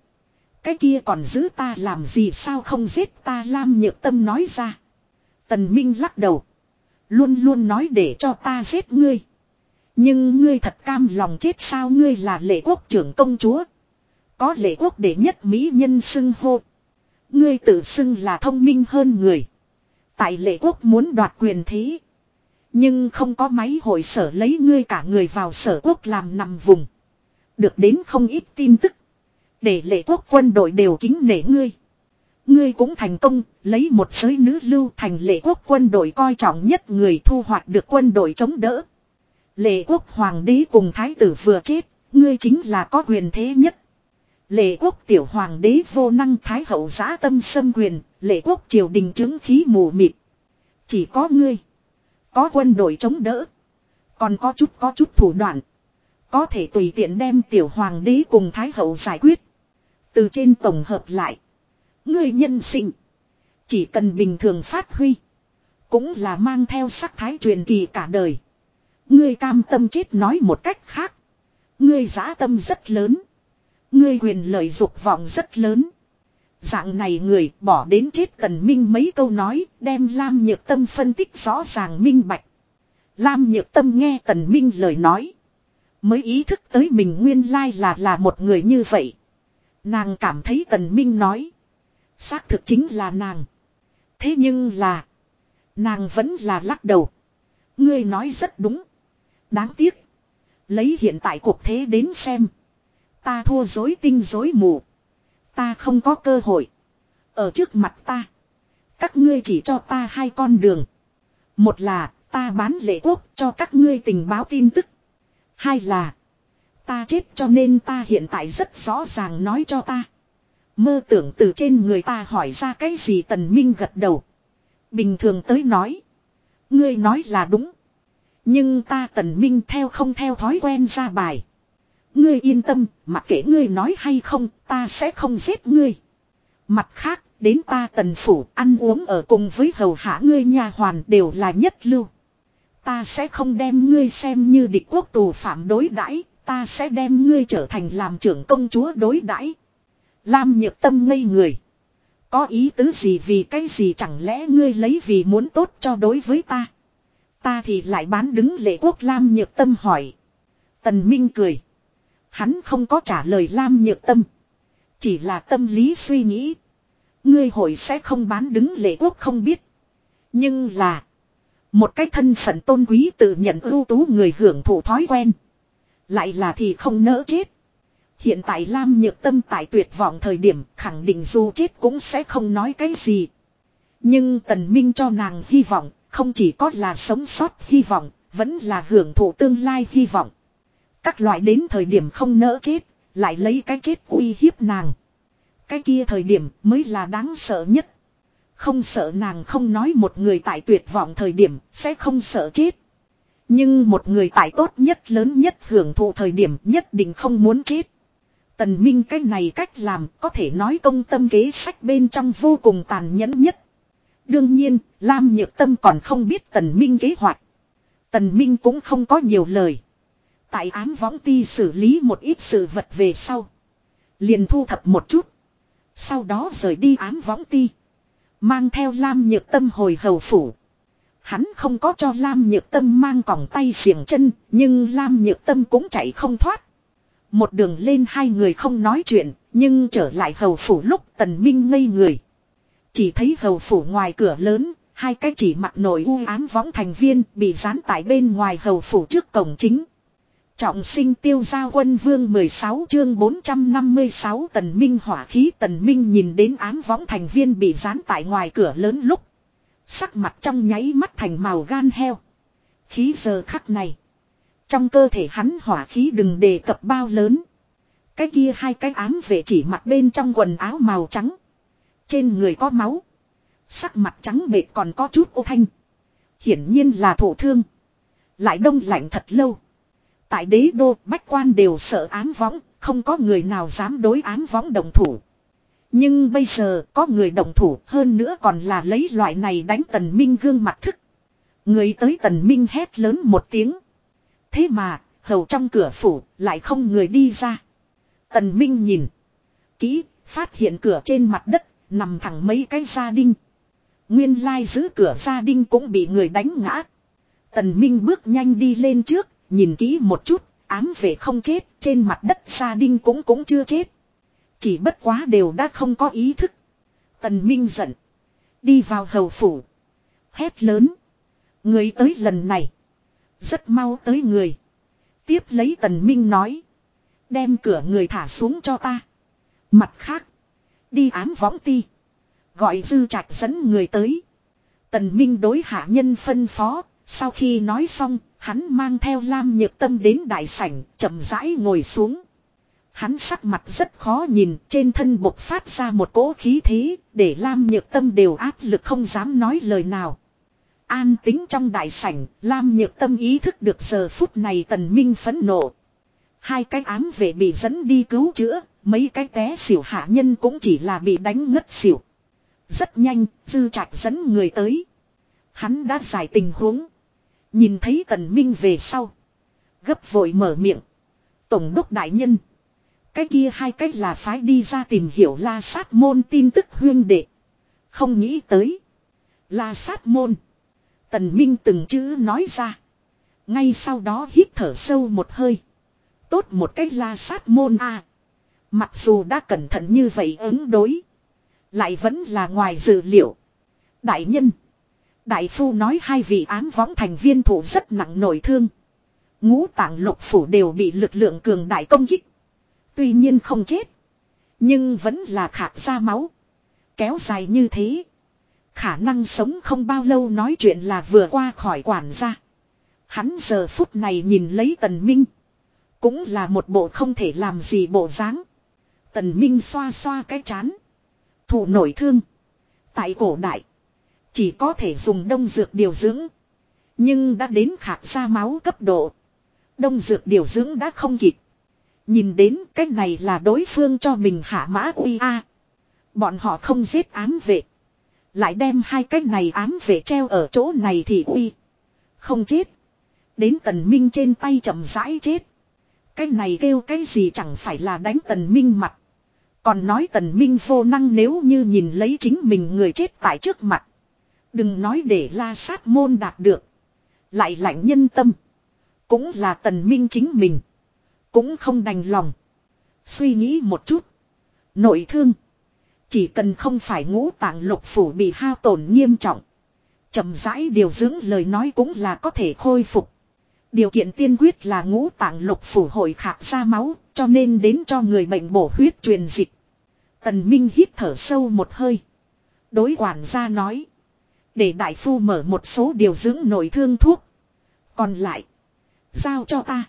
Cái kia còn giữ ta làm gì sao không giết ta Lam Nhược Tâm nói ra. Tần Minh lắc đầu. Luôn luôn nói để cho ta giết ngươi. Nhưng ngươi thật cam lòng chết sao ngươi là lệ quốc trưởng công chúa. Có lệ quốc đệ nhất mỹ nhân xưng hô. Ngươi tự xưng là thông minh hơn người. Tại lệ quốc muốn đoạt quyền thế. Nhưng không có máy hội sở lấy ngươi cả người vào sở quốc làm nằm vùng. Được đến không ít tin tức. Để lệ quốc quân đội đều kính nể ngươi. Ngươi cũng thành công, lấy một giới nữ lưu thành lệ quốc quân đội coi trọng nhất người thu hoạch được quân đội chống đỡ. Lệ quốc hoàng đế cùng thái tử vừa chết, ngươi chính là có quyền thế nhất. Lệ quốc tiểu hoàng đế vô năng thái hậu giã tâm xâm quyền, lệ quốc triều đình chứng khí mù mịt. Chỉ có ngươi. Có quân đội chống đỡ. Còn có chút có chút thủ đoạn. Có thể tùy tiện đem tiểu hoàng đế cùng thái hậu giải quyết. Từ trên tổng hợp lại. Ngươi nhân sinh. Chỉ cần bình thường phát huy. Cũng là mang theo sắc thái truyền kỳ cả đời. Ngươi cam tâm chết nói một cách khác. Ngươi giã tâm rất lớn. Ngươi quyền lợi dục vọng rất lớn. Dạng này người bỏ đến chết tần minh mấy câu nói, đem Lam Nhược Tâm phân tích rõ ràng minh bạch. Lam Nhược Tâm nghe tần minh lời nói. Mới ý thức tới mình nguyên lai là là một người như vậy. Nàng cảm thấy tần minh nói. Xác thực chính là nàng. Thế nhưng là. Nàng vẫn là lắc đầu. Ngươi nói rất đúng. Đáng tiếc. Lấy hiện tại cuộc thế đến xem. Ta thua dối tinh dối mù. Ta không có cơ hội. Ở trước mặt ta. Các ngươi chỉ cho ta hai con đường. Một là, ta bán lệ quốc cho các ngươi tình báo tin tức. Hai là, ta chết cho nên ta hiện tại rất rõ ràng nói cho ta. Mơ tưởng từ trên người ta hỏi ra cái gì tần minh gật đầu. Bình thường tới nói. Ngươi nói là đúng. Nhưng ta tần minh theo không theo thói quen ra bài. Ngươi yên tâm, mặc kệ ngươi nói hay không, ta sẽ không giết ngươi. Mặt khác, đến ta tần phủ ăn uống ở cùng với hầu hạ ngươi nha hoàn đều là nhất lưu. Ta sẽ không đem ngươi xem như địch quốc tù phạm đối đãi, ta sẽ đem ngươi trở thành làm trưởng công chúa đối đãi. Lam nhược tâm ngây người. Có ý tứ gì vì cái gì chẳng lẽ ngươi lấy vì muốn tốt cho đối với ta. Ta thì lại bán đứng lệ quốc Lam nhược tâm hỏi. Tần Minh cười. Hắn không có trả lời Lam nhược tâm. Chỉ là tâm lý suy nghĩ. Ngươi hội sẽ không bán đứng lệ quốc không biết. Nhưng là. Một cái thân phận tôn quý tự nhận ưu tú người hưởng thụ thói quen. Lại là thì không nỡ chết. Hiện tại Lam Nhược Tâm tại tuyệt vọng thời điểm khẳng định dù chết cũng sẽ không nói cái gì. Nhưng Tần Minh cho nàng hy vọng, không chỉ có là sống sót hy vọng, vẫn là hưởng thụ tương lai hy vọng. Các loại đến thời điểm không nỡ chết, lại lấy cái chết uy hiếp nàng. Cái kia thời điểm mới là đáng sợ nhất. Không sợ nàng không nói một người tại tuyệt vọng thời điểm sẽ không sợ chết. Nhưng một người tại tốt nhất lớn nhất hưởng thụ thời điểm nhất định không muốn chết. Tần Minh cái này cách làm có thể nói công tâm kế sách bên trong vô cùng tàn nhẫn nhất. Đương nhiên, Lam Nhược Tâm còn không biết Tần Minh kế hoạch. Tần Minh cũng không có nhiều lời. Tại ám võng ti xử lý một ít sự vật về sau. Liền thu thập một chút. Sau đó rời đi ám võng ti. Mang theo Lam Nhược Tâm hồi hầu phủ. Hắn không có cho Lam Nhược Tâm mang còng tay xiềng chân, nhưng Lam Nhược Tâm cũng chạy không thoát. Một đường lên hai người không nói chuyện, nhưng trở lại hầu phủ lúc tần minh ngây người. Chỉ thấy hầu phủ ngoài cửa lớn, hai cái chỉ mặt nổi u ám võng thành viên bị dán tại bên ngoài hầu phủ trước cổng chính. Trọng sinh tiêu gia quân vương 16 chương 456 tần minh hỏa khí tần minh nhìn đến ám võng thành viên bị dán tại ngoài cửa lớn lúc. Sắc mặt trong nháy mắt thành màu gan heo. Khí giờ khắc này. Trong cơ thể hắn hỏa khí đừng đề cập bao lớn. Cái kia hai cái ám vệ chỉ mặt bên trong quần áo màu trắng. Trên người có máu. Sắc mặt trắng bệt còn có chút ô thanh. Hiển nhiên là thổ thương. Lại đông lạnh thật lâu. Tại đế đô bách quan đều sợ ám võng. Không có người nào dám đối ám võng đồng thủ. Nhưng bây giờ có người đồng thủ hơn nữa còn là lấy loại này đánh tần minh gương mặt thức. Người tới tần minh hét lớn một tiếng. Thế mà, hầu trong cửa phủ, lại không người đi ra. Tần Minh nhìn. Kỹ, phát hiện cửa trên mặt đất, nằm thẳng mấy cái gia đinh. Nguyên lai giữ cửa gia đinh cũng bị người đánh ngã. Tần Minh bước nhanh đi lên trước, nhìn kỹ một chút, ám vệ không chết, trên mặt đất sa đinh cũng cũng chưa chết. Chỉ bất quá đều đã không có ý thức. Tần Minh giận. Đi vào hầu phủ. Hét lớn. Người tới lần này. Rất mau tới người. Tiếp lấy tần minh nói. Đem cửa người thả xuống cho ta. Mặt khác. Đi ám võng ti. Gọi dư trạch dẫn người tới. Tần minh đối hạ nhân phân phó. Sau khi nói xong, hắn mang theo Lam Nhược Tâm đến đại sảnh, chậm rãi ngồi xuống. Hắn sắc mặt rất khó nhìn, trên thân bộc phát ra một cỗ khí thế, để Lam Nhược Tâm đều áp lực không dám nói lời nào. An tính trong đại sảnh, Lam Nhược Tâm ý thức được giờ phút này tần minh phẫn nộ. Hai cái ám vệ bị dẫn đi cứu chữa, mấy cái té xỉu hạ nhân cũng chỉ là bị đánh ngất xỉu. Rất nhanh, dư trạch dẫn người tới. Hắn đã giải tình huống. Nhìn thấy tần minh về sau. Gấp vội mở miệng. Tổng đốc đại nhân. Cái kia hai cách là phái đi ra tìm hiểu la sát môn tin tức huyên đệ. Không nghĩ tới. La sát môn. Tần Minh từng chữ nói ra. Ngay sau đó hít thở sâu một hơi. Tốt một cách la sát môn a. Mặc dù đã cẩn thận như vậy ứng đối. Lại vẫn là ngoài dự liệu. Đại nhân. Đại phu nói hai vị ám võng thành viên thủ rất nặng nổi thương. Ngũ tạng lục phủ đều bị lực lượng cường đại công kích. Tuy nhiên không chết. Nhưng vẫn là khạc ra máu. Kéo dài như thế. Khả năng sống không bao lâu nói chuyện là vừa qua khỏi quản gia. Hắn giờ phút này nhìn lấy tần minh. Cũng là một bộ không thể làm gì bộ dáng. Tần minh xoa xoa cái chán. Thủ nổi thương. Tại cổ đại. Chỉ có thể dùng đông dược điều dưỡng. Nhưng đã đến khạc ra máu cấp độ. Đông dược điều dưỡng đã không kịp. Nhìn đến cái này là đối phương cho mình hạ mã uy a. Bọn họ không giết ám vệ. Lại đem hai cái này ám vệ treo ở chỗ này thì uy. Không chết. Đến tần minh trên tay chậm rãi chết. Cái này kêu cái gì chẳng phải là đánh tần minh mặt. Còn nói tần minh vô năng nếu như nhìn lấy chính mình người chết tại trước mặt. Đừng nói để la sát môn đạt được. Lại lạnh nhân tâm. Cũng là tần minh chính mình. Cũng không đành lòng. Suy nghĩ một chút. Nội thương. Chỉ cần không phải ngũ tạng lục phủ bị hao tổn nghiêm trọng. chậm rãi điều dưỡng lời nói cũng là có thể khôi phục. Điều kiện tiên quyết là ngũ tạng lục phủ hội khạc ra máu, cho nên đến cho người bệnh bổ huyết truyền dịch. Tần Minh hít thở sâu một hơi. Đối quản gia nói. Để đại phu mở một số điều dưỡng nội thương thuốc. Còn lại. Giao cho ta.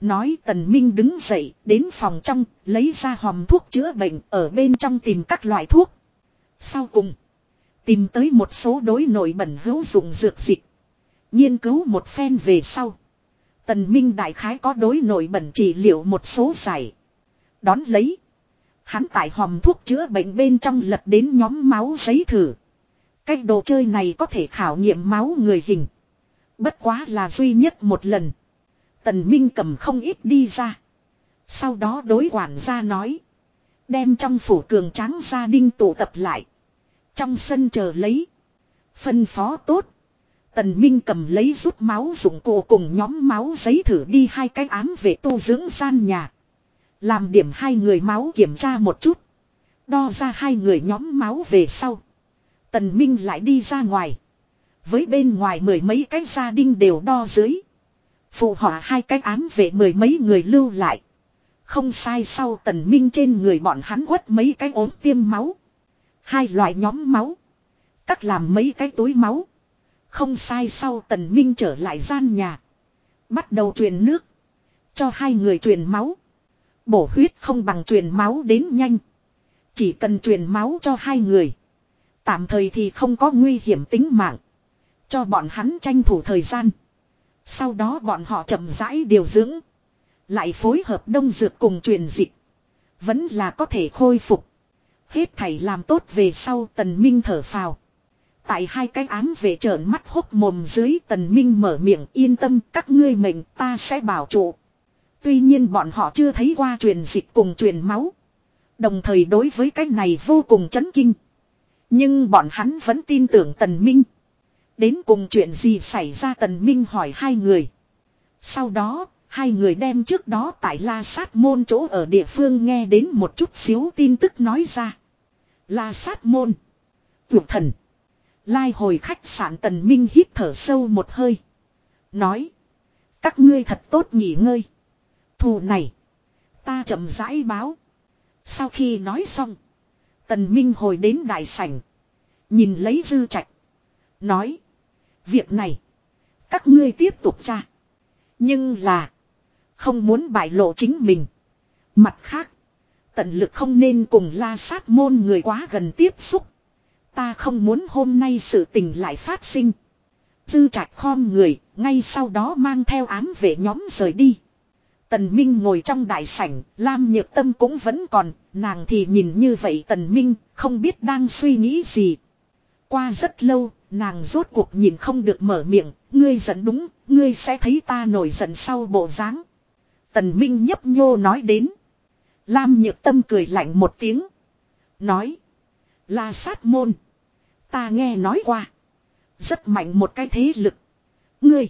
Nói tần minh đứng dậy, đến phòng trong, lấy ra hòm thuốc chữa bệnh ở bên trong tìm các loại thuốc. Sau cùng. Tìm tới một số đối nội bẩn hữu dụng dược dịch. Nghiên cứu một phen về sau. Tần Minh đại khái có đối nội bẩn trị liệu một số giải. Đón lấy. Hắn tại hòm thuốc chữa bệnh bên trong lật đến nhóm máu giấy thử. Cái đồ chơi này có thể khảo nghiệm máu người hình. Bất quá là duy nhất một lần. Tần Minh cầm không ít đi ra. Sau đó đối quản gia nói. Đem trong phủ cường tráng gia đinh tụ tập lại. Trong sân chờ lấy. Phân phó tốt. Tần Minh cầm lấy rút máu dụng cụ cùng nhóm máu giấy thử đi hai cái ám về tu dưỡng gian nhà. Làm điểm hai người máu kiểm tra một chút. Đo ra hai người nhóm máu về sau. Tần Minh lại đi ra ngoài. Với bên ngoài mười mấy cái gia đình đều đo dưới. Phụ họa hai cái án về mười mấy người lưu lại. Không sai sau tần minh trên người bọn hắn quất mấy cái ốm tiêm máu. Hai loại nhóm máu. Cắt làm mấy cái túi máu. Không sai sau tần minh trở lại gian nhà. Bắt đầu truyền nước. Cho hai người truyền máu. Bổ huyết không bằng truyền máu đến nhanh. Chỉ cần truyền máu cho hai người. Tạm thời thì không có nguy hiểm tính mạng. Cho bọn hắn tranh thủ thời gian. Sau đó bọn họ chậm rãi điều dưỡng. Lại phối hợp đông dược cùng truyền dịch. Vẫn là có thể khôi phục. Hết thảy làm tốt về sau tần minh thở phào. Tại hai cái án về trợn mắt hốc mồm dưới tần minh mở miệng yên tâm các ngươi mình ta sẽ bảo trụ. Tuy nhiên bọn họ chưa thấy qua truyền dịch cùng truyền máu. Đồng thời đối với cái này vô cùng chấn kinh. Nhưng bọn hắn vẫn tin tưởng tần minh. Đến cùng chuyện gì xảy ra tần minh hỏi hai người. Sau đó, hai người đem trước đó tại La Sát Môn chỗ ở địa phương nghe đến một chút xíu tin tức nói ra. La Sát Môn. Vượt thần. Lai hồi khách sạn tần minh hít thở sâu một hơi. Nói. Các ngươi thật tốt nghỉ ngơi. Thù này. Ta chậm rãi báo. Sau khi nói xong. Tần Minh hồi đến đại sảnh. Nhìn lấy dư trạch. Nói. Việc này. Các ngươi tiếp tục tra. Nhưng là. Không muốn bại lộ chính mình. Mặt khác. Tận lực không nên cùng la sát môn người quá gần tiếp xúc. Ta không muốn hôm nay sự tình lại phát sinh. Dư trạch khom người, ngay sau đó mang theo ám vệ nhóm rời đi. Tần Minh ngồi trong đại sảnh, Lam Nhược Tâm cũng vẫn còn, nàng thì nhìn như vậy Tần Minh, không biết đang suy nghĩ gì. Qua rất lâu, nàng rốt cuộc nhìn không được mở miệng, ngươi giận đúng, ngươi sẽ thấy ta nổi giận sau bộ dáng. Tần Minh nhấp nhô nói đến. Lam Nhược Tâm cười lạnh một tiếng. Nói. Là sát môn. Ta nghe nói qua. Rất mạnh một cái thế lực. Ngươi.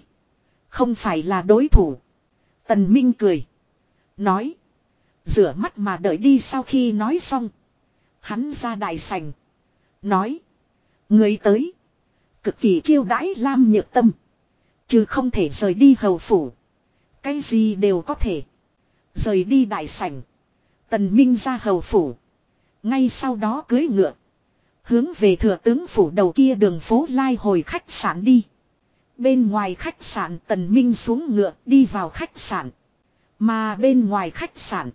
Không phải là đối thủ. Tần Minh cười. Nói. Rửa mắt mà đợi đi sau khi nói xong. Hắn ra đại sảnh. Nói. Người tới. Cực kỳ chiêu đãi Lam Nhược Tâm. Chứ không thể rời đi hầu phủ. Cái gì đều có thể. Rời đi đại sảnh. Tần Minh ra hầu phủ. Ngay sau đó cưới ngựa. Hướng về thừa tướng phủ đầu kia đường phố lai hồi khách sạn đi. Bên ngoài khách sạn Tần Minh xuống ngựa đi vào khách sạn. Mà bên ngoài khách sạn.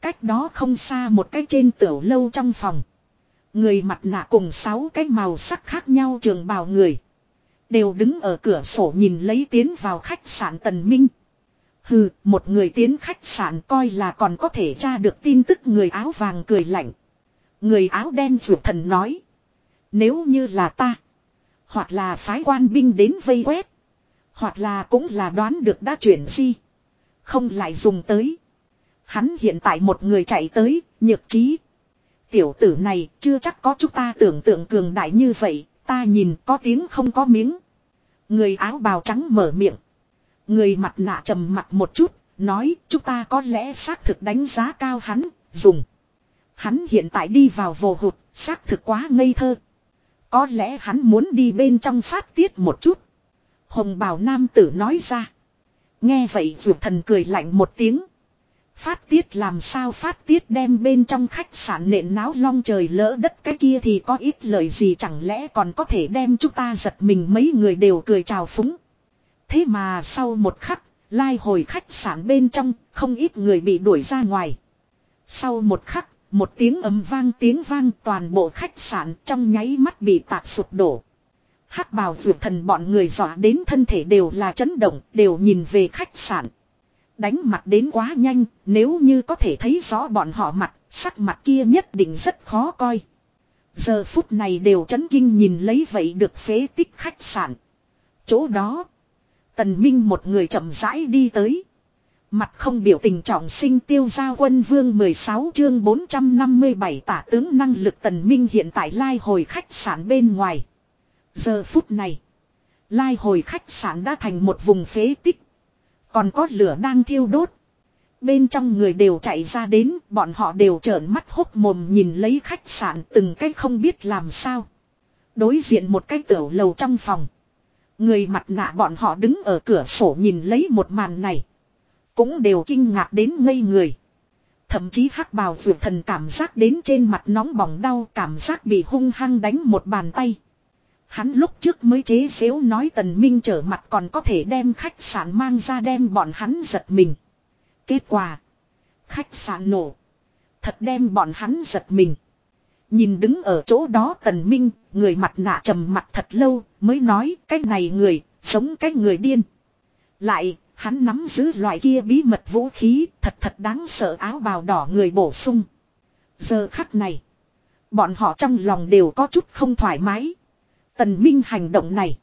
Cách đó không xa một cái trên tiểu lâu trong phòng. Người mặt nạ cùng sáu cái màu sắc khác nhau trường bào người. Đều đứng ở cửa sổ nhìn lấy tiến vào khách sạn Tần Minh. Hừ, một người tiến khách sạn coi là còn có thể tra được tin tức người áo vàng cười lạnh. Người áo đen ruột thần nói. Nếu như là ta. Hoặc là phái quan binh đến vây quét. Hoặc là cũng là đoán được đã chuyển di. Không lại dùng tới. Hắn hiện tại một người chạy tới, nhược trí. Tiểu tử này chưa chắc có chúng ta tưởng tượng cường đại như vậy, ta nhìn có tiếng không có miếng. Người áo bào trắng mở miệng. Người mặt nạ trầm mặt một chút, nói chúng ta có lẽ xác thực đánh giá cao hắn, dùng. Hắn hiện tại đi vào vồ hụt, xác thực quá ngây thơ. Có lẽ hắn muốn đi bên trong phát tiết một chút. Hồng bào nam tử nói ra. Nghe vậy vượt thần cười lạnh một tiếng. Phát tiết làm sao phát tiết đem bên trong khách sạn nện náo long trời lỡ đất cái kia thì có ít lời gì chẳng lẽ còn có thể đem chúng ta giật mình mấy người đều cười chào phúng. Thế mà sau một khắc, lai hồi khách sạn bên trong, không ít người bị đuổi ra ngoài. Sau một khắc, một tiếng ấm vang tiếng vang toàn bộ khách sạn trong nháy mắt bị tạc sụp đổ. hắc bào vượt thần bọn người dọa đến thân thể đều là chấn động, đều nhìn về khách sạn. Đánh mặt đến quá nhanh, nếu như có thể thấy rõ bọn họ mặt, sắc mặt kia nhất định rất khó coi. Giờ phút này đều chấn kinh nhìn lấy vậy được phế tích khách sạn. Chỗ đó, tần minh một người chậm rãi đi tới. Mặt không biểu tình trọng sinh tiêu gia quân vương 16 chương 457 tả tướng năng lực tần minh hiện tại lai hồi khách sạn bên ngoài. Giờ phút này, lai hồi khách sạn đã thành một vùng phế tích. Còn có lửa đang thiêu đốt. Bên trong người đều chạy ra đến, bọn họ đều trợn mắt hốc mồm nhìn lấy khách sạn từng cách không biết làm sao. Đối diện một cái tiểu lầu trong phòng. Người mặt nạ bọn họ đứng ở cửa sổ nhìn lấy một màn này. Cũng đều kinh ngạc đến ngây người. Thậm chí hắc bào vượt thần cảm giác đến trên mặt nóng bỏng đau cảm giác bị hung hăng đánh một bàn tay. Hắn lúc trước mới chế xếu nói tần minh trở mặt còn có thể đem khách sạn mang ra đem bọn hắn giật mình. Kết quả. Khách sạn nổ. Thật đem bọn hắn giật mình. Nhìn đứng ở chỗ đó tần minh, người mặt nạ trầm mặt thật lâu, mới nói cái này người, sống cái người điên. Lại, hắn nắm giữ loại kia bí mật vũ khí, thật thật đáng sợ áo bào đỏ người bổ sung. Giờ khắc này, bọn họ trong lòng đều có chút không thoải mái. Tần Minh hành động này.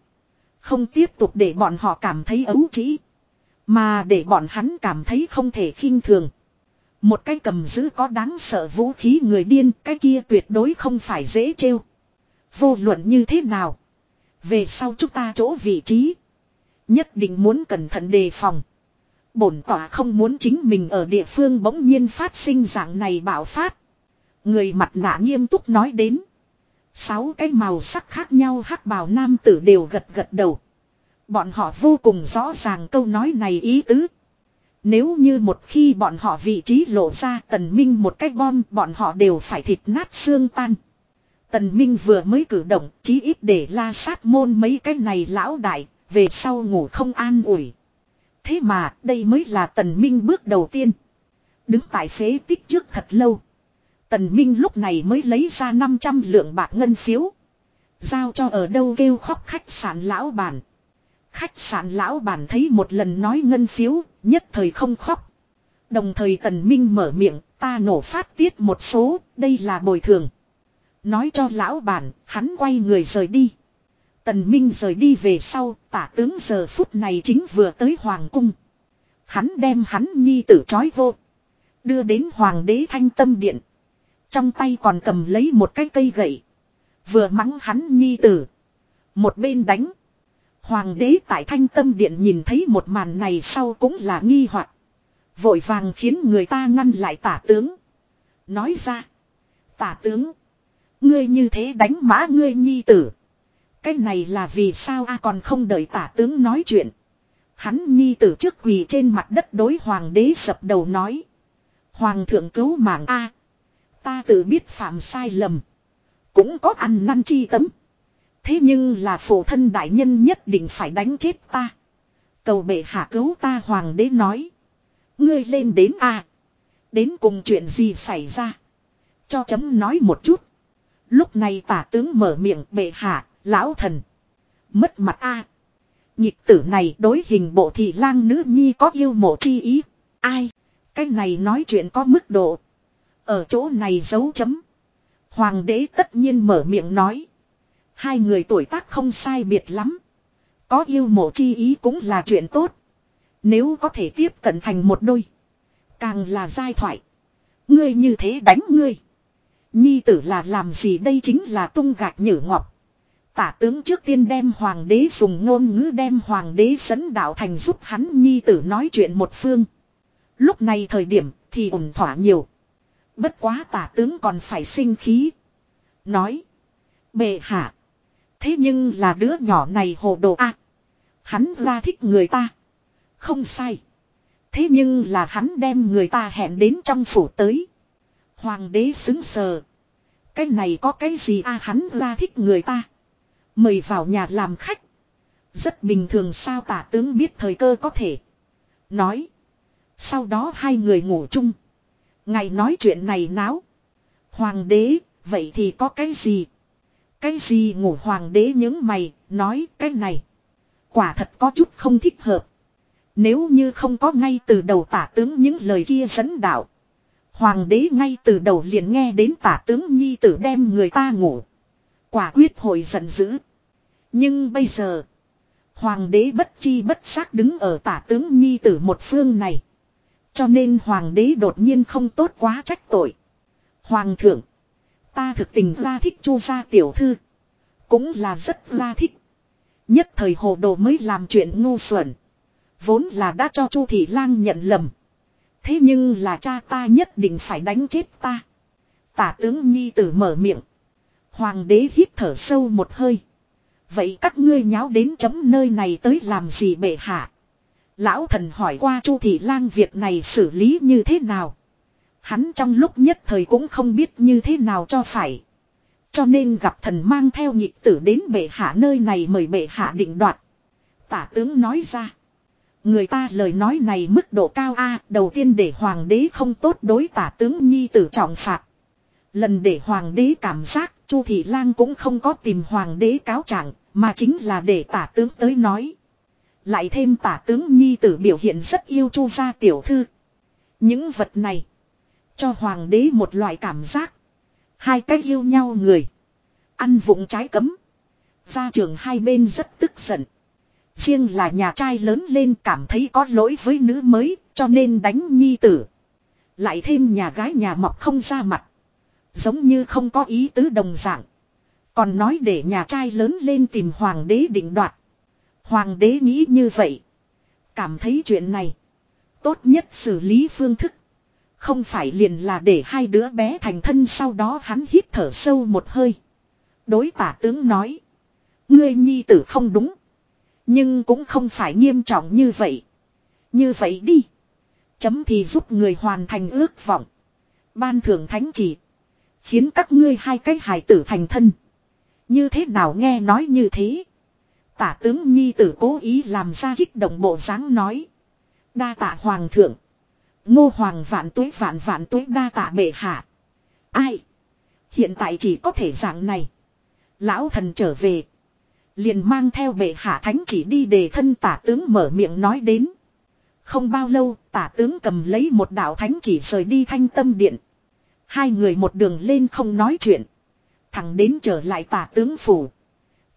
Không tiếp tục để bọn họ cảm thấy ấu trĩ. Mà để bọn hắn cảm thấy không thể khinh thường. Một cái cầm giữ có đáng sợ vũ khí người điên. Cái kia tuyệt đối không phải dễ trêu. Vô luận như thế nào. Về sau chúng ta chỗ vị trí. Nhất định muốn cẩn thận đề phòng. Bổn tỏa không muốn chính mình ở địa phương bỗng nhiên phát sinh dạng này bạo phát. Người mặt nạ nghiêm túc nói đến. Sáu cái màu sắc khác nhau hắc bào nam tử đều gật gật đầu. Bọn họ vô cùng rõ ràng câu nói này ý tứ. Nếu như một khi bọn họ vị trí lộ ra tần minh một cái bom bọn họ đều phải thịt nát xương tan. Tần minh vừa mới cử động chí ít để la sát môn mấy cái này lão đại, về sau ngủ không an ủi. Thế mà đây mới là tần minh bước đầu tiên. Đứng tại phế tích trước thật lâu. Tần Minh lúc này mới lấy ra 500 lượng bạc ngân phiếu. Giao cho ở đâu kêu khóc khách sạn lão bản. Khách sạn lão bản thấy một lần nói ngân phiếu, nhất thời không khóc. Đồng thời Tần Minh mở miệng, ta nổ phát tiết một số, đây là bồi thường. Nói cho lão bản, hắn quay người rời đi. Tần Minh rời đi về sau, tả tướng giờ phút này chính vừa tới Hoàng Cung. Hắn đem hắn nhi tử trói vô. Đưa đến Hoàng đế thanh tâm điện. Trong tay còn cầm lấy một cái cây gậy. Vừa mắng hắn nhi tử. Một bên đánh. Hoàng đế tại thanh tâm điện nhìn thấy một màn này sau cũng là nghi hoặc Vội vàng khiến người ta ngăn lại tả tướng. Nói ra. Tả tướng. Ngươi như thế đánh mã ngươi nhi tử. Cái này là vì sao a còn không đợi tả tướng nói chuyện. Hắn nhi tử trước quỳ trên mặt đất đối hoàng đế sập đầu nói. Hoàng thượng cứu mạng a Ta tự biết phạm sai lầm. Cũng có ăn năn chi tấm. Thế nhưng là phụ thân đại nhân nhất định phải đánh chết ta. Cầu bệ hạ cứu ta hoàng đế nói. Ngươi lên đến a Đến cùng chuyện gì xảy ra. Cho chấm nói một chút. Lúc này tả tướng mở miệng bệ hạ, lão thần. Mất mặt a Nhịp tử này đối hình bộ thị lang nữ nhi có yêu mộ chi ý. Ai? Cái này nói chuyện có mức độ. Ở chỗ này dấu chấm. Hoàng đế tất nhiên mở miệng nói. Hai người tuổi tác không sai biệt lắm. Có yêu mộ chi ý cũng là chuyện tốt. Nếu có thể tiếp cận thành một đôi. Càng là giai thoại. Ngươi như thế đánh ngươi. Nhi tử là làm gì đây chính là tung gạch nhử ngọc. Tả tướng trước tiên đem hoàng đế dùng ngôn ngữ đem hoàng đế dẫn đạo thành giúp hắn nhi tử nói chuyện một phương. Lúc này thời điểm thì ổn thỏa nhiều. Bất quá tả tướng còn phải sinh khí. Nói. Bệ hạ. Thế nhưng là đứa nhỏ này hồ đồ a Hắn ra thích người ta. Không sai. Thế nhưng là hắn đem người ta hẹn đến trong phủ tới. Hoàng đế xứng sờ. Cái này có cái gì a hắn ra thích người ta. Mời vào nhà làm khách. Rất bình thường sao tả tướng biết thời cơ có thể. Nói. Sau đó hai người ngủ chung. Ngày nói chuyện này náo. Hoàng đế, vậy thì có cái gì? Cái gì ngủ hoàng đế những mày, nói cái này. Quả thật có chút không thích hợp. Nếu như không có ngay từ đầu tả tướng những lời kia dẫn đạo. Hoàng đế ngay từ đầu liền nghe đến tả tướng nhi tử đem người ta ngủ. Quả quyết hồi giận dữ. Nhưng bây giờ. Hoàng đế bất chi bất giác đứng ở tả tướng nhi tử một phương này. Cho nên hoàng đế đột nhiên không tốt quá trách tội. Hoàng thượng. Ta thực tình ra thích chu gia tiểu thư. Cũng là rất ra thích. Nhất thời hồ đồ mới làm chuyện ngu xuẩn. Vốn là đã cho chu thị lang nhận lầm. Thế nhưng là cha ta nhất định phải đánh chết ta. Tả tướng nhi tử mở miệng. Hoàng đế hít thở sâu một hơi. Vậy các ngươi nháo đến chấm nơi này tới làm gì bệ hạ? Lão thần hỏi qua Chu Thị Lang việc này xử lý như thế nào. Hắn trong lúc nhất thời cũng không biết như thế nào cho phải. Cho nên gặp thần mang theo nhị tử đến bệ hạ nơi này mời bệ hạ định đoạt. Tả tướng nói ra. Người ta lời nói này mức độ cao A, đầu tiên để hoàng đế không tốt đối tả tướng nhi tử trọng phạt. Lần để hoàng đế cảm giác Chu Thị Lang cũng không có tìm hoàng đế cáo trạng, mà chính là để tả tướng tới nói. Lại thêm tả tướng nhi tử biểu hiện rất yêu chu gia tiểu thư. Những vật này. Cho hoàng đế một loại cảm giác. Hai cách yêu nhau người. Ăn vụng trái cấm. Gia trưởng hai bên rất tức giận. Riêng là nhà trai lớn lên cảm thấy có lỗi với nữ mới, cho nên đánh nhi tử. Lại thêm nhà gái nhà mọc không ra mặt. Giống như không có ý tứ đồng dạng. Còn nói để nhà trai lớn lên tìm hoàng đế định đoạt. Hoàng đế nghĩ như vậy. Cảm thấy chuyện này. Tốt nhất xử lý phương thức. Không phải liền là để hai đứa bé thành thân sau đó hắn hít thở sâu một hơi. Đối tả tướng nói. Ngươi nhi tử không đúng. Nhưng cũng không phải nghiêm trọng như vậy. Như vậy đi. Chấm thì giúp người hoàn thành ước vọng. Ban thưởng thánh chỉ. Khiến các ngươi hai cái hài tử thành thân. Như thế nào nghe nói như thế. Tả tướng nhi tử cố ý làm ra kích động bộ dáng nói. Đa tạ hoàng thượng. Ngô hoàng vạn tuế vạn vạn tuế đa tạ bệ hạ. Ai? Hiện tại chỉ có thể dạng này. Lão thần trở về. Liền mang theo bệ hạ thánh chỉ đi để thân tả tướng mở miệng nói đến. Không bao lâu, tả tướng cầm lấy một đạo thánh chỉ rời đi thanh tâm điện. Hai người một đường lên không nói chuyện. Thẳng đến trở lại tả tướng phủ.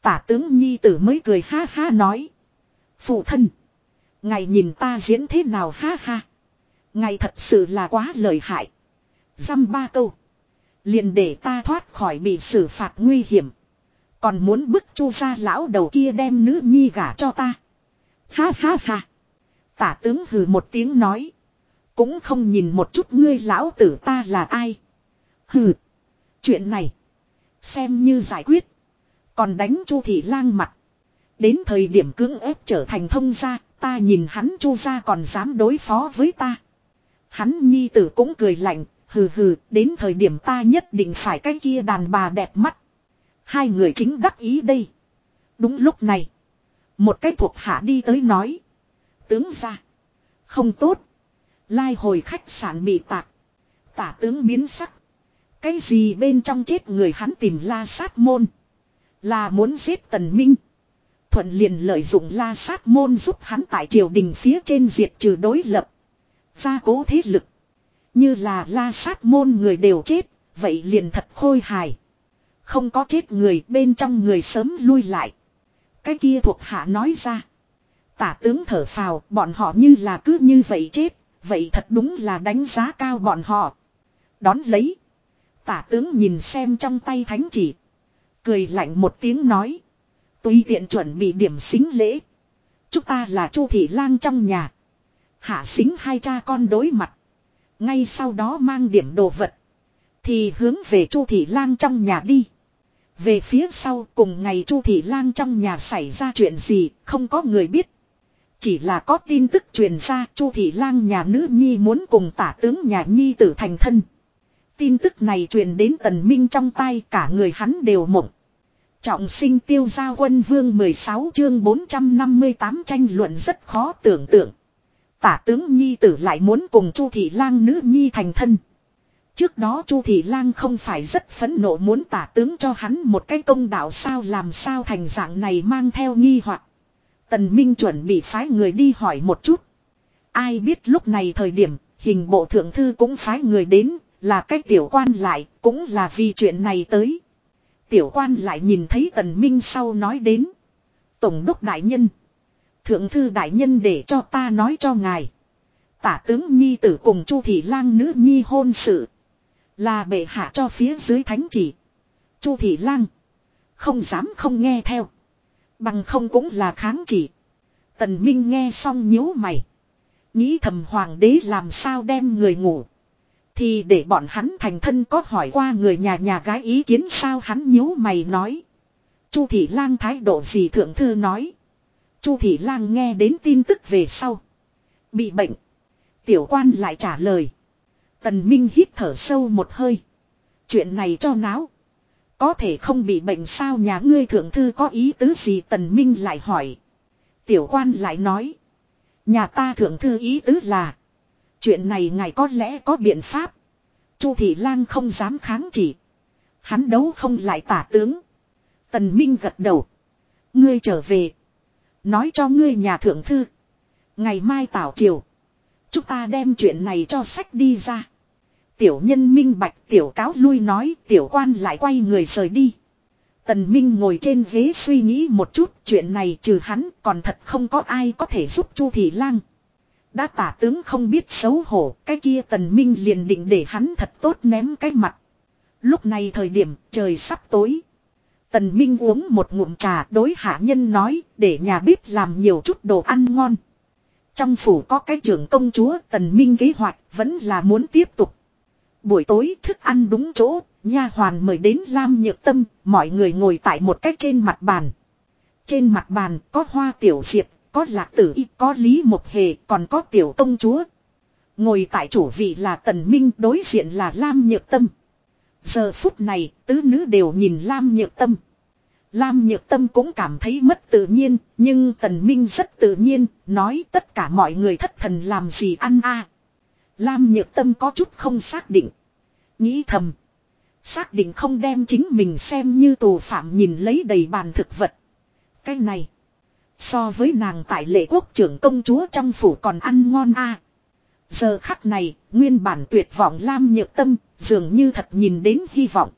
Tả tướng nhi tử mới cười ha ha nói. Phụ thân. Ngài nhìn ta diễn thế nào ha ha. Ngài thật sự là quá lợi hại. Dăm ba câu. Liền để ta thoát khỏi bị xử phạt nguy hiểm. Còn muốn bức chu ra lão đầu kia đem nữ nhi gả cho ta. Ha ha ha. Tả tướng hừ một tiếng nói. Cũng không nhìn một chút ngươi lão tử ta là ai. Hừ. Chuyện này. Xem như giải quyết. Còn đánh chu thị lang mặt. Đến thời điểm cưỡng ép trở thành thông gia. Ta nhìn hắn chu gia còn dám đối phó với ta. Hắn nhi tử cũng cười lạnh. Hừ hừ. Đến thời điểm ta nhất định phải cái kia đàn bà đẹp mắt. Hai người chính đắc ý đây. Đúng lúc này. Một cái thuộc hạ đi tới nói. Tướng ra. Không tốt. Lai hồi khách sạn bị tạc. Tả tướng biến sắc. Cái gì bên trong chết người hắn tìm la sát môn. Là muốn giết tần minh. Thuận liền lợi dụng la sát môn giúp hắn tại triều đình phía trên diệt trừ đối lập. Gia cố thế lực. Như là la sát môn người đều chết. Vậy liền thật khôi hài. Không có chết người bên trong người sớm lui lại. Cái kia thuộc hạ nói ra. Tả tướng thở phào, bọn họ như là cứ như vậy chết. Vậy thật đúng là đánh giá cao bọn họ. Đón lấy. Tả tướng nhìn xem trong tay thánh chỉ. Cười lạnh một tiếng nói. Tùy tiện chuẩn bị điểm xính lễ. Chúng ta là chu thị lang trong nhà. Hạ xính hai cha con đối mặt. Ngay sau đó mang điểm đồ vật. Thì hướng về chu thị lang trong nhà đi. Về phía sau cùng ngày chu thị lang trong nhà xảy ra chuyện gì, không có người biết. Chỉ là có tin tức truyền ra, chu thị lang nhà nữ nhi muốn cùng tả tướng nhà nhi tử thành thân. Tin tức này truyền đến tần minh trong tay cả người hắn đều mộng. Trọng sinh tiêu gia quân vương 16 chương 458 tranh luận rất khó tưởng tượng. Tả tướng nhi tử lại muốn cùng chu thị lang nữ nhi thành thân. Trước đó chu thị lang không phải rất phẫn nộ muốn tả tướng cho hắn một cái công đạo sao làm sao thành dạng này mang theo nghi hoặc Tần Minh chuẩn bị phái người đi hỏi một chút. Ai biết lúc này thời điểm, hình bộ thượng thư cũng phái người đến, là cách tiểu quan lại, cũng là vì chuyện này tới. Tiểu quan lại nhìn thấy tần minh sau nói đến. Tổng đốc đại nhân. Thượng thư đại nhân để cho ta nói cho ngài. Tả tướng nhi tử cùng chu thị lang nữ nhi hôn sự. Là bệ hạ cho phía dưới thánh chỉ. chu thị lang. Không dám không nghe theo. Bằng không cũng là kháng chỉ. Tần Minh nghe xong nhíu mày. Nghĩ thầm hoàng đế làm sao đem người ngủ. Thì để bọn hắn thành thân có hỏi qua người nhà nhà gái ý kiến sao hắn nhíu mày nói. Chu thị lang thái độ gì thượng thư nói. Chu thị lang nghe đến tin tức về sau. Bị bệnh. Tiểu quan lại trả lời. Tần Minh hít thở sâu một hơi. Chuyện này cho náo. Có thể không bị bệnh sao nhà ngươi thượng thư có ý tứ gì tần minh lại hỏi. Tiểu quan lại nói. Nhà ta thượng thư ý tứ là. Chuyện này ngài có lẽ có biện pháp. Chu thị lang không dám kháng chỉ. Hắn đấu không lại tả tướng. Tần Minh gật đầu. Ngươi trở về. Nói cho ngươi nhà thượng thư. Ngày mai tảo triều. Chúng ta đem chuyện này cho sách đi ra. Tiểu nhân minh bạch tiểu cáo lui nói tiểu quan lại quay người rời đi. Tần Minh ngồi trên ghế suy nghĩ một chút chuyện này trừ hắn còn thật không có ai có thể giúp Chu Thị Lang. Đã tả tướng không biết xấu hổ, cái kia tần minh liền định để hắn thật tốt ném cái mặt. Lúc này thời điểm trời sắp tối. Tần minh uống một ngụm trà đối hạ nhân nói để nhà bếp làm nhiều chút đồ ăn ngon. Trong phủ có cái trưởng công chúa tần minh kế hoạch vẫn là muốn tiếp tục. Buổi tối thức ăn đúng chỗ, nha hoàn mời đến Lam Nhược Tâm, mọi người ngồi tại một cách trên mặt bàn. Trên mặt bàn có hoa tiểu diệp, có lạc tử y, có lý một hề, còn có tiểu công chúa. Ngồi tại chủ vị là Tần Minh, đối diện là Lam Nhược Tâm. Giờ phút này, tứ nữ đều nhìn Lam Nhược Tâm. Lam Nhược Tâm cũng cảm thấy mất tự nhiên, nhưng Tần Minh rất tự nhiên, nói tất cả mọi người thất thần làm gì ăn a. Lam Nhược Tâm có chút không xác định. Nghĩ thầm. Xác định không đem chính mình xem như tù phạm nhìn lấy đầy bàn thực vật. Cái này. So với nàng tại lệ quốc trưởng công chúa trong phủ còn ăn ngon a. Giờ khắc này, nguyên bản tuyệt vọng Lam Nhược Tâm, dường như thật nhìn đến hy vọng.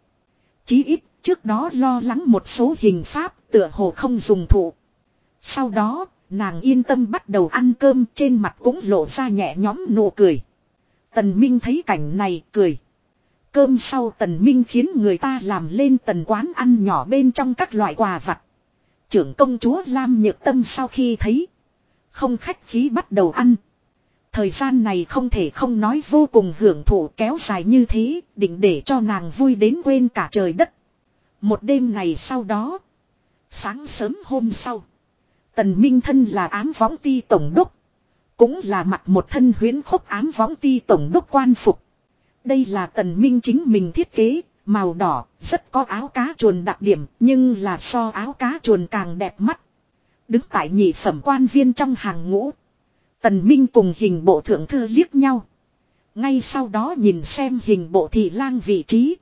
Chí ít, trước đó lo lắng một số hình pháp, tựa hồ không dùng thụ. Sau đó, nàng yên tâm bắt đầu ăn cơm trên mặt cũng lộ ra nhẹ nhõm nụ cười. Tần Minh thấy cảnh này cười. Cơm sau Tần Minh khiến người ta làm lên tần quán ăn nhỏ bên trong các loại quà vặt. Trưởng công chúa Lam Nhược Tâm sau khi thấy. Không khách khí bắt đầu ăn. Thời gian này không thể không nói vô cùng hưởng thụ kéo dài như thế, định để cho nàng vui đến quên cả trời đất. Một đêm này sau đó, sáng sớm hôm sau, Tần Minh Thân là ám võng ti tổng đốc. Cũng là mặt một thân huyến khúc ám võng ti tổng đốc quan phục. Đây là tần minh chính mình thiết kế, màu đỏ, rất có áo cá chuồn đặc điểm, nhưng là so áo cá chuồn càng đẹp mắt. Đứng tại nhị phẩm quan viên trong hàng ngũ. Tần Minh cùng hình bộ thượng thư liếc nhau. Ngay sau đó nhìn xem hình bộ thị lang vị trí.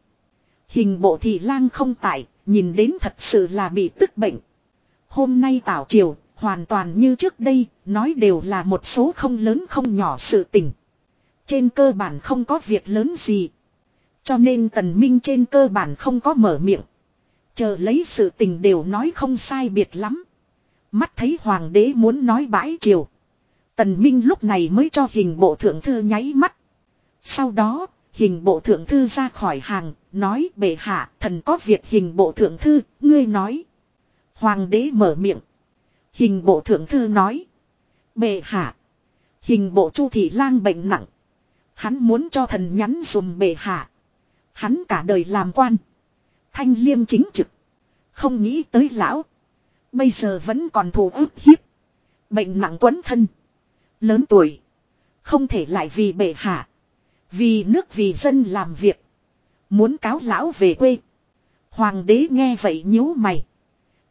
Hình bộ thị lang không tại, nhìn đến thật sự là bị tức bệnh. Hôm nay tảo triều, hoàn toàn như trước đây, nói đều là một số không lớn không nhỏ sự tình. Trên cơ bản không có việc lớn gì. Cho nên tần minh trên cơ bản không có mở miệng. Chờ lấy sự tình đều nói không sai biệt lắm. Mắt thấy hoàng đế muốn nói bãi triều. Tần Minh lúc này mới cho hình bộ thượng thư nháy mắt. Sau đó, hình bộ thượng thư ra khỏi hàng, nói bệ hạ, thần có việc hình bộ thượng thư, ngươi nói. Hoàng đế mở miệng. Hình bộ thượng thư nói. Bệ hạ. Hình bộ chu thị lang bệnh nặng. Hắn muốn cho thần nhắn dùm bệ hạ. Hắn cả đời làm quan. Thanh liêm chính trực. Không nghĩ tới lão. Bây giờ vẫn còn thù ức hiếp. Bệnh nặng quấn thân. Lớn tuổi. Không thể lại vì bệ hạ. Vì nước vì dân làm việc. Muốn cáo lão về quê. Hoàng đế nghe vậy nhíu mày.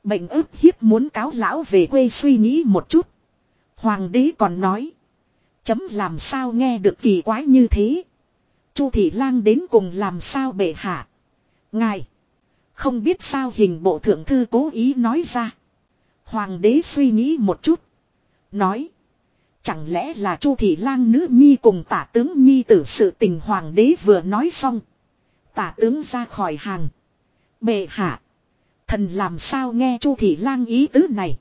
Bệnh ức hiếp muốn cáo lão về quê suy nghĩ một chút. Hoàng đế còn nói. Chấm làm sao nghe được kỳ quái như thế. Chu thị lang đến cùng làm sao bệ hạ. Ngài. Không biết sao hình bộ thượng thư cố ý nói ra. Hoàng đế suy nghĩ một chút. Nói. Chẳng lẽ là Chu thị lang nữ nhi cùng tả tướng nhi tử sự tình hoàng đế vừa nói xong. Tả tướng ra khỏi hàng. Bệ hạ. Thần làm sao nghe Chu thị lang ý tứ này.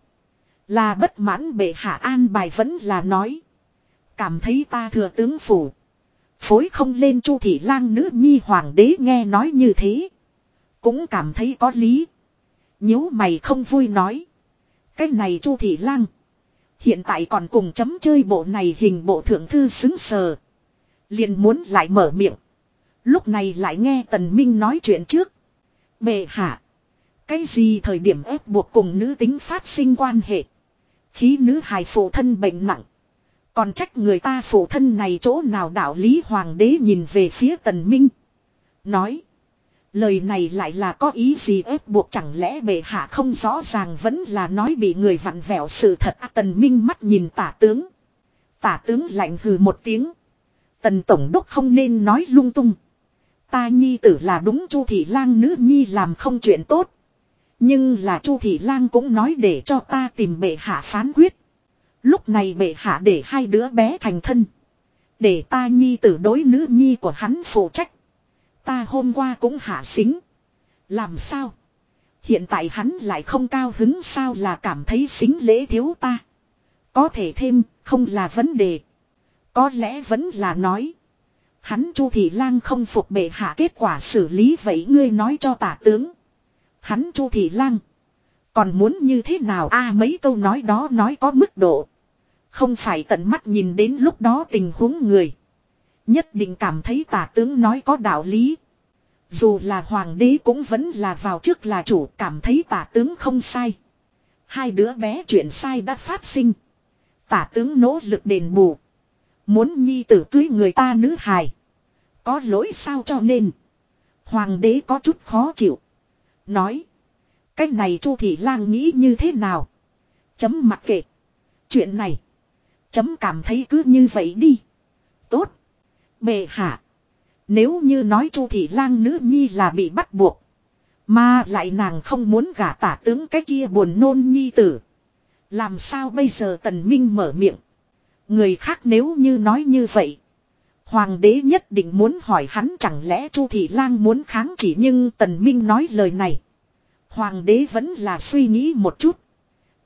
Là bất mãn bệ hạ an bài vẫn là nói. Cảm thấy ta thừa tướng phủ. Phối không lên chu thị lang nữ nhi hoàng đế nghe nói như thế. Cũng cảm thấy có lý. nhíu mày không vui nói. Cái này chu thị lang. Hiện tại còn cùng chấm chơi bộ này hình bộ thượng thư xứng sờ. liền muốn lại mở miệng. Lúc này lại nghe tần minh nói chuyện trước. Bệ hạ. Cái gì thời điểm ép buộc cùng nữ tính phát sinh quan hệ. Khí nữ hài phụ thân bệnh nặng. Còn trách người ta phụ thân này chỗ nào đạo lý hoàng đế nhìn về phía tần minh. Nói. Lời này lại là có ý gì ép buộc chẳng lẽ bệ hạ không rõ ràng vẫn là nói bị người vặn vẹo sự thật à, tần minh mắt nhìn tả tướng. Tả tướng lạnh hừ một tiếng. Tần tổng đốc không nên nói lung tung. Ta nhi tử là đúng chu thị lang nữ nhi làm không chuyện tốt. Nhưng là chu thị lang cũng nói để cho ta tìm bệ hạ phán quyết. Lúc này bệ hạ để hai đứa bé thành thân. Để ta nhi tử đối nữ nhi của hắn phụ trách. Ta hôm qua cũng hạ xính. Làm sao? Hiện tại hắn lại không cao hứng sao là cảm thấy xính lễ thiếu ta. Có thể thêm, không là vấn đề. Có lẽ vẫn là nói. Hắn Chu Thị Lang không phục bệ hạ kết quả xử lý vậy ngươi nói cho tả tướng. Hắn Chu Thị Lang. Còn muốn như thế nào a, mấy câu nói đó nói có mức độ. Không phải tận mắt nhìn đến lúc đó tình huống người. Nhất định cảm thấy tả tướng nói có đạo lý. Dù là hoàng đế cũng vẫn là vào trước là chủ, cảm thấy tả tướng không sai. Hai đứa bé chuyện sai đã phát sinh. Tả tướng nỗ lực đền bù. Muốn nhi tử cưới người ta nữ hài. Có lỗi sao cho nên. Hoàng đế có chút khó chịu. Nói. Cách này Chu Thị Lang nghĩ như thế nào? Chấm mặc kệ. Chuyện này. Chấm cảm thấy cứ như vậy đi. Tốt. Bệ hạ. Nếu như nói Chu Thị Lang nữ nhi là bị bắt buộc. Mà lại nàng không muốn gả tả tướng cái kia buồn nôn nhi tử. Làm sao bây giờ tần minh mở miệng. Người khác nếu như nói như vậy. Hoàng đế nhất định muốn hỏi hắn chẳng lẽ Chu Thị Lang muốn kháng chỉ nhưng tần minh nói lời này. Hoàng đế vẫn là suy nghĩ một chút.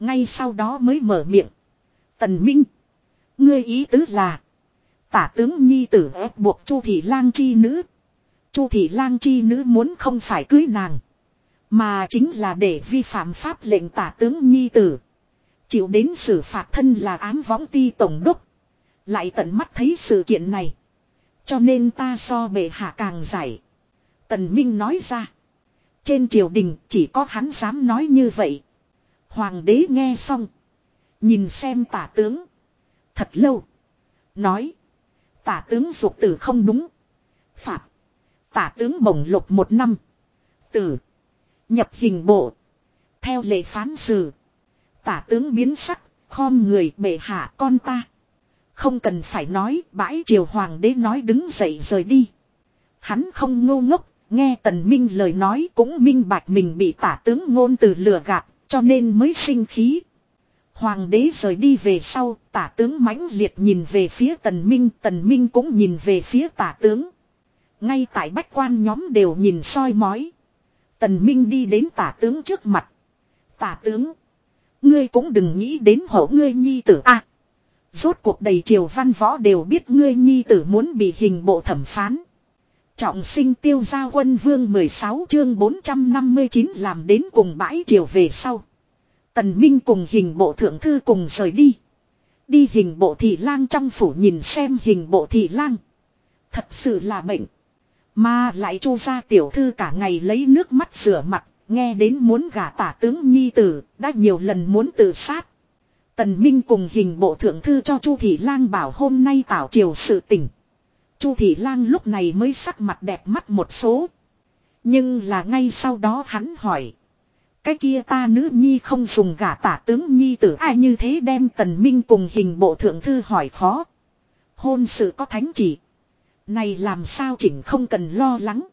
Ngay sau đó mới mở miệng. Tần minh. Ngươi ý tứ là. Tả tướng nhi tử ép buộc Chu Thị Lang chi nữ. Chu Thị Lang chi nữ muốn không phải cưới nàng. Mà chính là để vi phạm pháp lệnh tả tướng nhi tử. Chịu đến xử phạt thân là ám võng ti tổng đốc. Lại tận mắt thấy sự kiện này. Cho nên ta so bệ hạ càng giải. Tần Minh nói ra. Trên triều đình chỉ có hắn dám nói như vậy. Hoàng đế nghe xong. Nhìn xem tả tướng. Thật lâu. Nói. Tả tướng dục tử không đúng. Phạt. Tả tướng bổng lục một năm. Tử. Nhập hình bộ. Theo lệ phán xử. Tả tướng biến sắc. Khom người bệ hạ con ta. Không cần phải nói bãi triều hoàng đế nói đứng dậy rời đi. Hắn không ngô ngốc. Nghe tần minh lời nói cũng minh bạch mình bị tả tướng ngôn từ lừa gạt. Cho nên mới sinh khí. Hoàng đế rời đi về sau, tả tướng mãnh liệt nhìn về phía tần minh, tần minh cũng nhìn về phía tả tướng. Ngay tại bách quan nhóm đều nhìn soi mói. Tần minh đi đến tả tướng trước mặt. Tả tướng, ngươi cũng đừng nghĩ đến hổ ngươi nhi tử a rốt cuộc đầy triều văn võ đều biết ngươi nhi tử muốn bị hình bộ thẩm phán. Trọng sinh tiêu gia quân vương 16 chương 459 làm đến cùng bãi triều về sau. Tần Minh cùng hình bộ thượng thư cùng rời đi. Đi hình bộ thị lang trong phủ nhìn xem hình bộ thị lang. Thật sự là bệnh. Mà lại chu ra tiểu thư cả ngày lấy nước mắt rửa mặt, nghe đến muốn gả tả tướng nhi tử, đã nhiều lần muốn tự sát. Tần Minh cùng hình bộ thượng thư cho Chu Thị Lang bảo hôm nay tảo triều sự tỉnh. Chu Thị Lang lúc này mới sắc mặt đẹp mắt một số. Nhưng là ngay sau đó hắn hỏi. Cái kia ta nữ nhi không dùng gả tả tướng nhi tử ai như thế đem tần minh cùng hình bộ thượng thư hỏi khó. Hôn sự có thánh chỉ. Này làm sao chỉnh không cần lo lắng.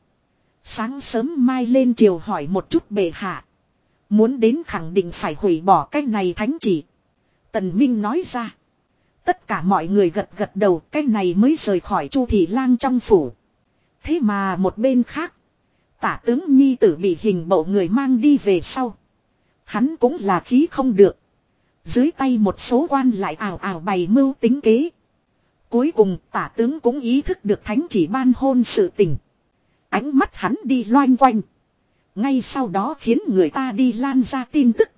Sáng sớm mai lên triều hỏi một chút bệ hạ. Muốn đến khẳng định phải hủy bỏ cái này thánh chỉ. Tần Minh nói ra. Tất cả mọi người gật gật đầu, cái này mới rời khỏi chu thị lang trong phủ. Thế mà một bên khác. Tả tướng nhi tử bị hình bộ người mang đi về sau. Hắn cũng là khí không được. Dưới tay một số quan lại ảo ảo bày mưu tính kế. Cuối cùng, tả tướng cũng ý thức được thánh chỉ ban hôn sự tình. Ánh mắt hắn đi loanh quanh. Ngay sau đó khiến người ta đi lan ra tin tức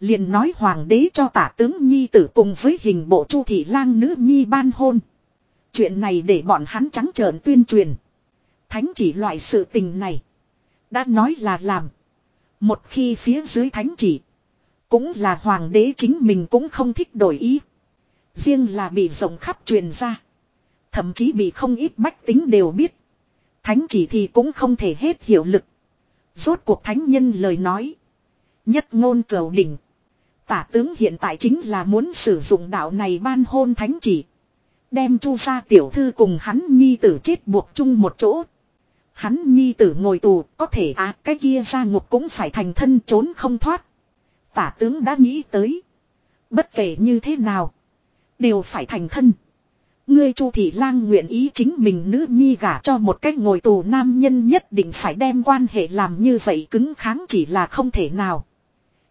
liền nói hoàng đế cho tả tướng nhi tử cùng với hình bộ chu thị lang nữ nhi ban hôn. Chuyện này để bọn hắn trắng trợn tuyên truyền. Thánh chỉ loại sự tình này. Đã nói là làm. Một khi phía dưới thánh chỉ. Cũng là hoàng đế chính mình cũng không thích đổi ý. Riêng là bị rộng khắp truyền ra. Thậm chí bị không ít bách tính đều biết. Thánh chỉ thì cũng không thể hết hiệu lực. Rốt cuộc thánh nhân lời nói. Nhất ngôn cầu đỉnh. Tả tướng hiện tại chính là muốn sử dụng đạo này ban hôn thánh chỉ. Đem chu gia tiểu thư cùng hắn nhi tử chết buộc chung một chỗ. Hắn nhi tử ngồi tù, có thể à cái kia ra ngục cũng phải thành thân trốn không thoát. Tả tướng đã nghĩ tới. Bất kể như thế nào. Đều phải thành thân. Ngươi Chu Thị Lang nguyện ý chính mình nữ nhi gả cho một cách ngồi tù nam nhân nhất định phải đem quan hệ làm như vậy cứng kháng chỉ là không thể nào.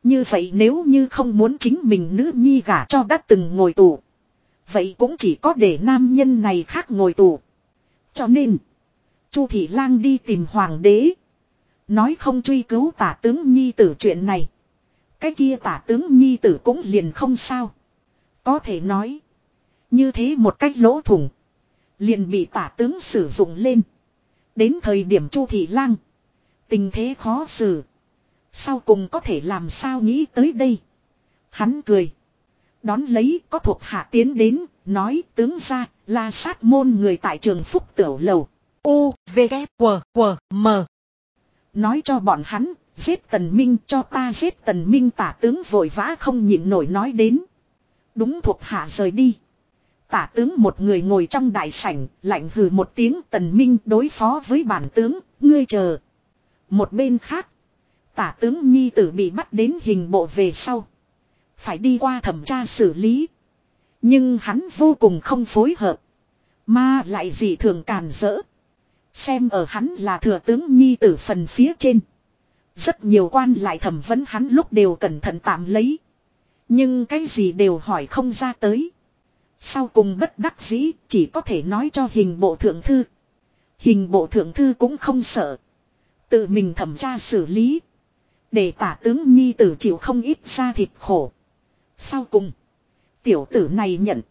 Như vậy nếu như không muốn chính mình nữ nhi gả cho đã từng ngồi tù. Vậy cũng chỉ có để nam nhân này khác ngồi tù. Cho nên. Chu Thị Lang đi tìm hoàng đế. Nói không truy cứu tả tướng nhi tử chuyện này. Cái kia tả tướng nhi tử cũng liền không sao. Có thể nói. Như thế một cách lỗ thủng. Liền bị tả tướng sử dụng lên. Đến thời điểm Chu Thị Lang. Tình thế khó xử. Sau cùng có thể làm sao nghĩ tới đây. Hắn cười. Đón lấy có thuộc hạ tiến đến. Nói tướng ra la sát môn người tại trường Phúc Tiểu Lầu. U, V, K, W, W, M. Nói cho bọn hắn. Giết tần minh cho ta giết tần minh tả tướng vội vã không nhịn nổi nói đến. Đúng thuộc hạ rời đi. Tả tướng một người ngồi trong đại sảnh, lạnh hừ một tiếng tần minh đối phó với bản tướng, ngươi chờ. Một bên khác, tả tướng nhi tử bị bắt đến hình bộ về sau. Phải đi qua thẩm tra xử lý. Nhưng hắn vô cùng không phối hợp. Mà lại gì thường càn rỡ. Xem ở hắn là thừa tướng nhi tử phần phía trên. Rất nhiều quan lại thẩm vấn hắn lúc đều cẩn thận tạm lấy. Nhưng cái gì đều hỏi không ra tới. Sau cùng bất đắc dĩ chỉ có thể nói cho hình bộ thượng thư. Hình bộ thượng thư cũng không sợ. Tự mình thẩm tra xử lý. Để tả tướng nhi tử chịu không ít ra thịt khổ. Sau cùng. Tiểu tử này nhận.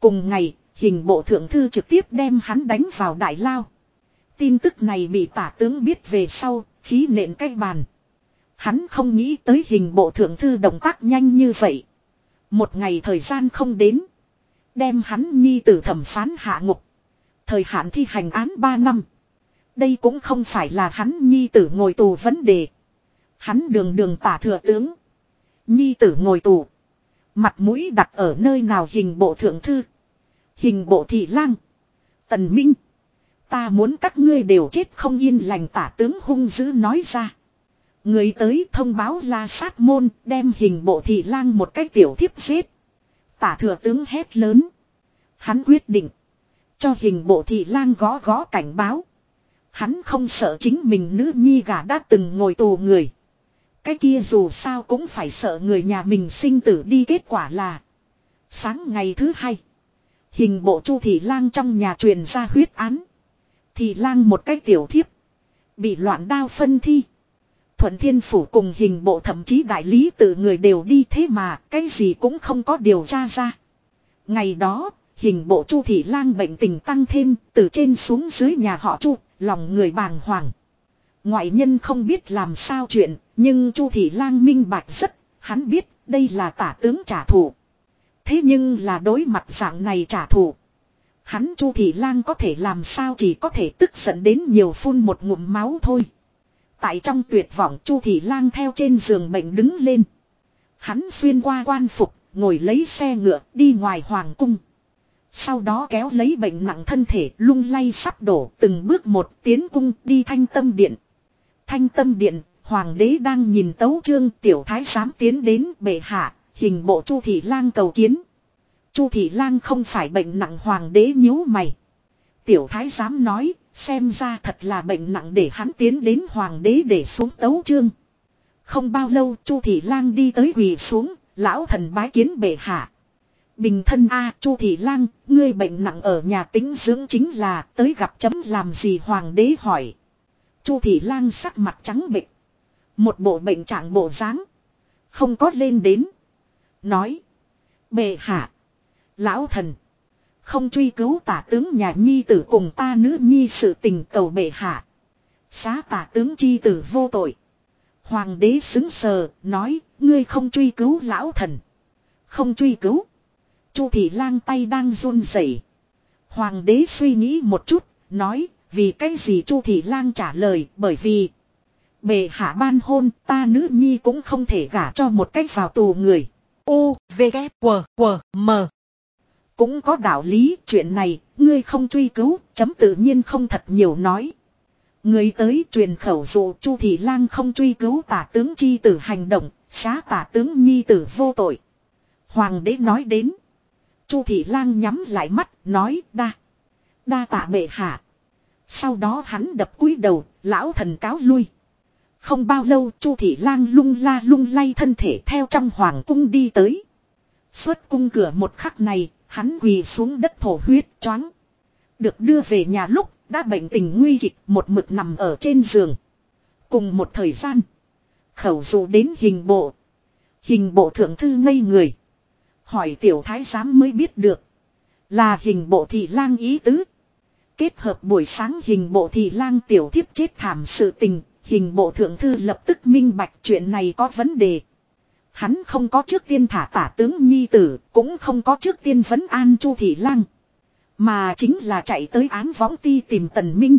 Cùng ngày hình bộ thượng thư trực tiếp đem hắn đánh vào đại lao. Tin tức này bị tả tướng biết về sau, khí nện cái bàn. Hắn không nghĩ tới hình bộ thượng thư động tác nhanh như vậy. Một ngày thời gian không đến. Đem hắn nhi tử thẩm phán hạ ngục. Thời hạn thi hành án 3 năm. Đây cũng không phải là hắn nhi tử ngồi tù vấn đề. Hắn đường đường tả thừa tướng. Nhi tử ngồi tù. Mặt mũi đặt ở nơi nào hình bộ thượng thư. Hình bộ thị lang. Tần Minh. Ta muốn các ngươi đều chết không yên lành tả tướng hung dữ nói ra. Người tới thông báo la sát môn đem hình bộ thị lang một cách tiểu thiếp giết. Tả thừa tướng hét lớn. Hắn quyết định. Cho hình bộ thị lang gõ gõ cảnh báo. Hắn không sợ chính mình nữ nhi gà đã từng ngồi tù người. Cái kia dù sao cũng phải sợ người nhà mình sinh tử đi kết quả là. Sáng ngày thứ hai. Hình bộ chu thị lang trong nhà truyền ra huyết án. Thị lang một cách tiểu thiếp. Bị loạn đao phân thi. Thuận Thiên Phủ cùng hình bộ thậm chí đại lý tự người đều đi thế mà cái gì cũng không có điều tra ra. Ngày đó, hình bộ Chu Thị Lang bệnh tình tăng thêm, từ trên xuống dưới nhà họ Chu, lòng người bàng hoàng. Ngoại nhân không biết làm sao chuyện, nhưng Chu Thị Lang minh bạch rất, hắn biết đây là tả tướng trả thù. Thế nhưng là đối mặt dạng này trả thù. Hắn Chu Thị Lang có thể làm sao chỉ có thể tức giận đến nhiều phun một ngụm máu thôi. Tại trong tuyệt vọng Chu Thị Lang theo trên giường bệnh đứng lên. Hắn xuyên qua quan phục, ngồi lấy xe ngựa đi ngoài hoàng cung. Sau đó kéo lấy bệnh nặng thân thể lung lay sắp đổ từng bước một tiến cung đi thanh tâm điện. Thanh tâm điện, hoàng đế đang nhìn tấu trương tiểu thái giám tiến đến bệ hạ, hình bộ Chu Thị Lang cầu kiến. Chu Thị Lang không phải bệnh nặng hoàng đế nhíu mày. Tiểu thái giám nói, xem ra thật là bệnh nặng để hắn tiến đến hoàng đế để xuống tấu trương. Không bao lâu Chu Thị Lang đi tới quỳ xuống, lão thần bái kiến bệ hạ. Bình thân a Chu Thị Lang, ngươi bệnh nặng ở nhà tính dưỡng chính là tới gặp chấm làm gì hoàng đế hỏi. Chu Thị Lang sắc mặt trắng bệch. Một bộ bệnh trạng bộ dáng Không có lên đến. Nói. Bệ hạ. Lão thần. Không truy cứu tả tướng nhà nhi tử cùng ta nữ nhi sự tình cầu bệ hạ. Xá tả tướng chi tử vô tội. Hoàng đế xứng sờ, nói, ngươi không truy cứu lão thần. Không truy cứu. Chu thị lang tay đang run rẩy. Hoàng đế suy nghĩ một chút, nói, vì cái gì Chu thị lang trả lời, bởi vì bệ hạ ban hôn, ta nữ nhi cũng không thể gả cho một cách vào tù người. U, V, K, W, W, M. Cũng có đạo lý chuyện này, ngươi không truy cứu, chấm tự nhiên không thật nhiều nói. Người tới truyền khẩu dụ Chu Thị Lang không truy cứu tả tướng chi tử hành động, xá tả tướng nhi tử vô tội. Hoàng đế nói đến. Chu Thị Lang nhắm lại mắt, nói đa. Đa tạ bệ hạ. Sau đó hắn đập cúi đầu, lão thần cáo lui. Không bao lâu Chu Thị Lang lung la lung lay thân thể theo trong hoàng cung đi tới. Xuất cung cửa một khắc này, Hắn quỳ xuống đất thổ huyết choáng. Được đưa về nhà lúc đã bệnh tình nguy kịch một mực nằm ở trên giường. Cùng một thời gian. Khẩu dụ đến hình bộ. Hình bộ thượng thư ngây người. Hỏi tiểu thái giám mới biết được. Là hình bộ thị lang ý tứ. Kết hợp buổi sáng hình bộ thị lang tiểu thiếp chết thảm sự tình, hình bộ thượng thư lập tức minh bạch chuyện này có vấn đề. Hắn không có trước tiên thả tả tướng nhi tử, cũng không có trước tiên vấn an chu thị lang. Mà chính là chạy tới án võng ti tìm tần minh.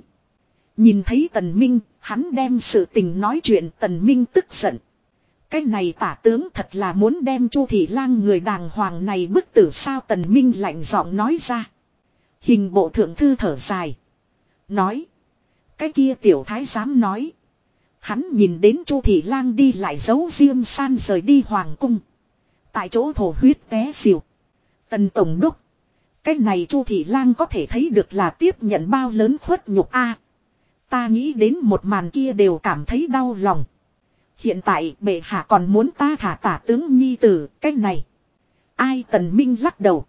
Nhìn thấy tần minh, hắn đem sự tình nói chuyện tần minh tức giận. Cái này tả tướng thật là muốn đem chu thị lang người đàng hoàng này bức tử sao tần minh lạnh giọng nói ra. Hình bộ thượng thư thở dài. Nói. Cái kia tiểu thái giám nói. Hắn nhìn đến chu thị lang đi lại giấu diêm san rời đi hoàng cung. Tại chỗ thổ huyết té xìu. Tần tổng đốc. Cái này chu thị lang có thể thấy được là tiếp nhận bao lớn khuất nhục a. ta nghĩ đến một màn kia đều cảm thấy đau lòng. Hiện tại bệ hạ còn muốn ta thả tả tướng nhi tử, cái này. Ai tần minh lắc đầu.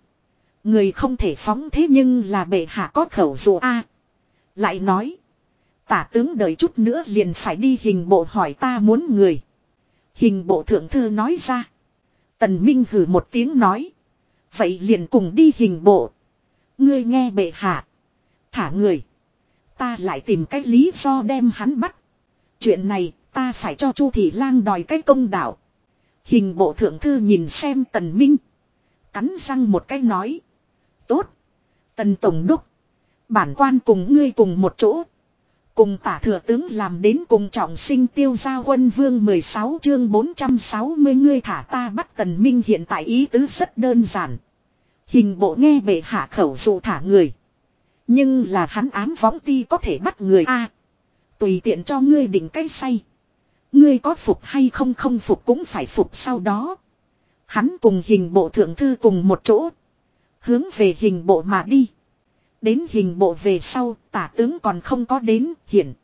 Người không thể phóng thế nhưng là bệ hạ có khẩu dụ a. lại nói. Tả tướng đợi chút nữa liền phải đi hình bộ hỏi ta muốn người. Hình bộ thượng thư nói ra. Tần Minh hử một tiếng nói. Vậy liền cùng đi hình bộ. Ngươi nghe bệ hạ. Thả người. Ta lại tìm cách lý do đem hắn bắt. Chuyện này ta phải cho Chu Thị Lang đòi cái công đạo. Hình bộ thượng thư nhìn xem tần minh. Cắn răng một cái nói. Tốt. Tần Tổng Đốc. Bản quan cùng ngươi cùng một chỗ. Cùng tả thừa tướng làm đến cùng trọng sinh tiêu gia quân vương 16 chương 460 ngươi thả ta bắt tần minh hiện tại ý tứ rất đơn giản. Hình bộ nghe bệ hạ khẩu dụ thả người. Nhưng là hắn ám võng ti có thể bắt người a Tùy tiện cho ngươi định cái say. Ngươi có phục hay không không phục cũng phải phục sau đó. Hắn cùng hình bộ thượng thư cùng một chỗ. Hướng về hình bộ mà đi. Đến hình bộ về sau, tả tướng còn không có đến, hiện.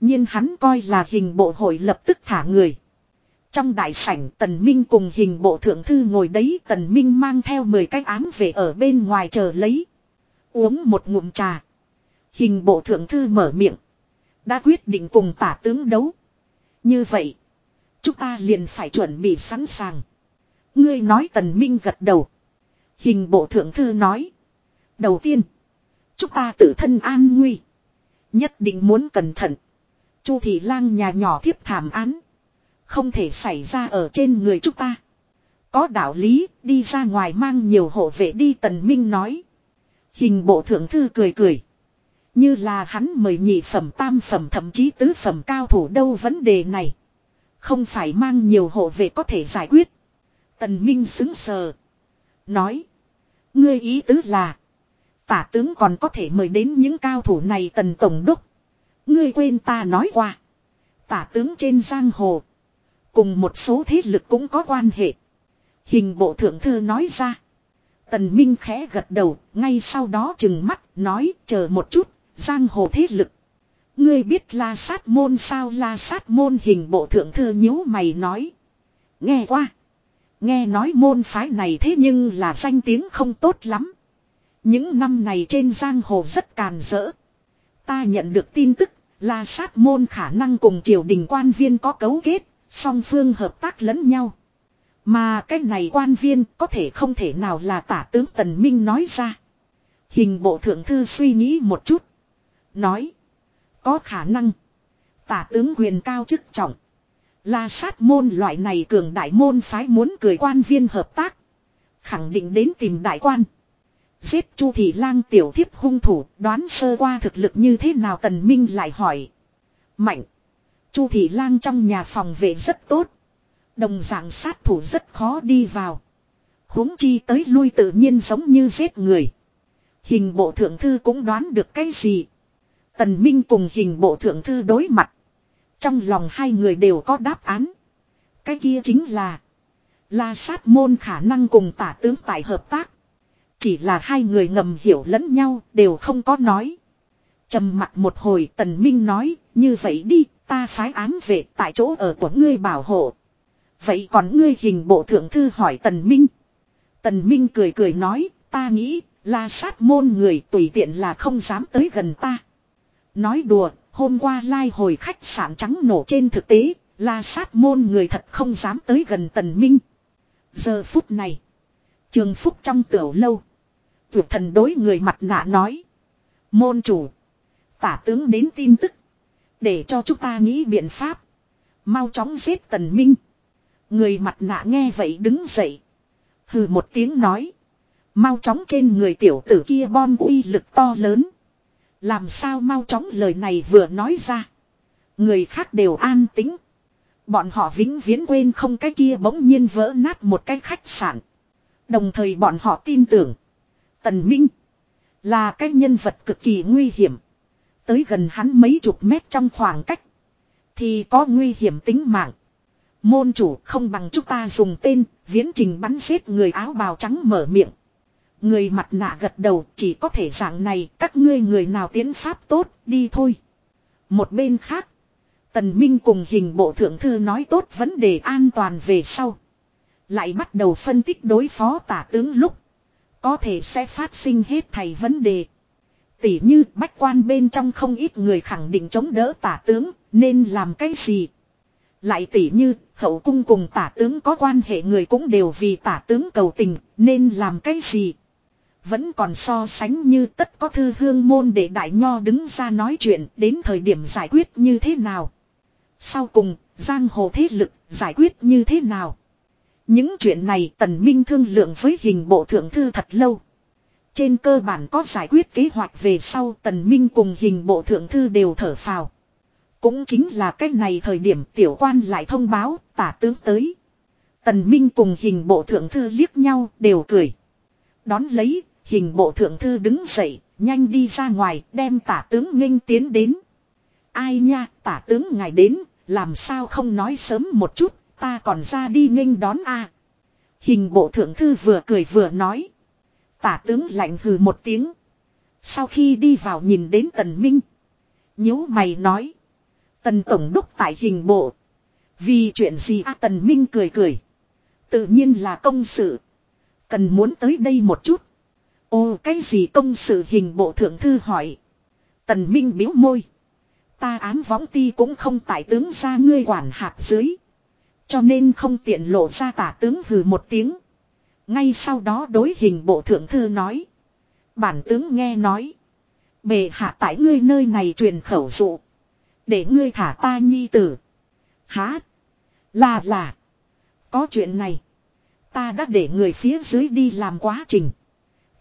nhiên hắn coi là hình bộ hội lập tức thả người. Trong đại sảnh tần minh cùng hình bộ thượng thư ngồi đấy tần minh mang theo 10 cái án về ở bên ngoài chờ lấy. Uống một ngụm trà. Hình bộ thượng thư mở miệng. Đã quyết định cùng tả tướng đấu. Như vậy. Chúng ta liền phải chuẩn bị sẵn sàng. Ngươi nói tần minh gật đầu. Hình bộ thượng thư nói. Đầu tiên. Chúng ta tự thân an nguy. Nhất định muốn cẩn thận. Chu thị lang nhà nhỏ thiếp thảm án. Không thể xảy ra ở trên người chúng ta. Có đạo lý, đi ra ngoài mang nhiều hộ vệ đi tần minh nói. Hình bộ thượng thư cười cười. Như là hắn mời nhị phẩm tam phẩm thậm chí tứ phẩm cao thủ đâu vấn đề này. Không phải mang nhiều hộ vệ có thể giải quyết. Tần Minh xứng sờ. Nói. Ngươi ý tứ là. Tả tướng còn có thể mời đến những cao thủ này tần tổng đốc. Ngươi quên ta nói qua. Tả tướng trên giang hồ. Cùng một số thế lực cũng có quan hệ. Hình bộ thượng thư nói ra. Tần Minh khẽ gật đầu, ngay sau đó chừng mắt, nói, chờ một chút, giang hồ thế lực. Ngươi biết la sát môn sao la sát môn hình bộ thượng thư nhíu mày nói. Nghe qua. Nghe nói môn phái này thế nhưng là danh tiếng không tốt lắm. Những năm này trên giang hồ rất càn rỡ. Ta nhận được tin tức, là sát môn khả năng cùng triều đình quan viên có cấu kết, song phương hợp tác lẫn nhau. Mà cái này quan viên có thể không thể nào là tả tướng Tần Minh nói ra. Hình bộ thượng thư suy nghĩ một chút. Nói. Có khả năng. Tả tướng quyền cao chức trọng. La sát môn loại này cường đại môn phái muốn cười quan viên hợp tác. Khẳng định đến tìm đại quan. Giết Chu Thị Lang tiểu thiếp hung thủ, đoán sơ qua thực lực như thế nào Tần Minh lại hỏi. Mạnh. Chu Thị Lang trong nhà phòng vệ rất tốt. Đồng dạng sát thủ rất khó đi vào. huống chi tới lui tự nhiên giống như giết người. Hình bộ thượng thư cũng đoán được cái gì. Tần Minh cùng hình bộ thượng thư đối mặt. Trong lòng hai người đều có đáp án. Cái kia chính là. La sát môn khả năng cùng tả tướng tại hợp tác. Chỉ là hai người ngầm hiểu lẫn nhau đều không có nói. trầm mặt một hồi tần minh nói. Như vậy đi ta phái án về tại chỗ ở của ngươi bảo hộ. Vậy còn ngươi hình bộ thượng thư hỏi tần minh. Tần minh cười cười nói. Ta nghĩ la sát môn người tùy tiện là không dám tới gần ta. Nói đùa, hôm qua lai hồi khách sạn trắng nổ trên thực tế, la sát môn người thật không dám tới gần tần minh. Giờ phút này, trường phúc trong tiểu lâu, vượt thần đối người mặt nạ nói. Môn chủ. Tả tướng đến tin tức. Để cho chúng ta nghĩ biện pháp. Mau chóng giết tần minh. Người mặt nạ nghe vậy đứng dậy. Hừ một tiếng nói. Mau chóng trên người tiểu tử kia bom uy lực to lớn. Làm sao mau chóng lời này vừa nói ra. Người khác đều an tính. Bọn họ vĩnh viễn quên không cái kia bỗng nhiên vỡ nát một cái khách sạn. Đồng thời bọn họ tin tưởng. Tần Minh. Là cái nhân vật cực kỳ nguy hiểm. Tới gần hắn mấy chục mét trong khoảng cách. Thì có nguy hiểm tính mạng. Môn chủ không bằng chúng ta dùng tên, viễn trình bắn giết người áo bào trắng mở miệng. Người mặt nạ gật đầu, chỉ có thể dạng này, các ngươi người nào tiến pháp tốt, đi thôi. Một bên khác. Tần Minh cùng hình bộ thượng thư nói tốt vấn đề an toàn về sau. Lại bắt đầu phân tích đối phó tả tướng lúc. Có thể sẽ phát sinh hết thầy vấn đề. Tỉ như, bách quan bên trong không ít người khẳng định chống đỡ tả tướng, nên làm cái gì. Lại tỉ như, hậu cung cùng tả tướng có quan hệ người cũng đều vì tả tướng cầu tình, nên làm cái gì. Vẫn còn so sánh như tất có thư hương môn để đại nho đứng ra nói chuyện đến thời điểm giải quyết như thế nào. Sau cùng, giang hồ thế lực giải quyết như thế nào. Những chuyện này tần minh thương lượng với hình bộ thượng thư thật lâu. Trên cơ bản có giải quyết kế hoạch về sau tần minh cùng hình bộ thượng thư đều thở phào. Cũng chính là cách này thời điểm tiểu quan lại thông báo tả tướng tới. Tần minh cùng hình bộ thượng thư liếc nhau đều cười. Đón lấy, hình bộ thượng thư đứng dậy, nhanh đi ra ngoài đem tả tướng nghênh tiến đến. Ai nha, tả tướng ngài đến, làm sao không nói sớm một chút, ta còn ra đi nghênh đón a. Hình bộ thượng thư vừa cười vừa nói. Tả tướng lạnh hừ một tiếng. Sau khi đi vào nhìn đến tần minh. nhíu mày nói. Tần tổng đốc tại hình bộ. Vì chuyện gì a tần minh cười cười. Tự nhiên là công sự. Cần muốn tới đây một chút. Ô, cái gì công sự hình bộ thượng thư hỏi. Tần minh biếu môi. Ta ám võng ti cũng không tại tướng ra ngươi quản hạt dưới. Cho nên không tiện lộ ra tả tướng hừ một tiếng. Ngay sau đó đối hình bộ thượng thư nói. Bản tướng nghe nói. Bề hạ tại ngươi nơi này truyền khẩu dụ. Để ngươi thả ta nhi tử. Há. Là là. Có chuyện này. Ta đã để người phía dưới đi làm quá trình.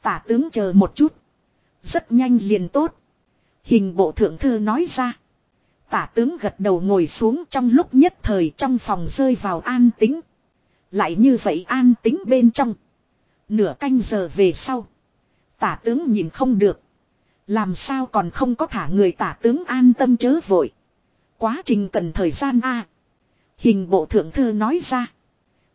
Tả tướng chờ một chút. Rất nhanh liền tốt. Hình bộ thượng thư nói ra. Tả tướng gật đầu ngồi xuống trong lúc nhất thời trong phòng rơi vào an tính. Lại như vậy an tính bên trong. Nửa canh giờ về sau. Tả tướng nhìn không được. Làm sao còn không có thả người tả tướng an tâm chớ vội. Quá trình cần thời gian a Hình bộ thượng thư nói ra.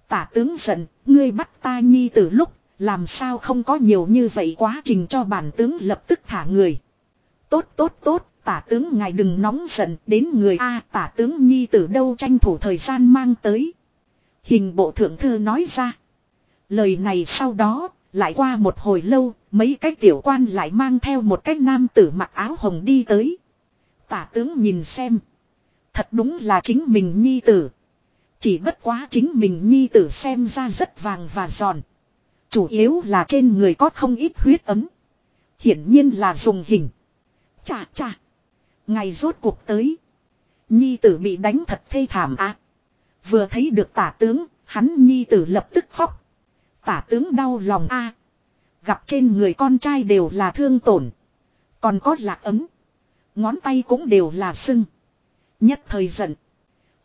Tả tướng giận, ngươi bắt ta nhi từ lúc, làm sao không có nhiều như vậy quá trình cho bản tướng lập tức thả người. Tốt tốt tốt, tả tướng ngài đừng nóng giận đến người A tả tướng nhi từ đâu tranh thủ thời gian mang tới. Hình bộ thượng thư nói ra. Lời này sau đó, lại qua một hồi lâu, mấy cái tiểu quan lại mang theo một cái nam tử mặc áo hồng đi tới. Tả tướng nhìn xem. Thật đúng là chính mình nhi tử. Chỉ bất quá chính mình nhi tử xem ra rất vàng và giòn. Chủ yếu là trên người có không ít huyết ấm. Hiển nhiên là dùng hình. Chà chà. Ngày rốt cuộc tới. Nhi tử bị đánh thật thê thảm á. Vừa thấy được tả tướng, hắn nhi tử lập tức khóc. Tả tướng đau lòng a Gặp trên người con trai đều là thương tổn. Còn có lạc ấm. Ngón tay cũng đều là sưng. Nhất thời giận.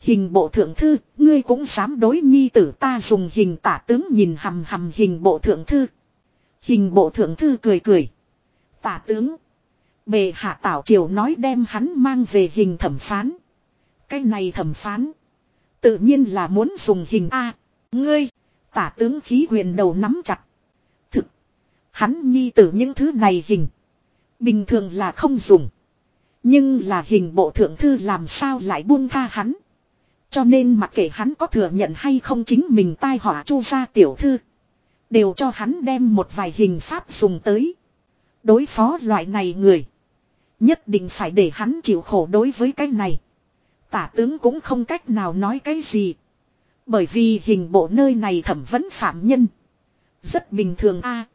Hình bộ thượng thư, ngươi cũng dám đối nhi tử ta dùng hình tả tướng nhìn hầm hầm hình bộ thượng thư. Hình bộ thượng thư cười cười. Tả tướng. Bề hạ tảo triều nói đem hắn mang về hình thẩm phán. Cái này thẩm phán. Tự nhiên là muốn dùng hình A. Ngươi. Tả tướng khí quyền đầu nắm chặt. Thực. Hắn nhi tử những thứ này hình. Bình thường là không dùng. Nhưng là hình bộ thượng thư làm sao lại buông tha hắn. Cho nên mặc kệ hắn có thừa nhận hay không chính mình tai họa chu gia tiểu thư. Đều cho hắn đem một vài hình pháp dùng tới. Đối phó loại này người. Nhất định phải để hắn chịu khổ đối với cái này. Tả tướng cũng không cách nào nói cái gì. Bởi vì hình bộ nơi này thẩm vấn phạm nhân. Rất bình thường a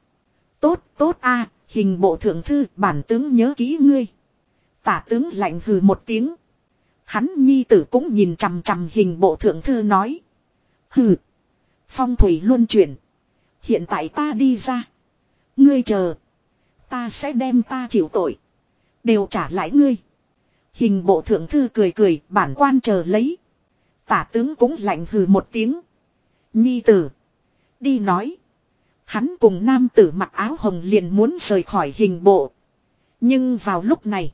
Tốt tốt a, Hình bộ thượng thư, bản tướng nhớ kỹ ngươi. Tả tướng lạnh hừ một tiếng. Hắn nhi tử cũng nhìn chằm chằm hình bộ thượng thư nói. Hừ. Phong thủy luân chuyển. Hiện tại ta đi ra. Ngươi chờ. Ta sẽ đem ta chịu tội. Đều trả lại ngươi. Hình bộ thượng thư cười cười, bản quan chờ lấy. Tả tướng cũng lạnh hừ một tiếng. Nhi tử. Đi nói. Hắn cùng nam tử mặc áo hồng liền muốn rời khỏi hình bộ. Nhưng vào lúc này.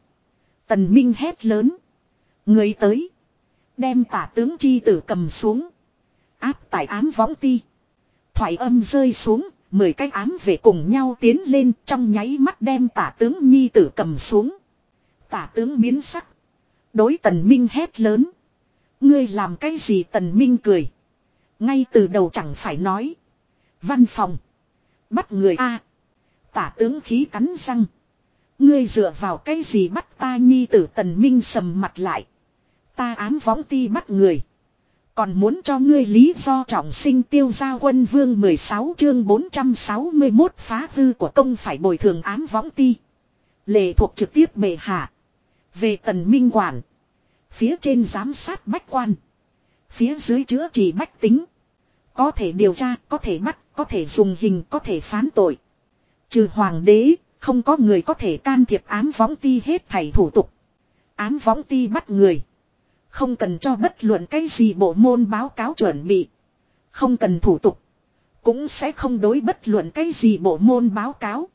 Tần Minh hét lớn. Người tới. Đem tả tướng chi tử cầm xuống. Áp tại ám võng ti. Thoại âm rơi xuống. Mười cái ám về cùng nhau tiến lên, trong nháy mắt đem tả tướng nhi tử cầm xuống. Tả tướng biến sắc. Đối tần minh hét lớn. Ngươi làm cái gì tần minh cười. Ngay từ đầu chẳng phải nói. Văn phòng. Bắt người A. tả tướng khí cắn răng. Ngươi dựa vào cái gì bắt ta nhi tử tần minh sầm mặt lại. Ta ám võng ti bắt người. Còn muốn cho ngươi lý do trọng sinh tiêu gia quân vương 16 chương 461 phá hư của công phải bồi thường ám võng ti. Lệ thuộc trực tiếp bệ hạ. Về tần minh quản. Phía trên giám sát bách quan. Phía dưới chữa trị bách tính. Có thể điều tra, có thể bắt, có thể dùng hình, có thể phán tội. Trừ hoàng đế, không có người có thể can thiệp ám võng ti hết thảy thủ tục. Ám võng ti bắt người. Không cần cho bất luận cái gì bộ môn báo cáo chuẩn bị. Không cần thủ tục. Cũng sẽ không đối bất luận cái gì bộ môn báo cáo.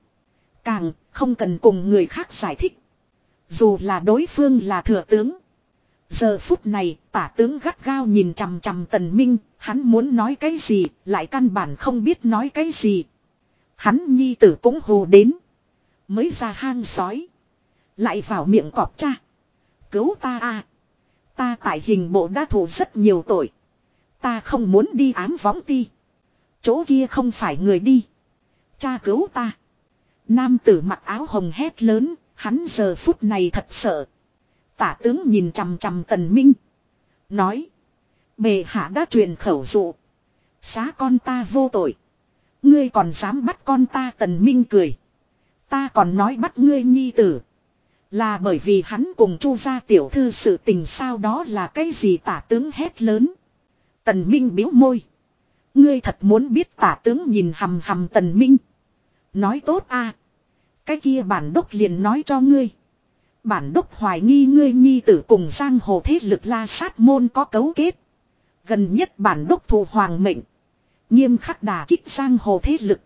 Càng không cần cùng người khác giải thích. Dù là đối phương là thừa tướng. Giờ phút này, tả tướng gắt gao nhìn chằm chằm tần minh. Hắn muốn nói cái gì, lại căn bản không biết nói cái gì. Hắn nhi tử cũng hồ đến. Mới ra hang sói. Lại vào miệng cọp cha. Cứu ta a Ta tại hình bộ đã thủ rất nhiều tội. Ta không muốn đi ám võng ti. Chỗ kia không phải người đi. Cha cứu ta. Nam tử mặc áo hồng hét lớn, hắn giờ phút này thật sợ. Tả tướng nhìn chằm chằm tần minh. Nói. Bề hạ đã truyền khẩu dụ. Xá con ta vô tội. Ngươi còn dám bắt con ta tần minh cười. Ta còn nói bắt ngươi nhi tử. Là bởi vì hắn cùng chu gia tiểu thư sự tình sao đó là cái gì tả tướng hét lớn. Tần Minh biếu môi. Ngươi thật muốn biết tả tướng nhìn hầm hầm Tần Minh. Nói tốt a Cái kia bản đốc liền nói cho ngươi. Bản đốc hoài nghi ngươi nhi tử cùng giang hồ thế lực la sát môn có cấu kết. Gần nhất bản đốc thù hoàng mệnh. Nghiêm khắc đà kích giang hồ thế lực.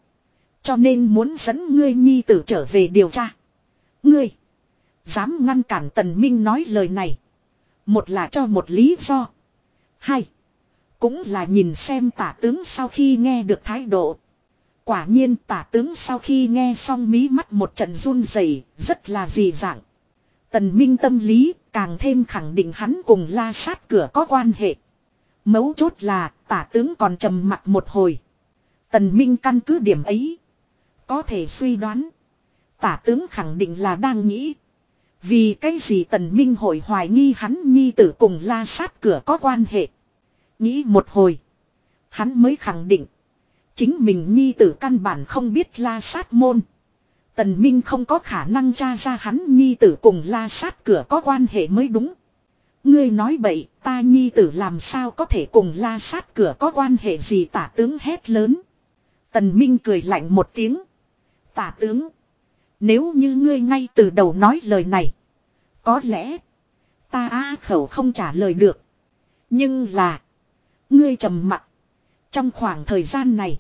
Cho nên muốn dẫn ngươi nhi tử trở về điều tra. Ngươi. Dám ngăn cản Tần Minh nói lời này. Một là cho một lý do. Hai. Cũng là nhìn xem tả tướng sau khi nghe được thái độ. Quả nhiên tả tướng sau khi nghe xong mí mắt một trận run rẩy, rất là dị dạng. Tần Minh tâm lý càng thêm khẳng định hắn cùng la sát cửa có quan hệ. Mấu chốt là tả tướng còn trầm mặt một hồi. Tần Minh căn cứ điểm ấy. Có thể suy đoán. Tả tướng khẳng định là đang nghĩ. Vì cái gì tần minh hội hoài nghi hắn nhi tử cùng la sát cửa có quan hệ. Nghĩ một hồi. Hắn mới khẳng định. Chính mình nhi tử căn bản không biết la sát môn. Tần Minh không có khả năng tra ra hắn nhi tử cùng la sát cửa có quan hệ mới đúng. Ngươi nói bậy, ta nhi tử làm sao có thể cùng la sát cửa có quan hệ gì tả tướng hét lớn. Tần Minh cười lạnh một tiếng. Tả tướng. Nếu như ngươi ngay từ đầu nói lời này. Có lẽ. Ta á khẩu không trả lời được. Nhưng là. Ngươi trầm mặc. Trong khoảng thời gian này.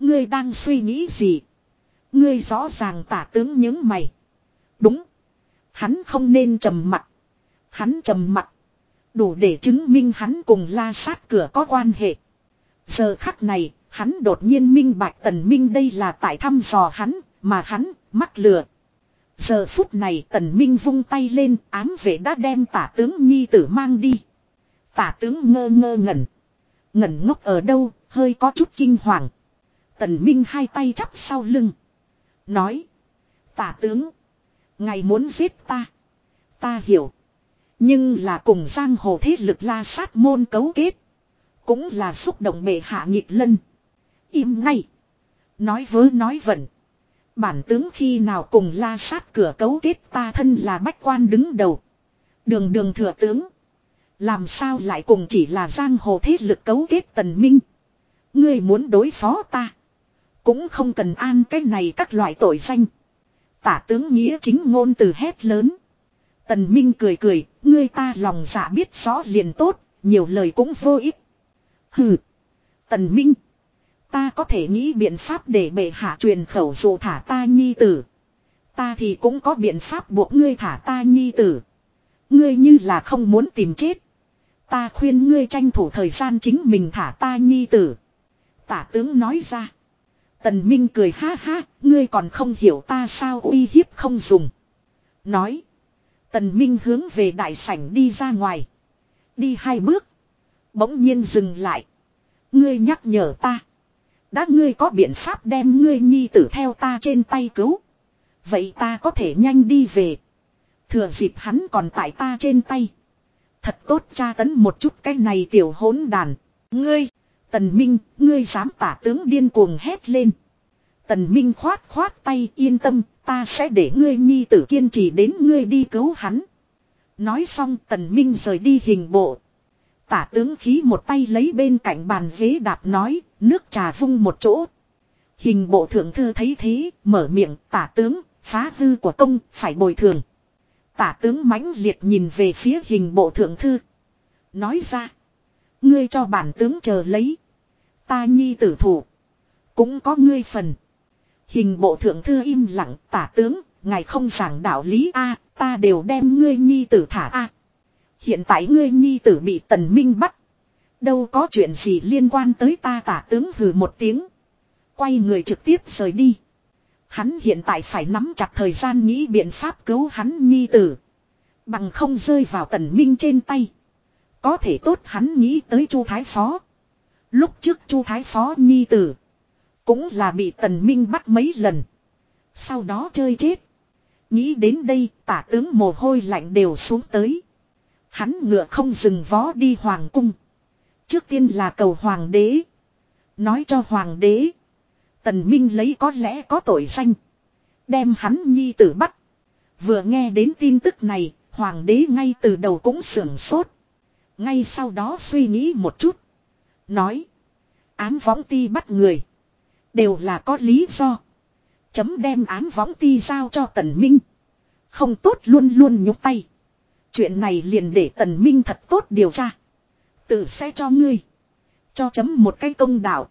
Ngươi đang suy nghĩ gì. Ngươi rõ ràng tả tướng những mày. Đúng. Hắn không nên trầm mặc. Hắn trầm mặc. Đủ để chứng minh hắn cùng la sát cửa có quan hệ. Giờ khắc này, hắn đột nhiên minh bạch tần minh đây là tại thăm dò hắn, mà hắn mắc lừa. Giờ phút này tần minh vung tay lên ám vệ đã đem tả tướng nhi tử mang đi. Tả tướng ngơ ngơ ngẩn. Ngẩn ngốc ở đâu, hơi có chút kinh hoàng. Tần minh hai tay chắp sau lưng. Nói. Tả tướng. Ngày muốn giết ta. Ta hiểu. Nhưng là cùng giang hồ thế lực la sát môn cấu kết. Cũng là xúc động bệ hạ nghịch lân. Im ngay. Nói vớ nói vẩn. Bản tướng khi nào cùng la sát cửa cấu kết ta thân là bách quan đứng đầu. Đường đường thừa tướng. Làm sao lại cùng chỉ là giang hồ thế lực cấu kết tần minh. Ngươi muốn đối phó ta. Cũng không cần an cái này các loại tội danh. Tả tướng nghĩa chính ngôn từ hét lớn. Tần Minh cười cười, ngươi ta lòng dạ biết rõ liền tốt, nhiều lời cũng vô ích. Hừ. Tần Minh. Ta có thể nghĩ biện pháp để bệ hạ truyền khẩu dụ thả ta nhi tử. Ta thì cũng có biện pháp buộc ngươi thả ta nhi tử. Ngươi như là không muốn tìm chết. Ta khuyên ngươi tranh thủ thời gian chính mình thả ta nhi tử. Tả tướng nói ra. Tần Minh cười ha ha, ngươi còn không hiểu ta sao uy hiếp không dùng. Nói. Tần Minh hướng về đại sảnh đi ra ngoài. Đi hai bước. Bỗng nhiên dừng lại. Ngươi nhắc nhở ta. Đã ngươi có biện pháp đem ngươi nhi tử theo ta trên tay cứu. Vậy ta có thể nhanh đi về. Thừa dịp hắn còn tại ta trên tay. Thật tốt tra tấn một chút cái này tiểu hỗn đàn. Ngươi. Tần Minh, ngươi dám tả tướng điên cuồng hét lên. Tần Minh khoát khoát tay yên tâm, ta sẽ để ngươi nhi tử kiên trì đến ngươi đi cứu hắn. Nói xong Tần Minh rời đi hình bộ. Tả tướng khí một tay lấy bên cạnh bàn ghế đạp nói, nước trà vung một chỗ. Hình bộ thượng thư thấy thế, mở miệng, tả tướng, phá hư của công, phải bồi thường. Tả tướng mãnh liệt nhìn về phía hình bộ thượng thư. Nói ra, ngươi cho bản tướng chờ lấy. Ta nhi tử thủ. Cũng có ngươi phần. Hình bộ thượng thư im lặng tả tướng, ngài không giảng đạo lý a ta đều đem ngươi nhi tử thả a Hiện tại ngươi nhi tử bị tần minh bắt. Đâu có chuyện gì liên quan tới ta tả tướng hừ một tiếng. Quay người trực tiếp rời đi. Hắn hiện tại phải nắm chặt thời gian nghĩ biện pháp cứu hắn nhi tử. Bằng không rơi vào tần minh trên tay. Có thể tốt hắn nghĩ tới chu thái phó. Lúc trước chu thái phó nhi tử. Cũng là bị tần minh bắt mấy lần. Sau đó chơi chết. Nghĩ đến đây, tả tướng mồ hôi lạnh đều xuống tới. Hắn ngựa không dừng vó đi hoàng cung. Trước tiên là cầu hoàng đế. Nói cho hoàng đế. Tần Minh lấy có lẽ có tội danh. Đem hắn nhi tử bắt. Vừa nghe đến tin tức này, hoàng đế ngay từ đầu cũng sưởng sốt. Ngay sau đó suy nghĩ một chút. Nói. án võng ti bắt người. Đều là có lý do. Chấm đem án võng ti giao cho tần minh. Không tốt luôn luôn nhúc tay. Chuyện này liền để tần minh thật tốt điều tra. Tự sẽ cho ngươi. Cho chấm một cái công đạo.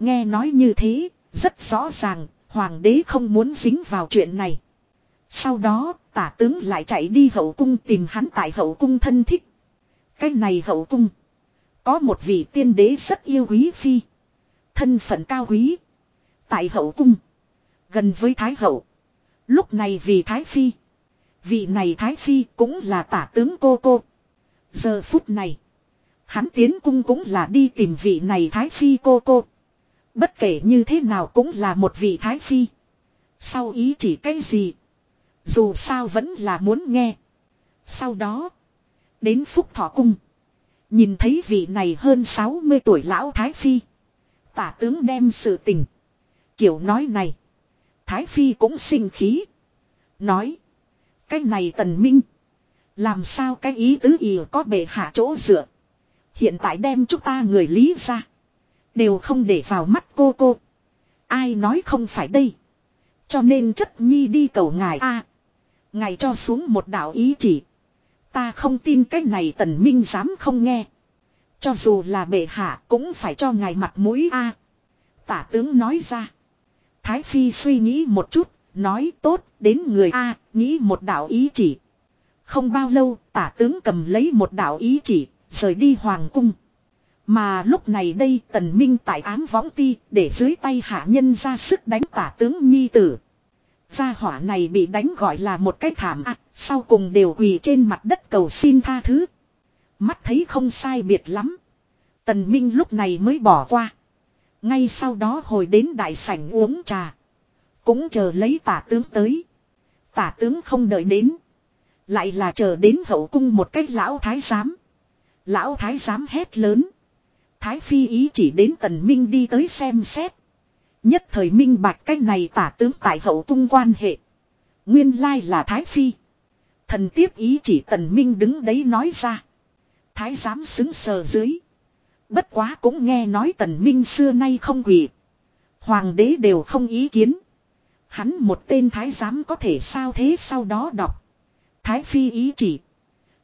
Nghe nói như thế, rất rõ ràng, hoàng đế không muốn dính vào chuyện này. Sau đó, tả tướng lại chạy đi hậu cung tìm hắn tại hậu cung thân thích. Cái này hậu cung. Có một vị tiên đế rất yêu quý phi. Thân phận cao quý. Tại hậu cung. Gần với Thái hậu. Lúc này vì Thái phi. Vị này Thái phi cũng là tả tướng cô cô. Giờ phút này. Hắn tiến cung cũng là đi tìm vị này Thái phi cô cô. Bất kể như thế nào cũng là một vị Thái phi. Sau ý chỉ cái gì. Dù sao vẫn là muốn nghe. Sau đó. Đến Phúc Thọ Cung. Nhìn thấy vị này hơn 60 tuổi lão Thái Phi. Tả tướng đem sự tình. Kiểu nói này. Thái Phi cũng sinh khí. Nói. Cái này tần minh. Làm sao cái ý tứ ý có bệ hạ chỗ dựa. Hiện tại đem chúng ta người lý ra. Đều không để vào mắt cô cô. Ai nói không phải đây. Cho nên chất nhi đi cầu ngài a Ngài cho xuống một đạo ý chỉ. Ta không tin cái này tần minh dám không nghe. Cho dù là bệ hạ cũng phải cho ngài mặt mũi a Tả tướng nói ra. Thái Phi suy nghĩ một chút, nói tốt, đến người A, nghĩ một đạo ý chỉ. Không bao lâu, tả tướng cầm lấy một đạo ý chỉ, rời đi hoàng cung. Mà lúc này đây tần minh tại ám võng ti, để dưới tay hạ nhân ra sức đánh tả tướng nhi tử. Gia hỏa này bị đánh gọi là một cái thảm ạ, sau cùng đều quỳ trên mặt đất cầu xin tha thứ. Mắt thấy không sai biệt lắm. Tần Minh lúc này mới bỏ qua. Ngay sau đó hồi đến đại sảnh uống trà. Cũng chờ lấy tả tướng tới. Tả tướng không đợi đến. Lại là chờ đến hậu cung một cách lão thái giám. Lão thái giám hét lớn. Thái phi ý chỉ đến tần minh đi tới xem xét. Nhất thời minh bạch cách này tả tướng tại hậu cung quan hệ. Nguyên lai là Thái Phi. Thần tiếp ý chỉ tần minh đứng đấy nói ra. Thái giám xứng sờ dưới. Bất quá cũng nghe nói tần minh xưa nay không quỷ. Hoàng đế đều không ý kiến. Hắn một tên thái giám có thể sao thế sau đó đọc. Thái phi ý chỉ.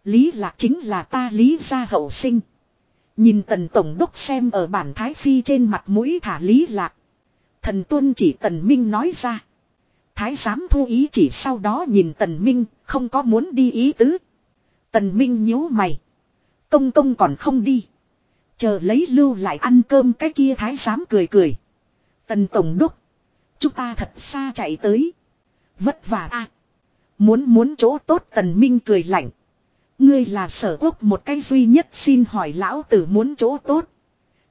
Lý lạc chính là ta lý gia hậu sinh. Nhìn tần tổng đốc xem ở bản thái phi trên mặt mũi thả lý lạc. Thần tuân chỉ tần minh nói ra. Thái giám thu ý chỉ sau đó nhìn tần minh, không có muốn đi ý tứ. Tần minh nhíu mày. Công công còn không đi. Chờ lấy lưu lại ăn cơm cái kia thái giám cười cười. Tần tổng đốc. Chúng ta thật xa chạy tới. Vất vả a. Muốn muốn chỗ tốt tần minh cười lạnh. Ngươi là sở quốc một cái duy nhất xin hỏi lão tử muốn chỗ tốt.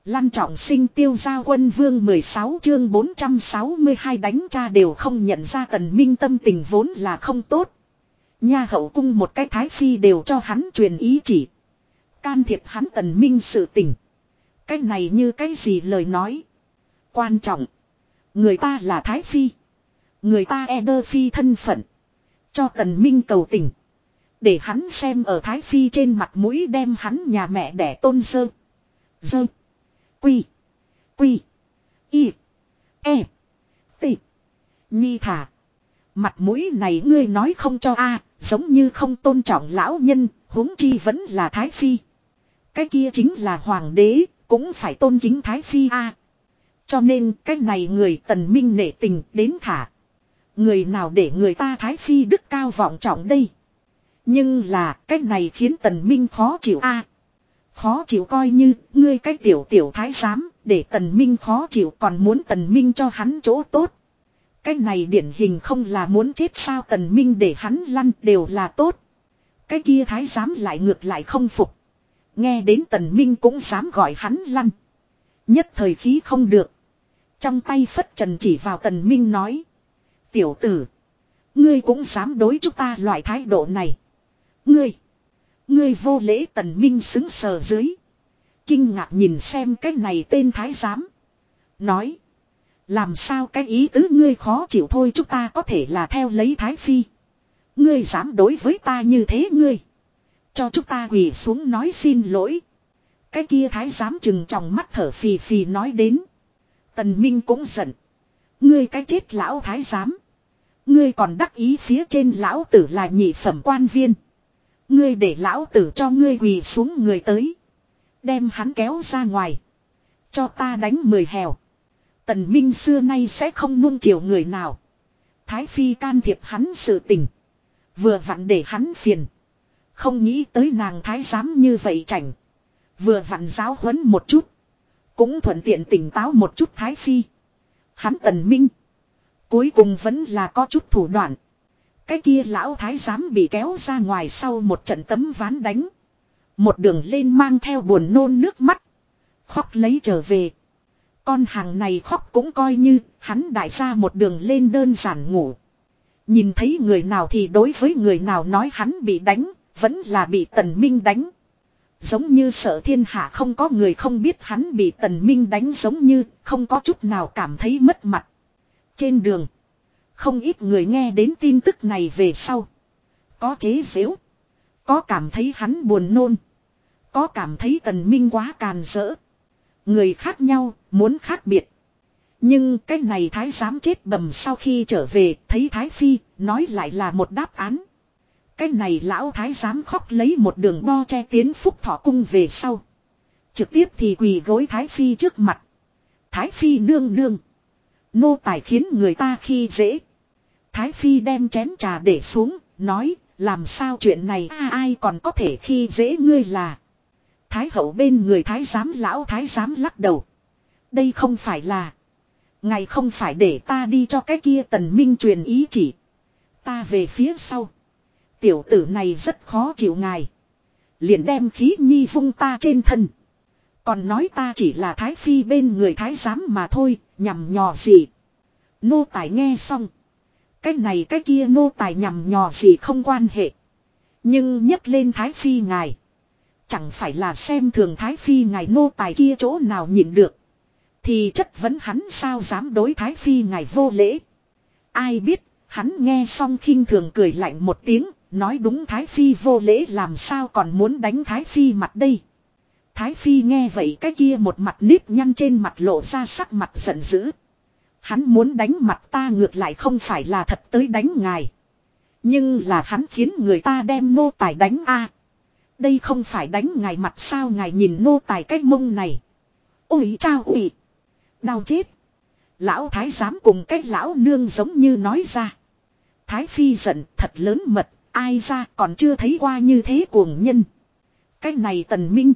Lan trọng sinh tiêu gia quân vương 16 chương 462 đánh cha đều không nhận ra tần minh tâm tình vốn là không tốt. Nha hậu cung một cái thái phi đều cho hắn truyền ý chỉ. Can thiệp hắn tần minh sự tình. Cái này như cái gì lời nói. Quan trọng. Người ta là thái phi. Người ta e đơ phi thân phận. Cho tần minh cầu tình. Để hắn xem ở thái phi trên mặt mũi đem hắn nhà mẹ đẻ tôn sơ. Dơ. Quy. Quy. Y. E. T. Nhi thả. Mặt mũi này ngươi nói không cho a giống như không tôn trọng lão nhân, huống chi vẫn là Thái Phi. Cái kia chính là Hoàng đế, cũng phải tôn kính Thái Phi a cho nên cái này người tần minh nể tình đến thả. Người nào để người ta Thái Phi đức cao vọng trọng đây. Nhưng là cái này khiến tần minh khó chịu a Khó chịu coi như ngươi cái tiểu tiểu thái giám để tần minh khó chịu còn muốn tần minh cho hắn chỗ tốt. Cái này điển hình không là muốn chết sao tần minh để hắn lăn đều là tốt. Cái kia thái giám lại ngược lại không phục. Nghe đến tần minh cũng dám gọi hắn lăn. Nhất thời khí không được. Trong tay phất trần chỉ vào tần minh nói. Tiểu tử. Ngươi cũng dám đối chúng ta loại thái độ này. Ngươi. Ngươi vô lễ tần minh xứng sờ dưới. Kinh ngạc nhìn xem cái này tên thái giám. Nói. Làm sao cái ý tứ ngươi khó chịu thôi chúng ta có thể là theo lấy thái phi. Ngươi dám đối với ta như thế ngươi. Cho chúng ta quỳ xuống nói xin lỗi. Cái kia thái giám chừng trong mắt thở phì phì nói đến. Tần Minh cũng giận. Ngươi cái chết lão thái giám. Ngươi còn đắc ý phía trên lão tử là nhị phẩm quan viên. Ngươi để lão tử cho ngươi quỳ xuống người tới. Đem hắn kéo ra ngoài. Cho ta đánh mười hèo. Tần Minh xưa nay sẽ không nuông chiều người nào. Thái Phi can thiệp hắn sự tình. Vừa vặn để hắn phiền. Không nghĩ tới nàng thái giám như vậy chảnh. Vừa vặn giáo huấn một chút. Cũng thuận tiện tỉnh táo một chút Thái Phi. Hắn tần minh. Cuối cùng vẫn là có chút thủ đoạn. Cái kia lão thái giám bị kéo ra ngoài sau một trận tấm ván đánh. Một đường lên mang theo buồn nôn nước mắt. Khóc lấy trở về. Con hàng này khóc cũng coi như hắn đại ra một đường lên đơn giản ngủ. Nhìn thấy người nào thì đối với người nào nói hắn bị đánh, vẫn là bị tần minh đánh. Giống như sợ thiên hạ không có người không biết hắn bị tần minh đánh giống như không có chút nào cảm thấy mất mặt. Trên đường. Không ít người nghe đến tin tức này về sau. Có chế xếu. Có cảm thấy hắn buồn nôn. Có cảm thấy tần minh quá càn rỡ. Người khác nhau, muốn khác biệt. Nhưng cái này thái giám chết bầm sau khi trở về, thấy thái phi, nói lại là một đáp án. Cái này lão thái giám khóc lấy một đường bo che tiến phúc thọ cung về sau. Trực tiếp thì quỳ gối thái phi trước mặt. Thái phi nương nương. Nô tài khiến người ta khi dễ. Thái Phi đem chén trà để xuống, nói, làm sao chuyện này à, ai còn có thể khi dễ ngươi là. Thái hậu bên người thái giám lão thái giám lắc đầu. Đây không phải là. Ngài không phải để ta đi cho cái kia tần minh truyền ý chỉ. Ta về phía sau. Tiểu tử này rất khó chịu ngài. Liền đem khí nhi vung ta trên thân. Còn nói ta chỉ là thái phi bên người thái giám mà thôi, nhằm nhò gì. Nô tài nghe xong. Cái này cái kia nô tài nhằm nhò gì không quan hệ. Nhưng nhấc lên Thái Phi ngài. Chẳng phải là xem thường Thái Phi ngài nô tài kia chỗ nào nhịn được. Thì chất vấn hắn sao dám đối Thái Phi ngài vô lễ. Ai biết, hắn nghe xong khinh thường cười lạnh một tiếng, nói đúng Thái Phi vô lễ làm sao còn muốn đánh Thái Phi mặt đây. Thái Phi nghe vậy cái kia một mặt nếp nhăn trên mặt lộ ra sắc mặt giận dữ. Hắn muốn đánh mặt ta ngược lại không phải là thật tới đánh ngài. Nhưng là hắn khiến người ta đem nô tài đánh a. Đây không phải đánh ngài mặt sao ngài nhìn nô tài cái mông này. Ôi chao ủi. Đau chết. Lão thái giám cùng cái lão nương giống như nói ra. Thái phi giận, thật lớn mật. Ai ra còn chưa thấy qua như thế cuồng nhân. Cái này tần minh.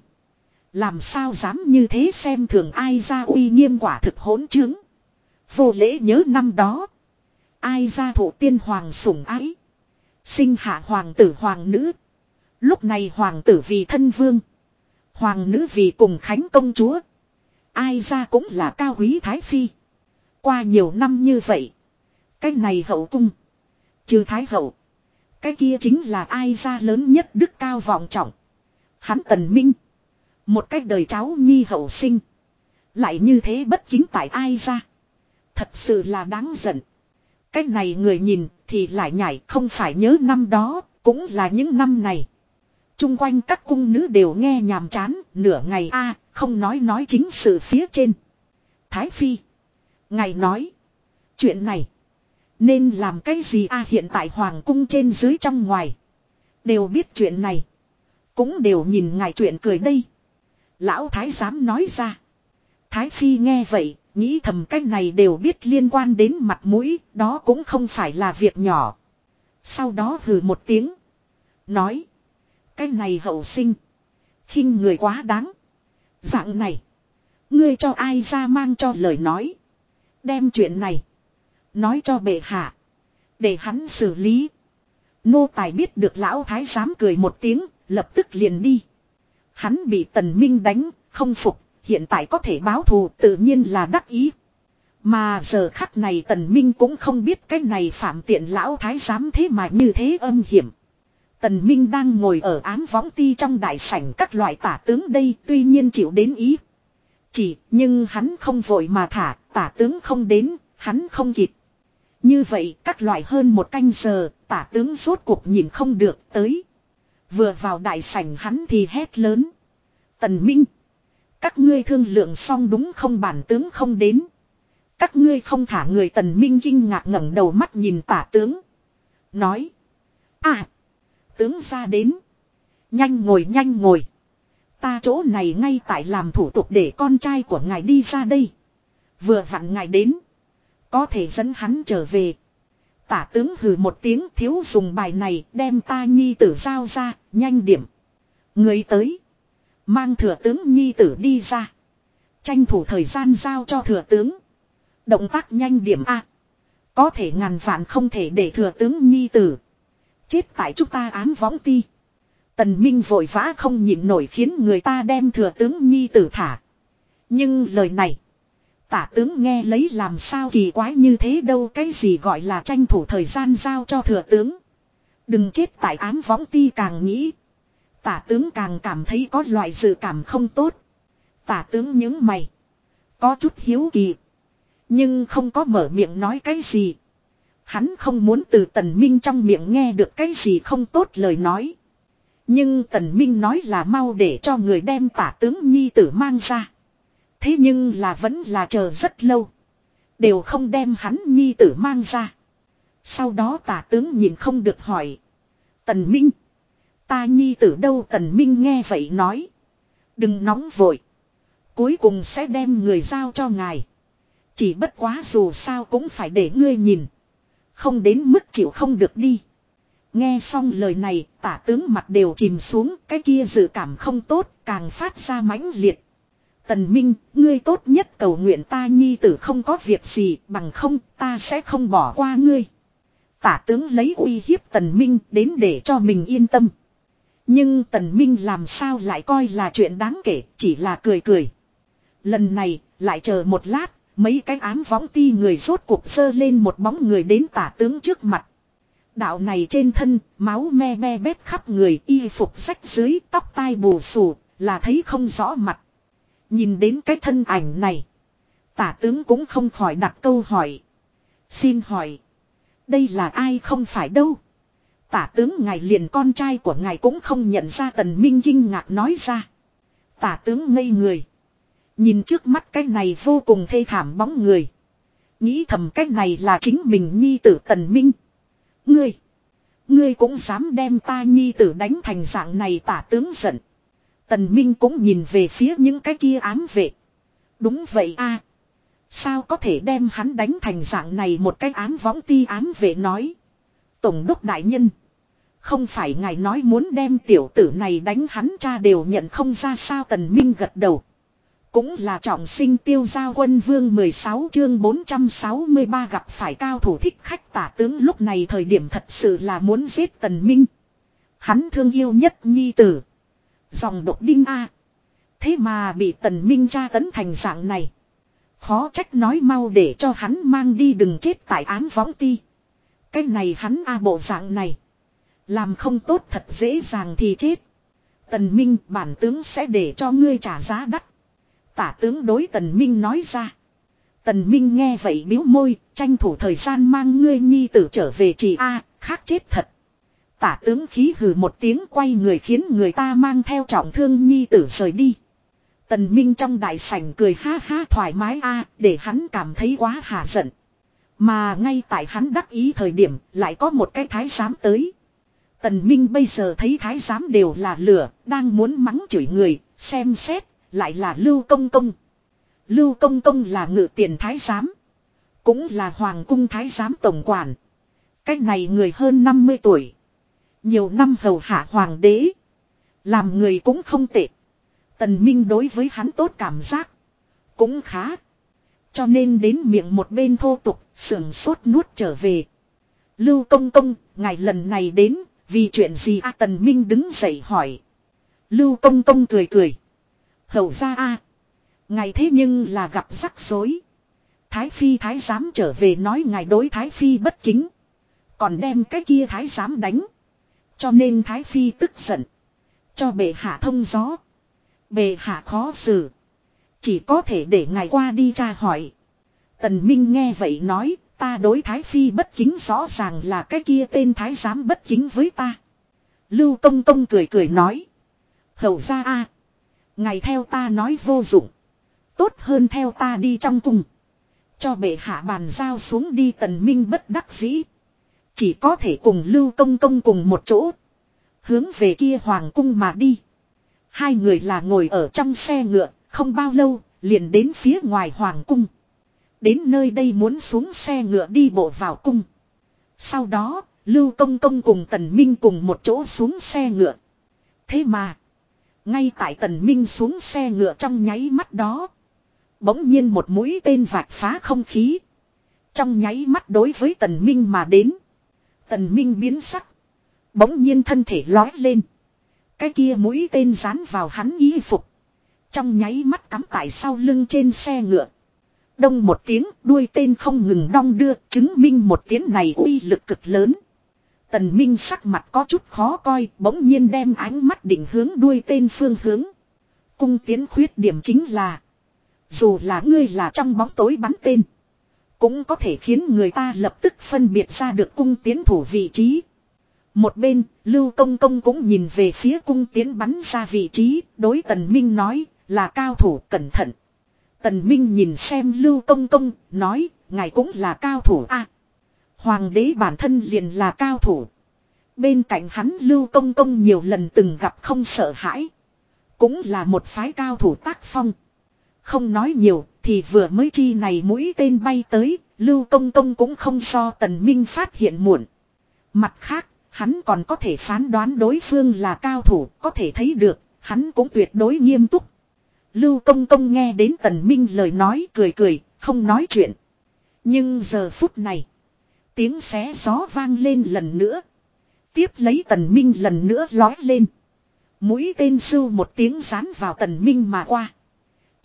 Làm sao dám như thế xem thường ai ra uy nghiêm quả thực hỗn chứng. Vô lễ nhớ năm đó. Ai ra thủ tiên hoàng sủng ái. Sinh hạ hoàng tử hoàng nữ. Lúc này hoàng tử vì thân vương. Hoàng nữ vì cùng khánh công chúa. Ai ra cũng là cao quý thái phi. Qua nhiều năm như vậy. Cái này hậu cung. Trừ thái hậu. Cái kia chính là ai ra lớn nhất đức cao vọng trọng. Hắn tần minh. Một cách đời cháu nhi hậu sinh. Lại như thế bất kính tại ai ra. Thật sự là đáng giận. Cách này người nhìn thì lại nhảy không phải nhớ năm đó, cũng là những năm này. Trung quanh các cung nữ đều nghe nhàm chán, nửa ngày a không nói nói chính sự phía trên. Thái Phi. Ngài nói. Chuyện này. Nên làm cái gì a hiện tại hoàng cung trên dưới trong ngoài. Đều biết chuyện này. Cũng đều nhìn ngài chuyện cười đây. Lão Thái giám nói ra. Thái Phi nghe vậy, nghĩ thầm cái này đều biết liên quan đến mặt mũi, đó cũng không phải là việc nhỏ. Sau đó hừ một tiếng. Nói. Cái này hậu sinh. khinh người quá đáng. Dạng này. Ngươi cho ai ra mang cho lời nói. Đem chuyện này. Nói cho bệ hạ. Để hắn xử lý. Nô tài biết được lão thái giám cười một tiếng. Lập tức liền đi. Hắn bị tần minh đánh. Không phục. Hiện tại có thể báo thù tự nhiên là đắc ý. Mà giờ khắc này tần minh cũng không biết cái này phạm tiện lão thái giám thế mà như thế âm hiểm. Tần Minh đang ngồi ở án võng ti trong đại sảnh các loại tả tướng đây tuy nhiên chịu đến ý. Chỉ nhưng hắn không vội mà thả tả tướng không đến, hắn không kịp. Như vậy các loại hơn một canh giờ, tả tướng rốt cuộc nhìn không được tới. Vừa vào đại sảnh hắn thì hét lớn. Tần Minh. Các ngươi thương lượng xong đúng không bản tướng không đến. Các ngươi không thả người tần minh kinh ngạc ngẩng đầu mắt nhìn tả tướng. Nói. À. Tướng ra đến. Nhanh ngồi nhanh ngồi. Ta chỗ này ngay tại làm thủ tục để con trai của ngài đi ra đây. Vừa vặn ngài đến. Có thể dẫn hắn trở về. Tả tướng hừ một tiếng thiếu dùng bài này đem ta nhi tử giao ra, nhanh điểm. Người tới. Mang thừa tướng nhi tử đi ra. Tranh thủ thời gian giao cho thừa tướng. Động tác nhanh điểm A. Có thể ngàn vạn không thể để thừa tướng nhi tử. Chết tại chúng ta ám võng ti. Tần Minh vội vã không nhịn nổi khiến người ta đem thừa tướng nhi tử thả. Nhưng lời này. Tả tướng nghe lấy làm sao kỳ quái như thế đâu, cái gì gọi là tranh thủ thời gian giao cho thừa tướng. Đừng chết tại ám võng ti càng nghĩ. Tả tướng càng cảm thấy có loại dự cảm không tốt. Tả tướng những mày. Có chút hiếu kỳ. Nhưng không có mở miệng nói cái gì. Hắn không muốn từ tần minh trong miệng nghe được cái gì không tốt lời nói. Nhưng tần minh nói là mau để cho người đem tả tướng nhi tử mang ra. Thế nhưng là vẫn là chờ rất lâu. Đều không đem hắn nhi tử mang ra. Sau đó tả tướng nhìn không được hỏi. Tần minh. Ta nhi tử đâu tần minh nghe vậy nói. Đừng nóng vội. Cuối cùng sẽ đem người giao cho ngài. Chỉ bất quá dù sao cũng phải để ngươi nhìn. Không đến mức chịu không được đi. Nghe xong lời này, tả tướng mặt đều chìm xuống, cái kia dự cảm không tốt, càng phát ra mãnh liệt. Tần Minh, ngươi tốt nhất cầu nguyện ta nhi tử không có việc gì, bằng không, ta sẽ không bỏ qua ngươi. Tả tướng lấy uy hiếp Tần Minh đến để cho mình yên tâm. Nhưng Tần Minh làm sao lại coi là chuyện đáng kể, chỉ là cười cười. Lần này, lại chờ một lát, Mấy cái ám võng ti người rốt cuộc sơ lên một bóng người đến tả tướng trước mặt. Đạo này trên thân, máu me me bét khắp người, y phục rách dưới, tóc tai bù xù, là thấy không rõ mặt. Nhìn đến cái thân ảnh này. Tả tướng cũng không khỏi đặt câu hỏi. Xin hỏi. Đây là ai không phải đâu. Tả tướng ngài liền con trai của ngài cũng không nhận ra tần minh kinh ngạc nói ra. Tả tướng ngây người. Nhìn trước mắt cái này vô cùng thê thảm bóng người. Nghĩ thầm cái này là chính mình nhi tử tần minh. Ngươi. Ngươi cũng dám đem ta nhi tử đánh thành dạng này tả tướng giận. Tần minh cũng nhìn về phía những cái kia ám vệ. Đúng vậy a Sao có thể đem hắn đánh thành dạng này một cái ám võng ti ám vệ nói. Tổng đốc đại nhân. Không phải ngài nói muốn đem tiểu tử này đánh hắn cha đều nhận không ra sao tần minh gật đầu. Cũng là trọng sinh tiêu giao quân vương 16 chương 463 gặp phải cao thủ thích khách tả tướng lúc này thời điểm thật sự là muốn giết tần minh. Hắn thương yêu nhất nhi tử. Dòng độc đinh A. Thế mà bị tần minh tra tấn thành dạng này. Khó trách nói mau để cho hắn mang đi đừng chết tại án võng ti. Cái này hắn A bộ dạng này. Làm không tốt thật dễ dàng thì chết. Tần Minh bản tướng sẽ để cho ngươi trả giá đắt. Tả tướng đối Tần Minh nói ra. Tần Minh nghe vậy biếu môi, tranh thủ thời gian mang ngươi nhi tử trở về chị A, khác chết thật. Tả tướng khí hừ một tiếng quay người khiến người ta mang theo trọng thương nhi tử rời đi. Tần Minh trong đại sảnh cười ha ha thoải mái a, để hắn cảm thấy quá hà giận. Mà ngay tại hắn đắc ý thời điểm, lại có một cái thái giám tới. Tần Minh bây giờ thấy thái giám đều là lửa, đang muốn mắng chửi người, xem xét, lại là Lưu Công Công. Lưu Công Công là ngự tiền thái giám. Cũng là hoàng cung thái giám tổng quản. Cách này người hơn 50 tuổi. Nhiều năm hầu hạ hoàng đế. Làm người cũng không tệ. Tần Minh đối với hắn tốt cảm giác. Cũng khá. Cho nên đến miệng một bên thô tục, sưởng sốt nuốt trở về. Lưu công công, ngày lần này đến, vì chuyện gì a Tần Minh đứng dậy hỏi. Lưu công công cười cười. Hầu ra a Ngày thế nhưng là gặp rắc rối. Thái Phi Thái giám trở về nói ngài đối Thái Phi bất kính. Còn đem cái kia Thái giám đánh. Cho nên Thái Phi tức giận. Cho bệ hạ thông gió. Bệ hạ khó xử. Chỉ có thể để ngài qua đi tra hỏi. Tần Minh nghe vậy nói, ta đối Thái Phi bất kính rõ ràng là cái kia tên Thái giám bất kính với ta. Lưu Công Công cười cười nói. Hầu ra a, Ngài theo ta nói vô dụng. Tốt hơn theo ta đi trong cung. Cho bệ hạ bàn giao xuống đi tần minh bất đắc dĩ. Chỉ có thể cùng Lưu Công Công cùng một chỗ. Hướng về kia Hoàng cung mà đi. Hai người là ngồi ở trong xe ngựa, không bao lâu, liền đến phía ngoài Hoàng cung. Đến nơi đây muốn xuống xe ngựa đi bộ vào cung. Sau đó, Lưu Công Công cùng Tần Minh cùng một chỗ xuống xe ngựa. Thế mà, ngay tại Tần Minh xuống xe ngựa trong nháy mắt đó. Bỗng nhiên một mũi tên vạch phá không khí. Trong nháy mắt đối với Tần Minh mà đến. Tần Minh biến sắc. Bỗng nhiên thân thể lói lên. Cái kia mũi tên dán vào hắn y phục. Trong nháy mắt cắm tại sau lưng trên xe ngựa. Đông một tiếng, đuôi tên không ngừng đong đưa, chứng minh một tiếng này uy lực cực lớn. Tần Minh sắc mặt có chút khó coi, bỗng nhiên đem ánh mắt định hướng đuôi tên phương hướng. Cung tiến khuyết điểm chính là. Dù là ngươi là trong bóng tối bắn tên. Cũng có thể khiến người ta lập tức phân biệt ra được cung tiến thủ vị trí. Một bên, Lưu Công Công cũng nhìn về phía cung tiến bắn ra vị trí, đối Tần Minh nói, là cao thủ cẩn thận. Tần Minh nhìn xem Lưu Công Công, nói, ngài cũng là cao thủ a. Hoàng đế bản thân liền là cao thủ. Bên cạnh hắn Lưu Công Công nhiều lần từng gặp không sợ hãi. Cũng là một phái cao thủ tác phong. Không nói nhiều, thì vừa mới chi này mũi tên bay tới, Lưu Công Công cũng không so Tần Minh phát hiện muộn. Mặt khác, Hắn còn có thể phán đoán đối phương là cao thủ, có thể thấy được, hắn cũng tuyệt đối nghiêm túc. Lưu Công Công nghe đến Tần Minh lời nói cười cười, không nói chuyện. Nhưng giờ phút này, tiếng xé gió vang lên lần nữa. Tiếp lấy Tần Minh lần nữa lói lên. Mũi tên sưu một tiếng rán vào Tần Minh mà qua.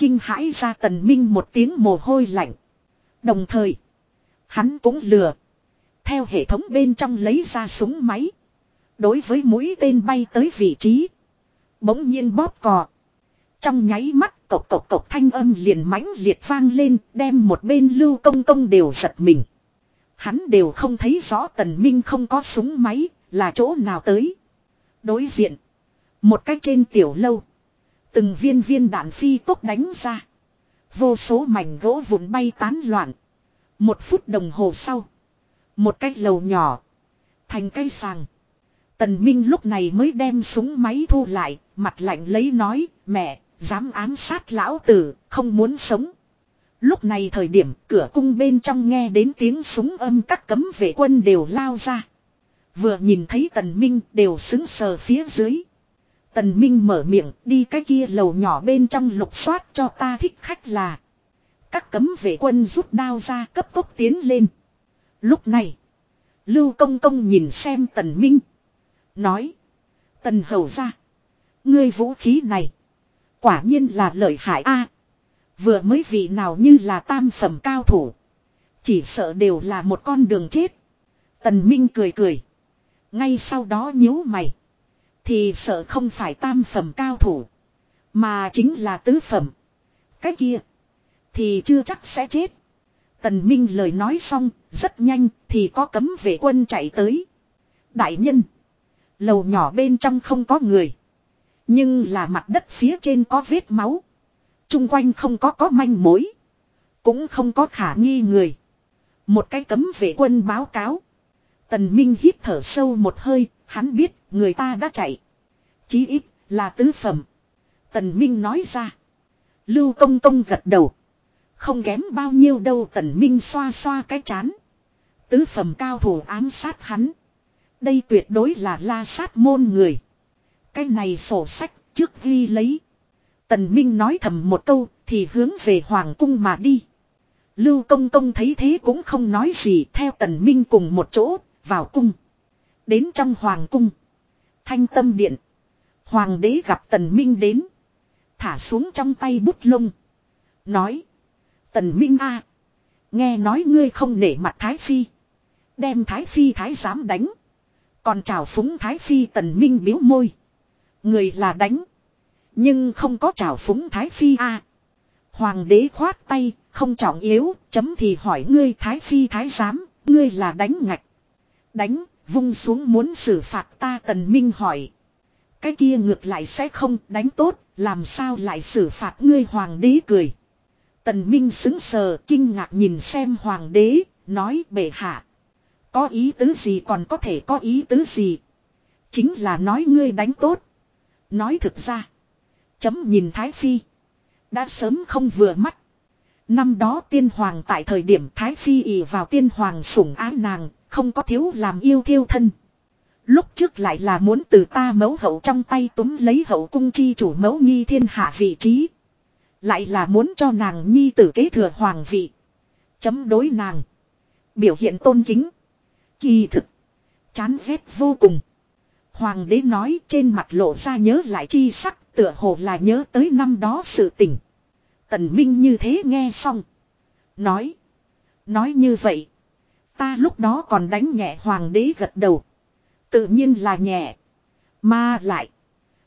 Kinh hãi ra Tần Minh một tiếng mồ hôi lạnh. Đồng thời, hắn cũng lừa. Theo hệ thống bên trong lấy ra súng máy. Đối với mũi tên bay tới vị trí. Bỗng nhiên bóp cò. Trong nháy mắt Cộc cộc cộc thanh âm liền mãnh liệt vang lên đem một bên lưu công công đều giật mình. Hắn đều không thấy rõ tần minh không có súng máy là chỗ nào tới. Đối diện. Một cách trên tiểu lâu. Từng viên viên đạn phi tốc đánh ra. Vô số mảnh gỗ vụn bay tán loạn. Một phút đồng hồ sau. Một cái lầu nhỏ. Thành cây sàng. Tần Minh lúc này mới đem súng máy thu lại. Mặt lạnh lấy nói. Mẹ, dám ám sát lão tử, không muốn sống. Lúc này thời điểm cửa cung bên trong nghe đến tiếng súng âm các cấm vệ quân đều lao ra. Vừa nhìn thấy tần minh đều xứng sờ phía dưới. Tần minh mở miệng, đi cái kia lầu nhỏ bên trong lục soát cho ta thích khách là. Các cấm vệ quân rút đao ra cấp tốc tiến lên. Lúc này. Lưu công công nhìn xem tần minh. Nói. Tần hầu ra. Ngươi vũ khí này. Quả nhiên là lợi hại a. vừa mới vị nào như là tam phẩm cao thủ. Chỉ sợ đều là một con đường chết. Tần Minh cười cười. Ngay sau đó nhíu mày. Thì sợ không phải tam phẩm cao thủ. Mà chính là tứ phẩm. Cái kia. Thì chưa chắc sẽ chết. Tần Minh lời nói xong. Rất nhanh thì có cấm vệ quân chạy tới. Đại nhân. Lầu nhỏ bên trong không có người. Nhưng là mặt đất phía trên có vết máu. Trung quanh không có có manh mối. Cũng không có khả nghi người. Một cái cấm vệ quân báo cáo. Tần Minh hít thở sâu một hơi, hắn biết, người ta đã chạy. Chí ít, là tứ phẩm. Tần Minh nói ra. Lưu công công gật đầu. Không kém bao nhiêu đâu, Tần Minh xoa xoa cái chán. Tứ phẩm cao thủ ám sát hắn. Đây tuyệt đối là la sát môn người. Cái này sổ sách trước ghi lấy. Tần Minh nói thầm một câu, thì hướng về Hoàng cung mà đi. Lưu Công Công thấy thế cũng không nói gì, theo Tần Minh cùng một chỗ, vào cung. Đến trong Hoàng cung. Thanh tâm điện. Hoàng đế gặp Tần Minh đến. Thả xuống trong tay bút lông. Nói. Tần Minh a, Nghe nói ngươi không nể mặt Thái Phi. Đem Thái Phi Thái giám đánh. Còn chào phúng Thái Phi Tần Minh biếu môi. Người là đánh. Nhưng không có chào phúng Thái Phi a Hoàng đế khoát tay, không trọng yếu, chấm thì hỏi ngươi Thái Phi Thái giám, ngươi là đánh ngạch. Đánh, vung xuống muốn xử phạt ta tần minh hỏi. Cái kia ngược lại sẽ không đánh tốt, làm sao lại xử phạt ngươi hoàng đế cười. Tần minh xứng sờ kinh ngạc nhìn xem hoàng đế, nói bệ hạ. Có ý tứ gì còn có thể có ý tứ gì. Chính là nói ngươi đánh tốt. Nói thực ra. Chấm nhìn Thái Phi. Đã sớm không vừa mắt. Năm đó tiên hoàng tại thời điểm Thái Phi ỉ vào tiên hoàng sủng ái nàng. Không có thiếu làm yêu thiêu thân. Lúc trước lại là muốn từ ta mấu hậu trong tay túm lấy hậu cung chi chủ mẫu nghi thiên hạ vị trí. Lại là muốn cho nàng nhi tử kế thừa hoàng vị. Chấm đối nàng. Biểu hiện tôn kính. Kỳ thực. Chán ghét vô cùng. Hoàng đế nói trên mặt lộ ra nhớ lại chi sắc, tựa hồ là nhớ tới năm đó sự tình. Tần Minh như thế nghe xong. Nói. Nói như vậy. Ta lúc đó còn đánh nhẹ hoàng đế gật đầu. Tự nhiên là nhẹ. Mà lại.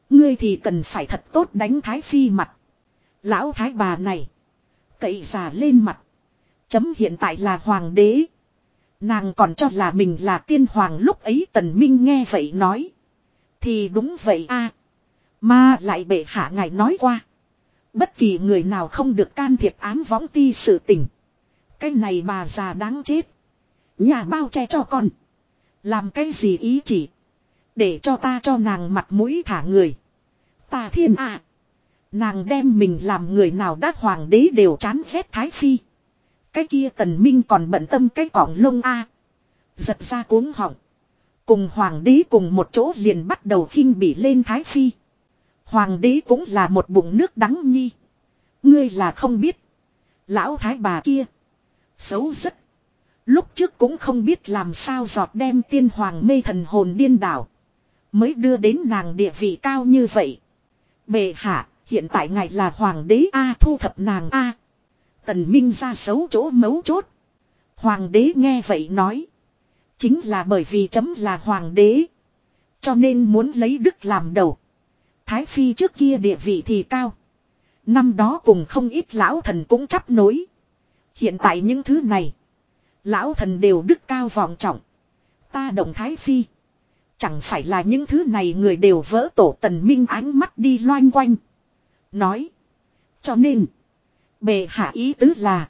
Ngươi thì cần phải thật tốt đánh thái phi mặt. Lão thái bà này. Cậy già lên mặt. Chấm hiện tại là hoàng đế. Nàng còn cho là mình là tiên hoàng lúc ấy tần minh nghe vậy nói. Thì đúng vậy a Mà lại bệ hạ ngài nói qua. Bất kỳ người nào không được can thiệp ám võng ti sự tình. Cái này bà già đáng chết. Nhà bao che cho con. Làm cái gì ý chỉ. Để cho ta cho nàng mặt mũi thả người. Ta thiên ạ. Nàng đem mình làm người nào đắc hoàng đế đều chán ghét thái phi. Cái kia tần minh còn bận tâm cái cỏng lông a Giật ra cuống họng. Cùng hoàng đế cùng một chỗ liền bắt đầu khinh bị lên thái phi. Hoàng đế cũng là một bụng nước đắng nhi. Ngươi là không biết. Lão thái bà kia. Xấu rất. Lúc trước cũng không biết làm sao giọt đem tiên hoàng mê thần hồn điên đảo. Mới đưa đến nàng địa vị cao như vậy. Bệ hạ, hiện tại ngài là hoàng đế A thu thập nàng A. Tần Minh ra xấu chỗ mấu chốt. Hoàng đế nghe vậy nói. Chính là bởi vì chấm là hoàng đế. Cho nên muốn lấy đức làm đầu. Thái Phi trước kia địa vị thì cao. Năm đó cùng không ít lão thần cũng chấp nối. Hiện tại những thứ này. Lão thần đều đức cao vọng trọng. Ta động thái phi. Chẳng phải là những thứ này người đều vỡ tổ tần minh ánh mắt đi loanh quanh. Nói. Cho nên. Bề hạ ý tứ là.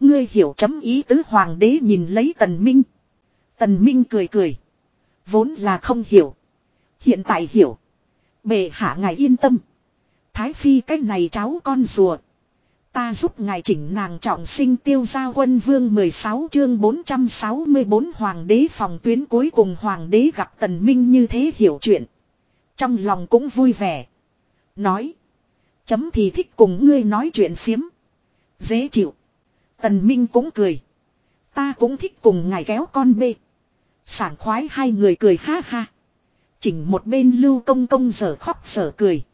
Ngươi hiểu chấm ý tứ hoàng đế nhìn lấy tần minh. Tần minh cười cười. Vốn là không hiểu. Hiện tại hiểu. Bề hạ ngài yên tâm. Thái phi cách này cháu con rùa. Ta giúp ngài chỉnh nàng trọng sinh tiêu gia quân vương 16 chương 464 hoàng đế phòng tuyến cuối cùng hoàng đế gặp tần minh như thế hiểu chuyện. Trong lòng cũng vui vẻ. Nói. Chấm thì thích cùng ngươi nói chuyện phiếm. Dễ chịu. Tần minh cũng cười. Ta cũng thích cùng ngài kéo con bê. Sảng khoái hai người cười ha ha. Chỉnh một bên lưu công công giờ khóc sở cười.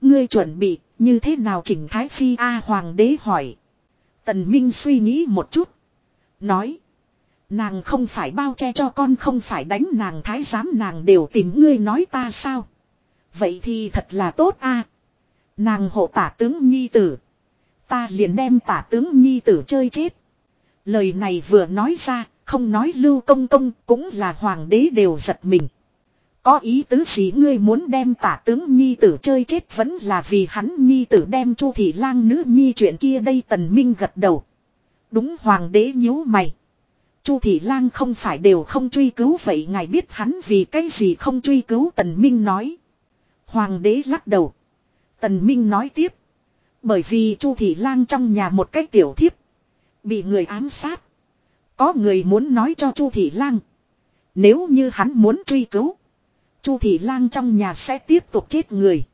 Ngươi chuẩn bị như thế nào chỉnh Thái Phi A Hoàng đế hỏi. Tần Minh suy nghĩ một chút. Nói. Nàng không phải bao che cho con không phải đánh nàng thái giám nàng đều tìm ngươi nói ta sao. Vậy thì thật là tốt a. Nàng hộ tả tướng nhi tử. Ta liền đem tả tướng nhi tử chơi chết. Lời này vừa nói ra, không nói lưu công công cũng là hoàng đế đều giật mình. Có ý tứ gì ngươi muốn đem tả tướng nhi tử chơi chết vẫn là vì hắn nhi tử đem chu thị lang nữ nhi chuyện kia đây tần minh gật đầu. Đúng hoàng đế nhíu mày. Chu thị lang không phải đều không truy cứu vậy ngài biết hắn vì cái gì không truy cứu tần minh nói. Hoàng đế lắc đầu. Tần minh nói tiếp. Bởi vì chu thị lang trong nhà một cái tiểu thiếp. Bị người ám sát. Có người muốn nói cho chu thị lang. Nếu như hắn muốn truy cứu. Chu thị lang trong nhà sẽ tiếp tục chết người.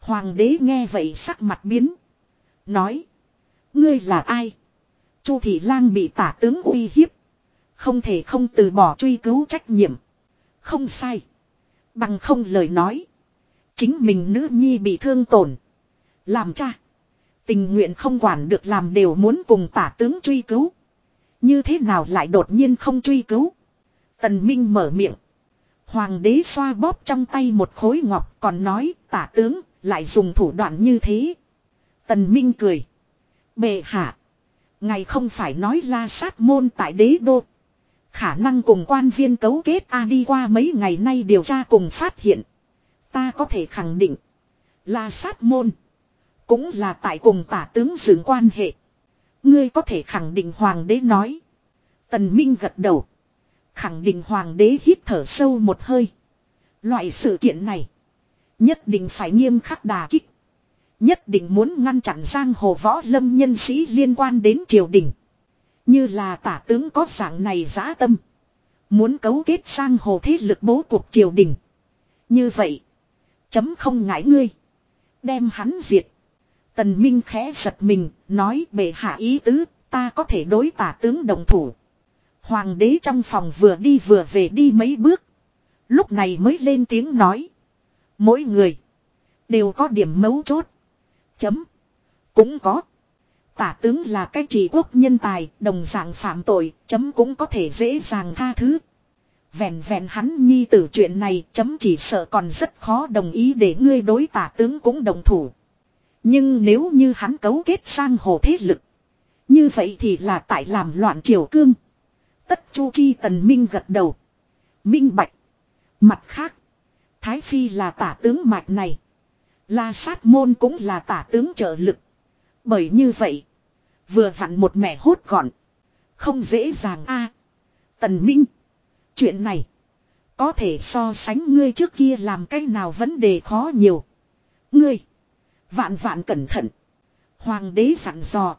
Hoàng đế nghe vậy sắc mặt biến. Nói. Ngươi là ai? Chu thị lang bị tả tướng uy hiếp. Không thể không từ bỏ truy cứu trách nhiệm. Không sai. Bằng không lời nói. Chính mình nữ nhi bị thương tổn. Làm cha. Tình nguyện không quản được làm đều muốn cùng tả tướng truy cứu. Như thế nào lại đột nhiên không truy cứu. Tần Minh mở miệng. Hoàng đế xoa bóp trong tay một khối ngọc, còn nói, tả tướng, lại dùng thủ đoạn như thế. Tần Minh cười. Bệ hạ. Ngày không phải nói la sát môn tại đế đô. Khả năng cùng quan viên cấu kết A đi qua mấy ngày nay điều tra cùng phát hiện. Ta có thể khẳng định. La sát môn. Cũng là tại cùng tả tướng dưỡng quan hệ. Ngươi có thể khẳng định hoàng đế nói. Tần Minh gật đầu. Khẳng định hoàng đế hít thở sâu một hơi. Loại sự kiện này. Nhất định phải nghiêm khắc đà kích. Nhất định muốn ngăn chặn giang hồ võ lâm nhân sĩ liên quan đến triều đình. Như là tả tướng có dạng này giã tâm. Muốn cấu kết giang hồ thế lực bố cuộc triều đình. Như vậy. Chấm không ngại ngươi. Đem hắn diệt. Tần Minh khẽ giật mình, nói bệ hạ ý tứ, ta có thể đối tả tướng đồng thủ. Hoàng đế trong phòng vừa đi vừa về đi mấy bước. Lúc này mới lên tiếng nói. Mỗi người. Đều có điểm mấu chốt. Chấm. Cũng có. Tả tướng là cái trị quốc nhân tài. Đồng dạng phạm tội. Chấm cũng có thể dễ dàng tha thứ. Vẹn vẹn hắn nhi tử chuyện này. Chấm chỉ sợ còn rất khó đồng ý để ngươi đối tả tướng cũng đồng thủ. Nhưng nếu như hắn cấu kết sang hồ thế lực. Như vậy thì là tại làm loạn triều cương. Tất chu chi tần minh gật đầu. Minh bạch. Mặt khác. Thái Phi là tả tướng mạch này. La sát môn cũng là tả tướng trợ lực. Bởi như vậy. Vừa vặn một mẻ hốt gọn. Không dễ dàng a Tần Minh. Chuyện này. Có thể so sánh ngươi trước kia làm cái nào vấn đề khó nhiều. Ngươi. Vạn vạn cẩn thận. Hoàng đế sẵn dò.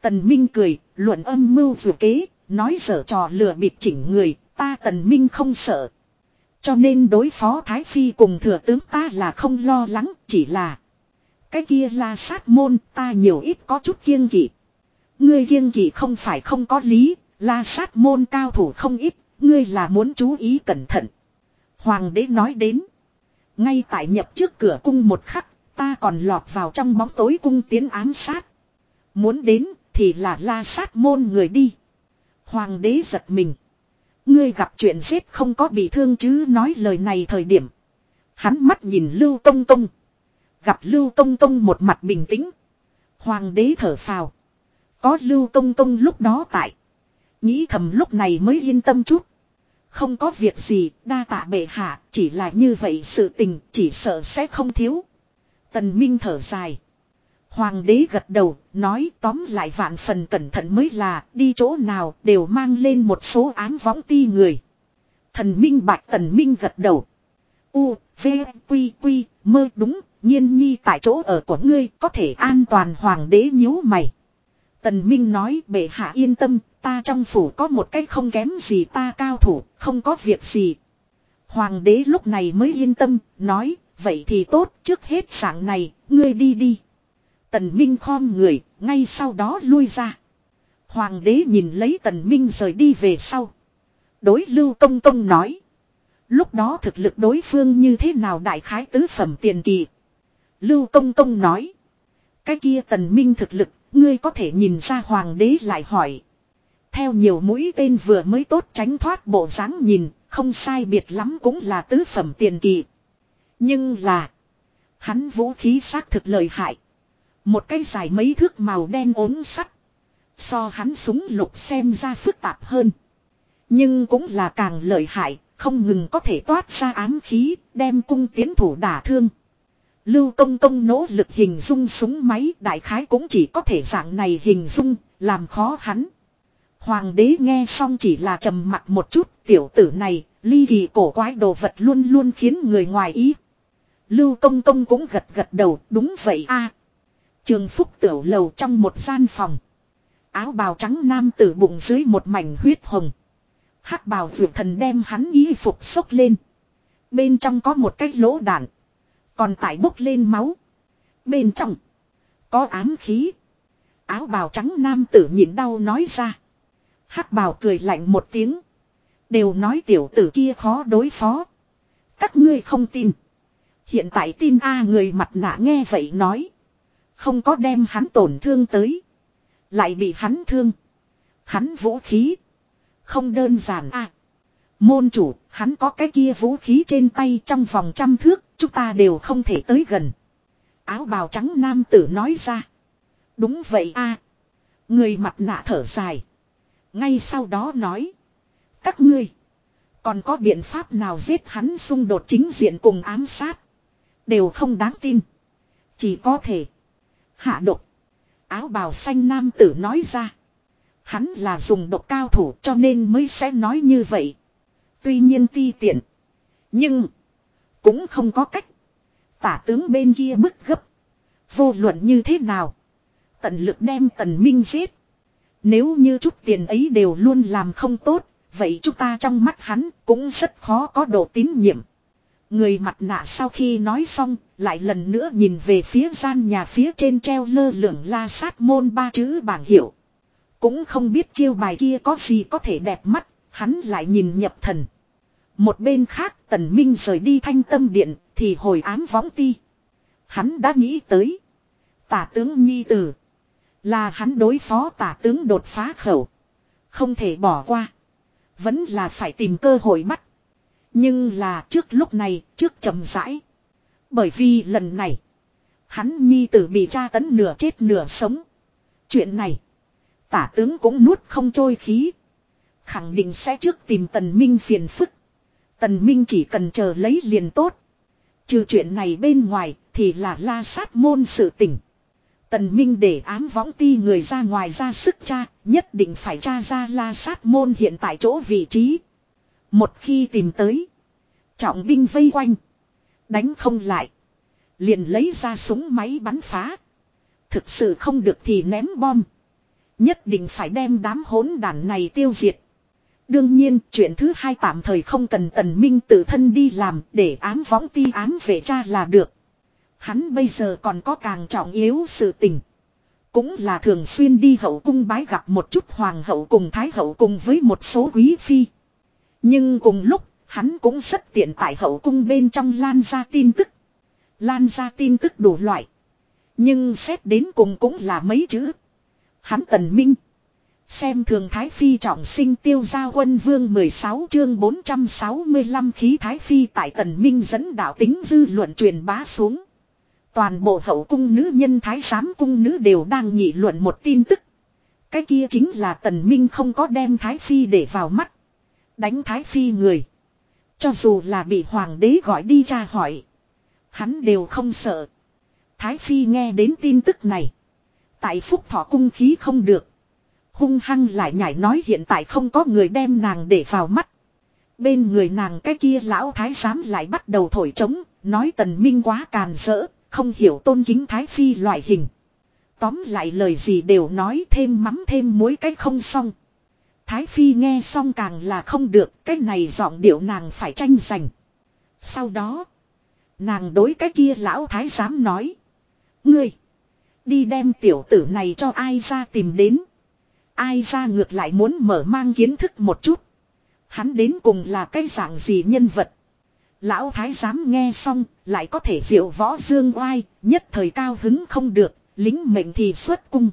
Tần Minh cười, luận âm mưu vừa kế, Nói dở trò lừa bịp chỉnh người, ta tần minh không sợ. Cho nên đối phó Thái Phi cùng thừa tướng ta là không lo lắng, chỉ là. Cái kia là sát môn, ta nhiều ít có chút kiêng kỵ. Ngươi kiêng kỵ không phải không có lý, là sát môn cao thủ không ít, ngươi là muốn chú ý cẩn thận. Hoàng đế nói đến. Ngay tại nhập trước cửa cung một khắc, ta còn lọt vào trong bóng tối cung tiến ám sát. Muốn đến thì là la sát môn người đi. Hoàng đế giật mình. Ngươi gặp chuyện giết không có bị thương chứ nói lời này thời điểm. Hắn mắt nhìn Lưu Công Công. Gặp Lưu Công Công một mặt bình tĩnh. Hoàng đế thở phào. Có Lưu Công Công lúc đó tại. Nghĩ thầm lúc này mới yên tâm chút. Không có việc gì, đa tạ bệ hạ, chỉ là như vậy sự tình, chỉ sợ sẽ không thiếu. Tần Minh thở dài. Hoàng đế gật đầu, nói tóm lại vạn phần cẩn thận mới là, đi chỗ nào đều mang lên một số án võng ti người. Thần Minh bạch Tần Minh gật đầu. U, V, Quy, Quy, mơ đúng, nhiên nhi tại chỗ ở của ngươi có thể an toàn hoàng đế nhíu mày. Tần Minh nói bệ hạ yên tâm, ta trong phủ có một cách không kém gì ta cao thủ, không có việc gì. Hoàng đế lúc này mới yên tâm, nói, vậy thì tốt, trước hết sáng này, ngươi đi đi. Tần Minh khom người, ngay sau đó lui ra. Hoàng đế nhìn lấy Tần Minh rời đi về sau. Đối Lưu Công Công nói. Lúc đó thực lực đối phương như thế nào đại khái tứ phẩm tiền kỳ. Lưu Công Công nói. Cái kia Tần Minh thực lực, ngươi có thể nhìn ra Hoàng đế lại hỏi. Theo nhiều mũi tên vừa mới tốt tránh thoát bộ dáng nhìn, không sai biệt lắm cũng là tứ phẩm tiền kỳ. Nhưng là, hắn vũ khí xác thực lợi hại. Một cái dài mấy thước màu đen ốm sắt. So hắn súng lục xem ra phức tạp hơn. Nhưng cũng là càng lợi hại, không ngừng có thể toát ra ám khí, đem cung tiến thủ đả thương. Lưu công công nỗ lực hình dung súng máy đại khái cũng chỉ có thể dạng này hình dung, làm khó hắn. Hoàng đế nghe xong chỉ là trầm mặt một chút, tiểu tử này, ly kỳ cổ quái đồ vật luôn luôn khiến người ngoài ý. Lưu công công cũng gật gật đầu, đúng vậy a. Trường phúc tiểu lầu trong một gian phòng. Áo bào trắng nam tử bụng dưới một mảnh huyết hồng. hắc bào vượt thần đem hắn y phục xốc lên. Bên trong có một cái lỗ đạn. Còn tải bốc lên máu. Bên trong. Có ám khí. Áo bào trắng nam tử nhịn đau nói ra. hắc bào cười lạnh một tiếng. Đều nói tiểu tử kia khó đối phó. Các ngươi không tin. Hiện tại tin A người mặt nạ nghe vậy nói. Không có đem hắn tổn thương tới. Lại bị hắn thương. Hắn vũ khí. Không đơn giản à. Môn chủ, hắn có cái kia vũ khí trên tay trong vòng trăm thước, chúng ta đều không thể tới gần. Áo bào trắng nam tử nói ra. Đúng vậy a Người mặt nạ thở dài. Ngay sau đó nói. Các ngươi. Còn có biện pháp nào giết hắn xung đột chính diện cùng ám sát. Đều không đáng tin. Chỉ có thể. Hạ độc. Áo bào xanh nam tử nói ra. Hắn là dùng độc cao thủ cho nên mới sẽ nói như vậy. Tuy nhiên ti tiện. Nhưng. Cũng không có cách. Tả tướng bên kia bức gấp. Vô luận như thế nào. Tận lực đem tần minh giết. Nếu như chút tiền ấy đều luôn làm không tốt. Vậy chúng ta trong mắt hắn cũng rất khó có độ tín nhiệm. Người mặt nạ sau khi nói xong, lại lần nữa nhìn về phía gian nhà phía trên treo lơ lửng la sát môn ba chữ bảng hiệu. Cũng không biết chiêu bài kia có gì có thể đẹp mắt, hắn lại nhìn nhập thần. Một bên khác tần minh rời đi thanh tâm điện, thì hồi ám võng ti. Hắn đã nghĩ tới. Tả tướng Nhi Tử. Là hắn đối phó tả tướng đột phá khẩu. Không thể bỏ qua. Vẫn là phải tìm cơ hội bắt. Nhưng là trước lúc này, trước chậm rãi. Bởi vì lần này, hắn nhi tử bị tra tấn nửa chết nửa sống. Chuyện này, tả tướng cũng nuốt không trôi khí. Khẳng định sẽ trước tìm tần minh phiền phức. Tần minh chỉ cần chờ lấy liền tốt. Trừ chuyện này bên ngoài thì là la sát môn sự tỉnh. Tần Minh để ám võng ti người ra ngoài ra sức cha, nhất định phải tra ra la sát môn hiện tại chỗ vị trí. Một khi tìm tới. Trọng binh vây quanh. Đánh không lại. Liền lấy ra súng máy bắn phá. Thực sự không được thì ném bom. Nhất định phải đem đám hỗn đản này tiêu diệt. Đương nhiên, chuyện thứ hai tạm thời không cần tần minh tự thân đi làm để ám võng ti ám về cha là được. Hắn bây giờ còn có càng trọng yếu sự tình. Cũng là thường xuyên đi hậu cung bái gặp một chút hoàng hậu cùng thái hậu cùng với một số quý phi. Nhưng cùng lúc, hắn cũng rất tiện tại hậu cung bên trong lan ra tin tức. Lan ra tin tức đủ loại. Nhưng xét đến cùng cũng là mấy chữ. Hắn tần minh. Xem thường Thái Phi trọng sinh tiêu gia quân vương 16 chương 465 khí Thái Phi tại tần minh dẫn đạo tính dư luận truyền bá xuống. Toàn bộ hậu cung nữ nhân thái giám cung nữ đều đang nghị luận một tin tức. Cái kia chính là tần minh không có đem thái phi để vào mắt. Đánh thái phi người. Cho dù là bị hoàng đế gọi đi tra hỏi. Hắn đều không sợ. Thái phi nghe đến tin tức này. Tại phúc thọ cung khí không được. Hung hăng lại nhảy nói hiện tại không có người đem nàng để vào mắt. Bên người nàng cái kia lão thái giám lại bắt đầu thổi trống, nói tần minh quá càn rỡ, không hiểu tôn kính thái phi loại hình. Tóm lại lời gì đều nói thêm mắm thêm muối cái không xong. Thái phi nghe xong càng là không được, cái này giọng điệu nàng phải tranh giành. Sau đó, nàng đối cái kia lão thái giám nói. Ngươi, đi đem tiểu tử này cho ai ra tìm đến. Ai ra ngược lại muốn mở mang kiến thức một chút. Hắn đến cùng là cái dạng gì nhân vật. Lão thái giám nghe xong, lại có thể diệu võ dương oai, nhất thời cao hứng không được, lính mệnh thì xuất cung.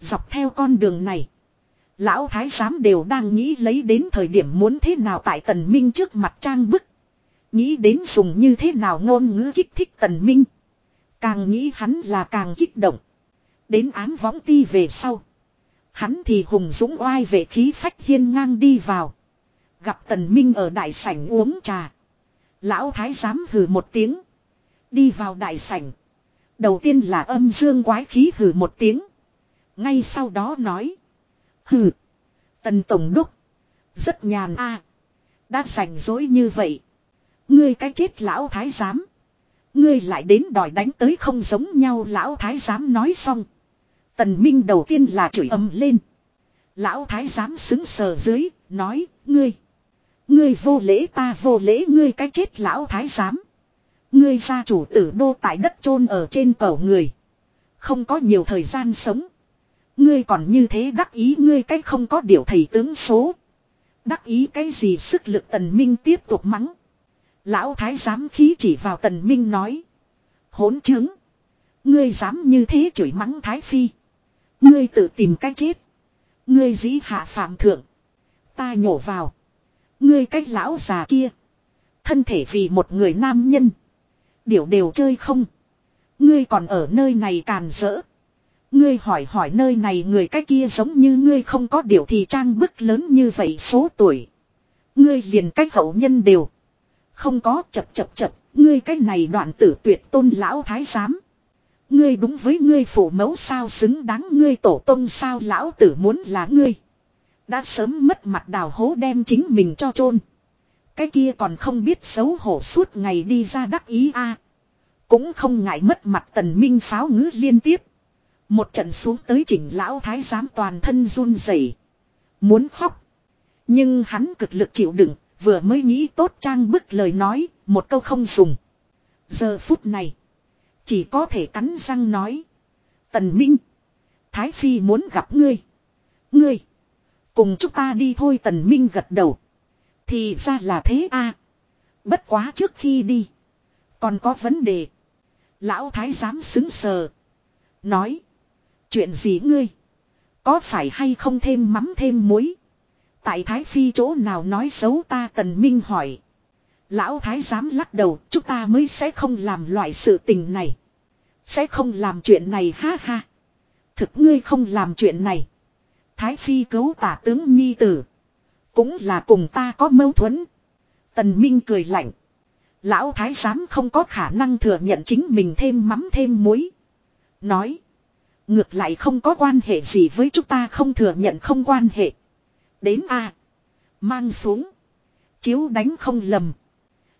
Dọc theo con đường này, lão thái giám đều đang nghĩ lấy đến thời điểm muốn thế nào tại tần minh trước mặt trang bức. Nghĩ đến dùng như thế nào ngôn ngữ kích thích tần minh. Càng nghĩ hắn là càng kích động. Đến án võng ti về sau. Hắn thì hùng dũng oai về khí phách hiên ngang đi vào. Gặp tần minh ở đại sảnh uống trà. Lão thái giám hừ một tiếng. Đi vào đại sảnh. Đầu tiên là âm dương quái khí hừ một tiếng. Ngay sau đó nói. Hừ. Tần Tổng Đốc. Rất nhàn a Đã rảnh rỗi như vậy. Ngươi cái chết lão thái giám. Ngươi lại đến đòi đánh tới không giống nhau lão thái giám nói xong. Tần Minh đầu tiên là chửi ầm lên. Lão thái giám xứng sờ dưới, nói, ngươi. Ngươi vô lễ ta vô lễ ngươi cái chết lão thái giám. Ngươi gia chủ tử đô tại đất chôn ở trên cầu người. Không có nhiều thời gian sống. Ngươi còn như thế đắc ý, ngươi cái không có điều thầy tướng số. Đắc ý cái gì sức lực tần minh tiếp tục mắng. Lão thái giám khí chỉ vào tần minh nói. Hỗn chứng. Ngươi dám như thế chửi mắng thái phi. Ngươi tự tìm cách chết. Ngươi dĩ hạ phạm thượng. Ta nhổ vào. Ngươi cách lão già kia. Thân thể vì một người nam nhân. điều đều chơi không. Ngươi còn ở nơi này càn rỡ. Ngươi hỏi hỏi nơi này người cái kia giống như ngươi không có điều thì trang bức lớn như vậy số tuổi. Ngươi liền cách hậu nhân đều. Không có chập chập chập, ngươi cái này đoạn tử tuyệt tôn lão thái giám. Ngươi đúng với ngươi phụ mẫu sao xứng đáng ngươi tổ tông sao lão tử muốn là ngươi. Đã sớm mất mặt đào hố đem chính mình cho chôn Cái kia còn không biết xấu hổ suốt ngày đi ra đắc ý a Cũng không ngại mất mặt tần minh pháo ngữ liên tiếp. Một trận xuống tới chỉnh lão thái giám toàn thân run rẩy Muốn khóc. Nhưng hắn cực lực chịu đựng, vừa mới nghĩ tốt trang bức lời nói, một câu không dùng. Giờ phút này, chỉ có thể cắn răng nói. Tần Minh, Thái Phi muốn gặp ngươi. Ngươi, cùng chúng ta đi thôi Tần Minh gật đầu. Thì ra là thế a. À, bất quá trước khi đi, còn có vấn đề. Lão Thái giám xứng sờ. Nói, chuyện gì ngươi? Có phải hay không thêm mắm thêm muối? Tại Thái Phi chỗ nào nói xấu ta Tần Minh hỏi. Lão Thái dám lắc đầu, chúng ta mới sẽ không làm loại sự tình này. Sẽ không làm chuyện này ha ha. Thực ngươi không làm chuyện này. Thái Phi cứu tả tướng Nhi Tử. Cũng là cùng ta có mâu thuẫn. Tần Minh cười lạnh. Lão Thái giám không có khả năng thừa nhận chính mình thêm mắm thêm muối. Nói. Ngược lại không có quan hệ gì với chúng ta không thừa nhận không quan hệ. Đến a Mang xuống. Chiếu đánh không lầm.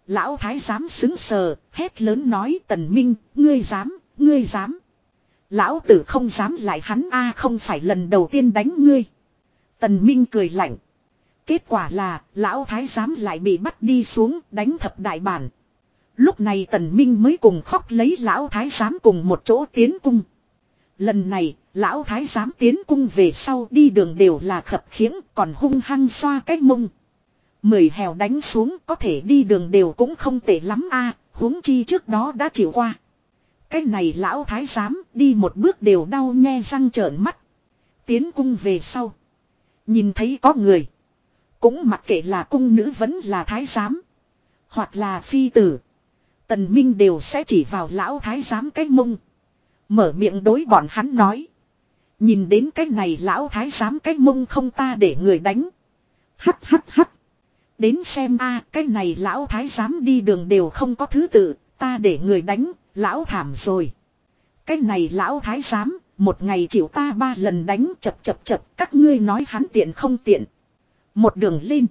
Lão thái giám xứng sờ, hét lớn nói tần minh, ngươi dám, ngươi dám. Lão tử không dám lại hắn a không phải lần đầu tiên đánh ngươi. Tần minh cười lạnh. Kết quả là, lão thái giám lại bị bắt đi xuống đánh thập đại bản. Lúc này tần minh mới cùng khóc lấy lão thái giám cùng một chỗ tiến cung. Lần này, lão thái giám tiến cung về sau đi đường đều là khập khiễng còn hung hăng xoa cái mông. Mười hèo đánh xuống có thể đi đường đều cũng không tệ lắm a huống chi trước đó đã chịu qua. Cái này lão thái giám đi một bước đều đau nghe răng trợn mắt. Tiến cung về sau. Nhìn thấy có người. Cũng mặc kệ là cung nữ vẫn là thái giám. Hoặc là phi tử. Tần Minh đều sẽ chỉ vào lão thái giám cái mông. Mở miệng đối bọn hắn nói. Nhìn đến cái này lão thái giám cái mông không ta để người đánh. Hắt hắt hắt. Đến xem a cái này lão thái giám đi đường đều không có thứ tự, ta để người đánh, lão thảm rồi. Cái này lão thái giám, một ngày chịu ta ba lần đánh chập chập chập các ngươi nói hắn tiện không tiện. Một đường lên.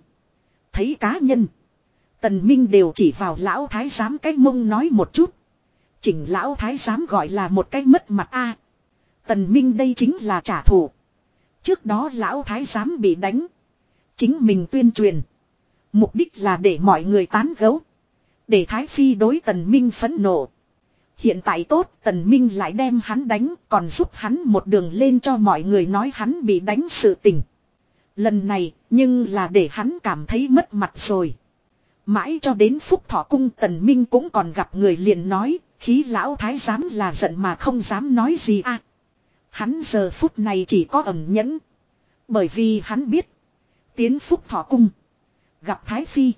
Thấy cá nhân. Tần Minh đều chỉ vào lão thái giám cái mông nói một chút. Chỉnh lão thái giám gọi là một cái mất mặt a. Tần Minh đây chính là trả thù. Trước đó lão thái giám bị đánh. Chính mình tuyên truyền. Mục đích là để mọi người tán gấu. Để Thái Phi đối Tần Minh phẫn nộ. Hiện tại tốt, Tần Minh lại đem hắn đánh, còn giúp hắn một đường lên cho mọi người nói hắn bị đánh sự tình. Lần này, nhưng là để hắn cảm thấy mất mặt rồi. Mãi cho đến phúc thọ cung Tần Minh cũng còn gặp người liền nói khí lão thái giám là giận mà không dám nói gì à. Hắn giờ phút này chỉ có ẩm nhẫn. Bởi vì hắn biết. Tiến phúc thọ cung. Gặp Thái Phi.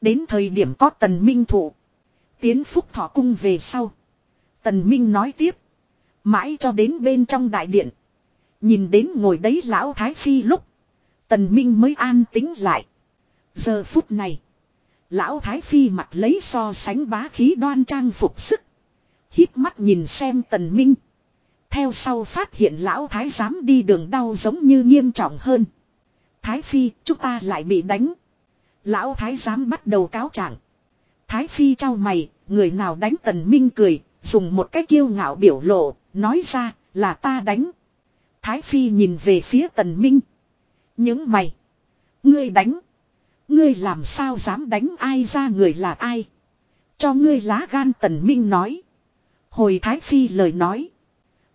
Đến thời điểm có tần minh thụ. Tiến phúc thọ cung về sau. Tần minh nói tiếp. Mãi cho đến bên trong đại điện. Nhìn đến ngồi đấy lão Thái Phi lúc. Tần minh mới an tính lại. Giờ phút này. Lão Thái Phi mặt lấy so sánh bá khí đoan trang phục sức hít mắt nhìn xem tần minh. Theo sau phát hiện lão thái giám đi đường đau giống như nghiêm trọng hơn. Thái phi, chúng ta lại bị đánh. Lão thái giám bắt đầu cáo trạng. Thái phi trao mày, người nào đánh tần minh cười, dùng một cái kiêu ngạo biểu lộ, nói ra, là ta đánh. Thái phi nhìn về phía tần minh. Những mày. Ngươi đánh. Ngươi làm sao dám đánh ai ra người là ai. Cho ngươi lá gan tần minh nói. Hồi thái phi lời nói.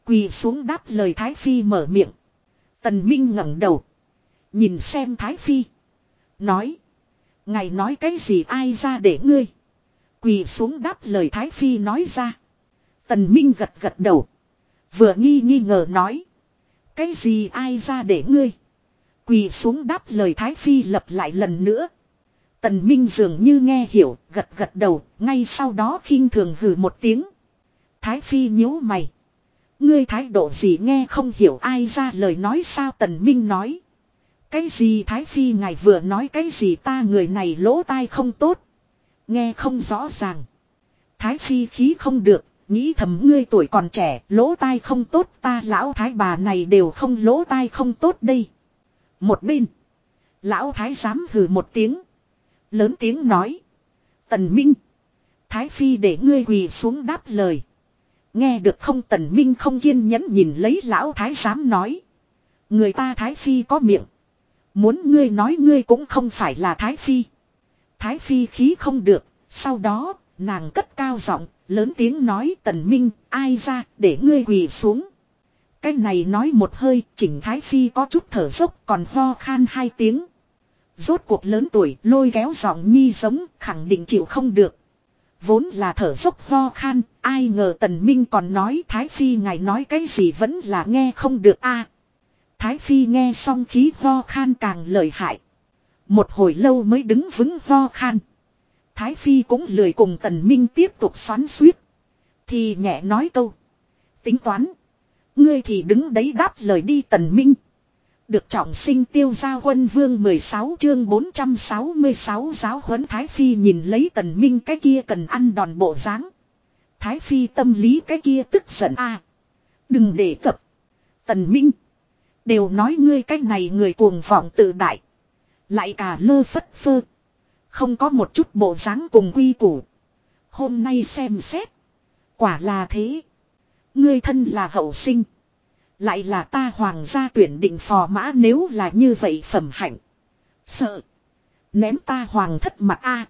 Quỳ xuống đáp lời Thái Phi mở miệng. Tần Minh ngẩng đầu. Nhìn xem Thái Phi. Nói. Ngài nói cái gì ai ra để ngươi. Quỳ xuống đáp lời Thái Phi nói ra. Tần Minh gật gật đầu. Vừa nghi nghi ngờ nói. Cái gì ai ra để ngươi. Quỳ xuống đáp lời Thái Phi lập lại lần nữa. Tần Minh dường như nghe hiểu, gật gật đầu, ngay sau đó khinh thường hừ một tiếng. Thái Phi nhíu mày. Ngươi thái độ gì nghe không hiểu ai ra lời nói sao tần minh nói. Cái gì thái phi ngài vừa nói cái gì ta người này lỗ tai không tốt. Nghe không rõ ràng. Thái phi khí không được, nghĩ thầm ngươi tuổi còn trẻ, lỗ tai không tốt ta lão thái bà này đều không lỗ tai không tốt đây. Một bên. Lão thái dám hừ một tiếng. Lớn tiếng nói. Tần Minh. Thái phi để ngươi quỳ xuống đáp lời. Nghe được không tần minh không kiên nhẫn nhìn lấy lão thái giám nói. Người ta thái phi có miệng. Muốn ngươi nói ngươi cũng không phải là thái phi. Thái phi khí không được. Sau đó, nàng cất cao giọng, lớn tiếng nói tần minh, ai ra, để ngươi quỳ xuống. Cái này nói một hơi, chỉnh thái phi có chút thở dốc, còn ho khan hai tiếng. Rốt cuộc lớn tuổi, lôi kéo giọng nhi giống, khẳng định chịu không được. Vốn là thở dốc ho khan, ai ngờ tần minh còn nói Thái Phi ngài nói cái gì vẫn là nghe không được a. Thái Phi nghe xong khí ho khan càng lợi hại. Một hồi lâu mới đứng vững ho khan. Thái Phi cũng lười cùng tần minh tiếp tục xoắn suýt. Thì nhẹ nói câu. Tính toán. Ngươi thì đứng đấy đáp lời đi tần minh. Được trọng sinh tiêu gia quân vương 16 chương 466 giáo huấn Thái Phi nhìn lấy tần minh cái kia cần ăn đòn bộ dáng Thái Phi tâm lý cái kia tức giận a Đừng để cập. Tần minh. Đều nói ngươi cái này người cuồng vọng tự đại. Lại cả lơ phất phơ. Không có một chút bộ dáng cùng quy củ. Hôm nay xem xét. Quả là thế. Ngươi thân là hậu sinh. Lại là ta hoàng gia tuyển định phò mã nếu là như vậy phẩm hạnh. Sợ. Ném ta hoàng thất mặt a.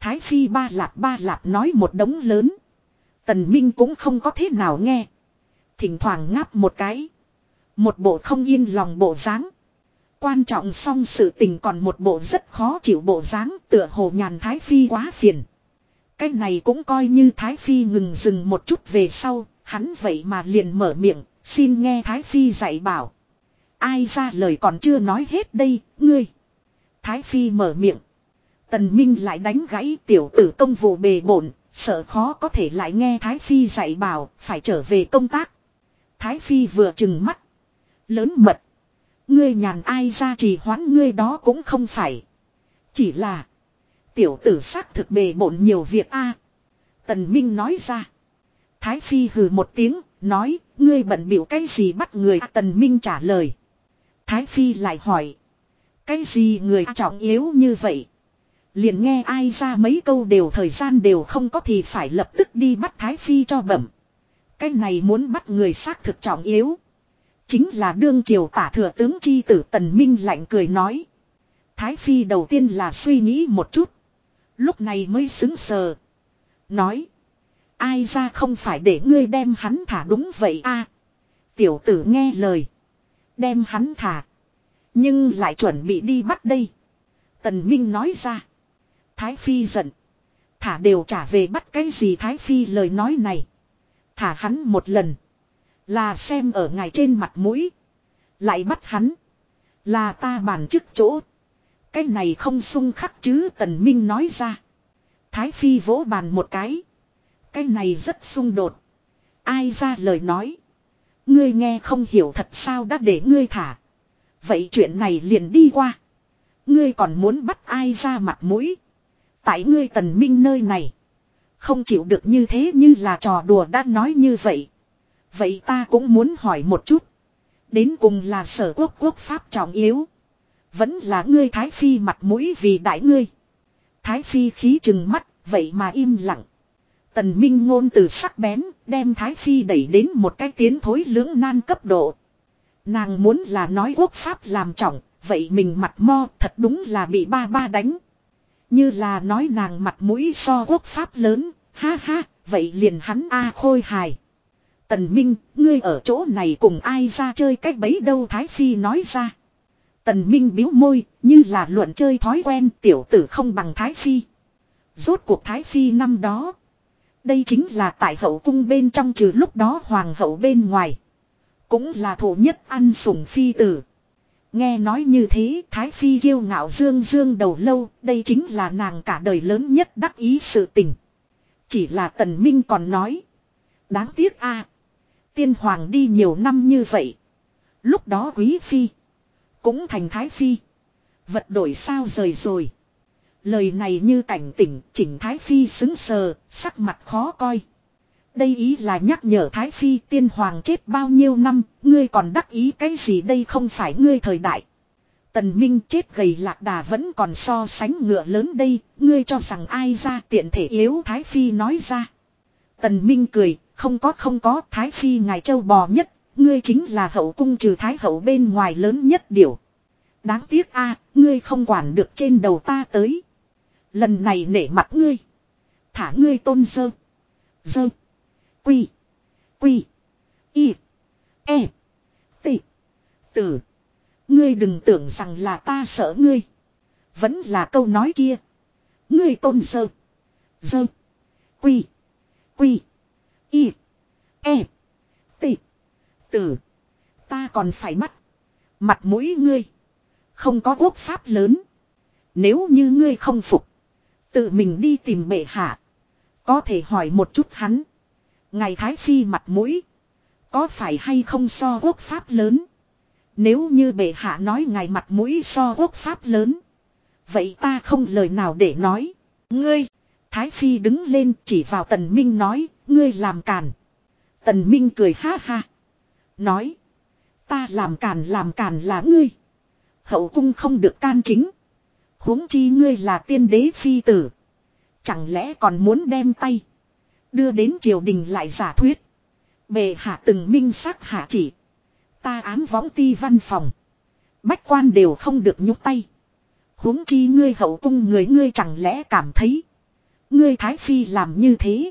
Thái phi ba lạp ba lạp nói một đống lớn. Tần Minh cũng không có thế nào nghe. Thỉnh thoảng ngáp một cái. Một bộ không yên lòng bộ dáng. Quan trọng xong sự tình còn một bộ rất khó chịu bộ dáng tựa hồ nhàn Thái Phi quá phiền. Cái này cũng coi như Thái Phi ngừng dừng một chút về sau, hắn vậy mà liền mở miệng, Xin nghe Thái Phi dạy bảo. Ai ra lời còn chưa nói hết đây, ngươi. Thái Phi mở miệng. Tần Minh lại đánh gãy tiểu tử công vụ bề bổn, Sợ khó có thể lại nghe Thái Phi dạy bảo phải trở về công tác. Thái Phi vừa chừng mắt. Lớn mật. Ngươi nhàn ai ra trì hoãn ngươi đó cũng không phải. Chỉ là. Tiểu tử xác thực bề bổn nhiều việc a. Tần Minh nói ra. Thái Phi hừ một tiếng, nói, ngươi bận biểu cái gì bắt người Tần Minh trả lời. Thái Phi lại hỏi. Cái gì người trọng yếu như vậy? Liền nghe ai ra mấy câu đều thời gian đều không có thì phải lập tức đi bắt Thái Phi cho bẩm. Cái này muốn bắt người xác thực trọng yếu. Chính là đương triều tả thừa tướng chi tử Tần Minh lạnh cười nói. Thái Phi đầu tiên là suy nghĩ một chút. Lúc này mới xứng sờ. Nói. Ai ra không phải để ngươi đem hắn thả đúng vậy a Tiểu tử nghe lời. Đem hắn thả. Nhưng lại chuẩn bị đi bắt đây. Tần Minh nói ra. Thái Phi giận. Thả đều trả về bắt cái gì Thái Phi lời nói này. Thả hắn một lần. Là xem ở ngài trên mặt mũi. Lại bắt hắn. Là ta bàn chức chỗ. Cái này không sung khắc chứ Tần Minh nói ra. Thái Phi vỗ bàn một cái. Cái này rất xung đột. Ai ra lời nói. Ngươi nghe không hiểu thật sao đã để ngươi thả. Vậy chuyện này liền đi qua. Ngươi còn muốn bắt ai ra mặt mũi. Tại ngươi tần minh nơi này. Không chịu được như thế như là trò đùa đã nói như vậy. Vậy ta cũng muốn hỏi một chút. Đến cùng là sở quốc quốc pháp trọng yếu. Vẫn là ngươi Thái Phi mặt mũi vì đại ngươi. Thái Phi khí chừng mắt, vậy mà im lặng. Tần Minh ngôn từ sắc bén, đem Thái Phi đẩy đến một cái tiến thối lưỡng nan cấp độ. Nàng muốn là nói quốc pháp làm trọng, vậy mình mặt mo thật đúng là bị ba ba đánh. Như là nói nàng mặt mũi so quốc pháp lớn, ha ha, vậy liền hắn a khôi hài. Tần Minh, ngươi ở chỗ này cùng ai ra chơi cách bấy đâu Thái Phi nói ra. Tần Minh biếu môi, như là luận chơi thói quen tiểu tử không bằng Thái Phi. Rốt cuộc Thái Phi năm đó. Đây chính là tại hậu cung bên trong trừ lúc đó hoàng hậu bên ngoài. Cũng là thủ nhất ăn sủng phi tử. Nghe nói như thế Thái Phi kiêu ngạo dương dương đầu lâu, đây chính là nàng cả đời lớn nhất đắc ý sự tình. Chỉ là Tần Minh còn nói. Đáng tiếc a Tiên Hoàng đi nhiều năm như vậy. Lúc đó Quý Phi. Cũng thành Thái Phi. Vật đổi sao rời rồi. Lời này như cảnh tỉnh, chỉnh Thái Phi xứng sờ, sắc mặt khó coi. Đây ý là nhắc nhở Thái Phi tiên hoàng chết bao nhiêu năm, ngươi còn đắc ý cái gì đây không phải ngươi thời đại. Tần Minh chết gầy lạc đà vẫn còn so sánh ngựa lớn đây, ngươi cho rằng ai ra tiện thể yếu Thái Phi nói ra. Tần Minh cười, không có không có Thái Phi ngài châu bò nhất, ngươi chính là hậu cung trừ Thái hậu bên ngoài lớn nhất điều. Đáng tiếc a, ngươi không quản được trên đầu ta tới. Lần này nể mặt ngươi. Thả ngươi tôn dơ. Dơ. Quy. Quy. Y. E. T. Tử. Ngươi đừng tưởng rằng là ta sợ ngươi. Vẫn là câu nói kia. Ngươi tôn dơ. Dơ. Quy. Quy. Y. E. T. Tử. Ta còn phải mắt. Mặt mũi ngươi. Không có quốc pháp lớn. Nếu như ngươi không phục. Tự mình đi tìm bệ hạ. Có thể hỏi một chút hắn. Ngày Thái Phi mặt mũi. Có phải hay không so quốc pháp lớn. Nếu như bệ hạ nói ngài mặt mũi so quốc pháp lớn. Vậy ta không lời nào để nói. Ngươi. Thái Phi đứng lên chỉ vào Tần Minh nói. Ngươi làm càn. Tần Minh cười ha ha. Nói. Ta làm càn làm càn là ngươi. Hậu cung không được can chính huống chi ngươi là tiên đế phi tử. Chẳng lẽ còn muốn đem tay. Đưa đến triều đình lại giả thuyết. Bề hạ từng minh xác hạ chỉ. Ta án võng ti văn phòng. Bách quan đều không được nhúc tay. huống chi ngươi hậu cung người ngươi chẳng lẽ cảm thấy. Ngươi thái phi làm như thế.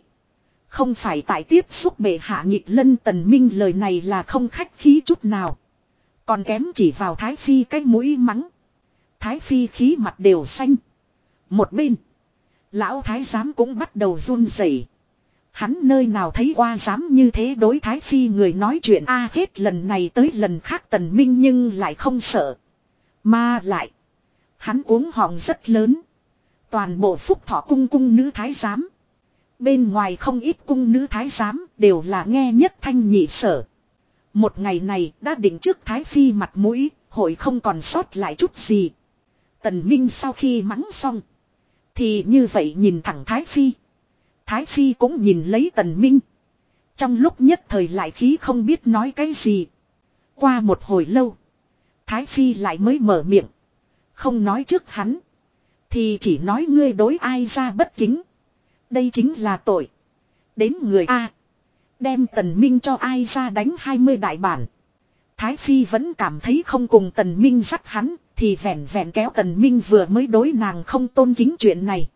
Không phải tại tiếp xúc bệ hạ nhịp lân tần minh lời này là không khách khí chút nào. Còn kém chỉ vào thái phi cái mũi mắng. Thái phi khí mặt đều xanh. Một bên. Lão thái giám cũng bắt đầu run rẩy. Hắn nơi nào thấy qua dám như thế đối thái phi người nói chuyện a hết lần này tới lần khác tần minh nhưng lại không sợ. Mà lại. Hắn uống họng rất lớn. Toàn bộ phúc thọ cung cung nữ thái giám. Bên ngoài không ít cung nữ thái giám đều là nghe nhất thanh nhị sở. Một ngày này đã định trước thái phi mặt mũi, hội không còn sót lại chút gì. Tần Minh sau khi mắng xong. Thì như vậy nhìn thẳng thái phi. Thái phi cũng nhìn lấy tần Minh. Trong lúc nhất thời lại khí không biết nói cái gì. Qua một hồi lâu. Thái phi lại mới mở miệng. Không nói trước hắn. Thì chỉ nói ngươi đối ai ra bất kính. Đây chính là tội. Đến người A. Đem tần minh cho ai ra đánh 20 đại bản. Thái Phi vẫn cảm thấy không cùng tần minh dắt hắn. Thì vẹn vẹn kéo tần minh vừa mới đối nàng không tôn kính chuyện này.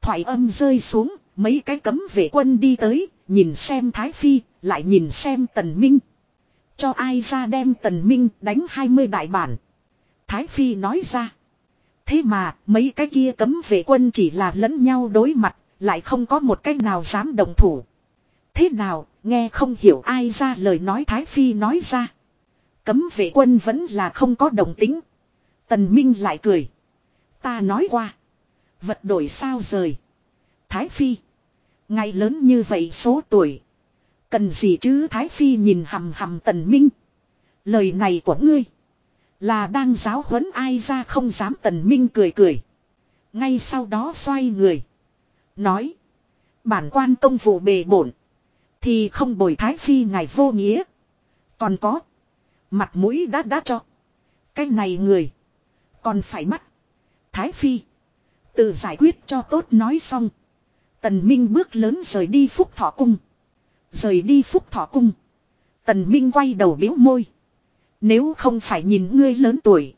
Thoại âm rơi xuống. Mấy cái cấm vệ quân đi tới. Nhìn xem Thái Phi. Lại nhìn xem tần minh. Cho ai ra đem tần minh đánh 20 đại bản. Thái Phi nói ra. Thế mà mấy cái kia cấm vệ quân chỉ là lẫn nhau đối mặt. Lại không có một cách nào dám đồng thủ. Thế nào, nghe không hiểu ai ra lời nói Thái Phi nói ra. Cấm vệ quân vẫn là không có đồng tính. Tần Minh lại cười. Ta nói qua. Vật đổi sao rời. Thái Phi. Ngày lớn như vậy số tuổi. Cần gì chứ Thái Phi nhìn hầm hầm Tần Minh. Lời này của ngươi. Là đang giáo huấn ai ra không dám Tần Minh cười cười. Ngay sau đó xoay người. Nói. Bản quan công vụ bề bổn. Thì không bồi thái phi ngài vô nghĩa. Còn có. Mặt mũi đã đã cho. Cái này người. Còn phải bắt. Thái phi. Tự giải quyết cho tốt nói xong. Tần Minh bước lớn rời đi phúc thọ cung. Rời đi phúc thọ cung. Tần Minh quay đầu biếu môi. Nếu không phải nhìn ngươi lớn tuổi.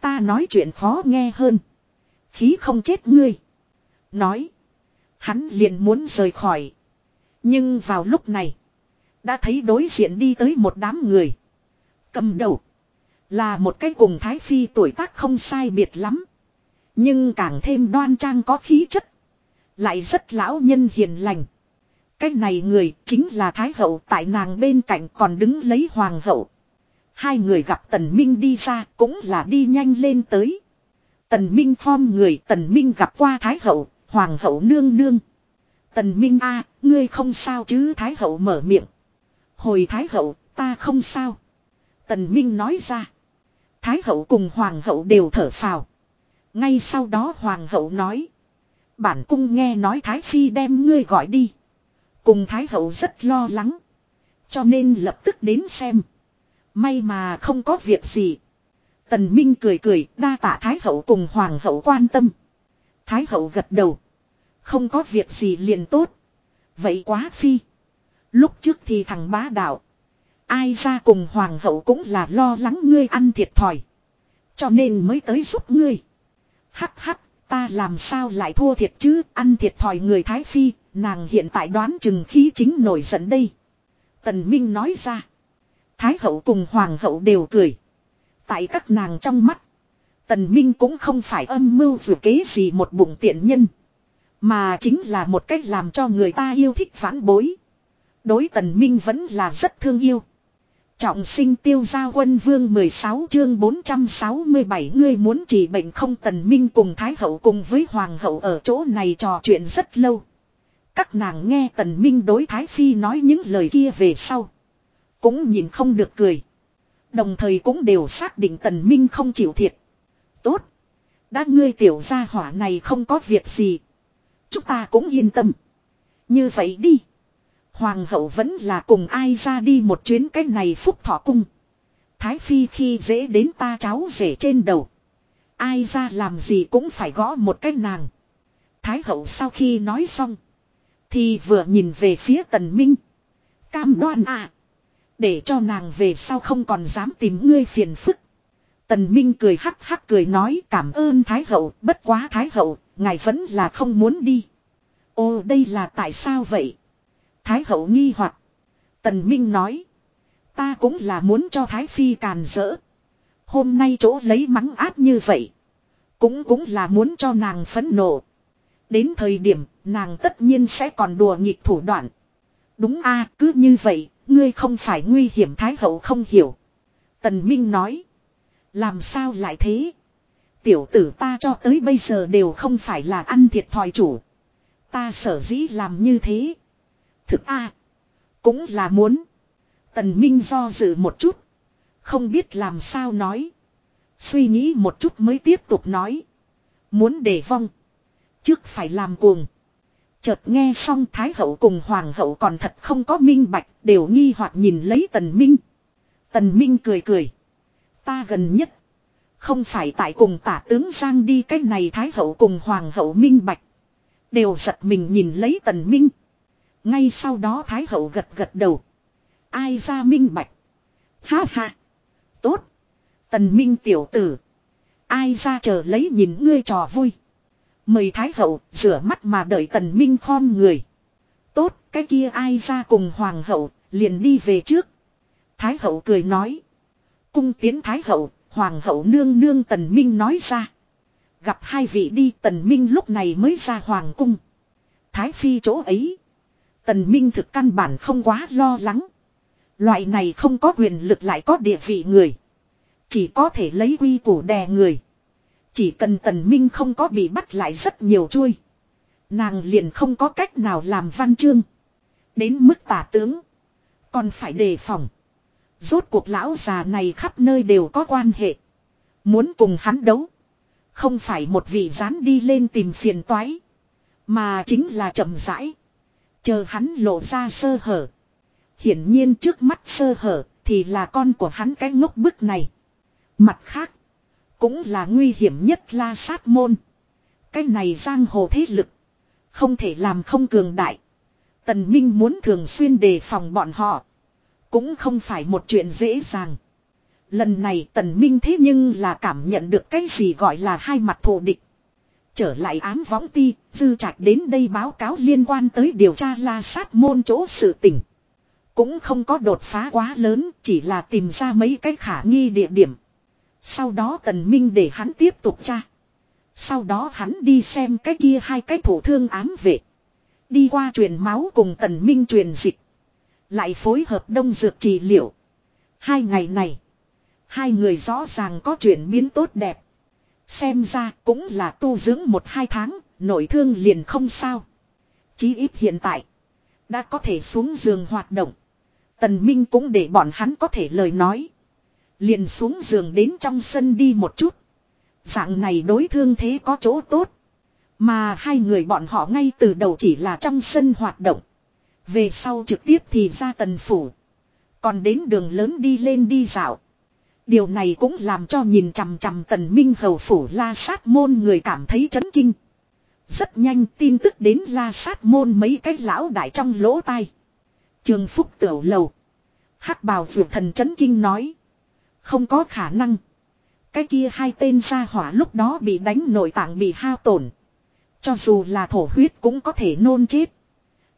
Ta nói chuyện khó nghe hơn. Khí không chết ngươi. Nói. Hắn liền muốn rời khỏi. Nhưng vào lúc này. Đã thấy đối diện đi tới một đám người. Cầm đầu. Là một cái cùng Thái Phi tuổi tác không sai biệt lắm. Nhưng càng thêm đoan trang có khí chất. Lại rất lão nhân hiền lành. Cái này người chính là Thái Hậu tại nàng bên cạnh còn đứng lấy Hoàng Hậu. Hai người gặp Tần Minh đi ra cũng là đi nhanh lên tới. Tần Minh phong người Tần Minh gặp qua Thái Hậu, Hoàng Hậu nương nương. Tần Minh a, ngươi không sao chứ Thái Hậu mở miệng. Hồi Thái Hậu, ta không sao. Tần Minh nói ra. Thái Hậu cùng Hoàng Hậu đều thở phào. Ngay sau đó Hoàng Hậu nói. Bản cung nghe nói Thái Phi đem ngươi gọi đi. Cùng Thái Hậu rất lo lắng. Cho nên lập tức đến xem. May mà không có việc gì. Tần Minh cười cười, đa tạ Thái Hậu cùng Hoàng Hậu quan tâm. Thái Hậu gật đầu. Không có việc gì liền tốt. Vậy quá phi. Lúc trước thì thằng bá đạo. Ai ra cùng hoàng hậu cũng là lo lắng ngươi ăn thiệt thòi. Cho nên mới tới giúp ngươi. Hắc hắc, ta làm sao lại thua thiệt chứ, ăn thiệt thòi người Thái Phi, nàng hiện tại đoán chừng khí chính nổi giận đây. Tần Minh nói ra. Thái hậu cùng hoàng hậu đều cười. Tại các nàng trong mắt. Tần Minh cũng không phải âm mưu vừa kế gì một bụng tiện nhân. Mà chính là một cách làm cho người ta yêu thích phản bối. Đối tần minh vẫn là rất thương yêu. Trọng sinh tiêu gia quân vương 16 chương 467 ngươi muốn trị bệnh không tần minh cùng thái hậu cùng với hoàng hậu ở chỗ này trò chuyện rất lâu. Các nàng nghe tần minh đối thái phi nói những lời kia về sau. Cũng nhìn không được cười. Đồng thời cũng đều xác định tần minh không chịu thiệt. Tốt. Đã ngươi tiểu gia hỏa này không có việc gì. Chúng ta cũng yên tâm. Như vậy đi. Hoàng hậu vẫn là cùng ai ra đi một chuyến cách này phúc thọ cung. Thái phi khi dễ đến ta cháu rể trên đầu. Ai ra làm gì cũng phải gõ một cái nàng. Thái hậu sau khi nói xong. Thì vừa nhìn về phía tần minh. Cam đoan à. Để cho nàng về sau không còn dám tìm ngươi phiền phức. Tần Minh cười hắc hắc cười nói cảm ơn Thái Hậu, bất quá Thái Hậu, ngài vẫn là không muốn đi. Ô đây là tại sao vậy? Thái Hậu nghi hoặc Tần Minh nói. Ta cũng là muốn cho Thái Phi càn rỡ. Hôm nay chỗ lấy mắng áp như vậy. Cũng cũng là muốn cho nàng phấn nộ. Đến thời điểm, nàng tất nhiên sẽ còn đùa nghịch thủ đoạn. Đúng a cứ như vậy, ngươi không phải nguy hiểm Thái Hậu không hiểu. Tần Minh nói. Làm sao lại thế? Tiểu tử ta cho tới bây giờ đều không phải là ăn thiệt thòi chủ. Ta sở dĩ làm như thế. Thực a Cũng là muốn. Tần Minh do dự một chút. Không biết làm sao nói. Suy nghĩ một chút mới tiếp tục nói. Muốn để vong. Trước phải làm cuồng. Chợt nghe xong Thái hậu cùng Hoàng hậu còn thật không có minh bạch. Đều nghi hoặc nhìn lấy Tần Minh. Tần Minh cười cười. Ta gần nhất. Không phải tại cùng tả tướng Giang đi cách này Thái hậu cùng Hoàng hậu minh bạch. Đều giật mình nhìn lấy Tần Minh. Ngay sau đó Thái hậu gật gật đầu. Ai ra minh bạch. Ha ha. Tốt. Tần Minh tiểu tử. Ai ra chờ lấy nhìn ngươi trò vui. Mời Thái hậu rửa mắt mà đợi Tần Minh khom người. Tốt, cái kia ai ra cùng Hoàng hậu, liền đi về trước. Thái hậu cười nói. Cung tiến Thái hậu, Hoàng hậu nương nương Tần Minh nói ra. Gặp hai vị đi Tần Minh lúc này mới ra Hoàng cung. Thái phi chỗ ấy. Tần Minh thực căn bản không quá lo lắng. Loại này không có quyền lực lại có địa vị người. Chỉ có thể lấy quy củ đè người. Chỉ cần tần minh không có bị bắt lại rất nhiều chui, Nàng liền không có cách nào làm văn chương. Đến mức tả tướng. Còn phải đề phòng. Rốt cuộc lão già này khắp nơi đều có quan hệ. Muốn cùng hắn đấu. Không phải một vị dán đi lên tìm phiền toái. Mà chính là chậm rãi. Chờ hắn lộ ra sơ hở. Hiển nhiên trước mắt sơ hở thì là con của hắn cái ngốc bức này. Mặt khác. Cũng là nguy hiểm nhất la sát môn. Cái này giang hồ thế lực. Không thể làm không cường đại. Tần Minh muốn thường xuyên đề phòng bọn họ. Cũng không phải một chuyện dễ dàng. Lần này tần minh thế nhưng là cảm nhận được cái gì gọi là hai mặt thù địch. Trở lại ám võng ti, dư trạch đến đây báo cáo liên quan tới điều tra la sát môn chỗ sự tình. Cũng không có đột phá quá lớn, chỉ là tìm ra mấy cái khả nghi địa điểm. Sau đó tần minh để hắn tiếp tục tra. Sau đó hắn đi xem cái kia hai cái thủ thương ám vệ. Đi qua truyền máu cùng tần minh truyền dịch. Lại phối hợp đông dược trị liệu. Hai ngày này. Hai người rõ ràng có chuyển biến tốt đẹp. Xem ra cũng là tu dưỡng một hai tháng, nội thương liền không sao. Chí ít hiện tại. Đã có thể xuống giường hoạt động. Tần Minh cũng để bọn hắn có thể lời nói. Liền xuống giường đến trong sân đi một chút. Dạng này đối thương thế có chỗ tốt. Mà hai người bọn họ ngay từ đầu chỉ là trong sân hoạt động. Về sau trực tiếp thì ra tần phủ. Còn đến đường lớn đi lên đi dạo. Điều này cũng làm cho nhìn chằm chằm tần minh hầu phủ la sát môn người cảm thấy chấn kinh. Rất nhanh tin tức đến la sát môn mấy cái lão đại trong lỗ tai. Trường Phúc Tiểu Lầu. hắc bào vượt thần chấn kinh nói. Không có khả năng. Cái kia hai tên gia hỏa lúc đó bị đánh nội tạng bị hao tổn. Cho dù là thổ huyết cũng có thể nôn chết.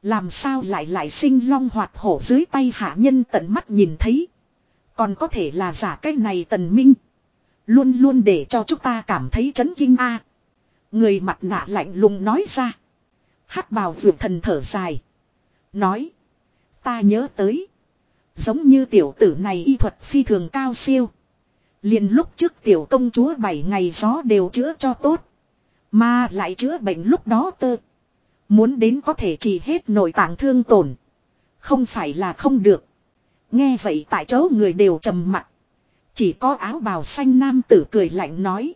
Làm sao lại lại sinh long hoạt hổ dưới tay hạ nhân tận mắt nhìn thấy. Còn có thể là giả cái này tần minh. Luôn luôn để cho chúng ta cảm thấy chấn kinh a. Người mặt nạ lạnh lùng nói ra. hắc bào vượt thần thở dài. Nói. Ta nhớ tới. Giống như tiểu tử này y thuật phi thường cao siêu. liền lúc trước tiểu công chúa bảy ngày gió đều chữa cho tốt. Mà lại chữa bệnh lúc đó tơ. Muốn đến có thể chỉ hết nội tạng thương tổn. Không phải là không được. Nghe vậy tại chỗ người đều trầm mặt. Chỉ có áo bào xanh nam tử cười lạnh nói.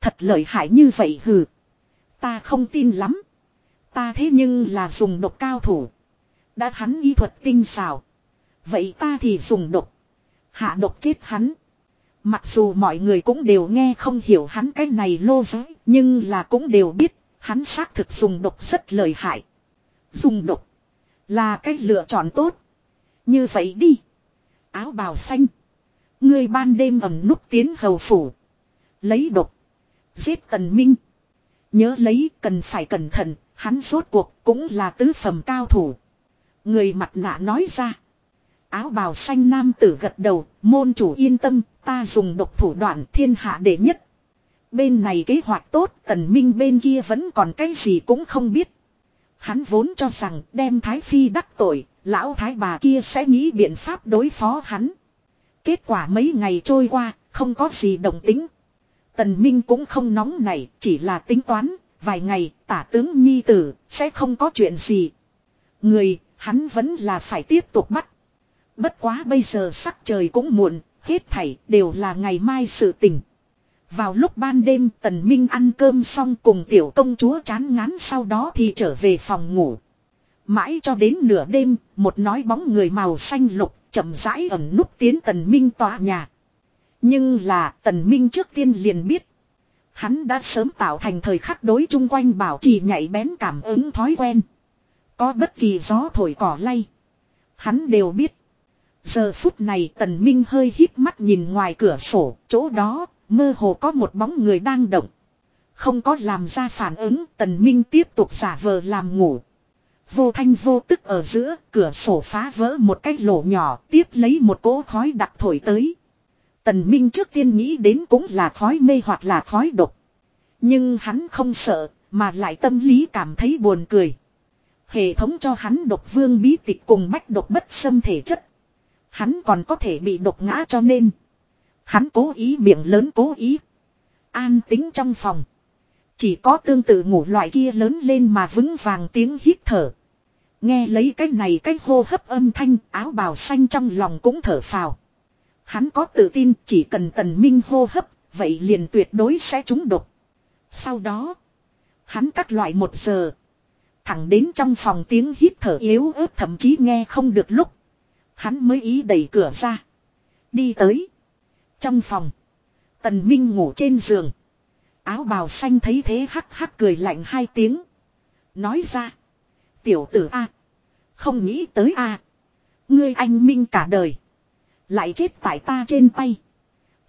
Thật lợi hại như vậy hừ. Ta không tin lắm. Ta thế nhưng là dùng độc cao thủ. Đã hắn y thuật tinh xảo. Vậy ta thì dùng độc. Hạ độc chết hắn. Mặc dù mọi người cũng đều nghe không hiểu hắn cái này lô giới. Nhưng là cũng đều biết. Hắn xác thực dùng độc rất lợi hại. Dùng độc. Là cách lựa chọn tốt. Như vậy đi. Áo bào xanh. Người ban đêm ẩm núp tiến hầu phủ. Lấy độc. Giết tần minh. Nhớ lấy cần phải cẩn thận. Hắn rốt cuộc cũng là tứ phẩm cao thủ. Người mặt nạ nói ra. Áo bào xanh nam tử gật đầu, môn chủ yên tâm, ta dùng độc thủ đoạn thiên hạ đệ nhất. Bên này kế hoạch tốt, tần minh bên kia vẫn còn cái gì cũng không biết. Hắn vốn cho rằng đem Thái Phi đắc tội, lão Thái bà kia sẽ nghĩ biện pháp đối phó hắn. Kết quả mấy ngày trôi qua, không có gì đồng tính. Tần Minh cũng không nóng nảy chỉ là tính toán, vài ngày tả tướng nhi tử sẽ không có chuyện gì. Người, hắn vẫn là phải tiếp tục bắt. Bất quá bây giờ sắc trời cũng muộn, hết thảy đều là ngày mai sự tình. Vào lúc ban đêm tần minh ăn cơm xong cùng tiểu công chúa chán ngán sau đó thì trở về phòng ngủ. Mãi cho đến nửa đêm, một nói bóng người màu xanh lục chậm rãi ẩn núp tiến tần minh tòa nhà. Nhưng là tần minh trước tiên liền biết. Hắn đã sớm tạo thành thời khắc đối chung quanh bảo trì nhạy bén cảm ứng thói quen. Có bất kỳ gió thổi cỏ lay. Hắn đều biết. Giờ phút này tần minh hơi hít mắt nhìn ngoài cửa sổ, chỗ đó, mơ hồ có một bóng người đang động. Không có làm ra phản ứng, tần minh tiếp tục giả vờ làm ngủ. Vô thanh vô tức ở giữa, cửa sổ phá vỡ một cái lỗ nhỏ, tiếp lấy một cỗ khói đặc thổi tới. Tần Minh trước tiên nghĩ đến cũng là khói mê hoặc là khói độc. Nhưng hắn không sợ, mà lại tâm lý cảm thấy buồn cười. Hệ thống cho hắn độc vương bí tịch cùng bách độc bất xâm thể chất. Hắn còn có thể bị độc ngã cho nên. Hắn cố ý miệng lớn cố ý. An tính trong phòng. Chỉ có tương tự ngủ loại kia lớn lên mà vững vàng tiếng hít thở. Nghe lấy cái này cái hô hấp âm thanh áo bào xanh trong lòng cũng thở phào. Hắn có tự tin chỉ cần tần minh hô hấp, vậy liền tuyệt đối sẽ trúng độc. Sau đó, hắn cắt loại một giờ. Thẳng đến trong phòng tiếng hít thở yếu ớt thậm chí nghe không được lúc. Hắn mới ý đẩy cửa ra. Đi tới. Trong phòng. Tần Minh ngủ trên giường. Áo bào xanh thấy thế hắc hắc cười lạnh hai tiếng. Nói ra. Tiểu tử A. Không nghĩ tới A. Ngươi anh Minh cả đời. Lại chết tại ta trên tay.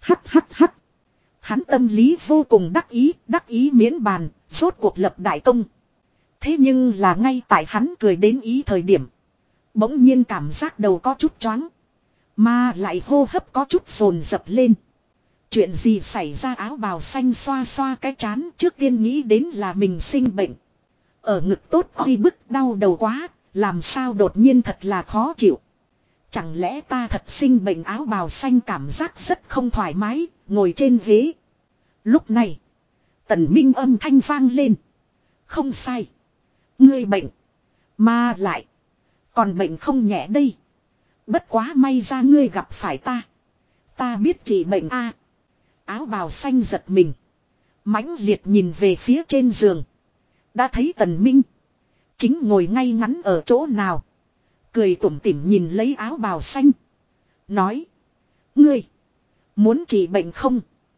hắt hắt hắt Hắn tâm lý vô cùng đắc ý, đắc ý miễn bàn, rốt cuộc lập đại công. Thế nhưng là ngay tại hắn cười đến ý thời điểm. Bỗng nhiên cảm giác đầu có chút choáng. Mà lại hô hấp có chút phồn dập lên. Chuyện gì xảy ra áo bào xanh xoa xoa cái chán trước tiên nghĩ đến là mình sinh bệnh. Ở ngực tốt oi bức đau đầu quá, làm sao đột nhiên thật là khó chịu. Chẳng lẽ ta thật sinh bệnh áo bào xanh cảm giác rất không thoải mái, ngồi trên ghế. Lúc này, tần minh âm thanh vang lên. Không sai. Ngươi bệnh. Mà lại. Còn bệnh không nhẹ đây. Bất quá may ra ngươi gặp phải ta. Ta biết chỉ bệnh a. áo bào xanh giật mình. mãnh liệt nhìn về phía trên giường. Đã thấy tần minh. Chính ngồi ngay ngắn ở chỗ nào. Cười tủm tỉm nhìn lấy áo bào xanh. Nói. Ngươi. Muốn trị bệnh không?